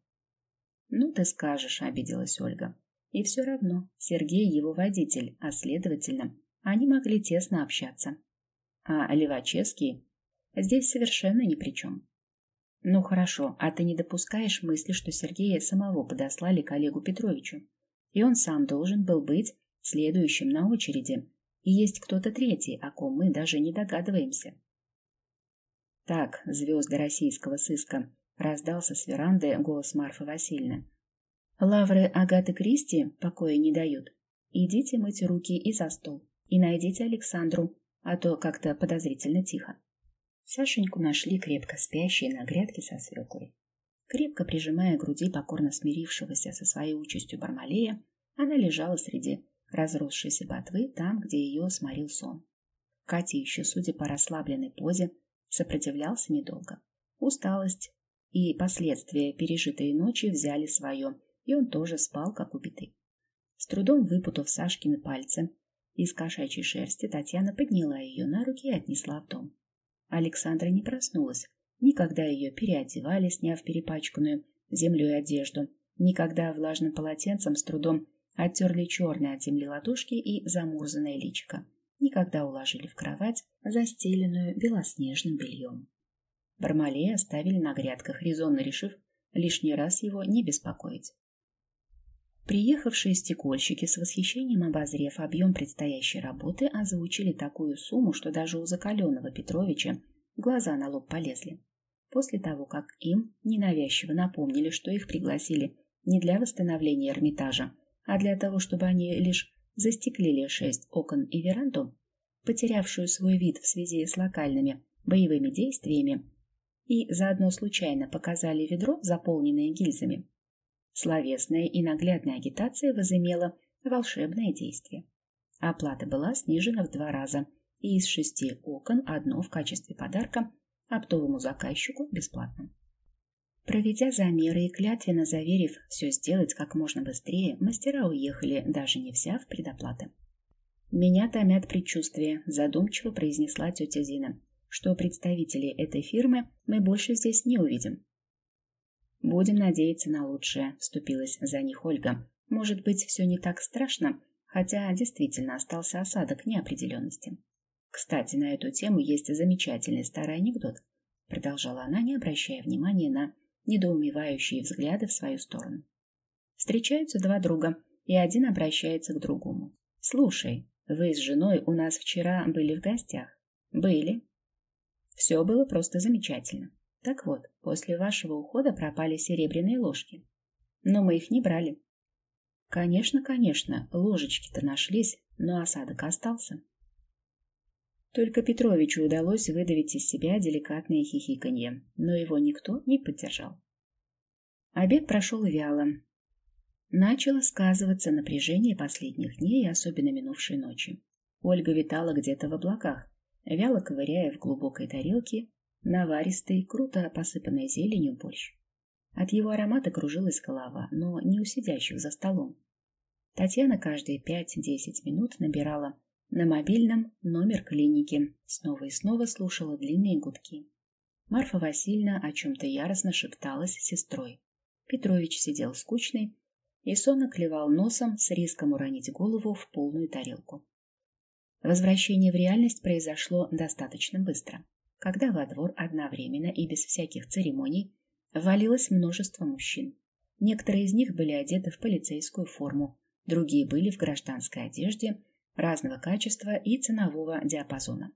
«Ну, ты скажешь», — обиделась Ольга. И все равно Сергей его водитель, а следовательно, они могли тесно общаться. А Левачевский здесь совершенно ни при чем. Ну хорошо, а ты не допускаешь мысли, что Сергея самого подослали к Олегу Петровичу, и он сам должен был быть следующим на очереди, и есть кто-то третий, о ком мы даже не догадываемся. Так, звезды российского сыска, Раздался с веранды голос Марфы Васильевны. Лавры Агаты Кристи покоя не дают. Идите мыть руки и за стол. И найдите Александру, а то как-то подозрительно тихо. Сашеньку нашли крепко спящей на грядке со свеклой. Крепко прижимая груди покорно смирившегося со своей участью Бармалея, она лежала среди разросшейся ботвы там, где ее сморил сон. Катя еще, судя по расслабленной позе, сопротивлялся недолго. Усталость и последствия пережитой ночи взяли свое, и он тоже спал, как убитый. С трудом выпутав Сашкины пальцы из кошачьей шерсти, Татьяна подняла ее на руки и отнесла в дом. Александра не проснулась, никогда ее переодевали, сняв перепачканную землей одежду, никогда влажным полотенцем с трудом оттерли черные от земли ладошки и замурзанное личико, никогда уложили в кровать, застеленную белоснежным бельем. Бармалея оставили на грядках, резонно решив лишний раз его не беспокоить. Приехавшие стекольщики с восхищением обозрев объем предстоящей работы, озвучили такую сумму, что даже у закаленного Петровича глаза на лоб полезли. После того, как им ненавязчиво напомнили, что их пригласили не для восстановления Эрмитажа, а для того, чтобы они лишь застеклили шесть окон и веранду, потерявшую свой вид в связи с локальными боевыми действиями, и заодно случайно показали ведро, заполненное гильзами, Словесная и наглядная агитация возымела волшебное действие. Оплата была снижена в два раза, и из шести окон одно в качестве подарка оптовому заказчику бесплатно. Проведя замеры и клятвенно заверив все сделать как можно быстрее, мастера уехали, даже не взяв предоплаты. «Меня томят предчувствия», — задумчиво произнесла тетя Зина, «что представителей этой фирмы мы больше здесь не увидим. Будем надеяться на лучшее, вступилась за них Ольга. Может быть, все не так страшно, хотя действительно остался осадок неопределенности. Кстати, на эту тему есть замечательный старый анекдот, продолжала она, не обращая внимания на недоумевающие взгляды в свою сторону. Встречаются два друга, и один обращается к другому. «Слушай, вы с женой у нас вчера были в гостях?» «Были». Все было просто замечательно. Так вот, после вашего ухода пропали серебряные ложки. Но мы их не брали. Конечно, конечно, ложечки-то нашлись, но осадок остался. Только Петровичу удалось выдавить из себя деликатное хихиканье, но его никто не поддержал. Обед прошел вяло. Начало сказываться напряжение последних дней и особенно минувшей ночи. Ольга витала где-то в облаках, вяло ковыряя в глубокой тарелке наваристый, круто посыпанный зеленью борщ. От его аромата кружилась голова, но не у сидящих за столом. Татьяна каждые пять-десять минут набирала на мобильном номер клиники, снова и снова слушала длинные гудки. Марфа Васильевна о чем-то яростно шепталась с сестрой. Петрович сидел скучный и сонно клевал носом с риском уронить голову в полную тарелку. Возвращение в реальность произошло достаточно быстро когда во двор одновременно и без всяких церемоний ввалилось множество мужчин. Некоторые из них были одеты в полицейскую форму, другие были в гражданской одежде разного качества и ценового диапазона.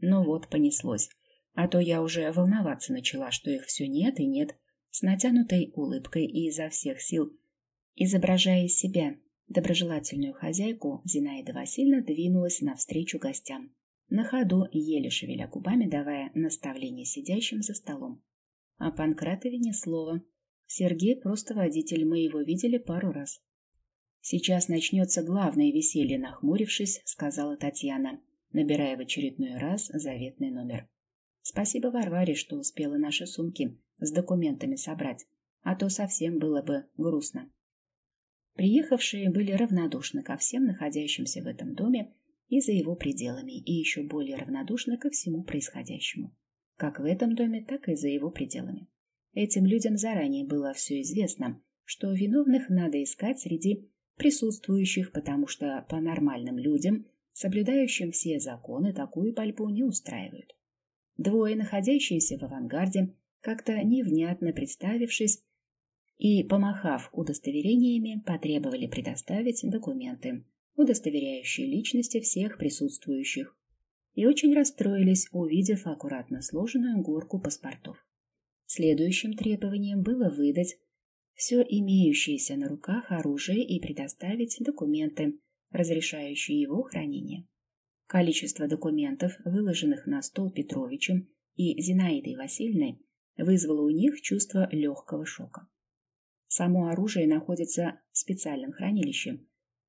Ну вот, понеслось. А то я уже волноваться начала, что их все нет и нет, с натянутой улыбкой и изо всех сил, изображая из себя доброжелательную хозяйку, Зинаида Васильевна двинулась навстречу гостям на ходу, еле шевеля губами, давая наставление сидящим за столом. О Панкратове ни слова. Сергей просто водитель, мы его видели пару раз. «Сейчас начнется главное веселье», — нахмурившись, сказала Татьяна, набирая в очередной раз заветный номер. «Спасибо Варваре, что успела наши сумки с документами собрать, а то совсем было бы грустно». Приехавшие были равнодушны ко всем находящимся в этом доме и за его пределами, и еще более равнодушны ко всему происходящему, как в этом доме, так и за его пределами. Этим людям заранее было все известно, что виновных надо искать среди присутствующих, потому что по нормальным людям, соблюдающим все законы, такую пальбу не устраивают. Двое, находящиеся в авангарде, как-то невнятно представившись и, помахав удостоверениями, потребовали предоставить документы, удостоверяющие личности всех присутствующих, и очень расстроились, увидев аккуратно сложенную горку паспортов. Следующим требованием было выдать все имеющееся на руках оружие и предоставить документы, разрешающий его хранение. Количество документов, выложенных на стол Петровичем и Зинаидой Васильевной, вызвало у них чувство легкого шока. Само оружие находится в специальном хранилище.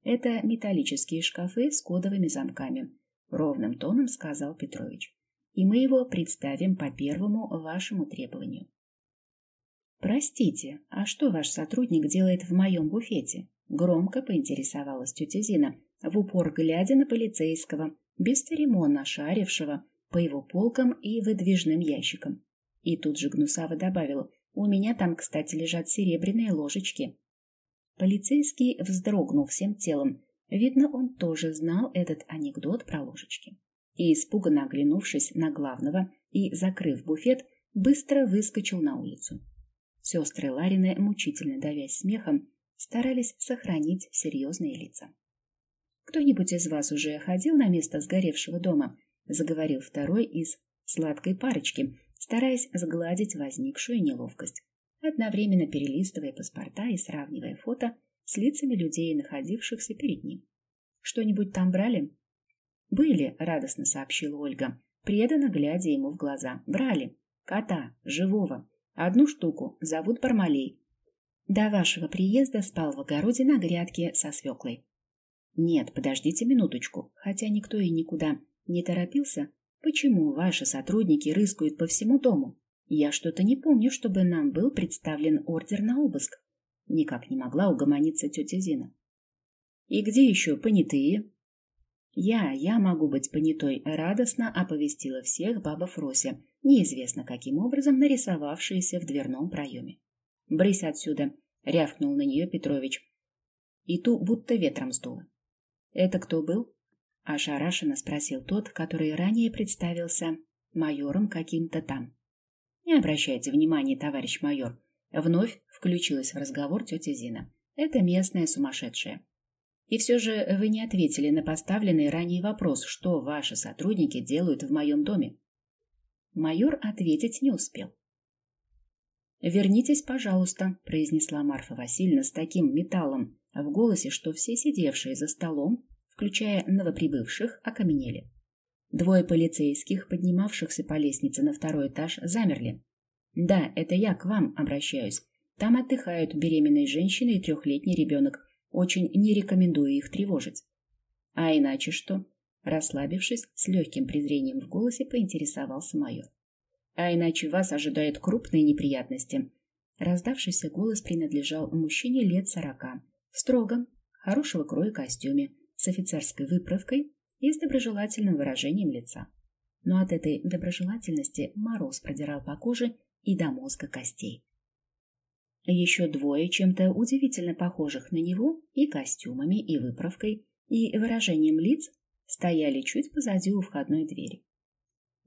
Это металлические шкафы с кодовыми замками, ровным тоном сказал Петрович. И мы его представим по первому вашему требованию. Простите, а что ваш сотрудник делает в моем буфете? Громко поинтересовалась тетя Зина, в упор глядя на полицейского, бесцеремонно шарившего по его полкам и выдвижным ящикам. И тут же гнусаво добавила, у меня там, кстати, лежат серебряные ложечки. Полицейский вздрогнул всем телом. Видно, он тоже знал этот анекдот про ложечки. И, испуганно оглянувшись на главного и закрыв буфет, быстро выскочил на улицу. Сестры Ларины, мучительно давясь смехом, старались сохранить серьезные лица. «Кто-нибудь из вас уже ходил на место сгоревшего дома?» — заговорил второй из сладкой парочки, стараясь сгладить возникшую неловкость, одновременно перелистывая паспорта и сравнивая фото с лицами людей, находившихся перед ним. «Что-нибудь там брали?» «Были», — радостно сообщила Ольга, преданно глядя ему в глаза. «Брали. Кота, живого. Одну штуку. Зовут Бармалей. До вашего приезда спал в огороде на грядке со свеклой. Нет, подождите минуточку. Хотя никто и никуда не торопился, Почему ваши сотрудники рыскают по всему дому? Я что-то не помню, чтобы нам был представлен ордер на обыск. Никак не могла угомониться тетя Зина. И где еще понятые? Я, я могу быть понятой, радостно оповестила всех баба Фрося, неизвестно каким образом нарисовавшаяся в дверном проеме. «Брысь отсюда!» — рявкнул на нее Петрович. И ту будто ветром сдуло. «Это кто был?» — ошарашенно спросил тот, который ранее представился майором каким-то там. «Не обращайте внимания, товарищ майор», — вновь включилась в разговор тетя Зина. «Это местная сумасшедшая». И все же вы не ответили на поставленный ранее вопрос, что ваши сотрудники делают в моем доме. Майор ответить не успел. «Вернитесь, пожалуйста», — произнесла Марфа Васильевна с таким металлом в голосе, что все сидевшие за столом включая новоприбывших, окаменели. Двое полицейских, поднимавшихся по лестнице на второй этаж, замерли. «Да, это я к вам обращаюсь. Там отдыхают беременные женщины и трехлетний ребенок. Очень не рекомендую их тревожить». «А иначе что?» Расслабившись, с легким презрением в голосе поинтересовался майор. «А иначе вас ожидают крупные неприятности». Раздавшийся голос принадлежал мужчине лет сорока, в строгом, хорошего кроя костюме, с офицерской выправкой и с доброжелательным выражением лица. Но от этой доброжелательности мороз продирал по коже и до мозга костей. Еще двое чем-то удивительно похожих на него и костюмами, и выправкой, и выражением лиц стояли чуть позади у входной двери.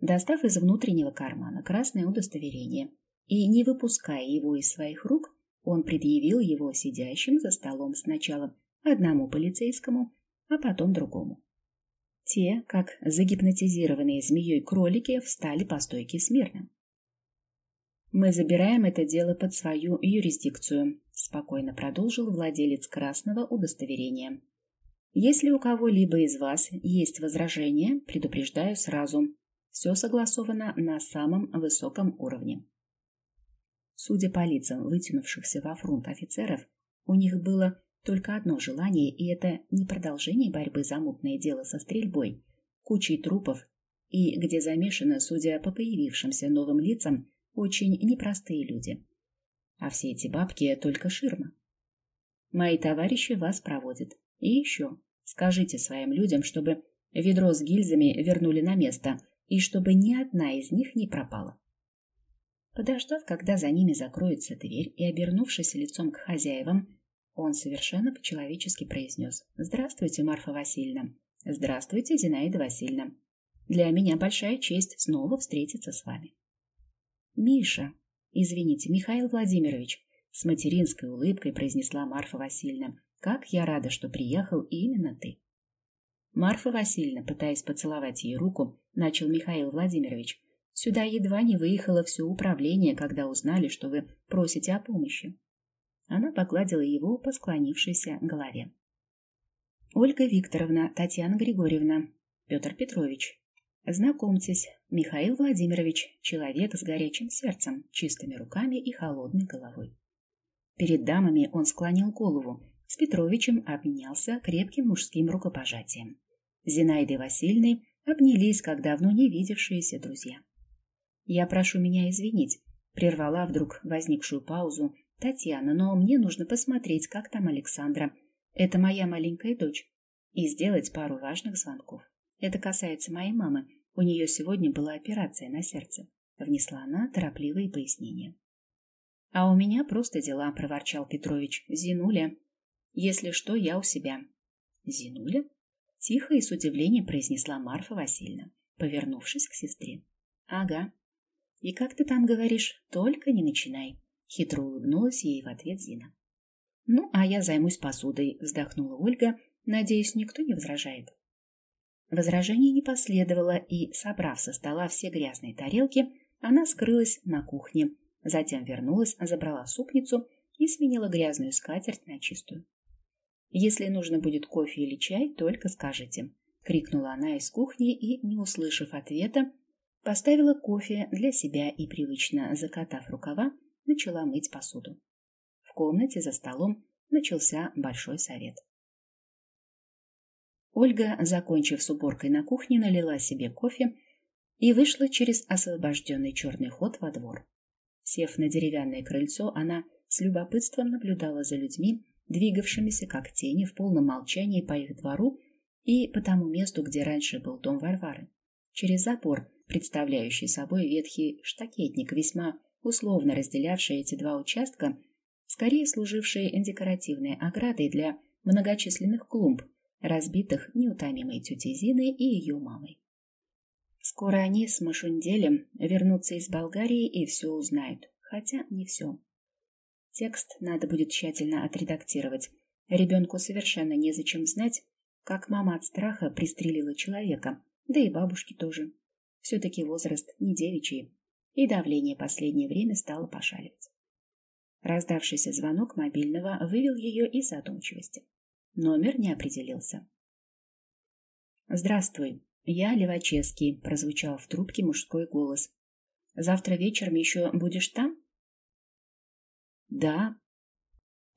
Достав из внутреннего кармана красное удостоверение и не выпуская его из своих рук, он предъявил его сидящим за столом сначала одному полицейскому, а потом другому. Те, как загипнотизированные змеей кролики, встали по стойке смирно. «Мы забираем это дело под свою юрисдикцию», — спокойно продолжил владелец красного удостоверения. «Если у кого-либо из вас есть возражения, предупреждаю сразу. Все согласовано на самом высоком уровне». Судя по лицам вытянувшихся во фронт офицеров, у них было только одно желание, и это не продолжение борьбы за мутное дело со стрельбой, кучей трупов, и где замешаны, судя по появившимся новым лицам, очень непростые люди. А все эти бабки — только ширма. Мои товарищи вас проводят. И еще, скажите своим людям, чтобы ведро с гильзами вернули на место, и чтобы ни одна из них не пропала. Подождав, когда за ними закроется дверь, и обернувшись лицом к хозяевам, он совершенно по-человечески произнес. «Здравствуйте, Марфа Васильевна. Здравствуйте, Зинаида Васильевна. Для меня большая честь снова встретиться с вами». «Миша, извините, Михаил Владимирович», с материнской улыбкой произнесла Марфа Васильевна. «Как я рада, что приехал именно ты». Марфа Васильевна, пытаясь поцеловать ей руку, начал Михаил Владимирович. «Сюда едва не выехало все управление, когда узнали, что вы просите о помощи. Она погладила его по склонившейся голове. Ольга Викторовна, Татьяна Григорьевна, Петр Петрович. Знакомьтесь, Михаил Владимирович, человек с горячим сердцем, чистыми руками и холодной головой. Перед дамами он склонил голову, с Петровичем обменялся крепким мужским рукопожатием. Зинаидой Васильевной обнялись, как давно не видевшиеся друзья. «Я прошу меня извинить», — прервала вдруг возникшую паузу Татьяна, «но мне нужно посмотреть, как там Александра. Это моя маленькая дочь. И сделать пару важных звонков. Это касается моей мамы. У нее сегодня была операция на сердце». Внесла она торопливые пояснения. «А у меня просто дела», — проворчал Петрович. «Зинуля. Если что, я у себя». «Зинуля?» — тихо и с удивлением произнесла Марфа Васильевна, повернувшись к сестре. «Ага. И как ты там говоришь? Только не начинай». Хитро улыбнулась ей в ответ Зина. «Ну, а я займусь посудой», — вздохнула Ольга. «Надеюсь, никто не возражает». Возражений не последовало, и, собрав со стола все грязные тарелки, она скрылась на кухне, затем вернулась, забрала супницу и сменила грязную скатерть на чистую. «Если нужно будет кофе или чай, только скажите», — крикнула она из кухни и, не услышав ответа, поставила кофе для себя и, привычно закатав рукава, начала мыть посуду. В комнате за столом начался большой совет. Ольга, закончив с уборкой на кухне, налила себе кофе и вышла через освобожденный черный ход во двор. Сев на деревянное крыльцо, она с любопытством наблюдала за людьми, двигавшимися как тени в полном молчании по их двору и по тому месту, где раньше был дом Варвары. Через забор, представляющий собой ветхий штакетник, весьма условно разделявший эти два участка, скорее служившие декоративной оградой для многочисленных клумб, разбитых неутомимой тетей Зиной и ее мамой. Скоро они с Машунделем вернутся из Болгарии и все узнают, хотя не все. Текст надо будет тщательно отредактировать. Ребенку совершенно незачем знать, как мама от страха пристрелила человека, да и бабушки тоже. Все-таки возраст не девичий, и давление последнее время стало пошаливать. Раздавшийся звонок мобильного вывел ее из задумчивости. Номер не определился. «Здравствуй, я Левачевский», — прозвучал в трубке мужской голос. «Завтра вечером еще будешь там?» «Да».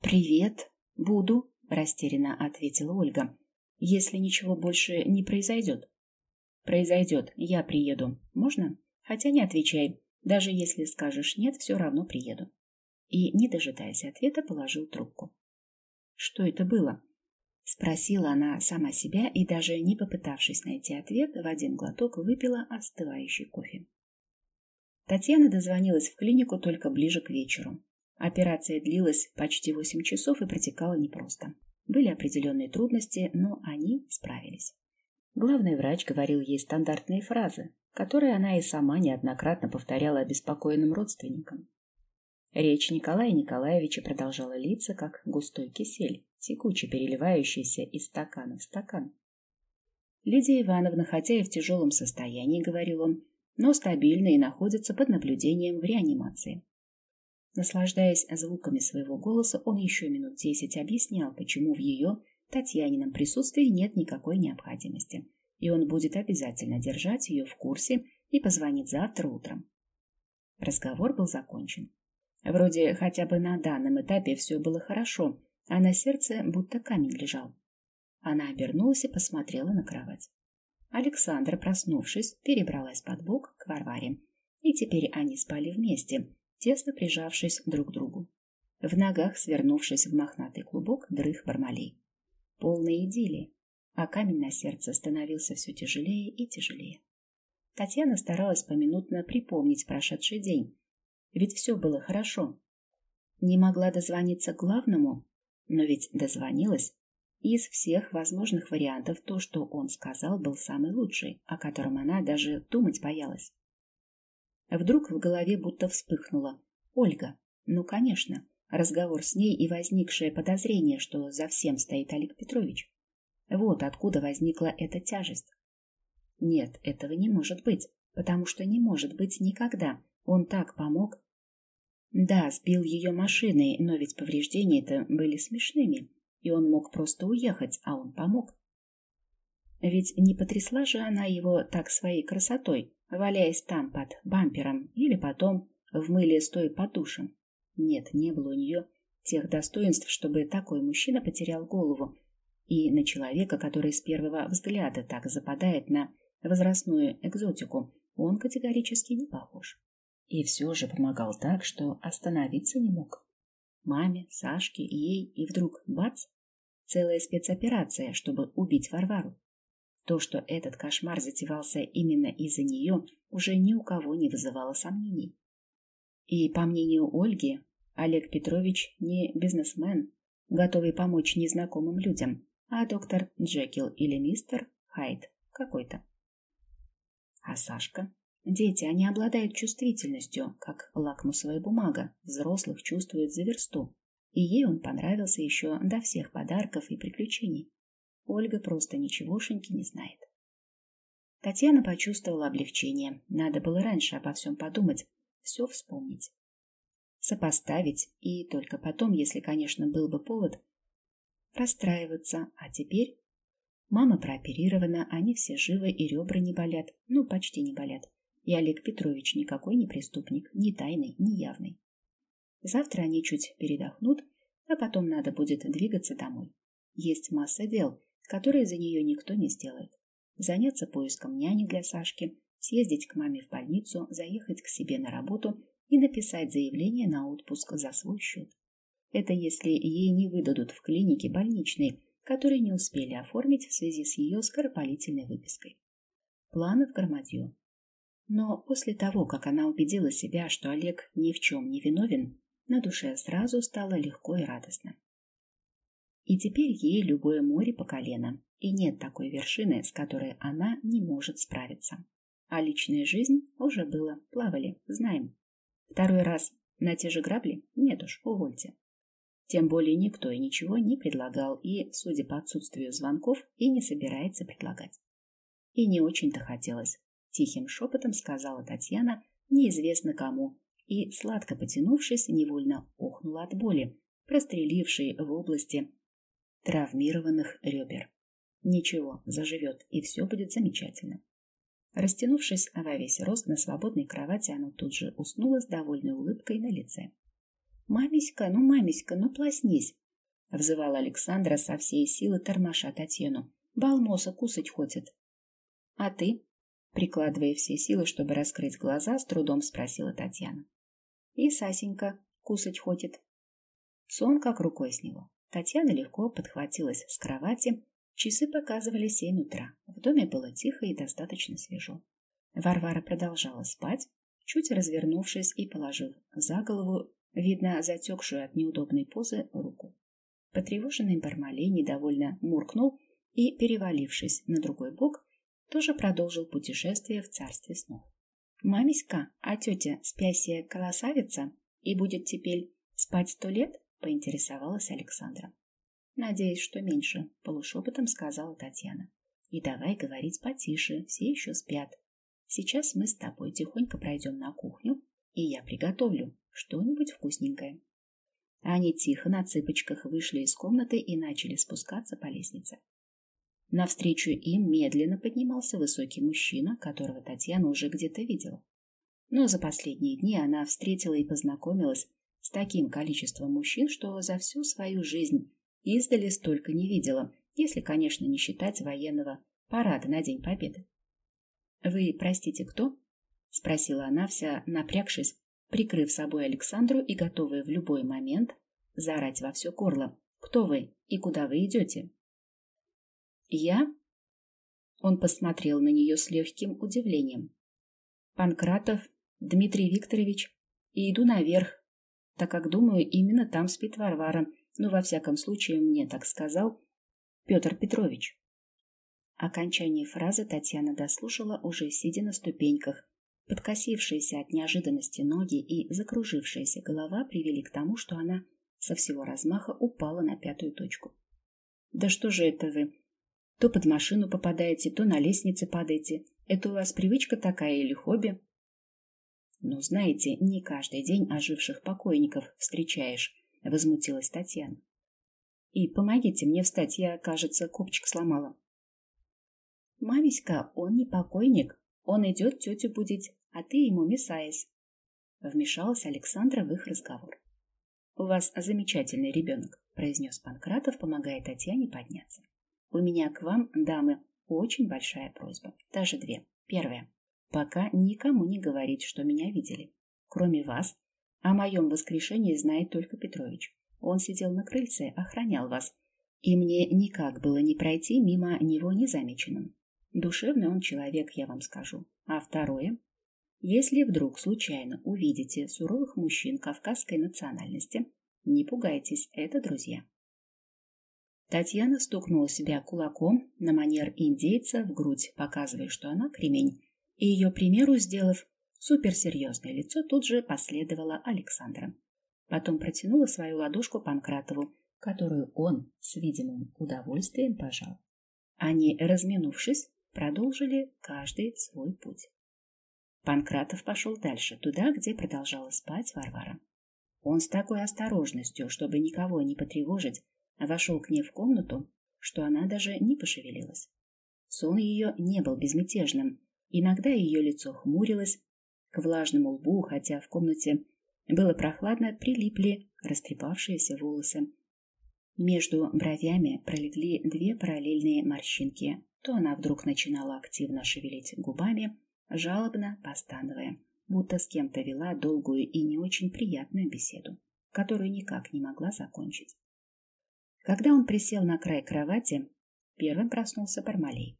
«Привет, буду», — растерянно ответила Ольга. «Если ничего больше не произойдет». «Произойдет, я приеду. Можно? Хотя не отвечай. Даже если скажешь «нет», все равно приеду». И, не дожидаясь ответа, положил трубку. «Что это было?» Спросила она сама себя и, даже не попытавшись найти ответ, в один глоток выпила остывающий кофе. Татьяна дозвонилась в клинику только ближе к вечеру. Операция длилась почти восемь часов и протекала непросто. Были определенные трудности, но они справились. Главный врач говорил ей стандартные фразы, которые она и сама неоднократно повторяла обеспокоенным родственникам. Речь Николая Николаевича продолжала литься, как густой кисель, текуче переливающийся из стакана в стакан. Лидия Ивановна, хотя и в тяжелом состоянии, говорил он, но стабильно и находится под наблюдением в реанимации. Наслаждаясь звуками своего голоса, он еще минут десять объяснял, почему в ее, Татьянином присутствии нет никакой необходимости, и он будет обязательно держать ее в курсе и позвонит завтра утром. Разговор был закончен. Вроде хотя бы на данном этапе все было хорошо, а на сердце будто камень лежал. Она обернулась и посмотрела на кровать. Александра, проснувшись, перебралась под бок к Варваре, и теперь они спали вместе, тесно прижавшись друг к другу. В ногах, свернувшись в мохнатый клубок, дрых Бармалей. Полная идиллия, а камень на сердце становился все тяжелее и тяжелее. Татьяна старалась поминутно припомнить прошедший день, ведь все было хорошо. Не могла дозвониться главному, но ведь дозвонилась. Из всех возможных вариантов то, что он сказал, был самый лучший, о котором она даже думать боялась. Вдруг в голове будто вспыхнуло. Ольга. Ну, конечно. Разговор с ней и возникшее подозрение, что за всем стоит Олег Петрович. Вот откуда возникла эта тяжесть. Нет, этого не может быть, потому что не может быть никогда. Он так помог. Да, сбил ее машиной, но ведь повреждения-то были смешными. и он мог просто уехать, а он помог. Ведь не потрясла же она его так своей красотой, валяясь там под бампером или потом в мыле стоя под душем. Нет, не было у нее тех достоинств, чтобы такой мужчина потерял голову. И на человека, который с первого взгляда так западает на возрастную экзотику, он категорически не похож. И все же помогал так, что остановиться не мог. Маме, Сашке, ей, и вдруг бац! Целая спецоперация, чтобы убить Варвару. То, что этот кошмар затевался именно из-за нее, уже ни у кого не вызывало сомнений. И, по мнению Ольги, Олег Петрович не бизнесмен, готовый помочь незнакомым людям, а доктор Джекил или мистер Хайд какой-то. А Сашка? Дети, они обладают чувствительностью, как лакмусовая бумага, взрослых чувствуют за версту. И ей он понравился еще до всех подарков и приключений. Ольга просто ничегошеньки не знает. Татьяна почувствовала облегчение. Надо было раньше обо всем подумать, все вспомнить. Сопоставить, и только потом, если, конечно, был бы повод, расстраиваться. А теперь Мама прооперирована, они все живы и ребра не болят, ну, почти не болят. И Олег Петрович никакой не преступник, ни тайный, ни явный. Завтра они чуть передохнут, а потом надо будет двигаться домой. Есть масса дел, которые за нее никто не сделает. Заняться поиском няни для Сашки, съездить к маме в больницу, заехать к себе на работу и написать заявление на отпуск за свой счет. Это если ей не выдадут в клинике больничный, которые не успели оформить в связи с ее скоропалительной выпиской. Планы в громадью. Но после того, как она убедила себя, что Олег ни в чем не виновен, на душе сразу стало легко и радостно. И теперь ей любое море по колено, и нет такой вершины, с которой она не может справиться. А личная жизнь уже было, плавали, знаем. Второй раз на те же грабли? Нет уж, увольте. Тем более никто и ничего не предлагал и, судя по отсутствию звонков, и не собирается предлагать. И не очень-то хотелось. Тихим шепотом сказала Татьяна неизвестно кому, и, сладко потянувшись, невольно охнула от боли, прострелившей в области травмированных ребер. Ничего, заживет, и все будет замечательно. Растянувшись во весь рост на свободной кровати, она тут же уснула с довольной улыбкой на лице. «Мамиська, ну, мамиська, ну, плоснись!» — взывала Александра со всей силы тормоша Татьяну. «Балмоса кусать хочет». «А ты?» — прикладывая все силы, чтобы раскрыть глаза, с трудом спросила Татьяна. «И Сасенька кусать хочет». Сон как рукой него. Татьяна легко подхватилась с кровати. Часы показывали семь утра. В доме было тихо и достаточно свежо. Варвара продолжала спать, чуть развернувшись и положив за голову видно затекшую от неудобной позы руку. Потревоженный Бармалей недовольно муркнул и, перевалившись на другой бок, тоже продолжил путешествие в царстве снов. «Мамиська, а тетя спясия колосавица и будет теперь спать сто лет?» — поинтересовалась Александра. «Надеюсь, что меньше», — полушепотом сказала Татьяна. «И давай говорить потише, все еще спят. Сейчас мы с тобой тихонько пройдем на кухню, и я приготовлю что-нибудь вкусненькое. Они тихо на цыпочках вышли из комнаты и начали спускаться по лестнице. Навстречу им медленно поднимался высокий мужчина, которого Татьяна уже где-то видела. Но за последние дни она встретила и познакомилась с таким количеством мужчин, что за всю свою жизнь издали столько не видела, если, конечно, не считать военного парада на День Победы. «Вы, простите, кто?» — спросила она, вся напрягшись, прикрыв собой Александру и готовая в любой момент заорать во все горло. «Кто вы и куда вы идете?» «Я?» Он посмотрел на нее с легким удивлением. «Панкратов Дмитрий Викторович, и иду наверх, так как, думаю, именно там спит Варвара, ну, во всяком случае, мне так сказал Петр Петрович». Окончание фразы Татьяна дослушала, уже сидя на ступеньках, Подкосившиеся от неожиданности ноги и закружившаяся голова привели к тому, что она со всего размаха упала на пятую точку. «Да что же это вы? То под машину попадаете, то на лестнице падаете. Это у вас привычка такая или хобби?» «Ну, знаете, не каждый день оживших покойников встречаешь», — возмутилась Татьяна. И помогите мне встать, я, кажется, копчик сломала. Мамиська, он не покойник, он идет тетю будить, а ты ему мешаешь. Вмешалась Александра в их разговор. У вас замечательный ребенок, произнес Панкратов, помогая Татьяне подняться. У меня к вам, дамы, очень большая просьба, даже две. Первая. Пока никому не говорить, что меня видели. Кроме вас, о моем воскрешении знает только Петрович. Он сидел на крыльце, охранял вас. И мне никак было не пройти мимо него незамеченным. Душевный он человек, я вам скажу. А второе. Если вдруг случайно увидите суровых мужчин кавказской национальности, не пугайтесь, это друзья. Татьяна стукнула себя кулаком на манер индейца в грудь, показывая, что она кремень, и ее примеру сделав суперсерьезное лицо, тут же последовала Александра. Потом протянула свою ладошку Панкратову, которую он с видимым удовольствием пожал. Они, разминувшись, продолжили каждый свой путь. Панкратов пошел дальше, туда, где продолжала спать Варвара. Он с такой осторожностью, чтобы никого не потревожить, вошел к ней в комнату, что она даже не пошевелилась. Сон ее не был безмятежным. Иногда ее лицо хмурилось, к влажному лбу, хотя в комнате было прохладно, прилипли растрепавшиеся волосы. Между бровями пролегли две параллельные морщинки. То она вдруг начинала активно шевелить губами, жалобно постановая, будто с кем-то вела долгую и не очень приятную беседу, которую никак не могла закончить. Когда он присел на край кровати, первым проснулся Бармалей.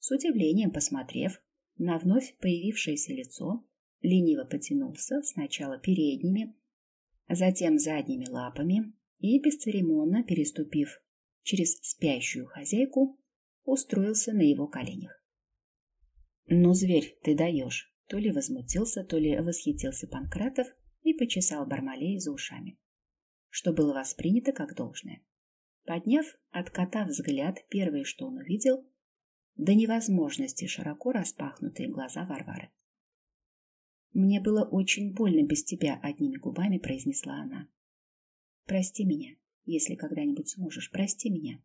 С удивлением посмотрев на вновь появившееся лицо, лениво потянулся сначала передними, затем задними лапами и, бесцеремонно переступив через спящую хозяйку, устроился на его коленях. «Ну, зверь, ты даешь!» То ли возмутился, то ли восхитился Панкратов и почесал Бармалея за ушами, что было воспринято как должное. Подняв от кота взгляд, первое, что он увидел, до невозможности широко распахнутые глаза Варвары. «Мне было очень больно без тебя», — одними губами произнесла она. «Прости меня, если когда-нибудь сможешь, прости меня».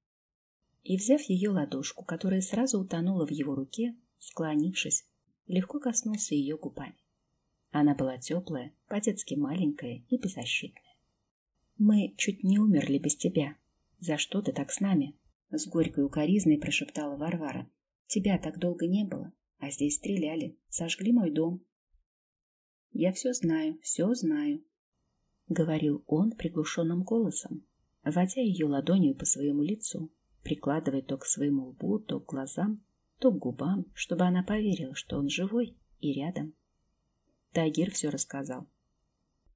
И, взяв ее ладошку, которая сразу утонула в его руке, склонившись, легко коснулся ее губами. Она была теплая, по-детски маленькая и беззащитная. «Мы чуть не умерли без тебя. За что ты так с нами?» С горькой укоризной прошептала Варвара. «Тебя так долго не было, а здесь стреляли, сожгли мой дом». «Я все знаю, все знаю», — говорил он приглушенным голосом, водя ее ладонью по своему лицу, прикладывая то к своему лбу, то к глазам, то к губам, чтобы она поверила, что он живой и рядом. Тагир все рассказал.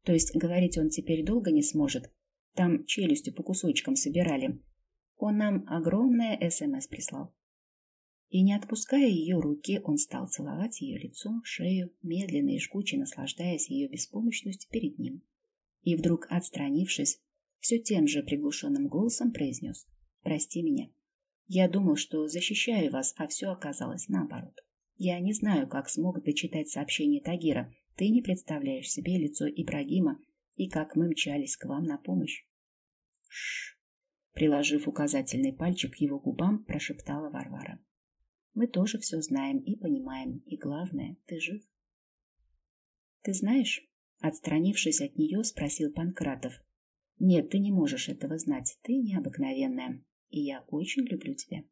То есть говорить он теперь долго не сможет. Там челюстью по кусочкам собирали. Он нам огромное СМС прислал. И не отпуская ее руки, он стал целовать ее лицо, шею, медленно и жгуче наслаждаясь ее беспомощностью перед ним. И вдруг, отстранившись, все тем же приглушенным голосом произнес «Прости меня, я думал, что защищаю вас, а все оказалось наоборот. Я не знаю, как смог дочитать сообщение Тагира. Ты не представляешь себе лицо Ибрагима и как мы мчались к вам на помощь. Шш. Приложив указательный пальчик к его губам, прошептала Варвара. Мы тоже все знаем и понимаем, и главное, ты жив. Ты знаешь, отстранившись от нее, спросил Панкратов. Нет, ты не можешь этого знать, ты необыкновенная и я очень люблю тебя.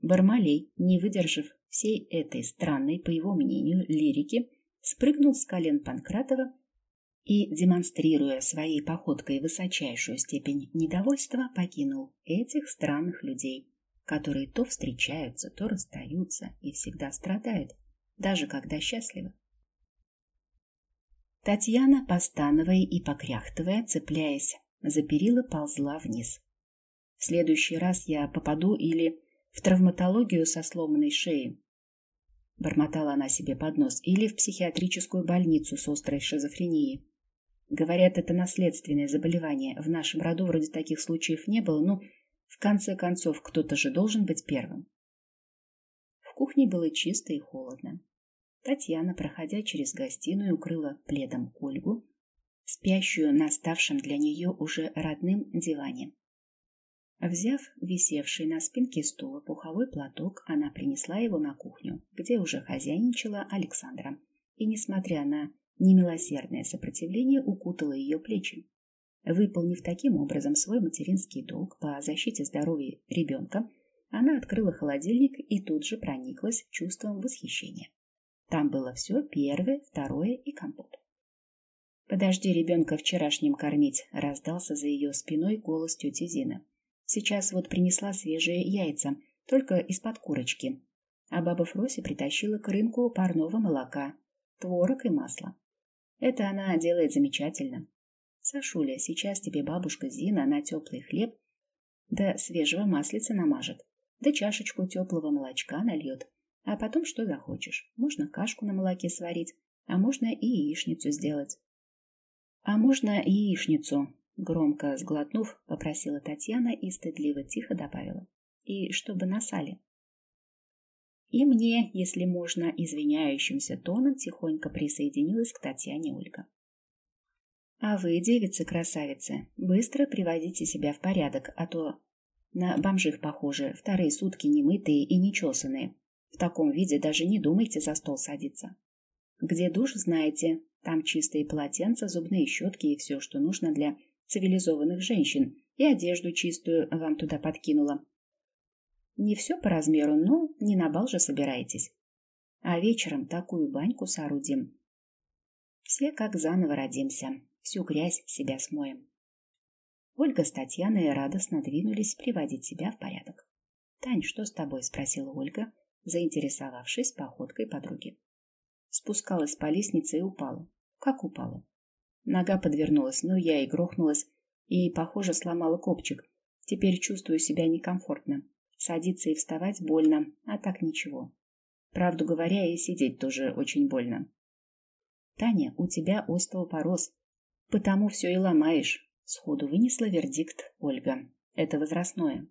Бармалей, не выдержав всей этой странной, по его мнению, лирики, спрыгнул с колен Панкратова и, демонстрируя своей походкой высочайшую степень недовольства, покинул этих странных людей, которые то встречаются, то расстаются и всегда страдают, даже когда счастливы. Татьяна, постановая и покряхтывая, цепляясь за перила, ползла вниз. В следующий раз я попаду или в травматологию со сломанной шеей. Бормотала она себе под нос. Или в психиатрическую больницу с острой шизофренией. Говорят, это наследственное заболевание. В нашем роду вроде таких случаев не было. Ну, в конце концов, кто-то же должен быть первым. В кухне было чисто и холодно. Татьяна, проходя через гостиную, укрыла пледом Ольгу, спящую на ставшем для нее уже родным диване. Взяв висевший на спинке стула пуховой платок, она принесла его на кухню, где уже хозяйничала Александра, и, несмотря на немилосердное сопротивление, укутала ее плечи. Выполнив таким образом свой материнский долг по защите здоровья ребенка, она открыла холодильник и тут же прониклась чувством восхищения. Там было все первое, второе и компот. «Подожди ребенка вчерашним кормить», — раздался за ее спиной голос тети Зины. Сейчас вот принесла свежие яйца, только из-под курочки. А баба Фрося притащила к рынку парного молока, творог и масло. Это она делает замечательно. Сашуля, сейчас тебе бабушка Зина на теплый хлеб да свежего маслица намажет, да чашечку теплого молочка нальет. А потом что захочешь. Можно кашку на молоке сварить, а можно и яичницу сделать. А можно яичницу, Громко сглотнув, попросила Татьяна и стыдливо тихо добавила. И чтобы на сале. И мне, если можно, извиняющимся тоном тихонько присоединилась к Татьяне Ольга. А вы, девицы-красавицы, быстро приводите себя в порядок, а то на бомжих похожи, вторые сутки немытые и нечесанные. В таком виде даже не думайте за стол садиться. Где душ, знаете, там чистые полотенца, зубные щетки и все, что нужно для цивилизованных женщин, и одежду чистую вам туда подкинула. Не все по размеру, но не на бал же собираетесь. А вечером такую баньку соорудим. Все как заново родимся, всю грязь себя смоем. Ольга с Татьяной радостно двинулись приводить себя в порядок. «Тань, что с тобой?» — спросила Ольга, заинтересовавшись походкой подруги. Спускалась по лестнице и упала. Как упала? Нога подвернулась, ну я и грохнулась, и, похоже, сломала копчик. Теперь чувствую себя некомфортно. Садиться и вставать больно, а так ничего. Правду говоря, и сидеть тоже очень больно. Таня, у тебя остеопороз, потому все и ломаешь. Сходу вынесла вердикт Ольга. Это возрастное.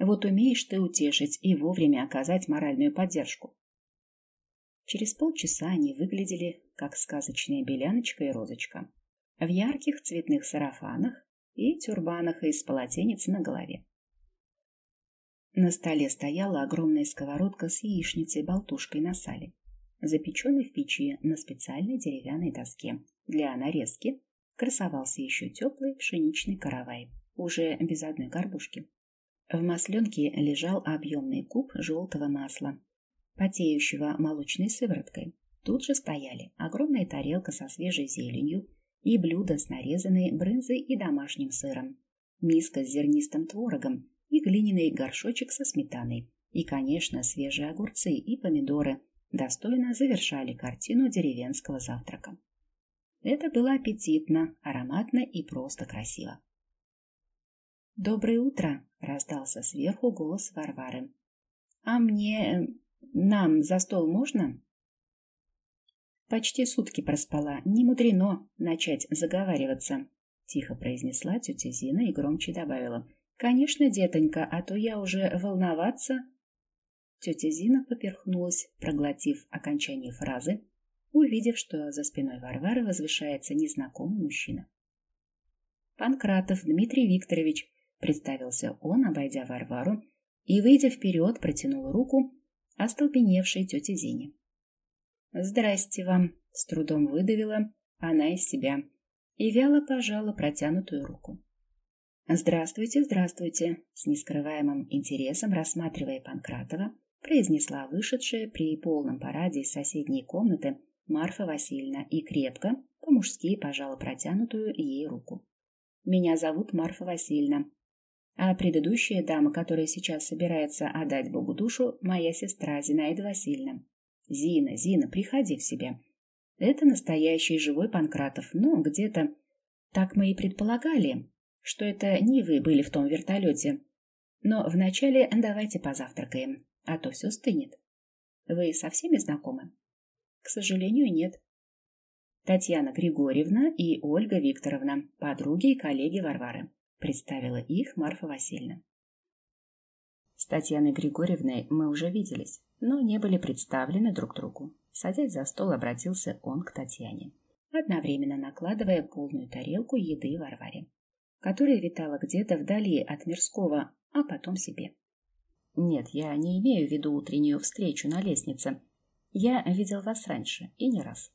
Вот умеешь ты утешить и вовремя оказать моральную поддержку. Через полчаса они выглядели, как сказочная беляночка и розочка, в ярких цветных сарафанах и тюрбанах из полотенец на голове. На столе стояла огромная сковородка с яичницей-болтушкой на сале, запеченной в печи на специальной деревянной доске. Для нарезки красовался еще теплый пшеничный каравай, уже без одной горбушки. В масленке лежал объемный куб желтого масла, потеющего молочной сывороткой. Тут же стояли огромная тарелка со свежей зеленью и блюдо с нарезанной брынзой и домашним сыром, миска с зернистым творогом и глиняный горшочек со сметаной. И, конечно, свежие огурцы и помидоры достойно завершали картину деревенского завтрака. Это было аппетитно, ароматно и просто красиво. «Доброе утро!» — раздался сверху голос Варвары. «А мне нам за стол можно? Почти сутки проспала. Не мудрено начать заговариваться. Тихо произнесла тетя Зина и громче добавила. Конечно, детонька, а то я уже волноваться. Тетя Зина поперхнулась, проглотив окончание фразы, увидев, что за спиной Варвары возвышается незнакомый мужчина. «Панкратов Дмитрий Викторович», — представился он, обойдя Варвару, и, выйдя вперед, протянул руку, остолбеневшей тете Зине. «Здрасте вам!» — с трудом выдавила она из себя и вяло пожала протянутую руку. «Здравствуйте, здравствуйте!» — с нескрываемым интересом, рассматривая Панкратова, произнесла вышедшая при полном параде из соседней комнаты Марфа Васильевна и крепко, по-мужски пожала протянутую ей руку. «Меня зовут Марфа Васильевна. А предыдущая дама, которая сейчас собирается отдать Богу душу, моя сестра Зинаида Васильевна. Зина, Зина, приходи в себя. Это настоящий живой Панкратов. Ну, где-то... Так мы и предполагали, что это не вы были в том вертолете. Но вначале давайте позавтракаем, а то все стынет. Вы со всеми знакомы? К сожалению, нет. Татьяна Григорьевна и Ольга Викторовна, подруги и коллеги Варвары представила их Марфа Васильевна. С Татьяной Григорьевной мы уже виделись, но не были представлены друг другу. Садясь за стол, обратился он к Татьяне, одновременно накладывая полную тарелку еды Варваре. которая витала где-то вдали от мирского, а потом себе. Нет, я не имею в виду утреннюю встречу на лестнице. Я видел вас раньше, и не раз.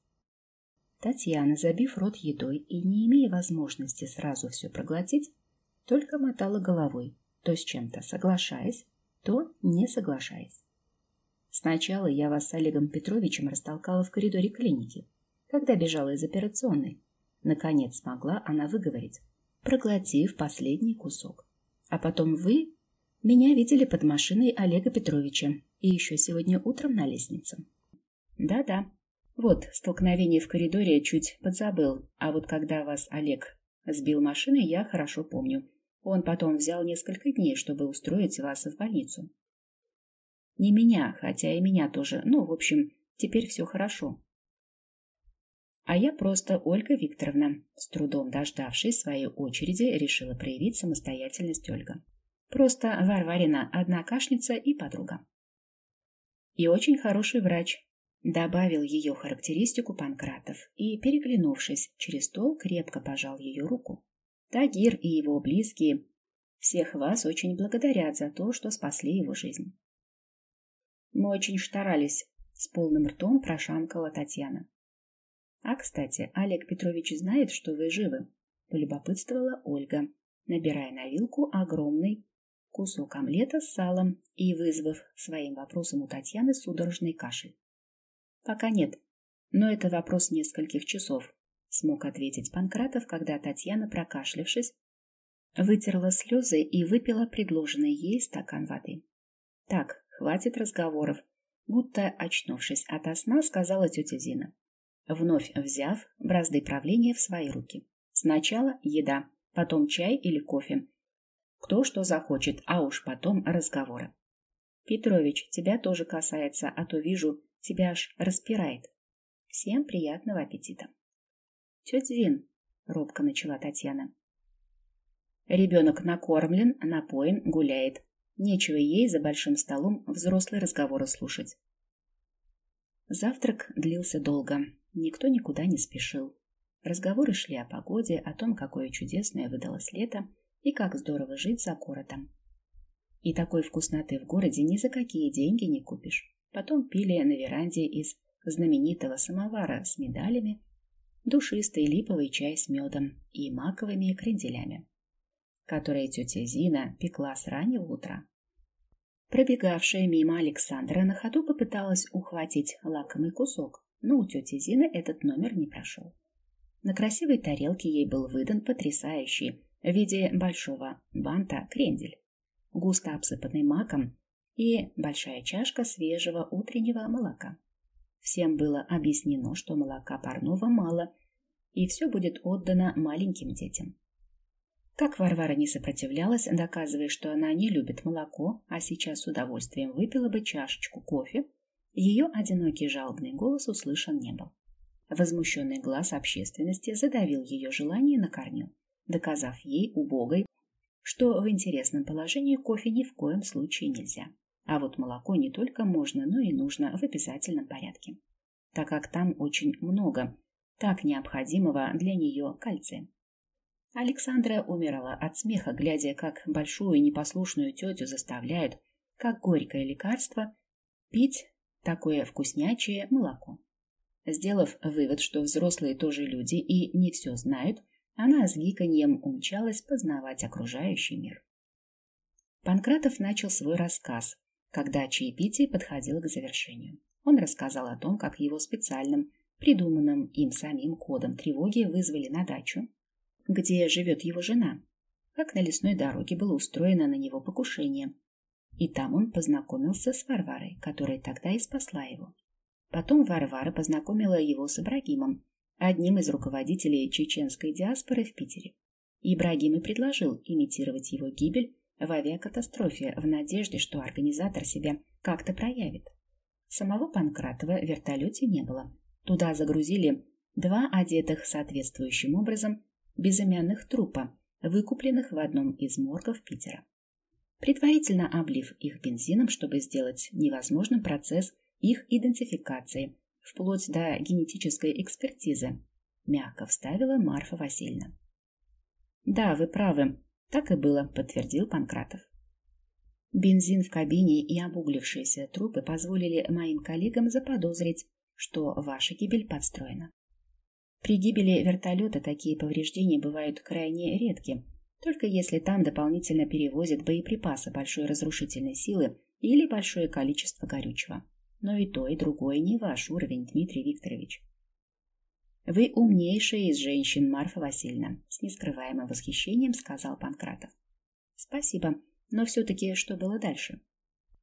Татьяна, забив рот едой и не имея возможности сразу все проглотить, только мотала головой, то с чем-то соглашаясь, то не соглашаясь. Сначала я вас с Олегом Петровичем растолкала в коридоре клиники, когда бежала из операционной. Наконец смогла она выговорить, проглотив последний кусок. А потом вы меня видели под машиной Олега Петровича и еще сегодня утром на лестнице. Да-да. Вот, столкновение в коридоре чуть подзабыл, а вот когда вас Олег сбил машиной, я хорошо помню. Он потом взял несколько дней, чтобы устроить вас в больницу. Не меня, хотя и меня тоже. Ну, в общем, теперь все хорошо. А я просто Ольга Викторовна, с трудом дождавшись своей очереди, решила проявить самостоятельность Ольга. Просто Варварина однокашница и подруга. И очень хороший врач, добавил ее характеристику Панкратов и, переглянувшись через стол, крепко пожал ее руку. Тагир и его близкие всех вас очень благодарят за то, что спасли его жизнь. Мы очень старались, с полным ртом прошамкала Татьяна. А, кстати, Олег Петрович знает, что вы живы, полюбопытствовала Ольга, набирая на вилку огромный кусок омлета с салом и вызвав своим вопросом у Татьяны судорожный кашель. Пока нет, но это вопрос нескольких часов, смог ответить Панкратов, когда Татьяна, прокашлявшись, вытерла слезы и выпила предложенный ей стакан воды. Так, хватит разговоров, будто очнувшись ото сна, сказала тетя Зина вновь взяв бразды правления в свои руки. Сначала еда, потом чай или кофе. Кто что захочет, а уж потом разговоры. Петрович, тебя тоже касается, а то вижу, тебя аж распирает. Всем приятного аппетита. Тетя Зин, робко начала Татьяна. Ребенок накормлен, напоен, гуляет. Нечего ей за большим столом взрослые разговоры слушать. Завтрак длился долго. Никто никуда не спешил. Разговоры шли о погоде, о том, какое чудесное выдалось лето и как здорово жить за городом. И такой вкусноты в городе ни за какие деньги не купишь. Потом пили на веранде из знаменитого самовара с медалями, душистый липовый чай с медом и маковыми кренделями, которые тетя Зина пекла с раннего утра. Пробегавшая мимо Александра на ходу попыталась ухватить лакомый кусок, но у тети Зины этот номер не прошел. На красивой тарелке ей был выдан потрясающий в виде большого банта крендель, густо обсыпанный маком и большая чашка свежего утреннего молока. Всем было объяснено, что молока парного мало, и все будет отдано маленьким детям. Как Варвара не сопротивлялась, доказывая, что она не любит молоко, а сейчас с удовольствием выпила бы чашечку кофе, ее одинокий жалобный голос услышан не был. Возмущенный глаз общественности задавил ее желание на корню, доказав ей, убогой, что в интересном положении кофе ни в коем случае нельзя. А вот молоко не только можно, но и нужно в обязательном порядке, так как там очень много так необходимого для нее кальция. Александра умирала от смеха, глядя, как большую непослушную тетю заставляют, как горькое лекарство, пить такое вкуснячее молоко. Сделав вывод, что взрослые тоже люди и не все знают, она с гиканьем умчалась познавать окружающий мир. Панкратов начал свой рассказ, когда чаепитие подходило к завершению. Он рассказал о том, как его специальным, придуманным им самим кодом тревоги вызвали на дачу, где живет его жена, как на лесной дороге было устроено на него покушение, и там он познакомился с Варварой, которая тогда и спасла его. Потом Варвара познакомила его с Ибрагимом, одним из руководителей чеченской диаспоры в Питере. Ибрагим и предложил имитировать его гибель в авиакатастрофе в надежде, что организатор себя как-то проявит. Самого Панкратова в вертолете не было. Туда загрузили два одетых соответствующим образом безымянных трупа, выкупленных в одном из моргов Питера предварительно облив их бензином, чтобы сделать невозможным процесс их идентификации, вплоть до генетической экспертизы, мягко вставила Марфа Васильевна. Да, вы правы. Так и было, подтвердил Панкратов. Бензин в кабине и обуглившиеся трупы позволили моим коллегам заподозрить, что ваша гибель подстроена. При гибели вертолета такие повреждения бывают крайне редки, только если там дополнительно перевозят боеприпасы большой разрушительной силы или большое количество горючего. Но и то, и другое не ваш уровень, Дмитрий Викторович. Вы умнейшая из женщин, Марфа Васильевна, с нескрываемым восхищением сказал Панкратов. Спасибо, но все-таки что было дальше?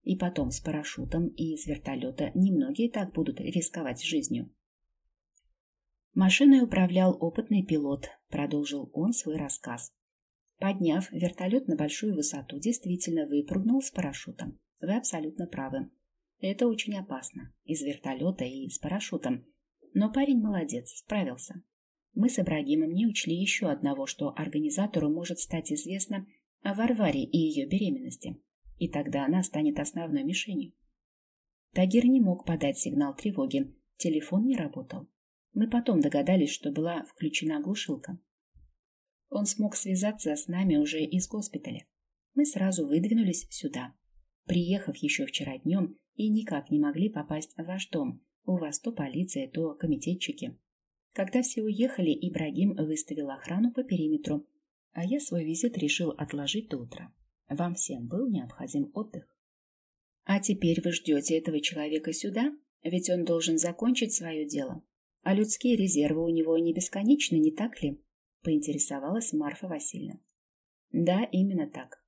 И потом с парашютом и из вертолета немногие так будут рисковать жизнью. Машиной управлял опытный пилот, продолжил он свой рассказ. Подняв вертолет на большую высоту, действительно выпрыгнул с парашютом. Вы абсолютно правы. Это очень опасно. Из вертолета и с парашютом. Но парень молодец, справился. Мы с Ибрагимом не учли еще одного, что организатору может стать известно о Варваре и ее беременности. И тогда она станет основной мишенью. Тагир не мог подать сигнал тревоги. Телефон не работал. Мы потом догадались, что была включена глушилка. Он смог связаться с нами уже из госпиталя. Мы сразу выдвинулись сюда. Приехав еще вчера днем и никак не могли попасть в ваш дом, у вас то полиция, то комитетчики. Когда все уехали, Ибрагим выставил охрану по периметру, а я свой визит решил отложить до утра. Вам всем был необходим отдых. А теперь вы ждете этого человека сюда, ведь он должен закончить свое дело. А людские резервы у него не бесконечны, не так ли? Поинтересовалась Марфа Васильевна. Да, именно так.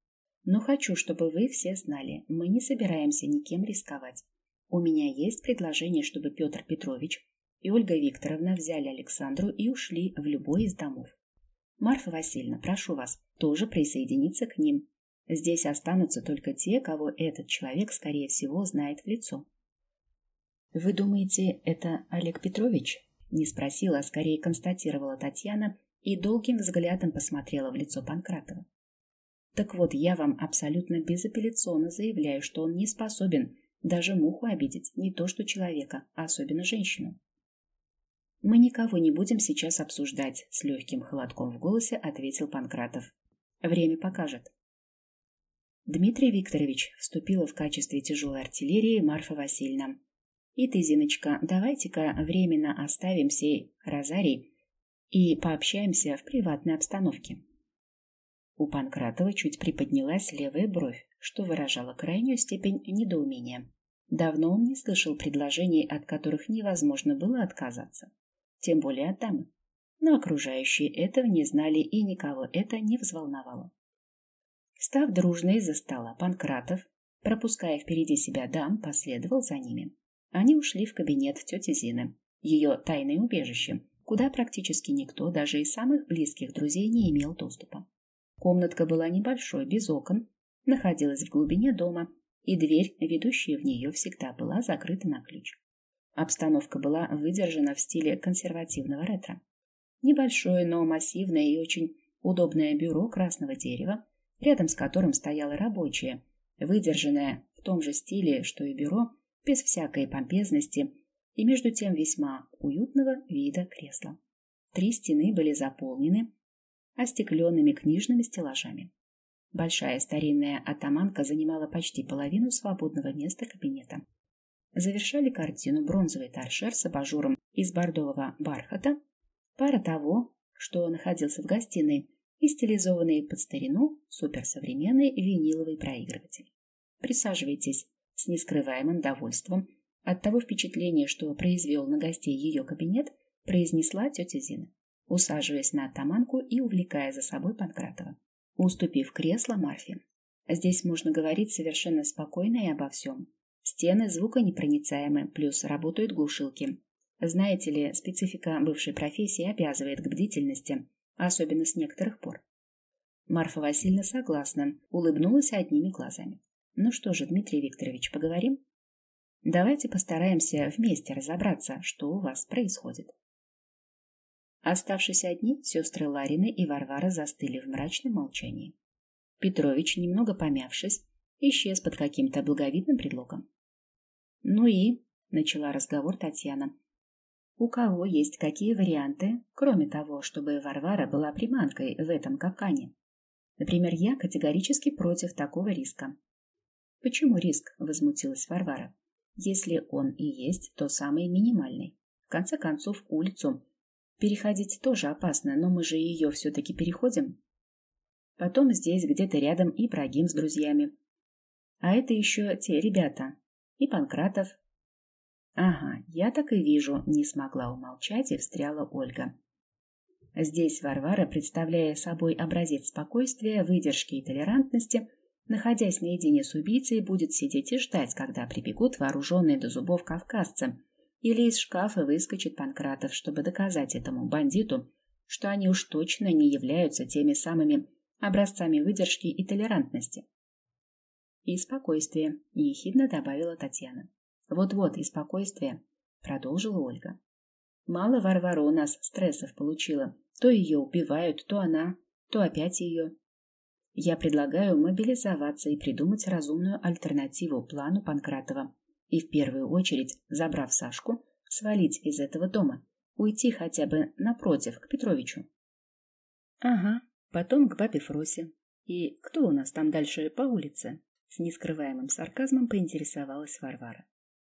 Но хочу, чтобы вы все знали, мы не собираемся никем рисковать. У меня есть предложение, чтобы Петр Петрович и Ольга Викторовна взяли Александру и ушли в любой из домов. Марфа Васильевна, прошу вас тоже присоединиться к ним. Здесь останутся только те, кого этот человек, скорее всего, знает в лицо. Вы думаете, это Олег Петрович? Не спросила, а скорее констатировала Татьяна и долгим взглядом посмотрела в лицо Панкратова. Так вот, я вам абсолютно безапелляционно заявляю, что он не способен даже муху обидеть, не то что человека, а особенно женщину. Мы никого не будем сейчас обсуждать, с легким холодком в голосе ответил Панкратов. Время покажет. Дмитрий Викторович вступила в качестве тяжелой артиллерии Марфа Васильевна. И ты, Зиночка, давайте-ка временно оставим сей розарий и пообщаемся в приватной обстановке. У Панкратова чуть приподнялась левая бровь, что выражало крайнюю степень недоумения. Давно он не слышал предложений, от которых невозможно было отказаться, тем более от дамы. Но окружающие этого не знали, и никого это не взволновало. Став дружной из-за стола, Панкратов, пропуская впереди себя дам, последовал за ними. Они ушли в кабинет тети Зины, ее тайное убежище, куда практически никто, даже из самых близких друзей, не имел доступа. Комнатка была небольшой, без окон, находилась в глубине дома и дверь, ведущая в нее, всегда была закрыта на ключ. Обстановка была выдержана в стиле консервативного ретро. Небольшое, но массивное и очень удобное бюро красного дерева, рядом с которым стояло рабочее, выдержанное в том же стиле, что и бюро, без всякой помпезности и между тем весьма уютного вида кресла. Три стены были заполнены остекленными книжными стеллажами. Большая старинная атаманка занимала почти половину свободного места кабинета. Завершали картину бронзовый торшер с абажуром из бордового бархата, пара того, что находился в гостиной, и стилизованный под старину суперсовременный виниловый проигрыватель. Присаживайтесь с нескрываемым довольством от того впечатления, что произвел на гостей ее кабинет, произнесла тетя Зина, усаживаясь на атаманку и увлекая за собой Панкратова уступив кресло Марфе. Здесь можно говорить совершенно спокойно и обо всем. Стены звуконепроницаемы, плюс работают глушилки. Знаете ли, специфика бывшей профессии обязывает к бдительности, особенно с некоторых пор. Марфа Васильевна согласна, улыбнулась одними глазами. Ну что же, Дмитрий Викторович, поговорим? Давайте постараемся вместе разобраться, что у вас происходит. Оставшись одни, сестры Ларины и Варвара застыли в мрачном молчании. Петрович, немного помявшись, исчез под каким-то благовидным предлогом. «Ну и...» — начала разговор Татьяна. у кого есть какие варианты, кроме того, чтобы Варвара была приманкой в этом капкане. Например, я категорически против такого риска. Почему риск? Возмутилась Варвара. Если он и есть, то самый минимальный. В конце концов, улицу переходить тоже опасно, но мы же ее все-таки переходим. Потом здесь где-то рядом и Ибрагим с друзьями. А это еще те ребята. И Панкратов, Ага, я так и вижу, не смогла умолчать и встряла Ольга. Здесь Варвара, представляя собой образец спокойствия, выдержки и толерантности, находясь наедине с убийцей, будет сидеть и ждать, когда прибегут вооруженные до зубов кавказцы, или из шкафа выскочит Панкратов, чтобы доказать этому бандиту, что они уж точно не являются теми самыми образцами выдержки и толерантности. И спокойствие, ехидно добавила Татьяна. Вот-вот, и спокойствие, продолжила Ольга. Мало Варвара у нас стрессов получила. То ее убивают, то она, то опять ее. Я предлагаю мобилизоваться и придумать разумную альтернативу плану Панкратова. И в первую очередь, забрав Сашку, свалить из этого дома, уйти хотя бы напротив, к Петровичу. Ага, потом к бабе Фросе. И кто у нас там дальше по улице? С нескрываемым сарказмом поинтересовалась Варвара.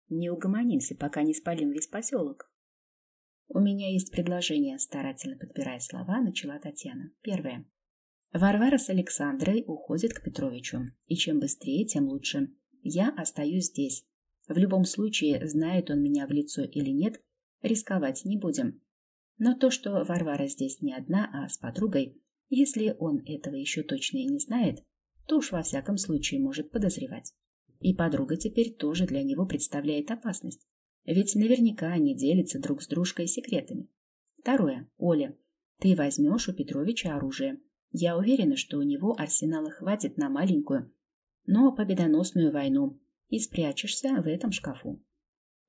Не угомонимся, пока не спалим весь поселок. У меня есть предложение, старательно подбирая слова, начала Татьяна. Первое. Варвара с Александрой уходят к Петровичу, и чем быстрее, тем лучше. Я остаюсь здесь. В любом случае, знает он меня в лицо или нет, рисковать не будем. Но то, что Варвара здесь не одна, а с подругой, если он этого еще точно и не знает, то уж во всяком случае может подозревать. И подруга теперь тоже для него представляет опасность. Ведь наверняка они делятся друг с дружкой секретами. Второе. Оля, ты возьмешь у Петровича оружие. Я уверена, что у него арсенала хватит на маленькую, но победоносную войну, и спрячешься в этом шкафу.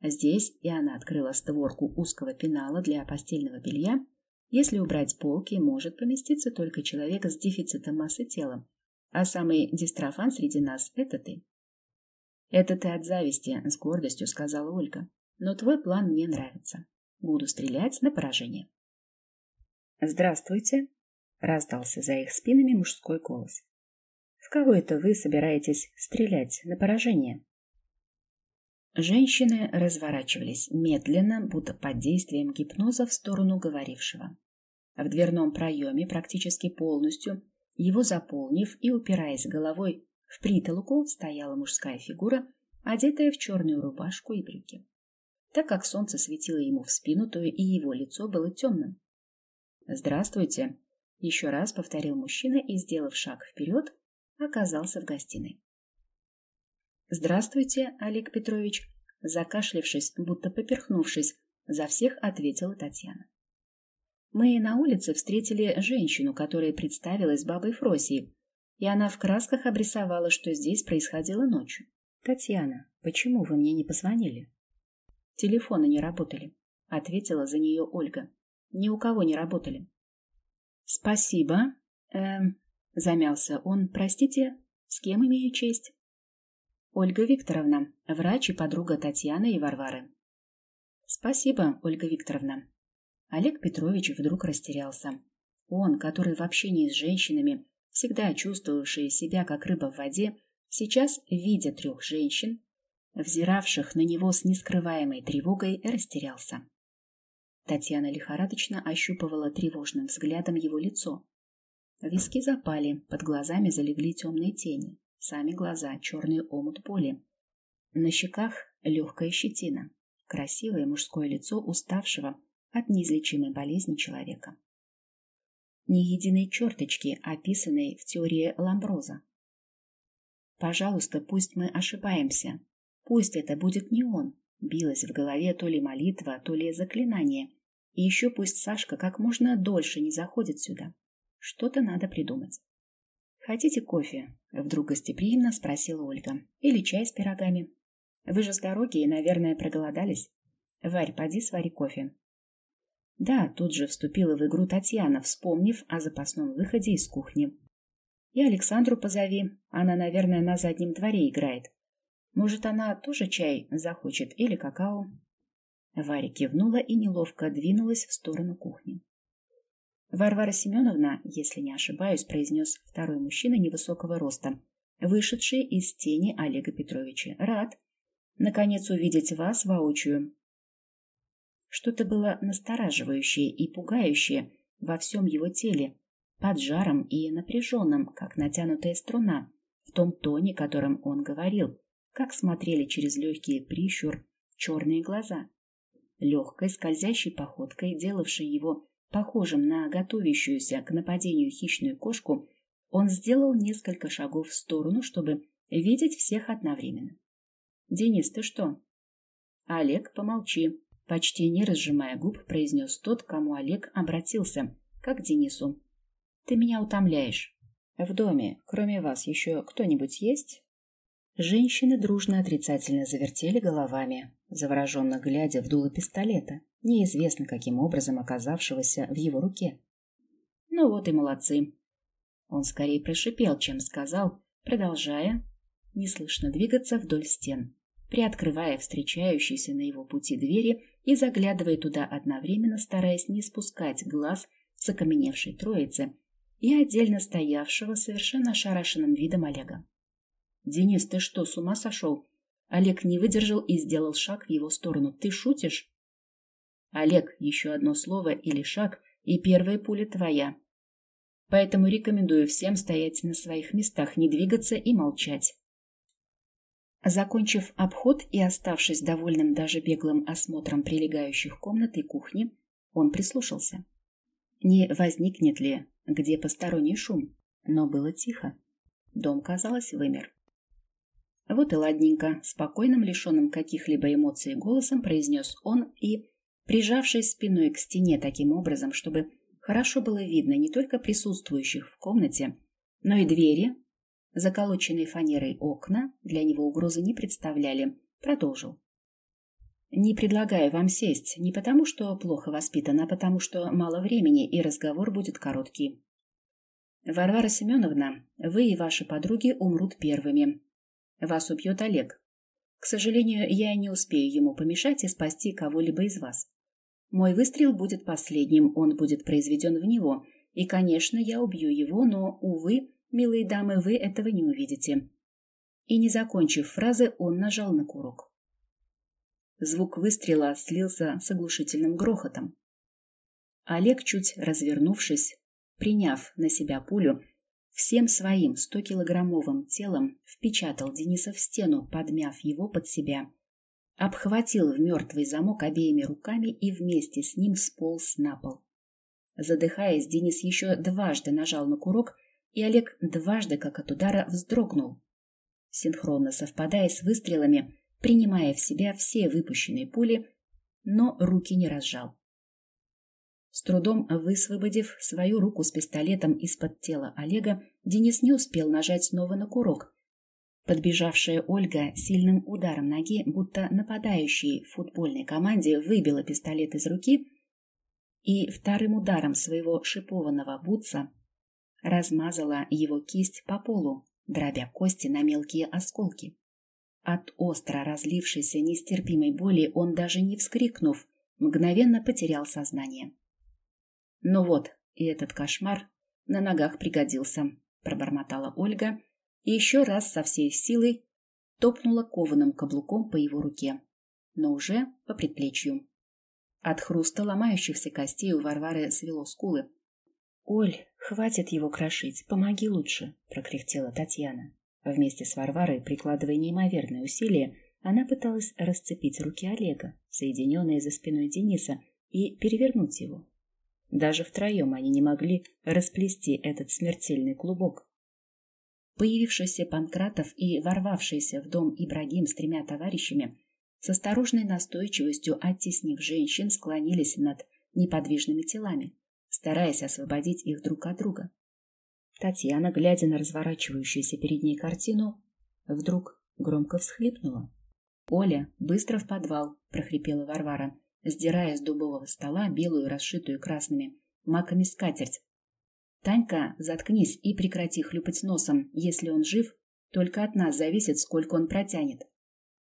Здесь и она открыла створку узкого пенала для постельного белья. Если убрать полки, может поместиться только человек с дефицитом массы тела. А самый дистрофан среди нас – это ты. «Это ты от зависти», — с гордостью сказала Ольга. «Но твой план мне нравится. Буду стрелять на поражение». «Здравствуйте», — раздался за их спинами мужской голос. «В кого это вы собираетесь стрелять на поражение?» Женщины разворачивались медленно, будто под действием гипноза в сторону говорившего. В дверном проеме, практически полностью, его заполнив и упираясь головой в притолоку стояла мужская фигура, одетая в черную рубашку и брюки. Так как солнце светило ему в спину, то и его лицо было темным. «Здравствуйте!» — еще раз повторил мужчина и, сделав шаг вперед, оказался в гостиной. «Здравствуйте, Олег Петрович!» Закашлявшись, будто поперхнувшись, за всех ответила Татьяна. Мы на улице встретили женщину, которая представилась бабой Фросией, и она в красках обрисовала, что здесь происходило ночью. «Татьяна, почему вы мне не позвонили?» «Телефоны не работали», — ответила за нее Ольга. «Ни у кого не работали». «Спасибо», эм, замялся он. «Простите, с кем имею честь?» «Ольга Викторовна, врач и подруга Татьяны и Варвары». «Спасибо, Ольга Викторовна». Олег Петрович вдруг растерялся. Он, который в общении с женщинами всегда чувствовавший себя как рыба в воде, сейчас, видя трех женщин, взиравших на него с нескрываемой тревогой, растерялся. Татьяна лихорадочно ощупывала тревожным взглядом его лицо. Виски запали, под глазами залегли темные тени, сами глаза — черный омут боли. На щеках легкая щетина, красивое мужское лицо уставшего от неизлечимой болезни человека ни единой черточки, описанной в теории Ламброза. Пожалуйста, пусть мы ошибаемся. Пусть это будет не он. Билась в голове то ли молитва, то ли заклинание. И еще пусть Сашка как можно дольше не заходит сюда. Что-то надо придумать. «Хотите кофе?» — вдруг гостеприимно спросила Ольга. «Или чай с пирогами? Вы же с дороги и, наверное, проголодались. Варь, поди свари кофе. Да, тут же вступила в игру Татьяна, вспомнив о запасном выходе из кухни. И Александру позови, она, наверное, на заднем дворе играет. Может, она тоже чай захочет или какао? Варя кивнула и неловко двинулась в сторону кухни. Варвара Семеновна, если не ошибаюсь, произнес второй мужчина невысокого роста, вышедший из тени Олега Петровича. Рад, наконец, увидеть вас воочию. Что-то было настораживающее и пугающее во всем его теле, поджаром и напряженным, как натянутая струна, в том тоне, которым он говорил, как смотрели через легкий прищур черные глаза. Легкой скользящей походкой, делавшей его похожим на готовящуюся к нападению хищную кошку, он сделал несколько шагов в сторону, чтобы видеть всех одновременно. «Денис, ты что?» «Олег, помолчи», — почти не разжимая губ, произнес тот, кому Олег обратился, как к Денису. «Ты меня утомляешь. В доме, кроме вас, еще кто-нибудь есть?» Женщины дружно отрицательно завертели головами, завороженно глядя в дуло пистолета, неизвестно каким образом оказавшегося в его руке. Ну вот и молодцы. Он скорее прошипел, чем сказал, продолжая неслышно двигаться вдоль стен, приоткрывая встречающиеся на его пути двери и заглядывая туда одновременно, стараясь не спускать глаз с окаменевшей троицы и отдельно стоявшего совершенно ошарашенным видом Олега. «Денис, ты что, с ума сошел?» Олег не выдержал и сделал шаг в его сторону. «Ты шутишь?» «Олег, еще одно слово или шаг, и первая пуля твоя. Поэтому рекомендую всем стоять на своих местах, не двигаться и молчать». Закончив обход и оставшись довольным даже беглым осмотром прилегающих комнат и кухни, он прислушался. Не возникнет ли где посторонний шум? Но было тихо. Дом, казалось, вымер. Вот и ладненько, спокойным, лишенным каких-либо эмоций голосом произнес он и, прижавшись спиной к стене таким образом, чтобы хорошо было видно не только присутствующих в комнате, но и двери, заколоченные фанерой окна, для него угрозы не представляли, продолжил. Не предлагаю вам сесть, не потому что плохо воспитана, а потому что мало времени, и разговор будет короткий. Варвара Семеновна, вы и ваши подруги умрут первыми. Вас убьет Олег. К сожалению, я не успею ему помешать и спасти кого-либо из вас. Мой выстрел будет последним, он будет произведен в него. И, конечно, я убью его, но, увы, милые дамы, вы этого не увидите. И, не закончив фразы, он нажал на курок. Звук выстрела слился с оглушительным грохотом. Олег, чуть развернувшись, приняв на себя пулю, Всем своим стокилограммовым телом впечатал Дениса в стену, подмяв его под себя. Обхватил в мертвый замок обеими руками и вместе с ним сполз на пол. Задыхаясь, Денис еще дважды нажал на курок, и Олег дважды, как от удара, вздрогнул. Синхронно совпадая с выстрелами, принимая в себя все выпущенные пули, но руки не разжал. С трудом высвободив свою руку с пистолетом из-под тела Олега, Денис не успел нажать снова на курок. Подбежавшая Ольга сильным ударом ноги, будто нападающей в футбольной команде, выбила пистолет из руки и вторым ударом своего шипованного бутса размазала его кисть по полу, дробя кости на мелкие осколки. От остро разлившейся нестерпимой боли он, даже не вскрикнув, мгновенно потерял сознание. Ну вот, и этот кошмар на ногах пригодился, пробормотала Ольга и еще раз со всей силой топнула кованым каблуком по его руке, но уже по предплечью. От хруста ломающихся костей у Варвары свело скулы. «Оль, хватит его крошить, помоги лучше», — прокряхтела Татьяна. Вместе с Варварой, прикладывая неимоверные усилия, она пыталась расцепить руки Олега, соединенные за спиной Дениса, и перевернуть его. Даже втроем они не могли расплести этот смертельный клубок. Появившийся Панкратов и ворвавшийся в дом Ибрагим с тремя товарищами с осторожной настойчивостью, оттеснив женщин, склонились над неподвижными телами, стараясь освободить их друг от друга. Татьяна, глядя на разворачивающуюся перед ней картину, вдруг громко всхлипнула. «Оля, быстро в подвал!» – прохрипела Варвара сдирая с дубового стола белую, расшитую красными маками скатерть. «Танька, заткнись и прекрати хлюпать носом. Если он жив, только от нас зависит, сколько он протянет.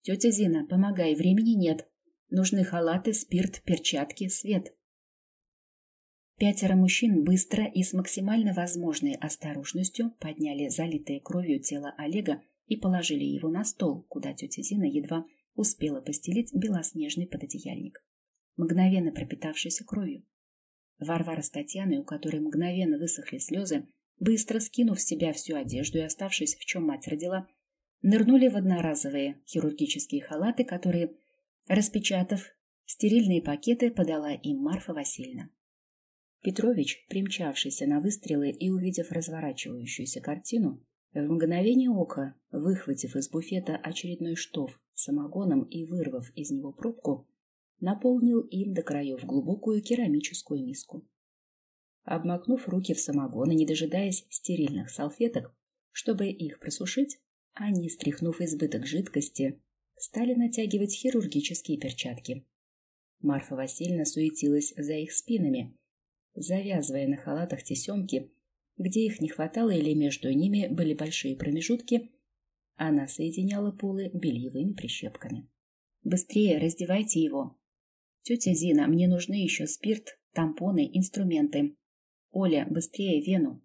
Тетя Зина, помогай, времени нет. Нужны халаты, спирт, перчатки, свет. Пятеро мужчин быстро и с максимально возможной осторожностью подняли залитое кровью тело Олега и положили его на стол, куда тетя Зина едва успела постелить белоснежный пододеяльник, мгновенно пропитавшийся кровью. Варвара с Татьяной, у которой мгновенно высохли слезы, быстро скинув с себя всю одежду и оставшись в чем мать родила, нырнули в одноразовые хирургические халаты, которые, распечатав стерильные пакеты, подала им Марфа Васильевна. Петрович, примчавшийся на выстрелы и увидев разворачивающуюся картину, в мгновение ока, выхватив из буфета очередной штоф самогоном и вырвав из него пробку, наполнил им до краев глубокую керамическую миску. Обмакнув руки в самогон и не дожидаясь стерильных салфеток, чтобы их просушить, они, стряхнув избыток жидкости, стали натягивать хирургические перчатки. Марфа Васильевна суетилась за их спинами, завязывая на халатах тесемки, где их не хватало или между ними были большие промежутки, она соединяла полы бельевыми прищепками. «Быстрее раздевайте его!» «Тетя Зина, мне нужны еще спирт, тампоны, инструменты. Оля, быстрее вену!»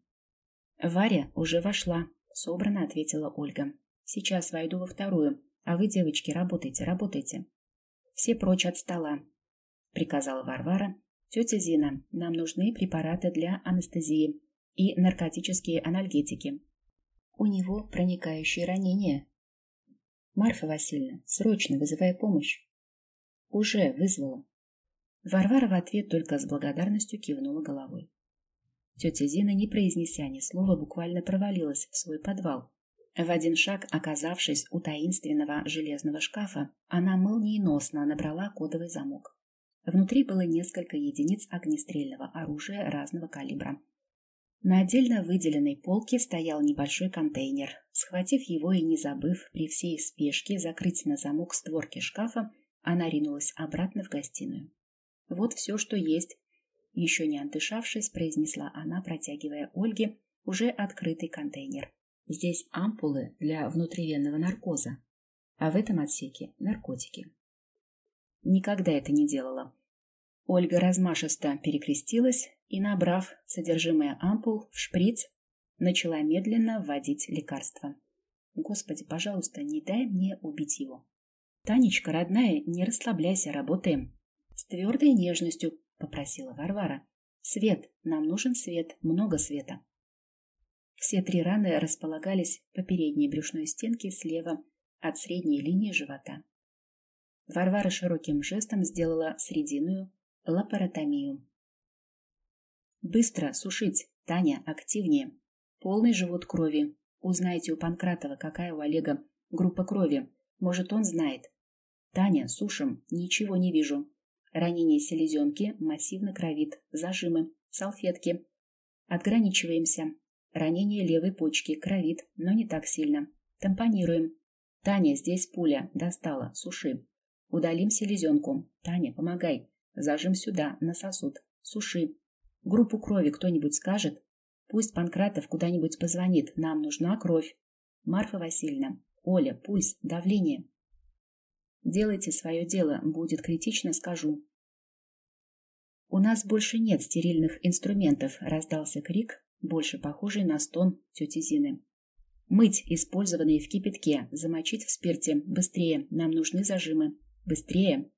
«Варя уже вошла», — собрано ответила Ольга. «Сейчас войду во вторую, а вы, девочки, работайте, работайте». «Все прочь от стола», — приказала Варвара. «Тетя Зина, нам нужны препараты для анестезии и наркотические анальгетики. У него проникающие ранения. Марфа Васильевна, срочно вызывай помощь. Уже вызвала. Варвара в ответ только с благодарностью кивнула головой. Тетя Зина, не произнеся ни слова, буквально провалилась в свой подвал. В один шаг, оказавшись у таинственного железного шкафа, она молниеносно набрала кодовый замок. Внутри было несколько единиц огнестрельного оружия разного калибра, на отдельно выделенной полке стоял небольшой контейнер. Схватив его и не забыв при всей спешке закрыть на замок створки шкафа, она ринулась обратно в гостиную. «Вот все, что есть», — еще не отдышавшись, произнесла она, протягивая Ольге уже открытый контейнер. «Здесь ампулы для внутривенного наркоза, а в этом отсеке наркотики». Никогда это не делала. Ольга размашисто перекрестилась и, набрав содержимое ампул в шприц, начала медленно вводить лекарство. Господи, пожалуйста, не дай мне убить его. Танечка, родная, не расслабляйся, работаем. С твердой нежностью попросила Варвара. Свет, нам нужен свет, много света. Все три раны располагались по передней брюшной стенке слева от средней линии живота. Варвара широким жестом сделала срединную лапаротомию. Быстро сушить. Таня, активнее. Полный живот крови. Узнайте у Панкратова, какая у Олега группа крови. Может, он знает. Таня, сушим. Ничего не вижу. Ранение селезенки, массивно кровит. Зажимы. Салфетки. Отграничиваемся. Ранение левой почки. Кровит, но не так сильно. Тампонируем. Таня, здесь пуля. Достала. Суши. Удалим селезенку. Таня, помогай. Зажим сюда, на сосуд. Суши. Группу крови кто-нибудь скажет? Пусть Панкратов куда-нибудь позвонит. Нам нужна кровь. Марфа Васильевна, Оля, пульс, давление. Делайте свое дело. Будет критично, скажу. У нас больше нет стерильных инструментов, раздался крик, больше похожий на стон тети Зины. Мыть использованные в кипятке, замочить в спирте. Быстрее, нам нужны зажимы. Быстрее.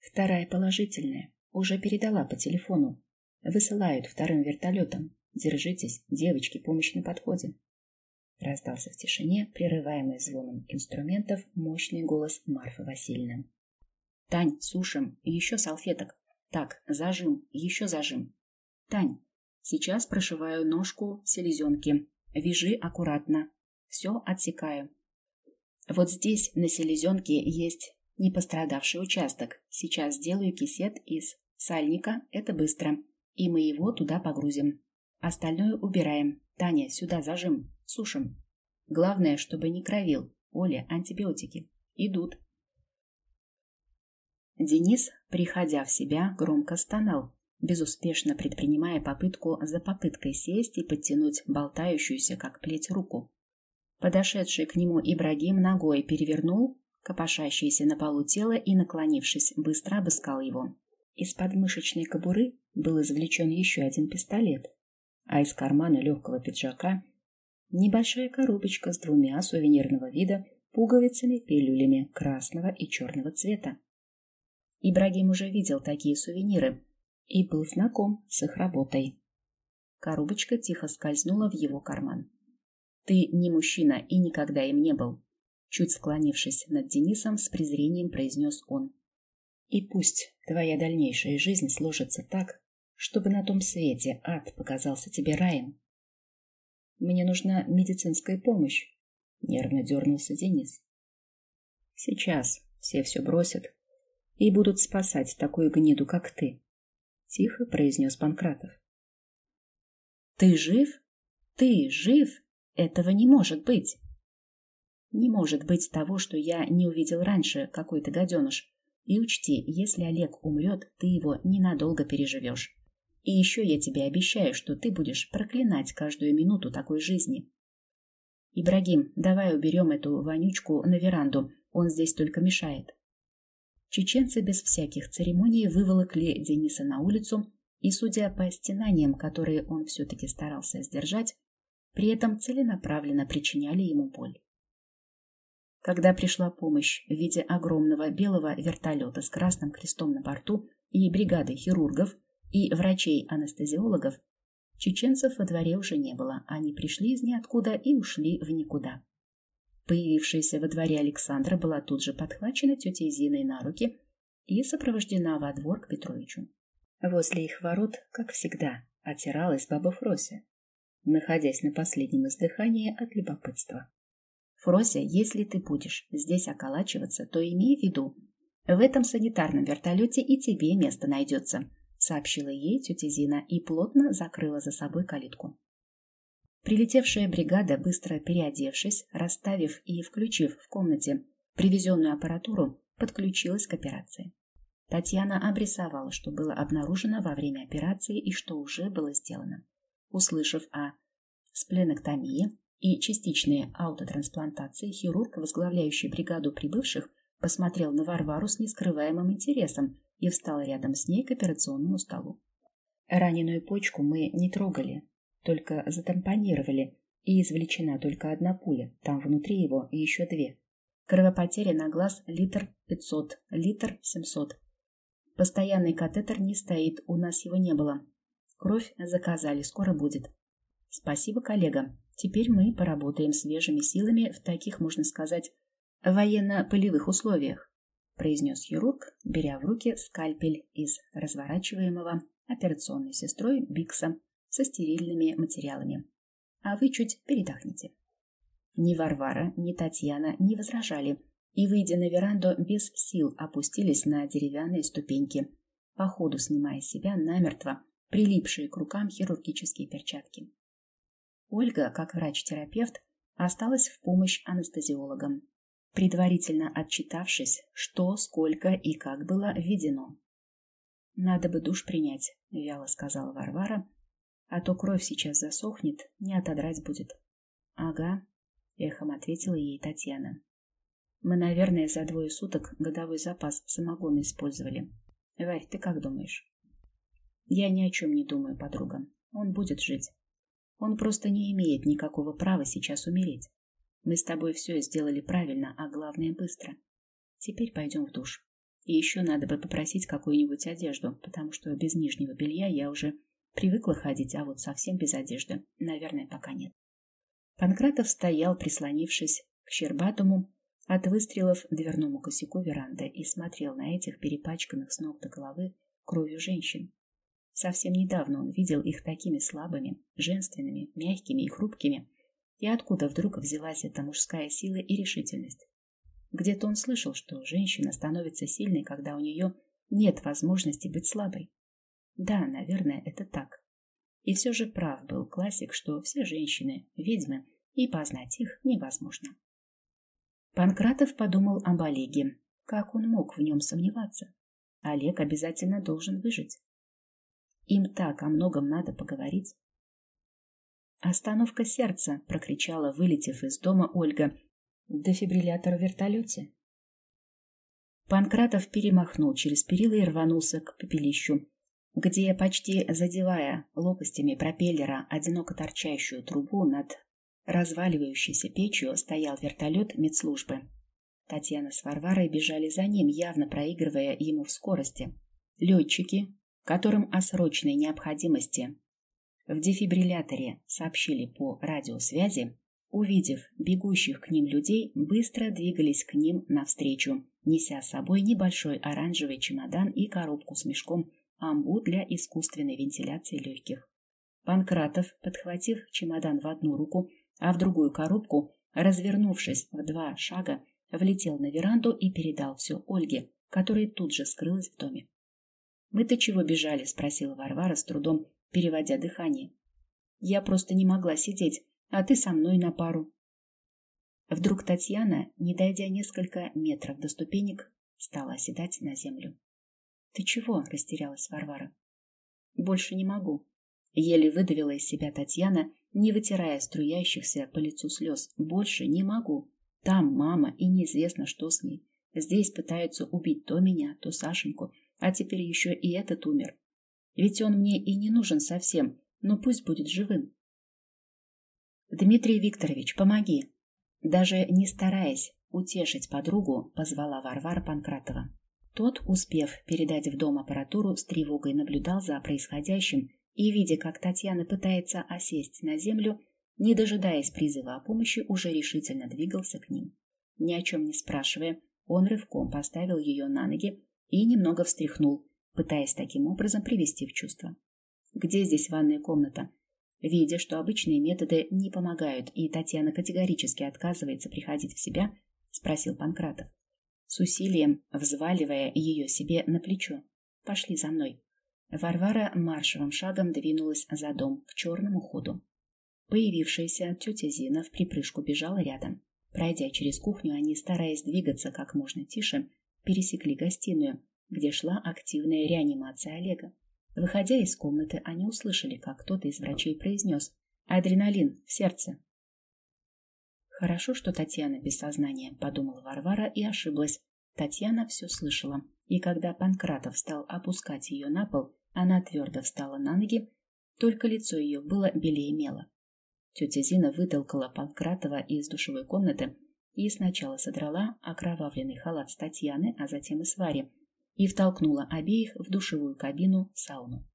Вторая положительная. Уже передала по телефону. Высылают вторым вертолетом. Держитесь, девочки, помощь на подходе. Раздался в тишине, прерываемый звоном инструментов, мощный голос Марфы Васильевны. Тань, сушим, еще салфеток. Так, зажим, еще зажим. Тань, сейчас прошиваю ножку селезенки. Вяжи аккуратно. Все отсекаю. Вот здесь на селезенке есть непострадавший участок. Сейчас сделаю кисет из сальника, это быстро и мы его туда погрузим. Остальное убираем. Таня, сюда зажим, сушим. Главное, чтобы не кровил. Оля, антибиотики. Идут. Денис, приходя в себя, громко стонал, безуспешно предпринимая попытку за попыткой сесть и подтянуть болтающуюся, как плеть, руку. Подошедший к нему Ибрагим ногой перевернул копошащееся на полу тело и, наклонившись, быстро обыскал его. Из подмышечной кобуры был извлечен еще один пистолет, а из кармана легкого пиджака небольшая коробочка с двумя сувенирного вида пуговицами-пилюлями красного и черного цвета. Ибрагим уже видел такие сувениры и был знаком с их работой. Коробочка тихо скользнула в его карман. «Ты не мужчина и никогда им не был», чуть склонившись над Денисом, с презрением произнес он. «И пусть твоя дальнейшая жизнь сложится так, чтобы на том свете ад показался тебе раем. Мне нужна медицинская помощь, нервно дернулся Денис. Сейчас все все бросят и будут спасать такую гниду, как ты, тихо произнес Панкратов. Ты жив? Ты жив? Этого не может быть. Не может быть того, что я не увидел раньше какой-то гаденыш. И учти, если Олег умрет, ты его ненадолго переживешь. И еще я тебе обещаю, что ты будешь проклинать каждую минуту такой жизни. Ибрагим, давай уберем эту вонючку на веранду, он здесь только мешает. Чеченцы без всяких церемоний выволокли Дениса на улицу, и, судя по стенаниям, которые он все-таки старался сдержать, при этом целенаправленно причиняли ему боль. Когда пришла помощь в виде огромного белого вертолета с красным крестом на борту и бригады хирургов, и врачей-анестезиологов, чеченцев во дворе уже не было. Они пришли из ниоткуда и ушли в никуда. Появившаяся во дворе Александра была тут же подхвачена тетей Зиной на руки и сопровождена во двор к Петровичу. Возле их ворот, как всегда, отиралась баба Фрося, находясь на последнем издыхании от любопытства. «Фрося, если ты будешь здесь околачиваться, то имей в виду, в этом санитарном вертолете и тебе место найдется», сообщила ей тетя Зина и плотно закрыла за собой калитку. Прилетевшая бригада, быстро переодевшись, расставив и включив в комнате привезенную аппаратуру, подключилась к операции. Татьяна обрисовала, что было обнаружено во время операции и что уже было сделано. Услышав о спленэктомии и частичной аутотрансплантации, хирург, возглавляющий бригаду прибывших, посмотрел на Варвару с нескрываемым интересом и встал рядом с ней к операционному столу. Раненую почку мы не трогали, только затампонировали, и извлечена только одна пуля, там внутри его еще две. Кровопотеря на глаз литр пятьсот, литр семьсот. Постоянный катетер не стоит, у нас его не было. Кровь заказали, скоро будет. Спасибо, коллега. Теперь мы поработаем свежими силами в таких, можно сказать, военно-полевых условиях произнес хирург, беря в руки скальпель из разворачиваемого операционной сестрой Бикса со стерильными материалами. А вы чуть передохните. Ни Варвара, ни Татьяна не возражали и, выйдя на веранду, без сил опустились на деревянные ступеньки, по ходу снимая себя намертво прилипшие к рукам хирургические перчатки. Ольга, как врач-терапевт, осталась в помощь анестезиологам предварительно отчитавшись, что, сколько и как было введено. «Надо бы душ принять», — вяло сказала Варвара, «а то кровь сейчас засохнет, не отодрать будет». «Ага», — эхом ответила ей Татьяна. «Мы, наверное, за двое суток годовой запас самогона использовали. Варь, ты как думаешь?» «Я ни о чем не думаю, подруга. Он будет жить. Он просто не имеет никакого права сейчас умереть. Мы с тобой все сделали правильно, а главное быстро. Теперь пойдем в душ. И еще надо бы попросить какую-нибудь одежду, потому что без нижнего белья я уже привыкла ходить, а вот совсем без одежды, наверное, пока нет. Панкратов стоял, прислонившись к щербатому от выстрелов дверному косяку веранды и смотрел на этих перепачканных с ног до головы кровью женщин. Совсем недавно он видел их такими слабыми, женственными, мягкими и хрупкими, и откуда вдруг взялась эта мужская сила и решительность? Где-то он слышал, что женщина становится сильной, когда у нее нет возможности быть слабой. Да, наверное, это так. И все же прав был классик, что все женщины – ведьмы, и познать их невозможно. Панкратов подумал об Олеге. Как он мог в нем сомневаться? Олег обязательно должен выжить. Им так о многом надо поговорить. «Остановка сердца!» — прокричала, вылетев из дома Ольга. «Дефибриллятор в вертолете?» Панкратов перемахнул через перила и рванулся к пепелищу, где, почти задевая лопастями пропеллера одиноко торчащую трубу над разваливающейся печью, стоял вертолет медслужбы. Татьяна с Варварой бежали за ним, явно проигрывая ему в скорости. Летчики, которым о срочной необходимости в дефибрилляторе сообщили по радиосвязи, увидев бегущих к ним людей, быстро двигались к ним навстречу, неся с собой небольшой оранжевый чемодан и коробку с мешком амбу для искусственной вентиляции легких. Панкратов, подхватив чемодан в одну руку, а в другую коробку, развернувшись в два шага, влетел на веранду и передал все Ольге, которая тут же скрылась в доме. «Мы-то чего бежали?» — спросила Варвара с трудом, переводя дыхание. «Я просто не могла сидеть, а ты со мной на пару». Вдруг Татьяна, не дойдя несколько метров до ступенек, стала оседать на землю. «Ты чего?» — растерялась Варвара. «Больше не могу». Еле выдавила из себя Татьяна, не вытирая струящихся по лицу слез. «Больше не могу. Там мама, и неизвестно, что с ней. Здесь пытаются убить то меня, то Сашеньку, а теперь еще и этот умер. Ведь он мне и не нужен совсем, но пусть будет живым. Дмитрий Викторович, помоги. Даже не стараясь утешить подругу, позвала Варвара Панкратова. Тот, успев передать в дом аппаратуру, с тревогой наблюдал за происходящим и, видя, как Татьяна пытается осесть на землю, не дожидаясь призыва о помощи, уже решительно двигался к ним. Ни о чем не спрашивая, он рывком поставил ее на ноги и немного встряхнул, пытаясь таким образом привести в чувство. Где здесь ванная комната? Видя, что обычные методы не помогают, и Татьяна категорически отказывается приходить в себя, спросил Панкратов, с усилием взваливая ее себе на плечо. «Пошли за мной». Варвара маршевым шагом двинулась за дом к черному ходу. Появившаяся тетя Зина в припрыжку бежала рядом. Пройдя через кухню, они, стараясь двигаться как можно тише, пересекли гостиную, где шла активная реанимация Олега. Выходя из комнаты, они услышали, как кто-то из врачей произнес «Адреналин в сердце». «Хорошо, что Татьяна без сознания», — подумала Варвара и ошиблась. Татьяна все слышала, и когда Панкратов стал опускать ее на пол, она твердо встала на ноги, только лицо ее было белее мела. Тетя Зина вытолкала Панкратова из душевой комнаты и сначала содрала окровавленный халат с Татьяны, а затем и с Вари, и втолкнула обеих в душевую кабину сауну.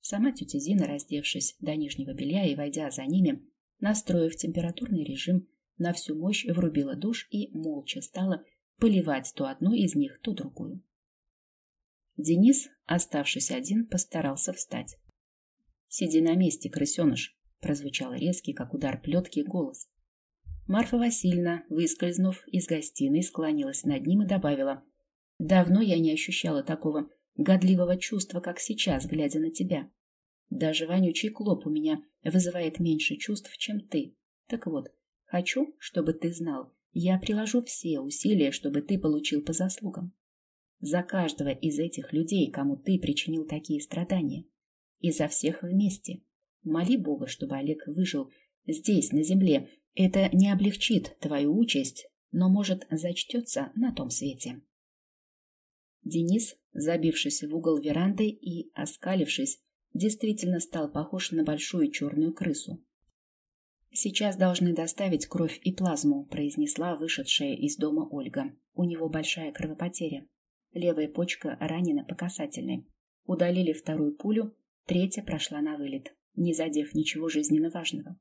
Сама тетя Зина, раздевшись до нижнего белья и войдя за ними, настроив температурный режим, на всю мощь врубила душ и молча стала поливать то одну из них, то другую. Денис, оставшись один, постарался встать. «Сиди на месте, крысеныш!» прозвучал резкий, как удар плетки, голос. Марфа Васильевна, выскользнув из гостиной, склонилась над ним и добавила. «Давно я не ощущала такого годливого чувства, как сейчас, глядя на тебя. Даже вонючий клоп у меня вызывает меньше чувств, чем ты. Так вот, хочу, чтобы ты знал, я приложу все усилия, чтобы ты получил по заслугам. За каждого из этих людей, кому ты причинил такие страдания. И за всех вместе. Моли Бога, чтобы Олег выжил здесь, на земле. Это не облегчит твою участь, но, может, зачтется на том свете. Денис, забившись в угол веранды и оскалившись, действительно стал похож на большую черную крысу. «Сейчас должны доставить кровь и плазму», — произнесла вышедшая из дома Ольга. «У него большая кровопотеря. Левая почка ранена по касательной. Удалили вторую пулю, третья прошла на вылет не задев ничего жизненно важного.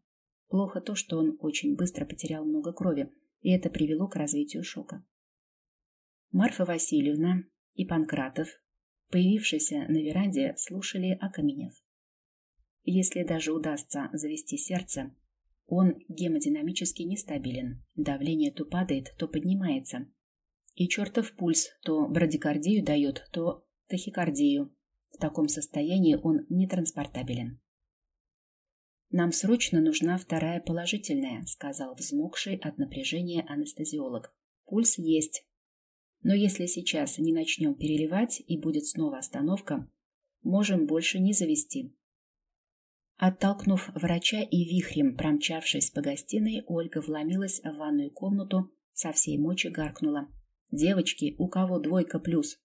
Плохо то, что он очень быстро потерял много крови, и это привело к развитию шока. Марфа Васильевна и Панкратов, появившиеся на веранде, слушали окаменев. Если даже удастся завести сердце, он гемодинамически нестабилен, давление то падает, то поднимается. И чертов пульс то брадикардию дает, то тахикардию. В таком состоянии он нетранспортабелен. «Нам срочно нужна вторая положительная», — сказал взмокший от напряжения анестезиолог. «Пульс есть. Но если сейчас не начнем переливать и будет снова остановка, можем больше не завести». Оттолкнув врача и вихрем промчавшись по гостиной, Ольга вломилась в ванную комнату, со всей мочи гаркнула. Девочки, у кого двойка плюс?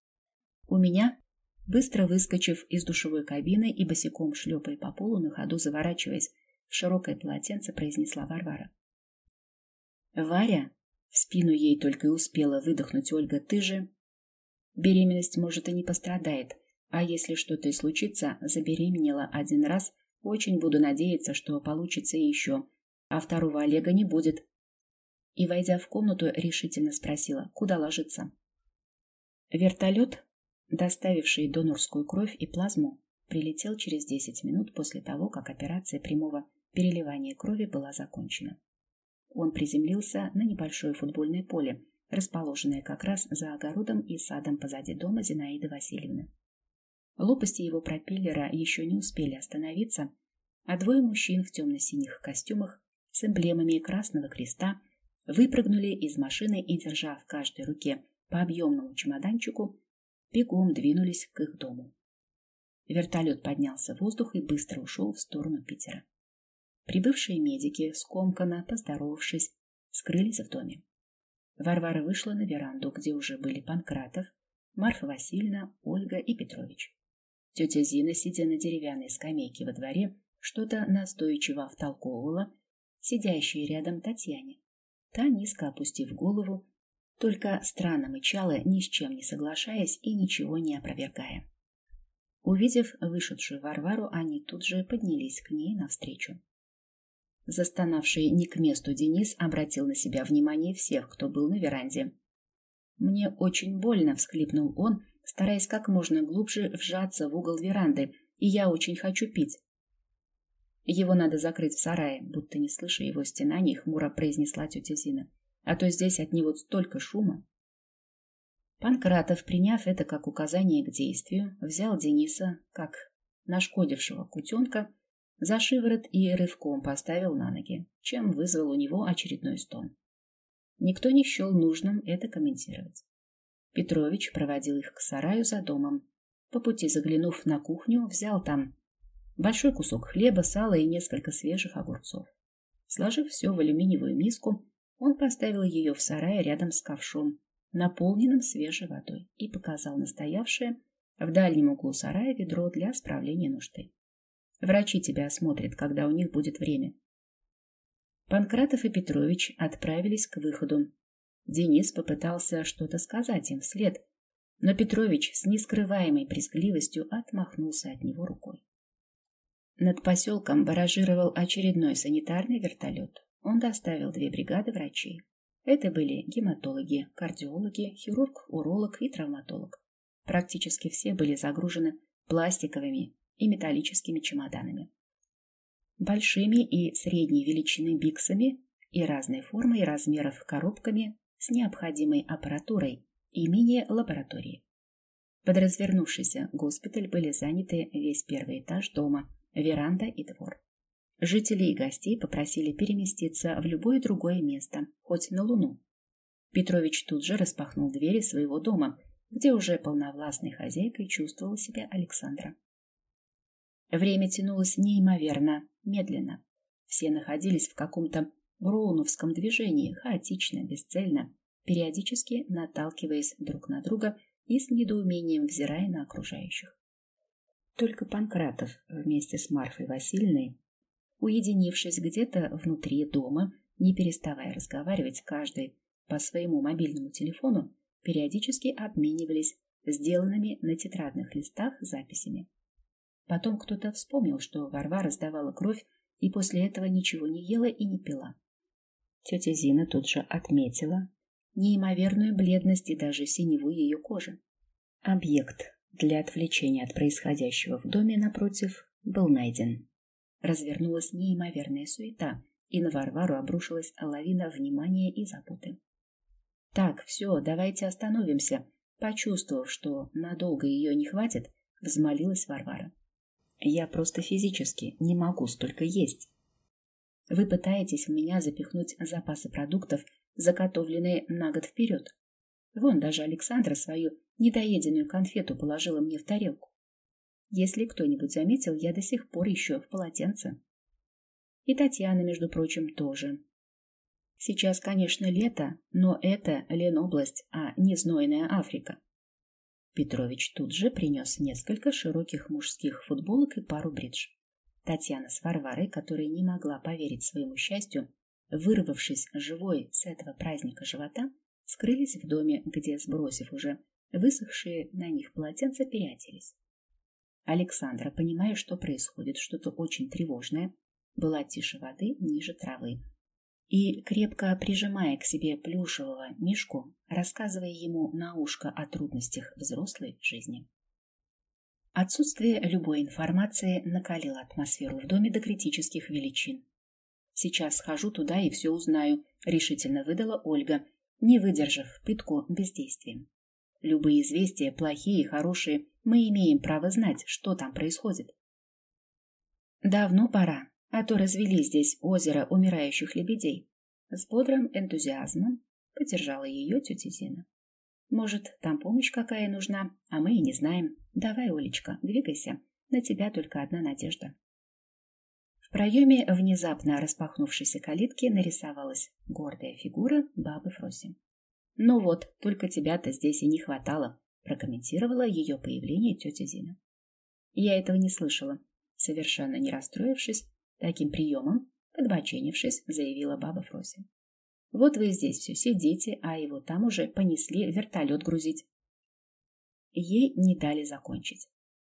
У меня, быстро выскочив из душевой кабины и босиком шлепая по полу, на ходу заворачиваясь в широкое полотенце, произнесла Варвара. Варя, в спину ей только и успела выдохнуть Ольга, ты же... Беременность, может, и не пострадает, а если что-то и случится, забеременела один раз, очень буду надеяться, что получится еще, а второго Олега не будет. И, войдя в комнату, решительно спросила, куда ложиться. Вертолет, доставивший донорскую кровь и плазму, прилетел через 10 минут после того, как операция прямого переливания крови была закончена. Он приземлился на небольшое футбольное поле, расположенное как раз за огородом и садом позади дома Зинаиды Васильевны. Лопасти его пропеллера еще не успели остановиться, а двое мужчин в темно-синих костюмах с эмблемами Красного Креста выпрыгнули из машины и, держа в каждой руке по объемному чемоданчику, бегом двинулись к их дому. Вертолет поднялся в воздух и быстро ушел в сторону Питера. Прибывшие медики, скомканно поздоровавшись, скрылись в доме. Варвара вышла на веранду, где уже были Панкратов, Марфа Васильевна, Ольга и Петрович. Тетя Зина, сидя на деревянной скамейке во дворе, что-то настойчиво втолковывала сидящей рядом Татьяне. Та, низко опустив голову, только странно мычала, ни с чем не соглашаясь и ничего не опровергая. Увидев вышедшую Варвару, они тут же поднялись к ней навстречу. Застонавший не к месту Денис обратил на себя внимание всех, кто был на веранде. «Мне очень больно», — всхлипнул он, стараясь как можно глубже вжаться в угол веранды, «и я очень хочу пить». «Его надо закрыть в сарае», будто не слыша его стенаний, хмуро произнесла тетя Зина. «А то здесь от него столько шума». Панкратов, приняв это как указание к действию, взял Дениса, как нашкодившего кутенка, за шиворот и рывком поставил на ноги, чем вызвал у него очередной стон. Никто не счел нужным это комментировать. Петрович проводил их к сараю за домом. По пути заглянув на кухню, взял там большой кусок хлеба, сала и несколько свежих огурцов. Сложив все в алюминиевую миску, он поставил ее в сарае рядом с ковшом, наполненным свежей водой, и показал настоявшее в дальнем углу сарая ведро для справления нужды. Врачи тебя осмотрят, когда у них будет время. Панкратов и Петрович отправились к выходу. Денис попытался что-то сказать им вслед, но Петрович с нескрываемой брезгливостью отмахнулся от него рукой. Над поселком баражировал очередной санитарный вертолет. Он доставил две бригады врачей. Это были гематологи, кардиологи, хирург, уролог и травматолог. Практически все были загружены пластиковыми и металлическими чемоданами. Большими и средней величины биксами и разной формы и размеров коробками с необходимой аппаратурой и мини-лабораторией. Под развернувшийся госпиталь были заняты весь первый этаж дома, веранда и двор. Жители и гостей попросили переместиться в любое другое место, хоть на Луну. Петрович тут же распахнул двери своего дома, где уже полновластной хозяйкой чувствовала себя Александра. Время тянулось неимоверно, медленно. Все находились в каком-то броуновском движении, хаотично, бесцельно, периодически наталкиваясь друг на друга и с недоумением взирая на окружающих. Только Панкратов вместе с Марфой Васильевной, уединившись где-то внутри дома, не переставая разговаривать, каждый по своему мобильному телефону, периодически обменивались сделанными на тетрадных листах записями. Потом кто-то вспомнил, что Варвара сдавала кровь и после этого ничего не ела и не пила. Тетя Зина тут же отметила неимоверную бледность и даже синеву ее кожи. Объект для отвлечения от происходящего в доме напротив был найден. Развернулась неимоверная суета, и на Варвару обрушилась лавина внимания и заботы. «Так, все, давайте остановимся», почувствовав, что надолго ее не хватит, взмолилась Варвара. Я просто физически не могу столько есть. Вы пытаетесь в меня запихнуть запасы продуктов, заготовленные на год вперед. Вон даже Александра свою недоеденную конфету положила мне в тарелку. Если кто-нибудь заметил, я до сих пор еще в полотенце. И Татьяна, между прочим, тоже. Сейчас, конечно, лето, но это Ленобласть, а не знойная Африка. Петрович тут же принес несколько широких мужских футболок и пару бридж. Татьяна с Варварой, которая не могла поверить своему счастью, вырвавшись живой с этого праздника живота, скрылись в доме, где, сбросив уже высохшие на них полотенца, переоделись. Александра, понимая, что происходит что-то очень тревожное, была тише воды, ниже травы, и, крепко прижимая к себе плюшевого мишку, рассказывая ему на ушко о трудностях взрослой жизни. Отсутствие любой информации накалило атмосферу в доме до критических величин. «Сейчас схожу туда и все узнаю», — решительно выдала Ольга, не выдержав пытку бездействием. «Любые известия, плохие и хорошие, мы имеем право знать, что там происходит». «Давно пора», а то развели здесь озеро умирающих лебедей. С бодрым энтузиазмом поддержала ее тетя Зина. Может, там помощь какая нужна, а мы и не знаем. Давай, Олечка, двигайся. На тебя только одна надежда. В проеме внезапно распахнувшейся калитки нарисовалась гордая фигура бабы Фроси. «Ну вот, только тебя-то здесь и не хватало», прокомментировала ее появление тетя Зина. Я этого не слышала. Совершенно не расстроившись, Таким приемом, подбоченившись, заявила баба Фрося. Вот вы здесь все сидите, а его там уже понесли вертолет грузить. Ей не дали закончить.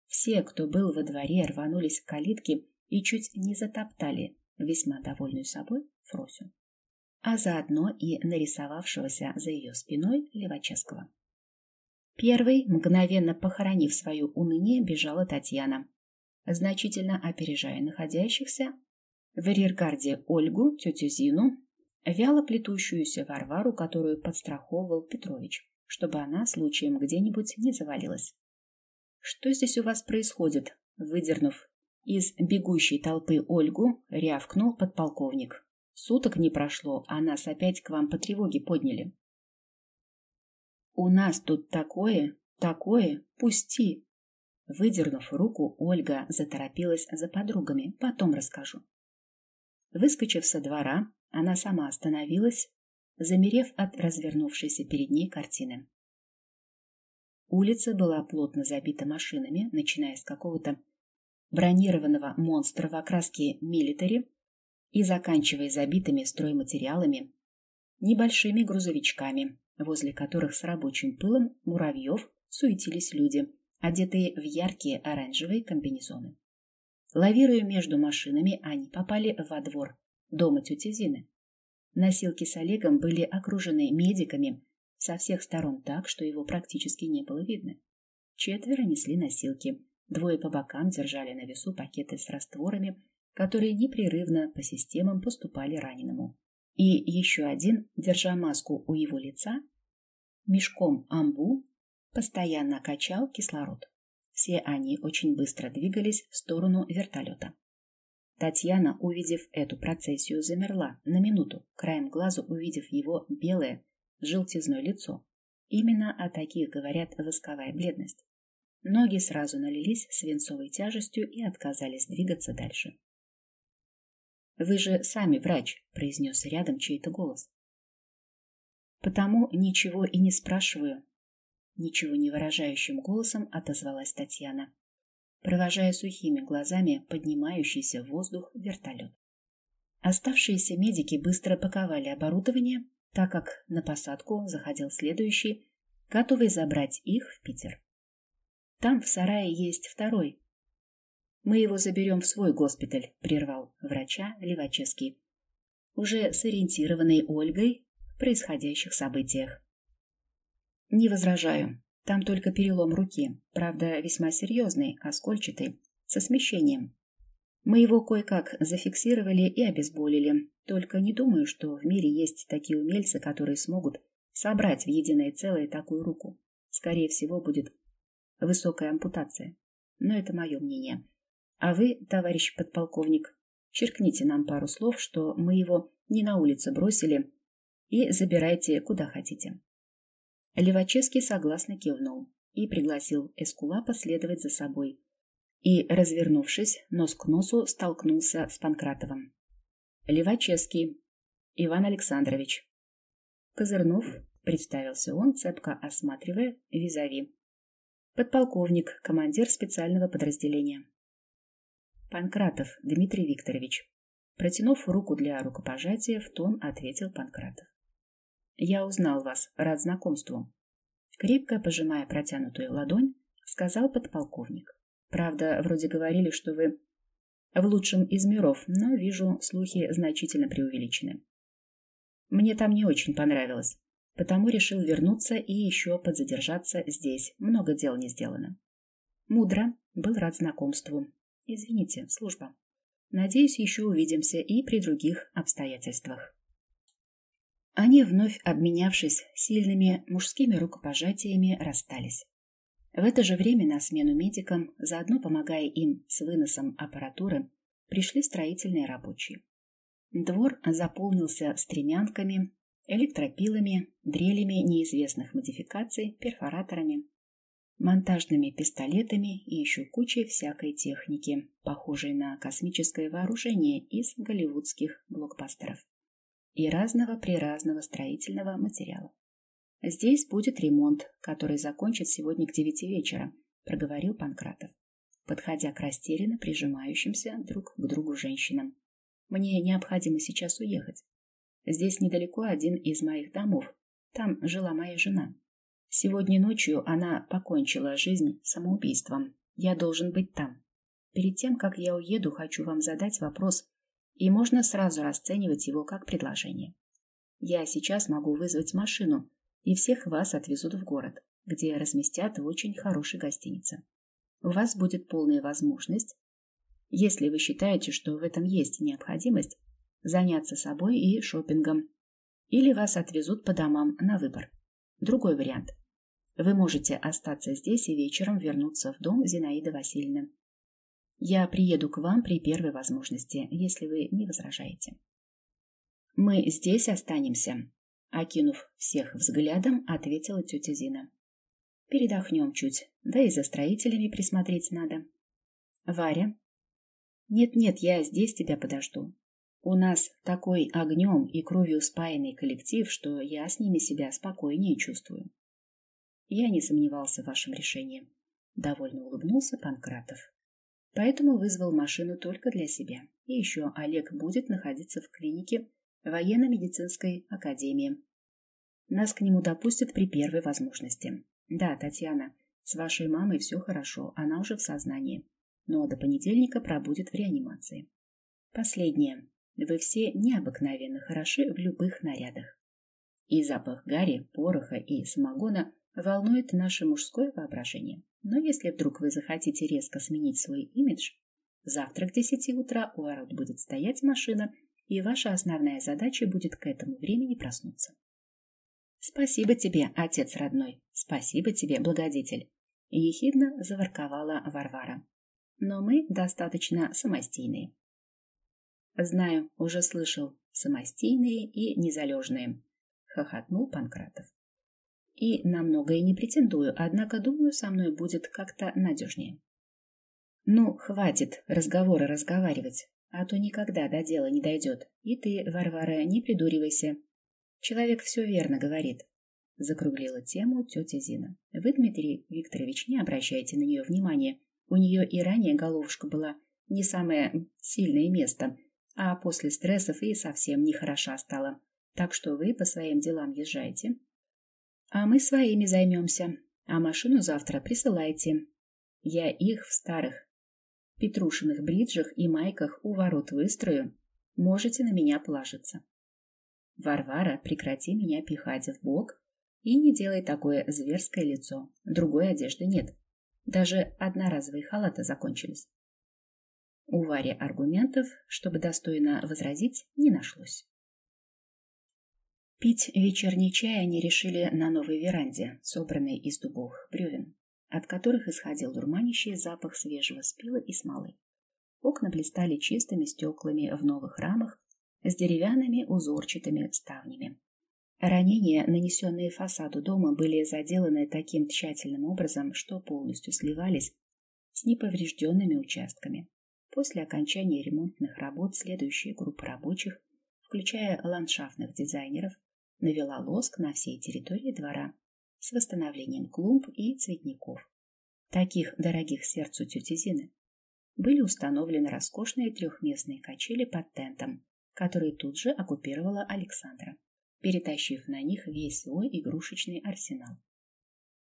Все, кто был во дворе, рванулись к калитке и чуть не затоптали весьма довольную собой Фросю, а заодно и нарисовавшегося за ее спиной Левачевского. Первый, мгновенно похоронив свое уныние, бежала Татьяна, значительно опережая находящихся в арьергарде Ольгу, тетю Зину, вяло плетущуюся Варвару, которую подстраховывал Петрович, чтобы она случаем где-нибудь не завалилась. «Что здесь у вас происходит?» Выдернув из бегущей толпы Ольгу, рявкнул подполковник. «Суток не прошло, а нас опять к вам по тревоге подняли». «У нас тут такое, такое, пусти!» Выдернув руку, Ольга заторопилась за подругами. Потом расскажу. Выскочив со двора, она сама остановилась, замерев от развернувшейся перед ней картины. Улица была плотно забита машинами, начиная с какого-то бронированного монстра в окраске милитари и заканчивая забитыми стройматериалами, небольшими грузовичками, возле которых с рабочим пылом муравьев суетились люди – одетые в яркие оранжевые комбинезоны. Лавируя между машинами, они попали во двор дома тети Зины. Носилки с Олегом были окружены медиками со всех сторон так, что его практически не было видно. Четверо несли носилки, двое по бокам держали на весу пакеты с растворами, которые непрерывно по системам поступали раненому. И еще один, держа маску у его лица, мешком амбу постоянно качал кислород. Все они очень быстро двигались в сторону вертолета. Татьяна, увидев эту процессию, замерла на минуту, краем глаза увидев его белое, желтизное лицо. Именно о таких говорят восковая бледность. Ноги сразу налились свинцовой тяжестью и отказались двигаться дальше. «Вы же сами врач», — произнес рядом чей-то голос. «Потому ничего и не спрашиваю», Ничего не выражающим голосом отозвалась Татьяна, провожая сухими глазами поднимающийся в воздух вертолет. Оставшиеся медики быстро паковали оборудование, так как на посадку заходил следующий, готовый забрать их в Питер. Там в сарае есть второй. Мы его заберем в свой госпиталь, прервал врача Левачевский, уже сориентированный Ольгой в происходящих событиях. Не возражаю. Там только перелом руки, правда, весьма серьезный, оскольчатый, со смещением. Мы его кое-как зафиксировали и обезболили. Только не думаю, что в мире есть такие умельцы, которые смогут собрать в единое целое такую руку. Скорее всего, будет высокая ампутация. Но это мое мнение. А вы, товарищ подполковник, черкните нам пару слов, что мы его не на улице бросили, и забирайте куда хотите. Левачевский согласно кивнул и пригласил Эскулапа следовать за собой. И, развернувшись, нос к носу столкнулся с Панкратовым. Левачевский. Иван Александрович. Козырнов, представился он, цепко осматривая визави. Подполковник, командир специального подразделения. Панкратов Дмитрий Викторович. Протянув руку для рукопожатия, в тон ответил Панкратов. «Я узнал вас, рад знакомству». Крепко пожимая протянутую ладонь, сказал подполковник. «Правда, вроде говорили, что вы в лучшем из миров, но, вижу, слухи значительно преувеличены. Мне там не очень понравилось, потому решил вернуться и еще подзадержаться здесь. Много дел не сделано. Мудро, был рад знакомству. Извините, служба. Надеюсь, еще увидимся и при других обстоятельствах. Они, вновь обменявшись сильными мужскими рукопожатиями, расстались. В это же время на смену медикам, заодно помогая им с выносом аппаратуры, пришли строительные рабочие. Двор заполнился стремянками, электропилами, дрелями неизвестных модификаций, перфораторами, монтажными пистолетами и еще кучей всякой техники, похожей на космическое вооружение из голливудских блокбастеров и разного-приразного строительного материала. «Здесь будет ремонт, который закончат сегодня к девяти вечера», — проговорил Панкратов, подходя к растерянно прижимающимся друг к другу женщинам. «Мне необходимо сейчас уехать. Здесь недалеко один из моих домов. Там жила моя жена. Сегодня ночью она покончила жизнь самоубийством. Я должен быть там. Перед тем, как я уеду, хочу вам задать вопрос, и можно сразу расценивать его как предложение. Я сейчас могу вызвать машину, и всех вас отвезут в город, где разместят в очень хорошей гостинице. У вас будет полная возможность, если вы считаете, что в этом есть необходимость, заняться собой и шопингом, или вас отвезут по домам на выбор. Другой вариант. Вы можете остаться здесь и вечером вернуться в дом Зинаиды Васильевны. Я приеду к вам при первой возможности, если вы не возражаете. Мы здесь останемся, окинув всех взглядом, ответила тетя Зина. Передохнем чуть, да и за строителями присмотреть надо. Варя? Нет-нет, я здесь тебя подожду. У нас такой огнем и кровью спаянный коллектив, что я с ними себя спокойнее чувствую. Я не сомневался в вашем решении. Довольно улыбнулся Панкратов. Поэтому вызвал машину только для себя. И еще Олег будет находиться в клинике военно-медицинской академии. Нас к нему допустят при первой возможности. Да, Татьяна, с вашей мамой все хорошо, она уже в сознании. Но до понедельника пробудет в реанимации. Последнее. Вы все необыкновенно хороши в любых нарядах. И запах гари, пороха и самогона волнует наше мужское воображение. Но если вдруг вы захотите резко сменить свой имидж, завтра к десяти утра у ворот будет стоять машина, и ваша основная задача будет к этому времени проснуться. Спасибо тебе, отец родной, спасибо тебе, благодетель. Ехидно заворковала Варвара. Но мы достаточно самостийные. Знаю, уже слышал, самостийные и незалежные, хохотнул Панкратов и на многое не претендую, однако, думаю, со мной будет как-то надежнее. Ну, хватит разговоры разговаривать, а то никогда до дела не дойдет. И ты, Варвара, не придуривайся. Человек все верно говорит. Закруглила тему тетя Зина. Вы, Дмитрий Викторович, не обращайте на нее внимания. У нее и ранее головушка была не самое сильное место, а после стрессов и совсем нехороша стала. Так что вы по своим делам езжайте, а мы своими займемся. А машину завтра присылайте. Я их в старых петрушиных бриджах и майках у ворот выстрою. Можете на меня положиться. Варвара, прекрати меня пихать в бок и не делай такое зверское лицо. Другой одежды нет. Даже одноразовые халаты закончились. У Вари аргументов, чтобы достойно возразить, не нашлось. Пить вечерний чай они решили на новой веранде, собранной из дубовых бревен, от которых исходил дурманящий запах свежего спила и смолы. Окна блистали чистыми стеклами в новых рамах с деревянными узорчатыми ставнями. Ранения, нанесенные фасаду дома, были заделаны таким тщательным образом, что полностью сливались с неповрежденными участками. После окончания ремонтных работ следующая группа рабочих включая ландшафтных дизайнеров, навела лоск на всей территории двора с восстановлением клумб и цветников, таких дорогих сердцу тети Зины. Были установлены роскошные трехместные качели под тентом, которые тут же оккупировала Александра, перетащив на них весь свой игрушечный арсенал.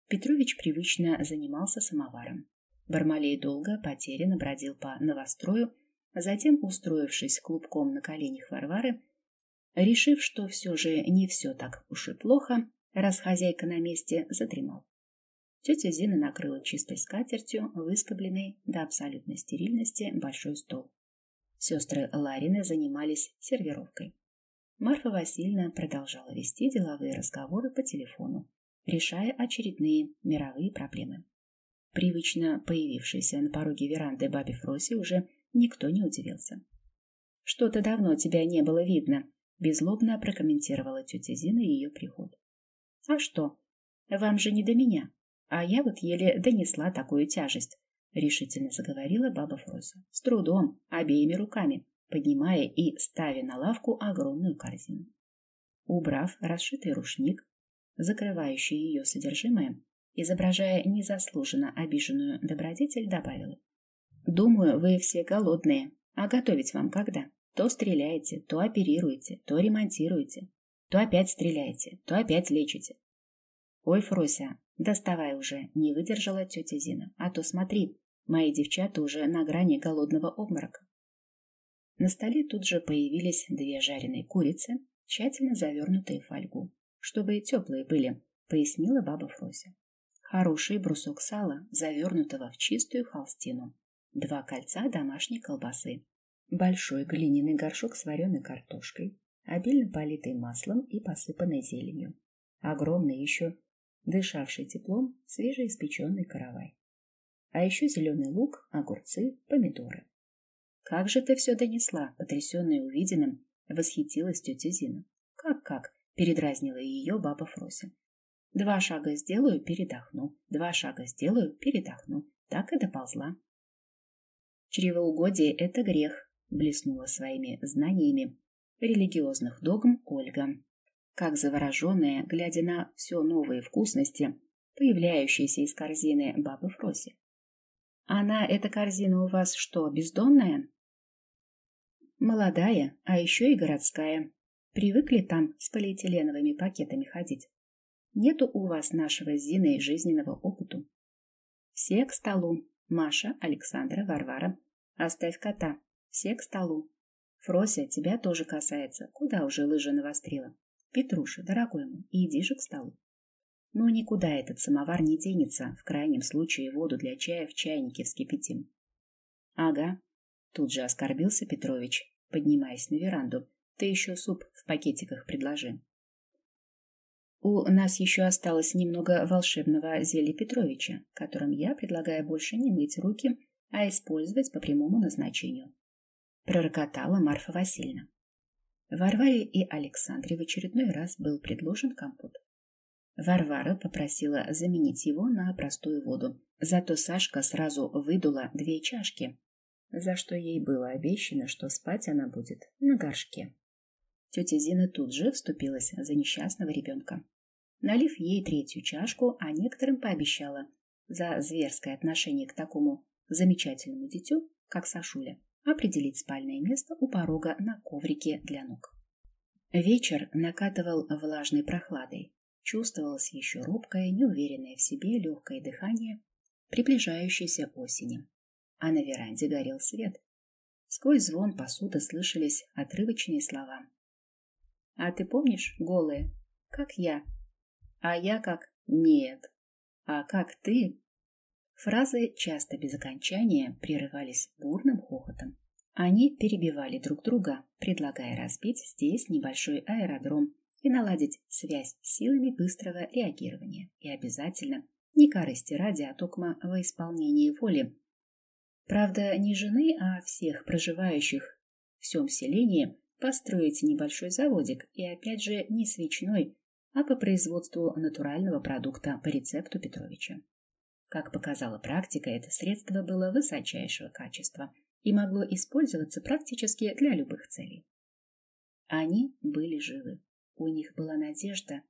Петрович привычно занимался самоваром. Бармалей долго потерянно бродил по новострою, затем, устроившись клубком на коленях Варвары, решив, что все же не все так уж и плохо, раз хозяйка на месте задремал. Тетя Зина накрыла чистой скатертью, выскобленный до абсолютной стерильности, большой стол. Сестры Ларины занимались сервировкой. Марфа Васильевна продолжала вести деловые разговоры по телефону, решая очередные мировые проблемы. Привычно появившейся на пороге веранды бабе Фроси уже никто не удивился. «Что-то давно тебя не было видно», — беззлобно прокомментировала тетя Зина ее приход. «А что? Вам же не до меня. А я вот еле донесла такую тяжесть», — решительно заговорила баба Фрося. «С трудом, обеими руками, поднимая и ставя на лавку огромную корзину». Убрав расшитый рушник, закрывающий ее содержимое, изображая незаслуженно обиженную добродетель, добавила. «Думаю, вы все голодные. А готовить вам когда? То стреляете, то оперируете, то ремонтируете, то опять стреляете, то опять лечите. Ой, Фрося, доставай уже, не выдержала тетя Зина. А то смотри, мои девчата уже на грани голодного обморока. На столе тут же появились две жареные курицы, тщательно завернутые в фольгу, чтобы теплые были, пояснила баба Фрося хороший брусок сала, завернутого в чистую холстину, два кольца домашней колбасы, большой глиняный горшок с вареной картошкой, обильно политый маслом и посыпанной зеленью, огромный еще дышавший теплом свежеиспеченный каравай. А еще зеленый лук, огурцы, помидоры. «Как же ты все донесла?» — потрясенная увиденным, восхитилась тетя Зина. «Как-как?» — передразнила ее баба Фрося. Два шага сделаю, передохну. Два шага сделаю, передохну. Так и доползла. Чревоугодие — это грех, блеснула своими знаниями религиозных догм Ольга. Как завороженная, глядя на все новые вкусности, появляющиеся из корзины бабы Фроси. Она, эта корзина у вас что, бездонная? Молодая, а еще и городская. Привыкли там с полиэтиленовыми пакетами ходить. Нету у вас нашего с Зиной жизненного опыта. Все к столу. Маша, Александра, Варвара. Оставь кота. Все к столу. Фрося, тебя тоже касается. Куда уже лыжа навострила? Петруша, дорогой мой, иди же к столу. Ну, никуда этот самовар не денется. В крайнем случае воду для чая в чайнике вскипятим. Ага. Тут же оскорбился Петрович, поднимаясь на веранду. Ты еще суп в пакетиках предложи. У нас еще осталось немного волшебного зелья Петровича, которым я предлагаю больше не мыть руки, а использовать по прямому назначению. Пророкотала Марфа Васильевна. Варваре и Александре в очередной раз был предложен компот. Варвара попросила заменить его на простую воду, зато Сашка сразу выдула две чашки, за что ей было обещано, что спать она будет на горшке. Тетя Зина тут же вступилась за несчастного ребенка. Налив ей третью чашку, а некоторым пообещала за зверское отношение к такому замечательному дитю, как Сашуля, определить спальное место у порога на коврике для ног. Вечер накатывал влажной прохладой. Чувствовалось еще робкое, неуверенное в себе легкое дыхание приближающейся осени. А на веранде горел свет. Сквозь звон посуды слышались отрывочные слова. А ты помнишь, голые, как я? А я как «нет». А как ты? Фразы, часто без окончания, прерывались бурным хохотом. Они перебивали друг друга, предлагая разбить здесь небольшой аэродром и наладить связь с силами быстрого реагирования. И обязательно, не корысти ради, а токма во исполнении воли. Правда, не жены, а всех проживающих в всем селении построить небольшой заводик, и опять же не свечной, а по производству натурального продукта по рецепту Петровича. Как показала практика, это средство было высочайшего качества и могло использоваться практически для любых целей. Они были живы. У них была надежда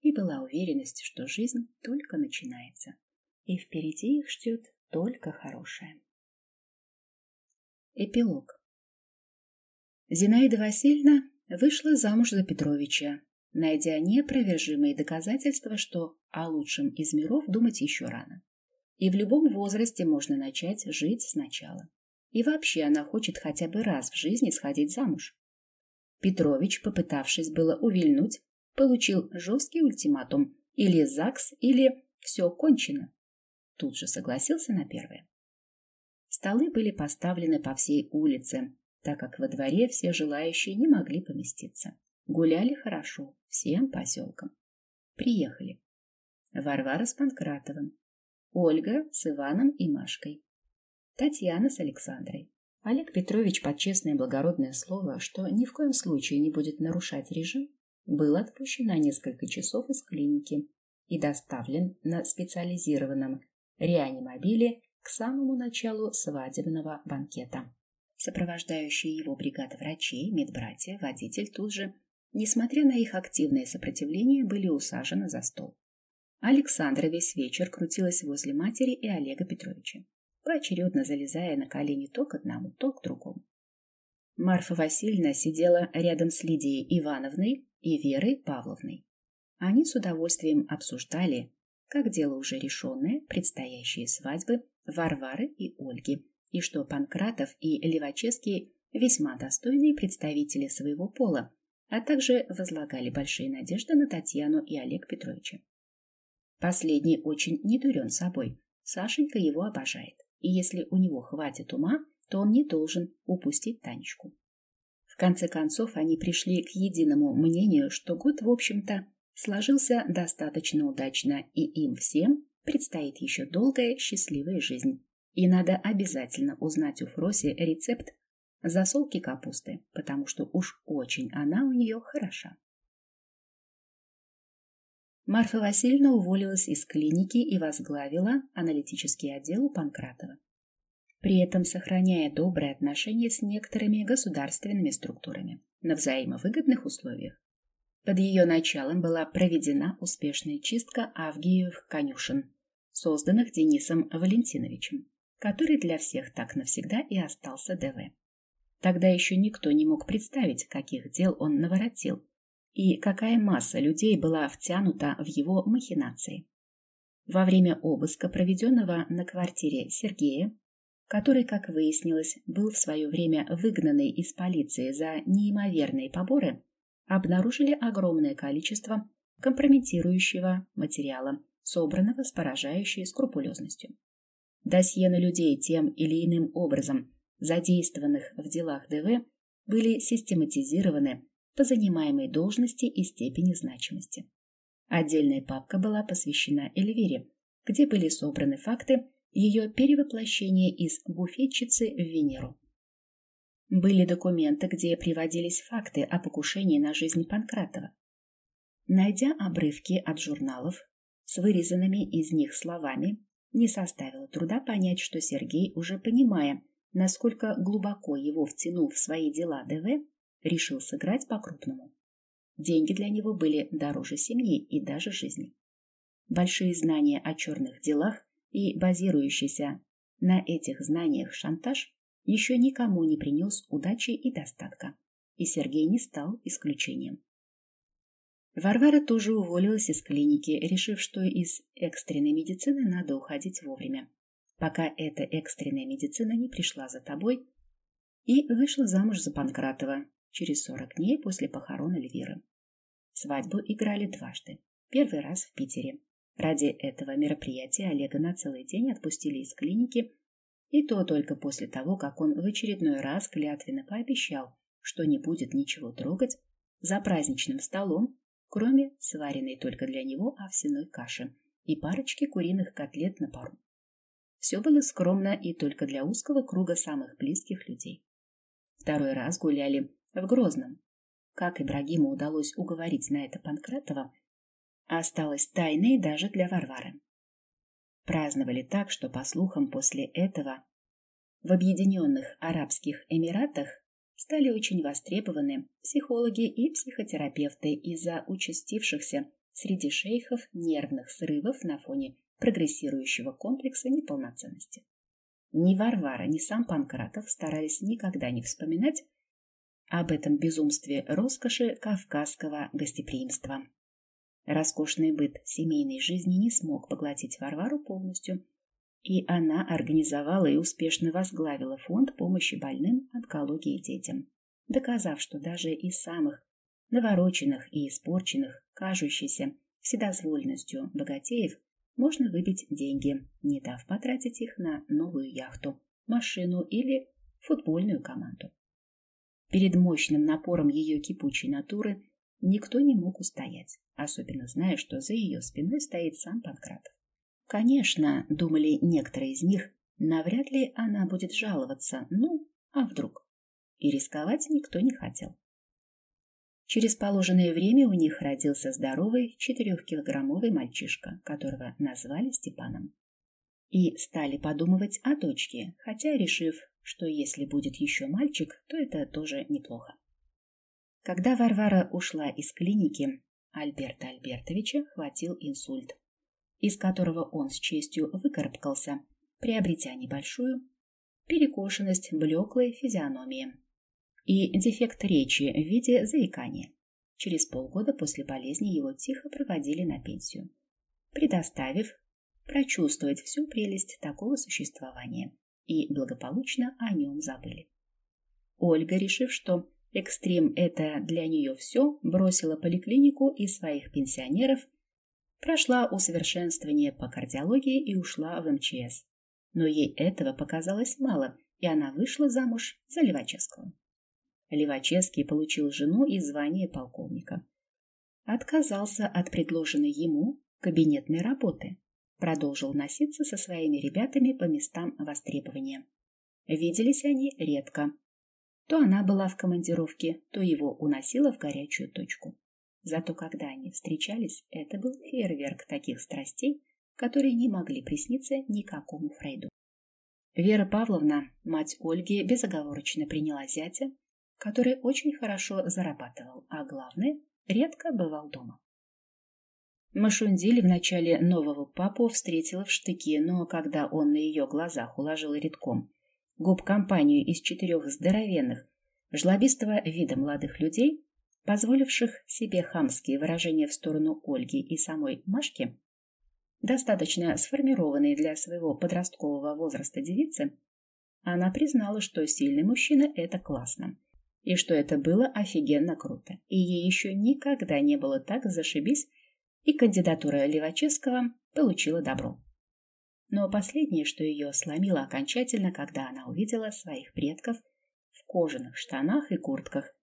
и была уверенность, что жизнь только начинается, и впереди их ждет только хорошее. Эпилог. Зинаида Васильевна вышла замуж за Петровича, найдя неопровержимые доказательства, что о лучшем из миров думать еще рано. И в любом возрасте можно начать жить сначала. И вообще она хочет хотя бы раз в жизни сходить замуж. Петрович, попытавшись было увильнуть, получил жесткий ультиматум или ЗАГС, или все кончено. Тут же согласился на первое. Столы были поставлены по всей улице, так как во дворе все желающие не могли поместиться. Гуляли хорошо, всем поселкам. Приехали. Варвара с Панкратовым, Ольга с Иваном и Машкой, Татьяна с Александрой. Олег Петрович, под честное и благородное слово, что ни в коем случае не будет нарушать режим, был отпущен на несколько часов из клиники и доставлен на специализированном реанимобиле к самому началу свадебного банкета. Сопровождающая его бригада врачей, медбратья, водитель тут же, несмотря на их активное сопротивление, были усажены за стол. Александра весь вечер крутилась возле матери и Олега Петровича, поочередно залезая на колени то к одному, то к другому. Марфа Васильевна сидела рядом с Лидией Ивановной и Верой Павловной. Они с удовольствием обсуждали, как дело уже решенное, предстоящие свадьбы Варвары и Ольги, и что Панкратов и Левачевский весьма достойные представители своего пола, а также возлагали большие надежды на Татьяну и Олег Петровича. Последний очень недурен собой. Сашенька его обожает. И если у него хватит ума, то он не должен упустить Танечку. В конце концов, они пришли к единому мнению, что год, в общем-то, сложился достаточно удачно, и им всем предстоит еще долгая счастливая жизнь. И надо обязательно узнать у Фроси рецепт засолки капусты, потому что уж очень она у нее хороша. Марфа Васильевна уволилась из клиники и возглавила аналитический отдел у Панкратова, при этом сохраняя добрые отношения с некоторыми государственными структурами на взаимовыгодных условиях. Под ее началом была проведена успешная чистка Авгиевых конюшен, созданных Денисом Валентиновичем, который для всех так навсегда и остался ДВ. Тогда еще никто не мог представить, каких дел он наворотил, и какая масса людей была втянута в его махинации. Во время обыска, проведенного на квартире Сергея, который, как выяснилось, был в свое время выгнанный из полиции за неимоверные поборы, обнаружили огромное количество компрометирующего материала, собранного с поражающей скрупулезностью. Досье на людей тем или иным образом, задействованных в делах ДВ, были систематизированы по занимаемой должности и степени значимости. Отдельная папка была посвящена Эльвире, где были собраны факты ее перевоплощения из буфетчицы в Венеру. Были документы, где приводились факты о покушении на жизнь Панкратова. Найдя обрывки от журналов с вырезанными из них словами, не составило труда понять, что Сергей, уже понимая, насколько глубоко его втянул в свои дела ДВ, решил сыграть по-крупному. Деньги для него были дороже семьи и даже жизни. Большие знания о черных делах и базирующийся на этих знаниях шантаж еще никому не принес удачи и достатка, и Сергей не стал исключением. Варвара тоже уволилась из клиники, решив, что из экстренной медицины надо уходить вовремя, пока эта экстренная медицина не пришла за тобой, и вышла замуж за Панкратова, через сорок дней после похорон Эльвиры. Свадьбу играли дважды. Первый раз в Питере. Ради этого мероприятия Олега на целый день отпустили из клиники, и то только после того, как он в очередной раз клятвенно пообещал, что не будет ничего трогать за праздничным столом, кроме сваренной только для него овсяной каши и парочки куриных котлет на пару. Все было скромно и только для узкого круга самых близких людей. Второй раз гуляли в Грозном. Как Ибрагиму удалось уговорить на это Панкратова, осталось тайной даже для Варвары. Праздновали так, что, по слухам, после этого в Объединенных Арабских Эмиратах стали очень востребованы психологи и психотерапевты из-за участившихся среди шейхов нервных срывов на фоне прогрессирующего комплекса неполноценности. Ни Варвара, ни сам Панкратов старались никогда не вспоминать об этом безумстве роскоши кавказского гостеприимства. Роскошный быт семейной жизни не смог поглотить Варвару полностью, и она организовала и успешно возглавила фонд помощи больным онкологией детям, доказав, что даже из самых навороченных и испорченных, кажущейся вседозвольностью богатеев, можно выбить деньги, не дав потратить их на новую яхту, машину или футбольную команду. Перед мощным напором ее кипучей натуры никто не мог устоять, особенно зная, что за ее спиной стоит сам Панкратов. Конечно, думали некоторые из них, навряд ли она будет жаловаться, ну, а вдруг? И рисковать никто не хотел. Через положенное время у них родился здоровый четырехкилограммовый мальчишка, которого назвали Степаном. И стали подумывать о дочке, хотя решив, что если будет еще мальчик, то это тоже неплохо. Когда Варвара ушла из клиники, Альберта Альбертовича хватил инсульт, из которого он с честью выкарабкался, приобретя небольшую перекошенность блеклой физиономии и дефект речи в виде заикания. Через полгода после болезни его тихо проводили на пенсию, предоставив прочувствовать всю прелесть такого существования, и благополучно о нем забыли. Ольга, решив, что экстрим – это для нее все, бросила поликлинику и своих пенсионеров, прошла усовершенствование по кардиологии и ушла в МЧС. Но ей этого показалось мало, и она вышла замуж за Левачевского. Левачевский получил жену и звание полковника. Отказался от предложенной ему кабинетной работы. Продолжил носиться со своими ребятами по местам востребования. Виделись они редко. То она была в командировке, то его уносила в горячую точку. Зато когда они встречались, это был фейерверк таких страстей, которые не могли присниться никакому Фрейду. Вера Павловна, мать Ольги, безоговорочно приняла зятя, который очень хорошо зарабатывал, а главное, редко бывал дома. Машундиль в начале нового папу встретила в штыке, но когда он на ее глазах уложил редком губ-компанию из четырех здоровенных, жлобистого вида молодых людей, позволивших себе хамские выражения в сторону Ольги и самой Машки, достаточно сформированные для своего подросткового возраста девицы, она признала, что сильный мужчина – это классно, и что это было офигенно круто, и ей еще никогда не было так зашибись, и кандидатура Левачевского получила добро. Но последнее, что ее сломило окончательно, когда она увидела своих предков в кожаных штанах и куртках,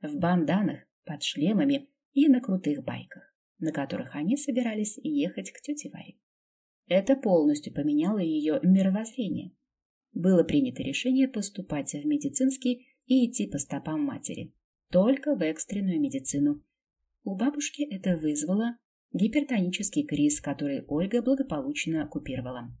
в банданах, под шлемами и на крутых байках, на которых они собирались ехать к тете Варе. Это полностью поменяло ее мировоззрение. Было принято решение поступать в медицинский и идти по стопам матери. Только в экстренную медицину. У бабушки это вызвало гипертонический криз, который Ольга благополучно купировала.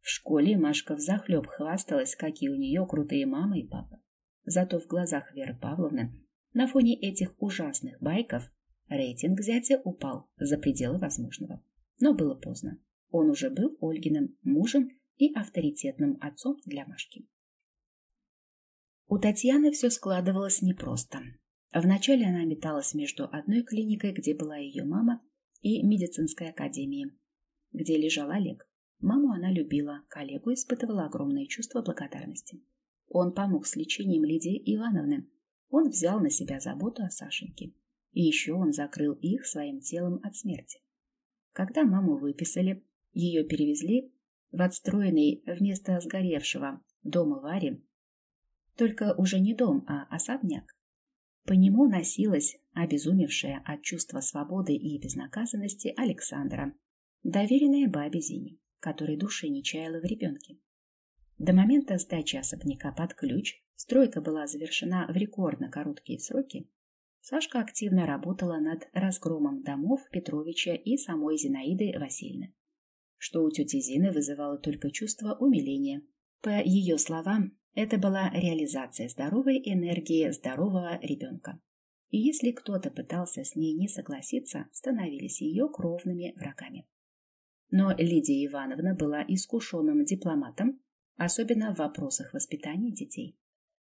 В школе Машка взахлеб хвасталась, какие у нее крутые мама и папа. Зато в глазах Веры Павловны на фоне этих ужасных байков рейтинг зятя упал за пределы возможного. Но было поздно. Он уже был Ольгиным мужем и авторитетным отцом для Машки. У Татьяны все складывалось непросто. Вначале она металась между одной клиникой, где была ее мама, и медицинской академией, где лежал Олег. Маму она любила, коллегу испытывала огромное чувство благодарности. Он помог с лечением Лидии Ивановны. Он взял на себя заботу о Сашеньке. И еще он закрыл их своим телом от смерти. Когда маму выписали, ее перевезли в отстроенный вместо сгоревшего дома Вари только уже не дом, а особняк. По нему носилась обезумевшая от чувства свободы и безнаказанности Александра, доверенная бабе Зине, которой души не чаяла в ребенке. До момента сдачи особняка под ключ стройка была завершена в рекордно короткие сроки. Сашка активно работала над разгромом домов Петровича и самой Зинаиды Васильевны, что у тети Зины вызывало только чувство умиления. По ее словам, Это была реализация здоровой энергии здорового ребенка. И если кто-то пытался с ней не согласиться, становились ее кровными врагами. Но Лидия Ивановна была искушенным дипломатом, особенно в вопросах воспитания детей.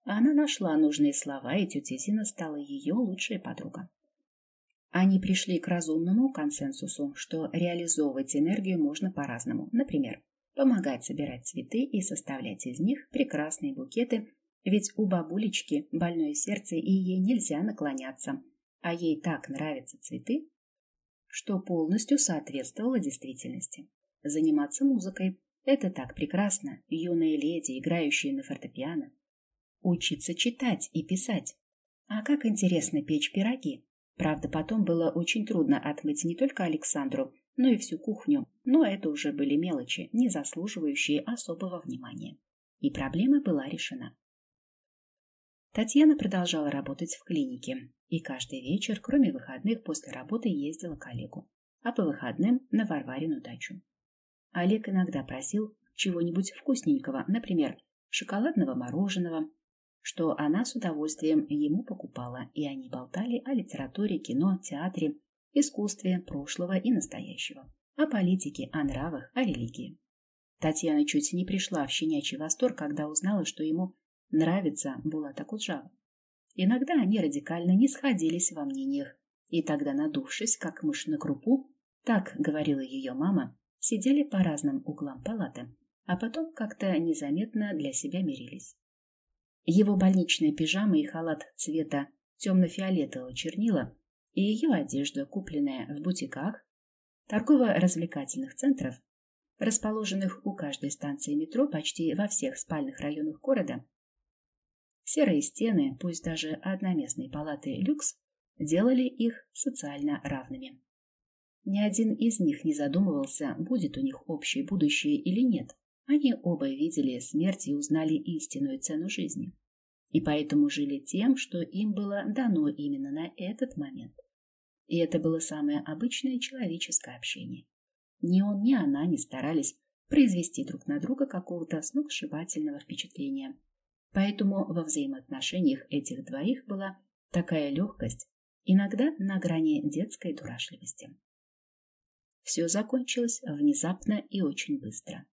Она нашла нужные слова, и тетя Зина стала ее лучшей подругой. Они пришли к разумному консенсусу, что реализовывать энергию можно по-разному. Например, помогать собирать цветы и составлять из них прекрасные букеты, ведь у бабулечки больное сердце, и ей нельзя наклоняться, а ей так нравятся цветы, что полностью соответствовало действительности. Заниматься музыкой – это так прекрасно, юные леди, играющие на фортепиано. Учиться читать и писать. А как интересно печь пироги. Правда, потом было очень трудно отмыть не только Александру, но и всю кухню, но это уже были мелочи, не заслуживающие особого внимания. И проблема была решена. Татьяна продолжала работать в клинике, и каждый вечер, кроме выходных, после работы ездила к Олегу, а по выходным на Варварину дачу. Олег иногда просил чего-нибудь вкусненького, например, шоколадного мороженого, что она с удовольствием ему покупала, и они болтали о литературе, кино, театре, искусстве прошлого и настоящего, о политике, о нравах, о религии. Татьяна чуть не пришла в щенячий восторг, когда узнала, что ему нравится Булата Куджава. Иногда они радикально не сходились во мнениях, и тогда, надувшись, как мышь на крупу, так говорила ее мама, сидели по разным углам палаты, а потом как-то незаметно для себя мирились. Его больничная пижама и халат цвета темно-фиолетового чернила и ее одежда, купленная в бутиках, торгово-развлекательных центров, расположенных у каждой станции метро почти во всех спальных районах города, серые стены, пусть даже одноместные палаты люкс, делали их социально равными. Ни один из них не задумывался, будет у них общее будущее или нет. Они оба видели смерть и узнали истинную цену жизни. И поэтому жили тем, что им было дано именно на этот момент. И это было самое обычное человеческое общение. Ни он, ни она не старались произвести друг на друга какого-то сногсшибательного впечатления. Поэтому во взаимоотношениях этих двоих была такая легкость, иногда на грани детской дурашливости. Все закончилось внезапно и очень быстро.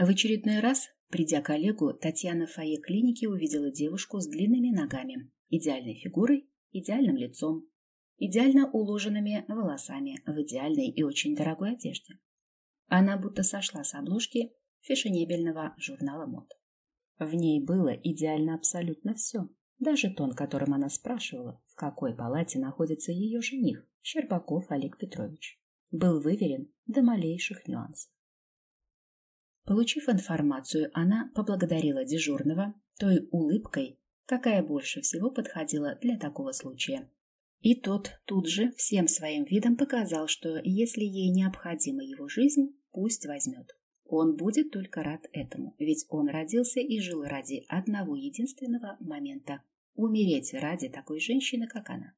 В очередной раз, придя к Олегу, Татьяна в фойе клиники увидела девушку с длинными ногами, идеальной фигурой, идеальным лицом, идеально уложенными волосами в идеальной и очень дорогой одежде. Она будто сошла с обложки фешенебельного журнала мод. В ней было идеально абсолютно все, даже тон, которым она спрашивала, в какой палате находится ее жених, Щербаков Олег Петрович, был выверен до малейших нюансов. Получив информацию, она поблагодарила дежурного той улыбкой, какая больше всего подходила для такого случая. И тот тут же всем своим видом показал, что если ей необходима его жизнь, пусть возьмет. Он будет только рад этому, ведь он родился и жил ради одного единственного момента – умереть ради такой женщины, как она.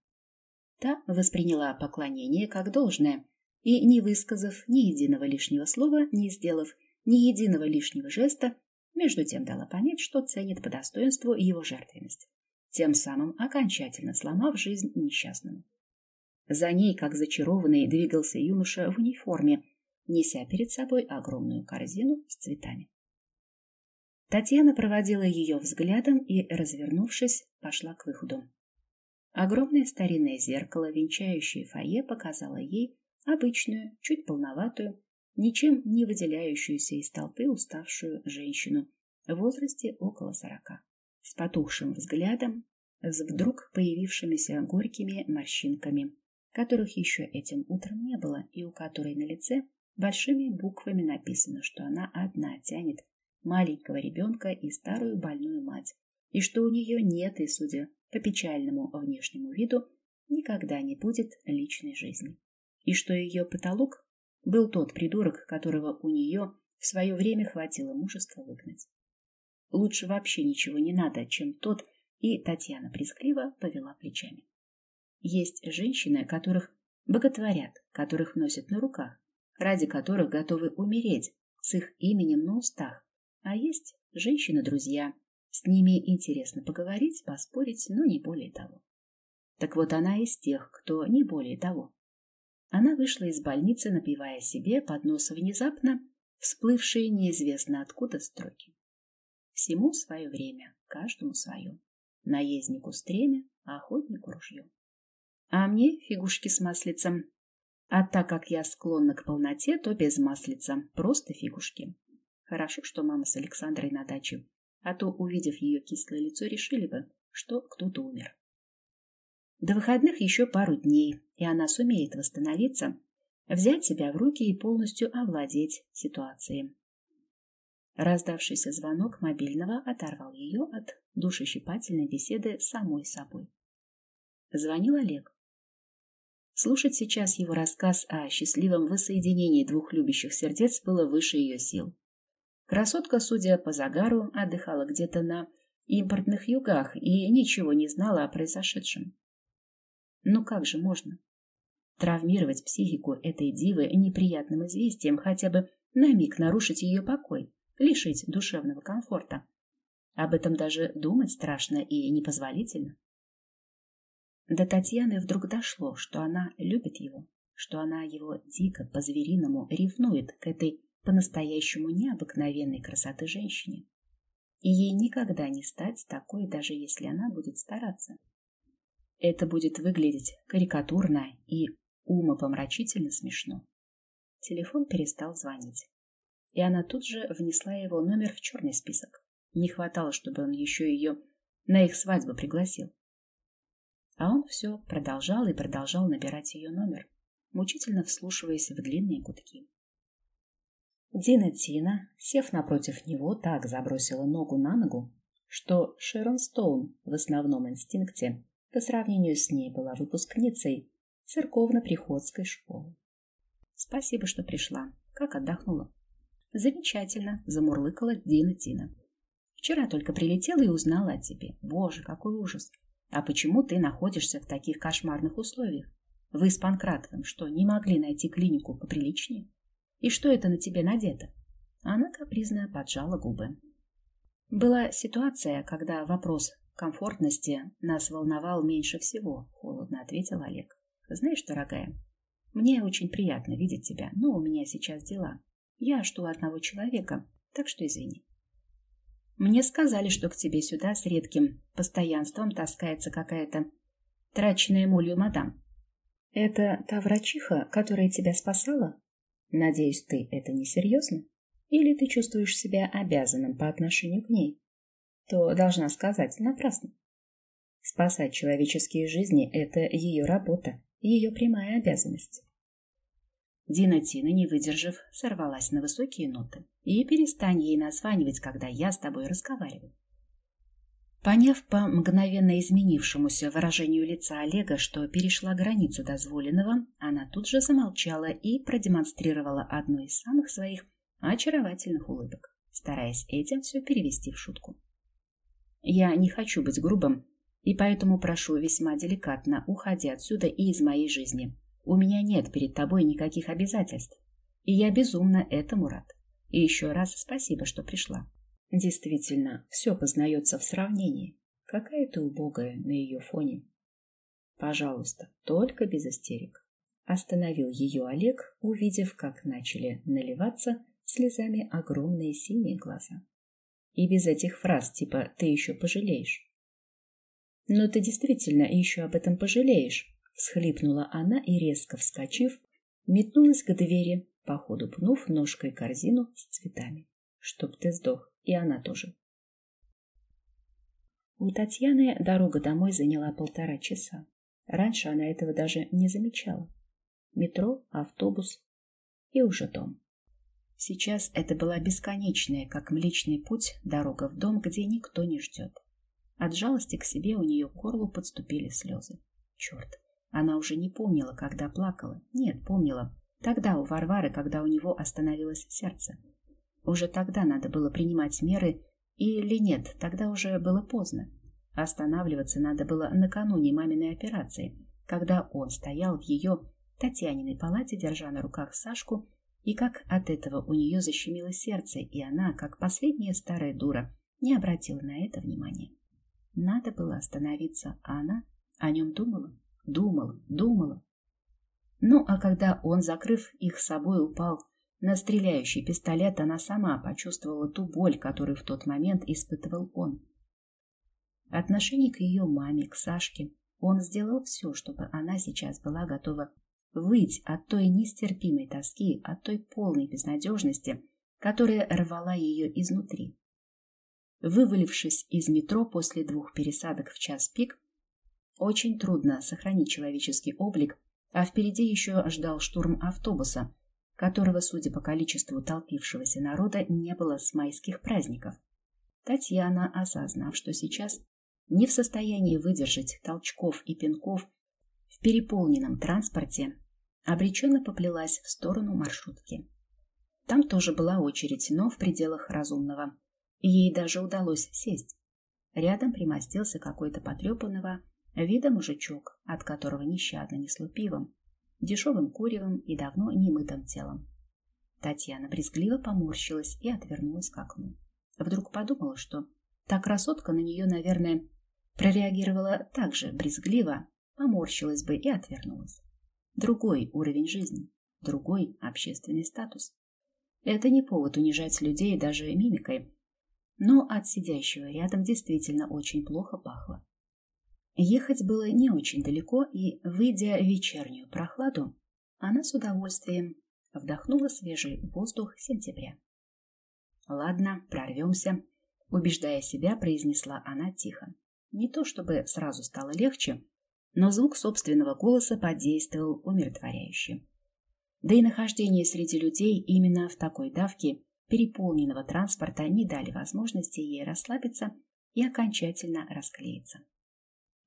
Та восприняла поклонение как должное и, не высказав ни единого лишнего слова, не сделав ни единого лишнего жеста, между тем дала понять, что ценит по достоинству его жертвенность, тем самым окончательно сломав жизнь несчастному. За ней, как зачарованный, двигался юноша в униформе, неся перед собой огромную корзину с цветами. Татьяна проводила ее взглядом и, развернувшись, пошла к выходу. Огромное старинное зеркало, венчающее фойе, показало ей обычную, чуть полноватую, ничем не выделяющуюся из толпы уставшую женщину в возрасте около сорока, с потухшим взглядом, с вдруг появившимися горькими морщинками, которых еще этим утром не было, и у которой на лице большими буквами написано, что она одна тянет маленького ребенка и старую больную мать, и что у нее нет, и, судя по печальному внешнему виду, никогда не будет личной жизни, и что ее потолок был тот придурок, которого у нее в свое время хватило мужества выгнать. Лучше вообще ничего не надо, чем тот, и Татьяна прискливо повела плечами. Есть женщины, которых боготворят, которых носят на руках, ради которых готовы умереть с их именем на устах, а есть Женщины-друзья. С ними интересно поговорить, поспорить, но не более того. Так вот она из тех, кто не более того. Она вышла из больницы, напивая себе под нос внезапно всплывшие неизвестно откуда строки. Всему свое время, каждому свое. Наезднику стремя, а охотнику ружье. А мне фигушки с маслицем. А так как я склонна к полноте, то без маслица, просто фигушки. Хорошо, что мама с Александрой на даче, а то, увидев ее кислое лицо, решили бы, что кто-то умер. До выходных еще пару дней, и она сумеет восстановиться, взять себя в руки и полностью овладеть ситуацией. Раздавшийся звонок мобильного оторвал ее от душещипательной беседы самой собой. Звонил Олег. Слушать сейчас его рассказ о счастливом воссоединении двух любящих сердец было выше ее сил. Красотка, судя по загару, отдыхала где-то на импортных югах и ничего не знала о произошедшем. Ну как же можно? Травмировать психику этой дивы неприятным известием, хотя бы на миг нарушить ее покой, лишить душевного комфорта. Об этом даже думать страшно и непозволительно. До Татьяны вдруг дошло, что она любит его, что она его дико по-звериному ревнует к этой по-настоящему необыкновенной красоты женщине. И ей никогда не стать такой, даже если она будет стараться. Это будет выглядеть карикатурно и умопомрачительно смешно. Телефон перестал звонить. И она тут же внесла его номер в черный список. Не хватало, чтобы он еще ее на их свадьбу пригласил. А он все продолжал и продолжал набирать ее номер, мучительно вслушиваясь в длинные гудки. Дина Тина, сев напротив него, так забросила ногу на ногу, что Шерон Стоун в основном инстинкте по сравнению с ней была выпускницей церковно-приходской школы. Спасибо, что пришла. Как отдохнула? Замечательно, замурлыкала Дина Тина. Вчера только прилетела и узнала о тебе. Боже, какой ужас. А почему ты находишься в таких кошмарных условиях? Вы с Панкратовым что, не могли найти клинику поприличнее? И что это на тебе надето? Она капризно поджала губы. Была ситуация, когда вопрос комфортности нас волновал меньше всего, холодно ответил Олег. Знаешь, дорогая, мне очень приятно видеть тебя, но у меня сейчас дела. Я жду одного человека, так что извини. Мне сказали, что к тебе сюда с редким постоянством таскается какая-то траченная молью мадам. Это та врачиха, которая тебя спасала? Надеюсь, ты это не серьезно? Или ты чувствуешь себя обязанным по отношению к ней? То должна сказать напрасно. Спасать человеческие жизни – это ее работа, ее прямая обязанность. Дина Тина, не выдержав, сорвалась на высокие ноты. И перестань ей названивать, когда я с тобой разговариваю. Поняв по мгновенно изменившемуся выражению лица Олега, что перешла границу дозволенного, она тут же замолчала и продемонстрировала одну из самых своих очаровательных улыбок, стараясь этим все перевести в шутку. «Я не хочу быть грубым, и поэтому прошу весьма деликатно, уходи отсюда и из моей жизни. У меня нет перед тобой никаких обязательств, и я безумно этому рад. И еще раз спасибо, что пришла». Действительно, все познается в сравнении. Какая ты убогая на ее фоне. Пожалуйста, только без истерик. Остановил ее Олег, увидев, как начали наливаться слезами огромные синие глаза. И без этих фраз типа «ты еще пожалеешь». «Но ты действительно еще об этом пожалеешь», — всхлипнула она и, резко вскочив, метнулась к двери, походу пнув ножкой корзину с цветами. «Чтоб ты сдох!» И она тоже. У Татьяны дорога домой заняла полтора часа. Раньше она этого даже не замечала. Метро, автобус и уже дом. Сейчас это была бесконечная, как Млечный Путь, дорога в дом, где никто не ждет. От жалости к себе у нее к горлу подступили слезы. Черт, она уже не помнила, когда плакала. Нет, помнила. Тогда у Варвары, когда у него остановилось сердце. Уже тогда надо было принимать меры, или нет, тогда уже было поздно. Останавливаться надо было накануне маминой операции, когда он стоял в ее Татьяниной палате, держа на руках Сашку И как от этого у нее защемило сердце, и она, как последняя старая дура, не обратила на это внимания. Надо было остановиться, а она о нем думала, думала, думала. Ну, а когда он, закрыв их собой, упал на стреляющий пистолет, она сама почувствовала ту боль, которую в тот момент испытывал он. Отношение к ее маме, к Сашке, он сделал все, чтобы она сейчас была готова выть от той нестерпимой тоски, от той полной безнадежности, которая рвала ее изнутри. Вывалившись из метро после двух пересадок в час пик, очень трудно сохранить человеческий облик, а впереди еще ждал штурм автобуса, которого, судя по количеству толпившегося народа, не было с майских праздников. Татьяна, осознав, что сейчас не в состоянии выдержать толчков и пинков в переполненном транспорте, обреченно поплелась в сторону маршрутки. Там тоже была очередь, но в пределах разумного. Ей даже удалось сесть. Рядом примостился какой-то потрепанного вида мужичок, от которого нещадно несло пивом, дешевым куревом и давно немытым телом. Татьяна брезгливо поморщилась и отвернулась к окну. Вдруг подумала, что та красотка на нее, наверное, прореагировала так же брезгливо, поморщилась бы и отвернулась. Другой уровень жизни, другой общественный статус. Это не повод унижать людей даже мимикой, но от сидящего рядом действительно очень плохо пахло. Ехать было не очень далеко, и, выйдя в вечернюю прохладу, она с удовольствием вдохнула свежий воздух сентября. «Ладно, прорвемся», — убеждая себя, произнесла она тихо. Не то чтобы сразу стало легче, но звук собственного голоса подействовал умиротворяюще. Да и нахождение среди людей именно в такой давке переполненного транспорта не дали возможности ей расслабиться и окончательно расклеиться.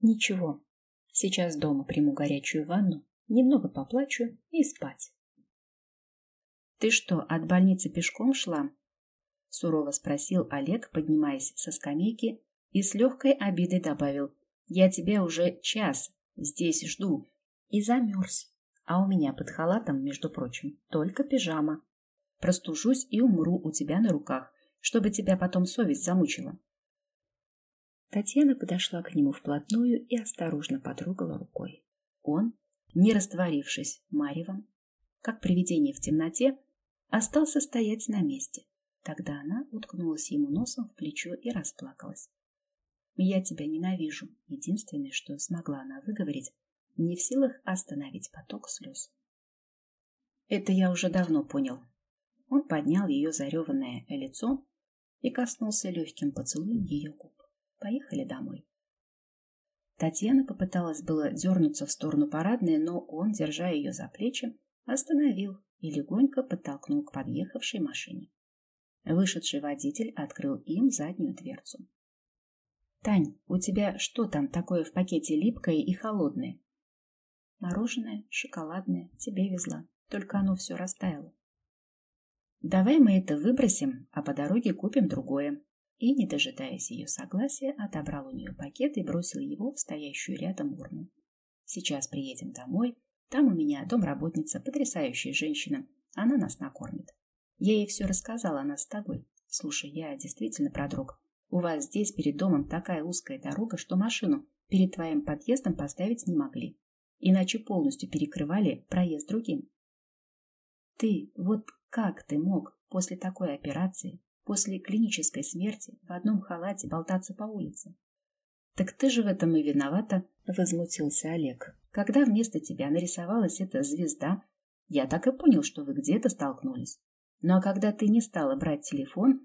Ничего, сейчас дома приму горячую ванну, немного поплачу и спать. «Ты что, от больницы пешком шла?» — сурово спросил Олег, поднимаясь со скамейки, и с легкой обидой добавил. «Я тебя уже час здесь жду и замерз, а у меня под халатом, между прочим, только пижама. Простужусь и умру у тебя на руках, чтобы тебя потом совесть замучила». Татьяна подошла к нему вплотную и осторожно потрогала рукой. Он, не растворившись маревом, как привидение в темноте, остался стоять на месте. Тогда она уткнулась ему носом в плечо и расплакалась. «Я тебя ненавижу», — единственное, что смогла она выговорить, не в силах остановить поток слез. «Это я уже давно понял». Он поднял ее зареванное лицо и коснулся легким поцелуем ее губ. «Поехали домой». Татьяна попыталась было дернуться в сторону парадной, но он, держа ее за плечи, остановил и легонько подтолкнул к подъехавшей машине. Вышедший водитель открыл им заднюю дверцу. «Тань, у тебя что там такое в пакете липкое и холодное?» «Мороженое, шоколадное, тебе везла, только оно все растаяло». «Давай мы это выбросим, а по дороге купим другое». И, не дожидаясь ее согласия, отобрал у нее пакет и бросил его в стоящую рядом урну. «Сейчас приедем домой, там у меня домработница, потрясающая женщина. Она нас накормит. Я ей все рассказала, она с тобой. Слушай, я действительно продрог. У вас здесь перед домом такая узкая дорога, что машину перед твоим подъездом поставить не могли. Иначе полностью перекрывали проезд другим. Ты, вот как ты мог после такой операции, после клинической смерти, в одном халате болтаться по улице? Так ты же в этом и виновата, возмутился Олег. Когда вместо тебя нарисовалась эта звезда, я так и понял, что вы где-то столкнулись. Ну а когда ты не стала брать телефон,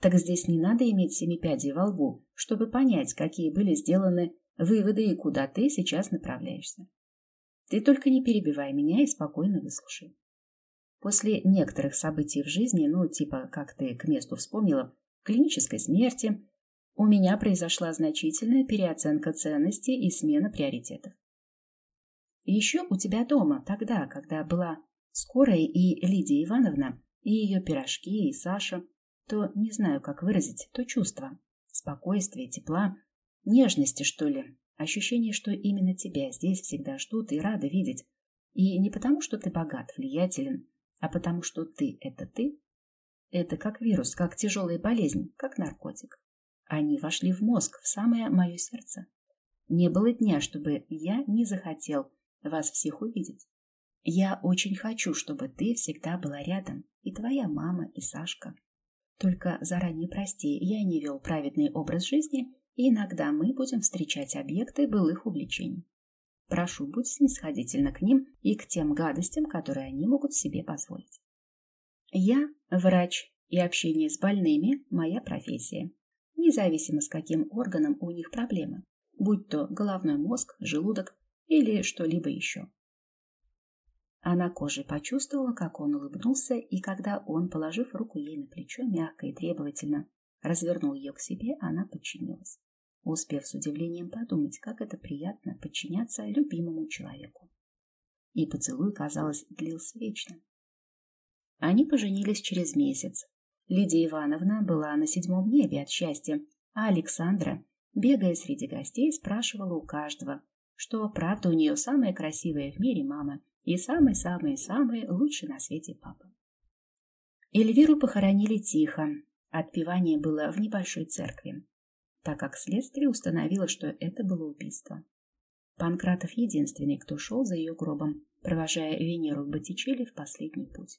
так здесь не надо иметь семи пядей во лбу, чтобы понять, какие были сделаны выводы и куда ты сейчас направляешься. Ты только не перебивай меня и спокойно выслушай. После некоторых событий в жизни, ну, типа, как ты к месту вспомнила, клинической смерти, у меня произошла значительная переоценка ценностей и смена приоритетов. Еще у тебя дома, тогда, когда была скорая и Лидия Ивановна, и ее пирожки, и Саша, то не знаю, как выразить то чувство. Спокойствие, тепла, нежности, что ли. Ощущение, что именно тебя здесь всегда ждут и рады видеть. И не потому, что ты богат, влиятелен, а потому что ты — это ты. Это как вирус, как тяжелая болезнь, как наркотик. Они вошли в мозг, в самое мое сердце. Не было дня, чтобы я не захотел вас всех увидеть. Я очень хочу, чтобы ты всегда была рядом, и твоя мама, и Сашка. Только заранее прости, я не вел праведный образ жизни, и иногда мы будем встречать объекты былых увлечений. Прошу, будь снисходительна к ним и к тем гадостям, которые они могут себе позволить. Я врач, и общение с больными – моя профессия. Независимо с каким органом у них проблемы, будь то головной мозг, желудок или что-либо еще. Она кожей почувствовала, как он улыбнулся, и когда он, положив руку ей на плечо, мягко и требовательно развернул ее к себе, она подчинилась, успев с удивлением подумать, как это приятно подчиняться любимому человеку. И поцелуй, казалось, длился вечно. Они поженились через месяц. Лидия Ивановна была на седьмом небе от счастья, а Александра, бегая среди гостей, спрашивала у каждого, что правда у нее самая красивая в мире мама и самый-самый-самый лучший на свете папа. Эльвиру похоронили тихо. Отпевание было в небольшой церкви, так как следствие установило, что это было убийство. Панкратов единственный, кто шел за ее гробом, провожая Венеру в Боттичелли в последний путь.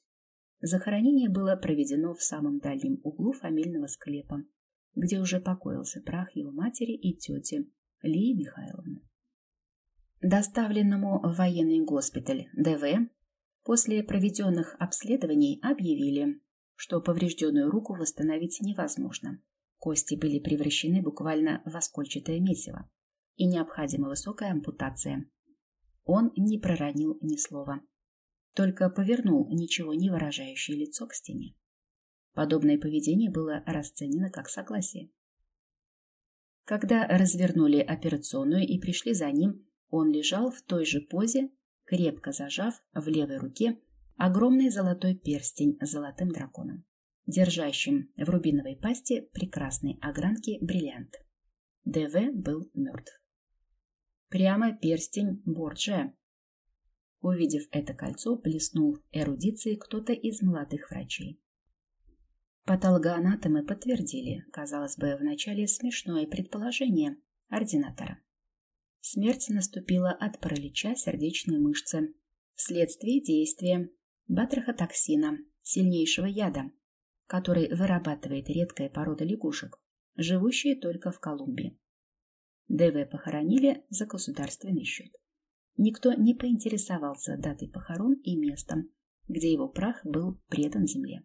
Захоронение было проведено в самом дальнем углу фамильного склепа, где уже покоился прах его матери и тети Лии Михайловны. Доставленному в военный госпиталь ДВ после проведенных обследований объявили, что поврежденную руку восстановить невозможно. Кости были превращены буквально в оскольчатое месиво, и необходима высокая ампутация. Он не проронил ни слова, только повернул ничего не выражающее лицо к стене. Подобное поведение было расценено как согласие. Когда развернули операционную и пришли за ним, он лежал в той же позе, крепко зажав в левой руке огромный золотой перстень с золотым драконом, держащим в рубиновой пасти прекрасной огранки бриллиант. ДВ был мертв. Прямо перстень Борджия. Увидев это кольцо, блеснул эрудицией кто-то из молодых врачей. Патологоанатомы подтвердили, казалось бы, вначале смешное предположение ординатора. Смерть наступила от паралича сердечной мышцы вследствие действия батрахотоксина, сильнейшего яда, который вырабатывает редкая порода лягушек, живущие только в Колумбии. ДВ похоронили за государственный счет. Никто не поинтересовался датой похорон и местом, где его прах был предан земле.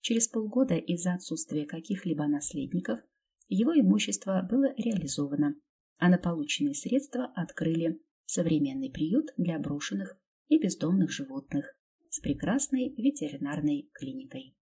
Через полгода из-за отсутствия каких-либо наследников его имущество было реализовано а на полученные средства открыли современный приют для брошенных и бездомных животных с прекрасной ветеринарной клиникой.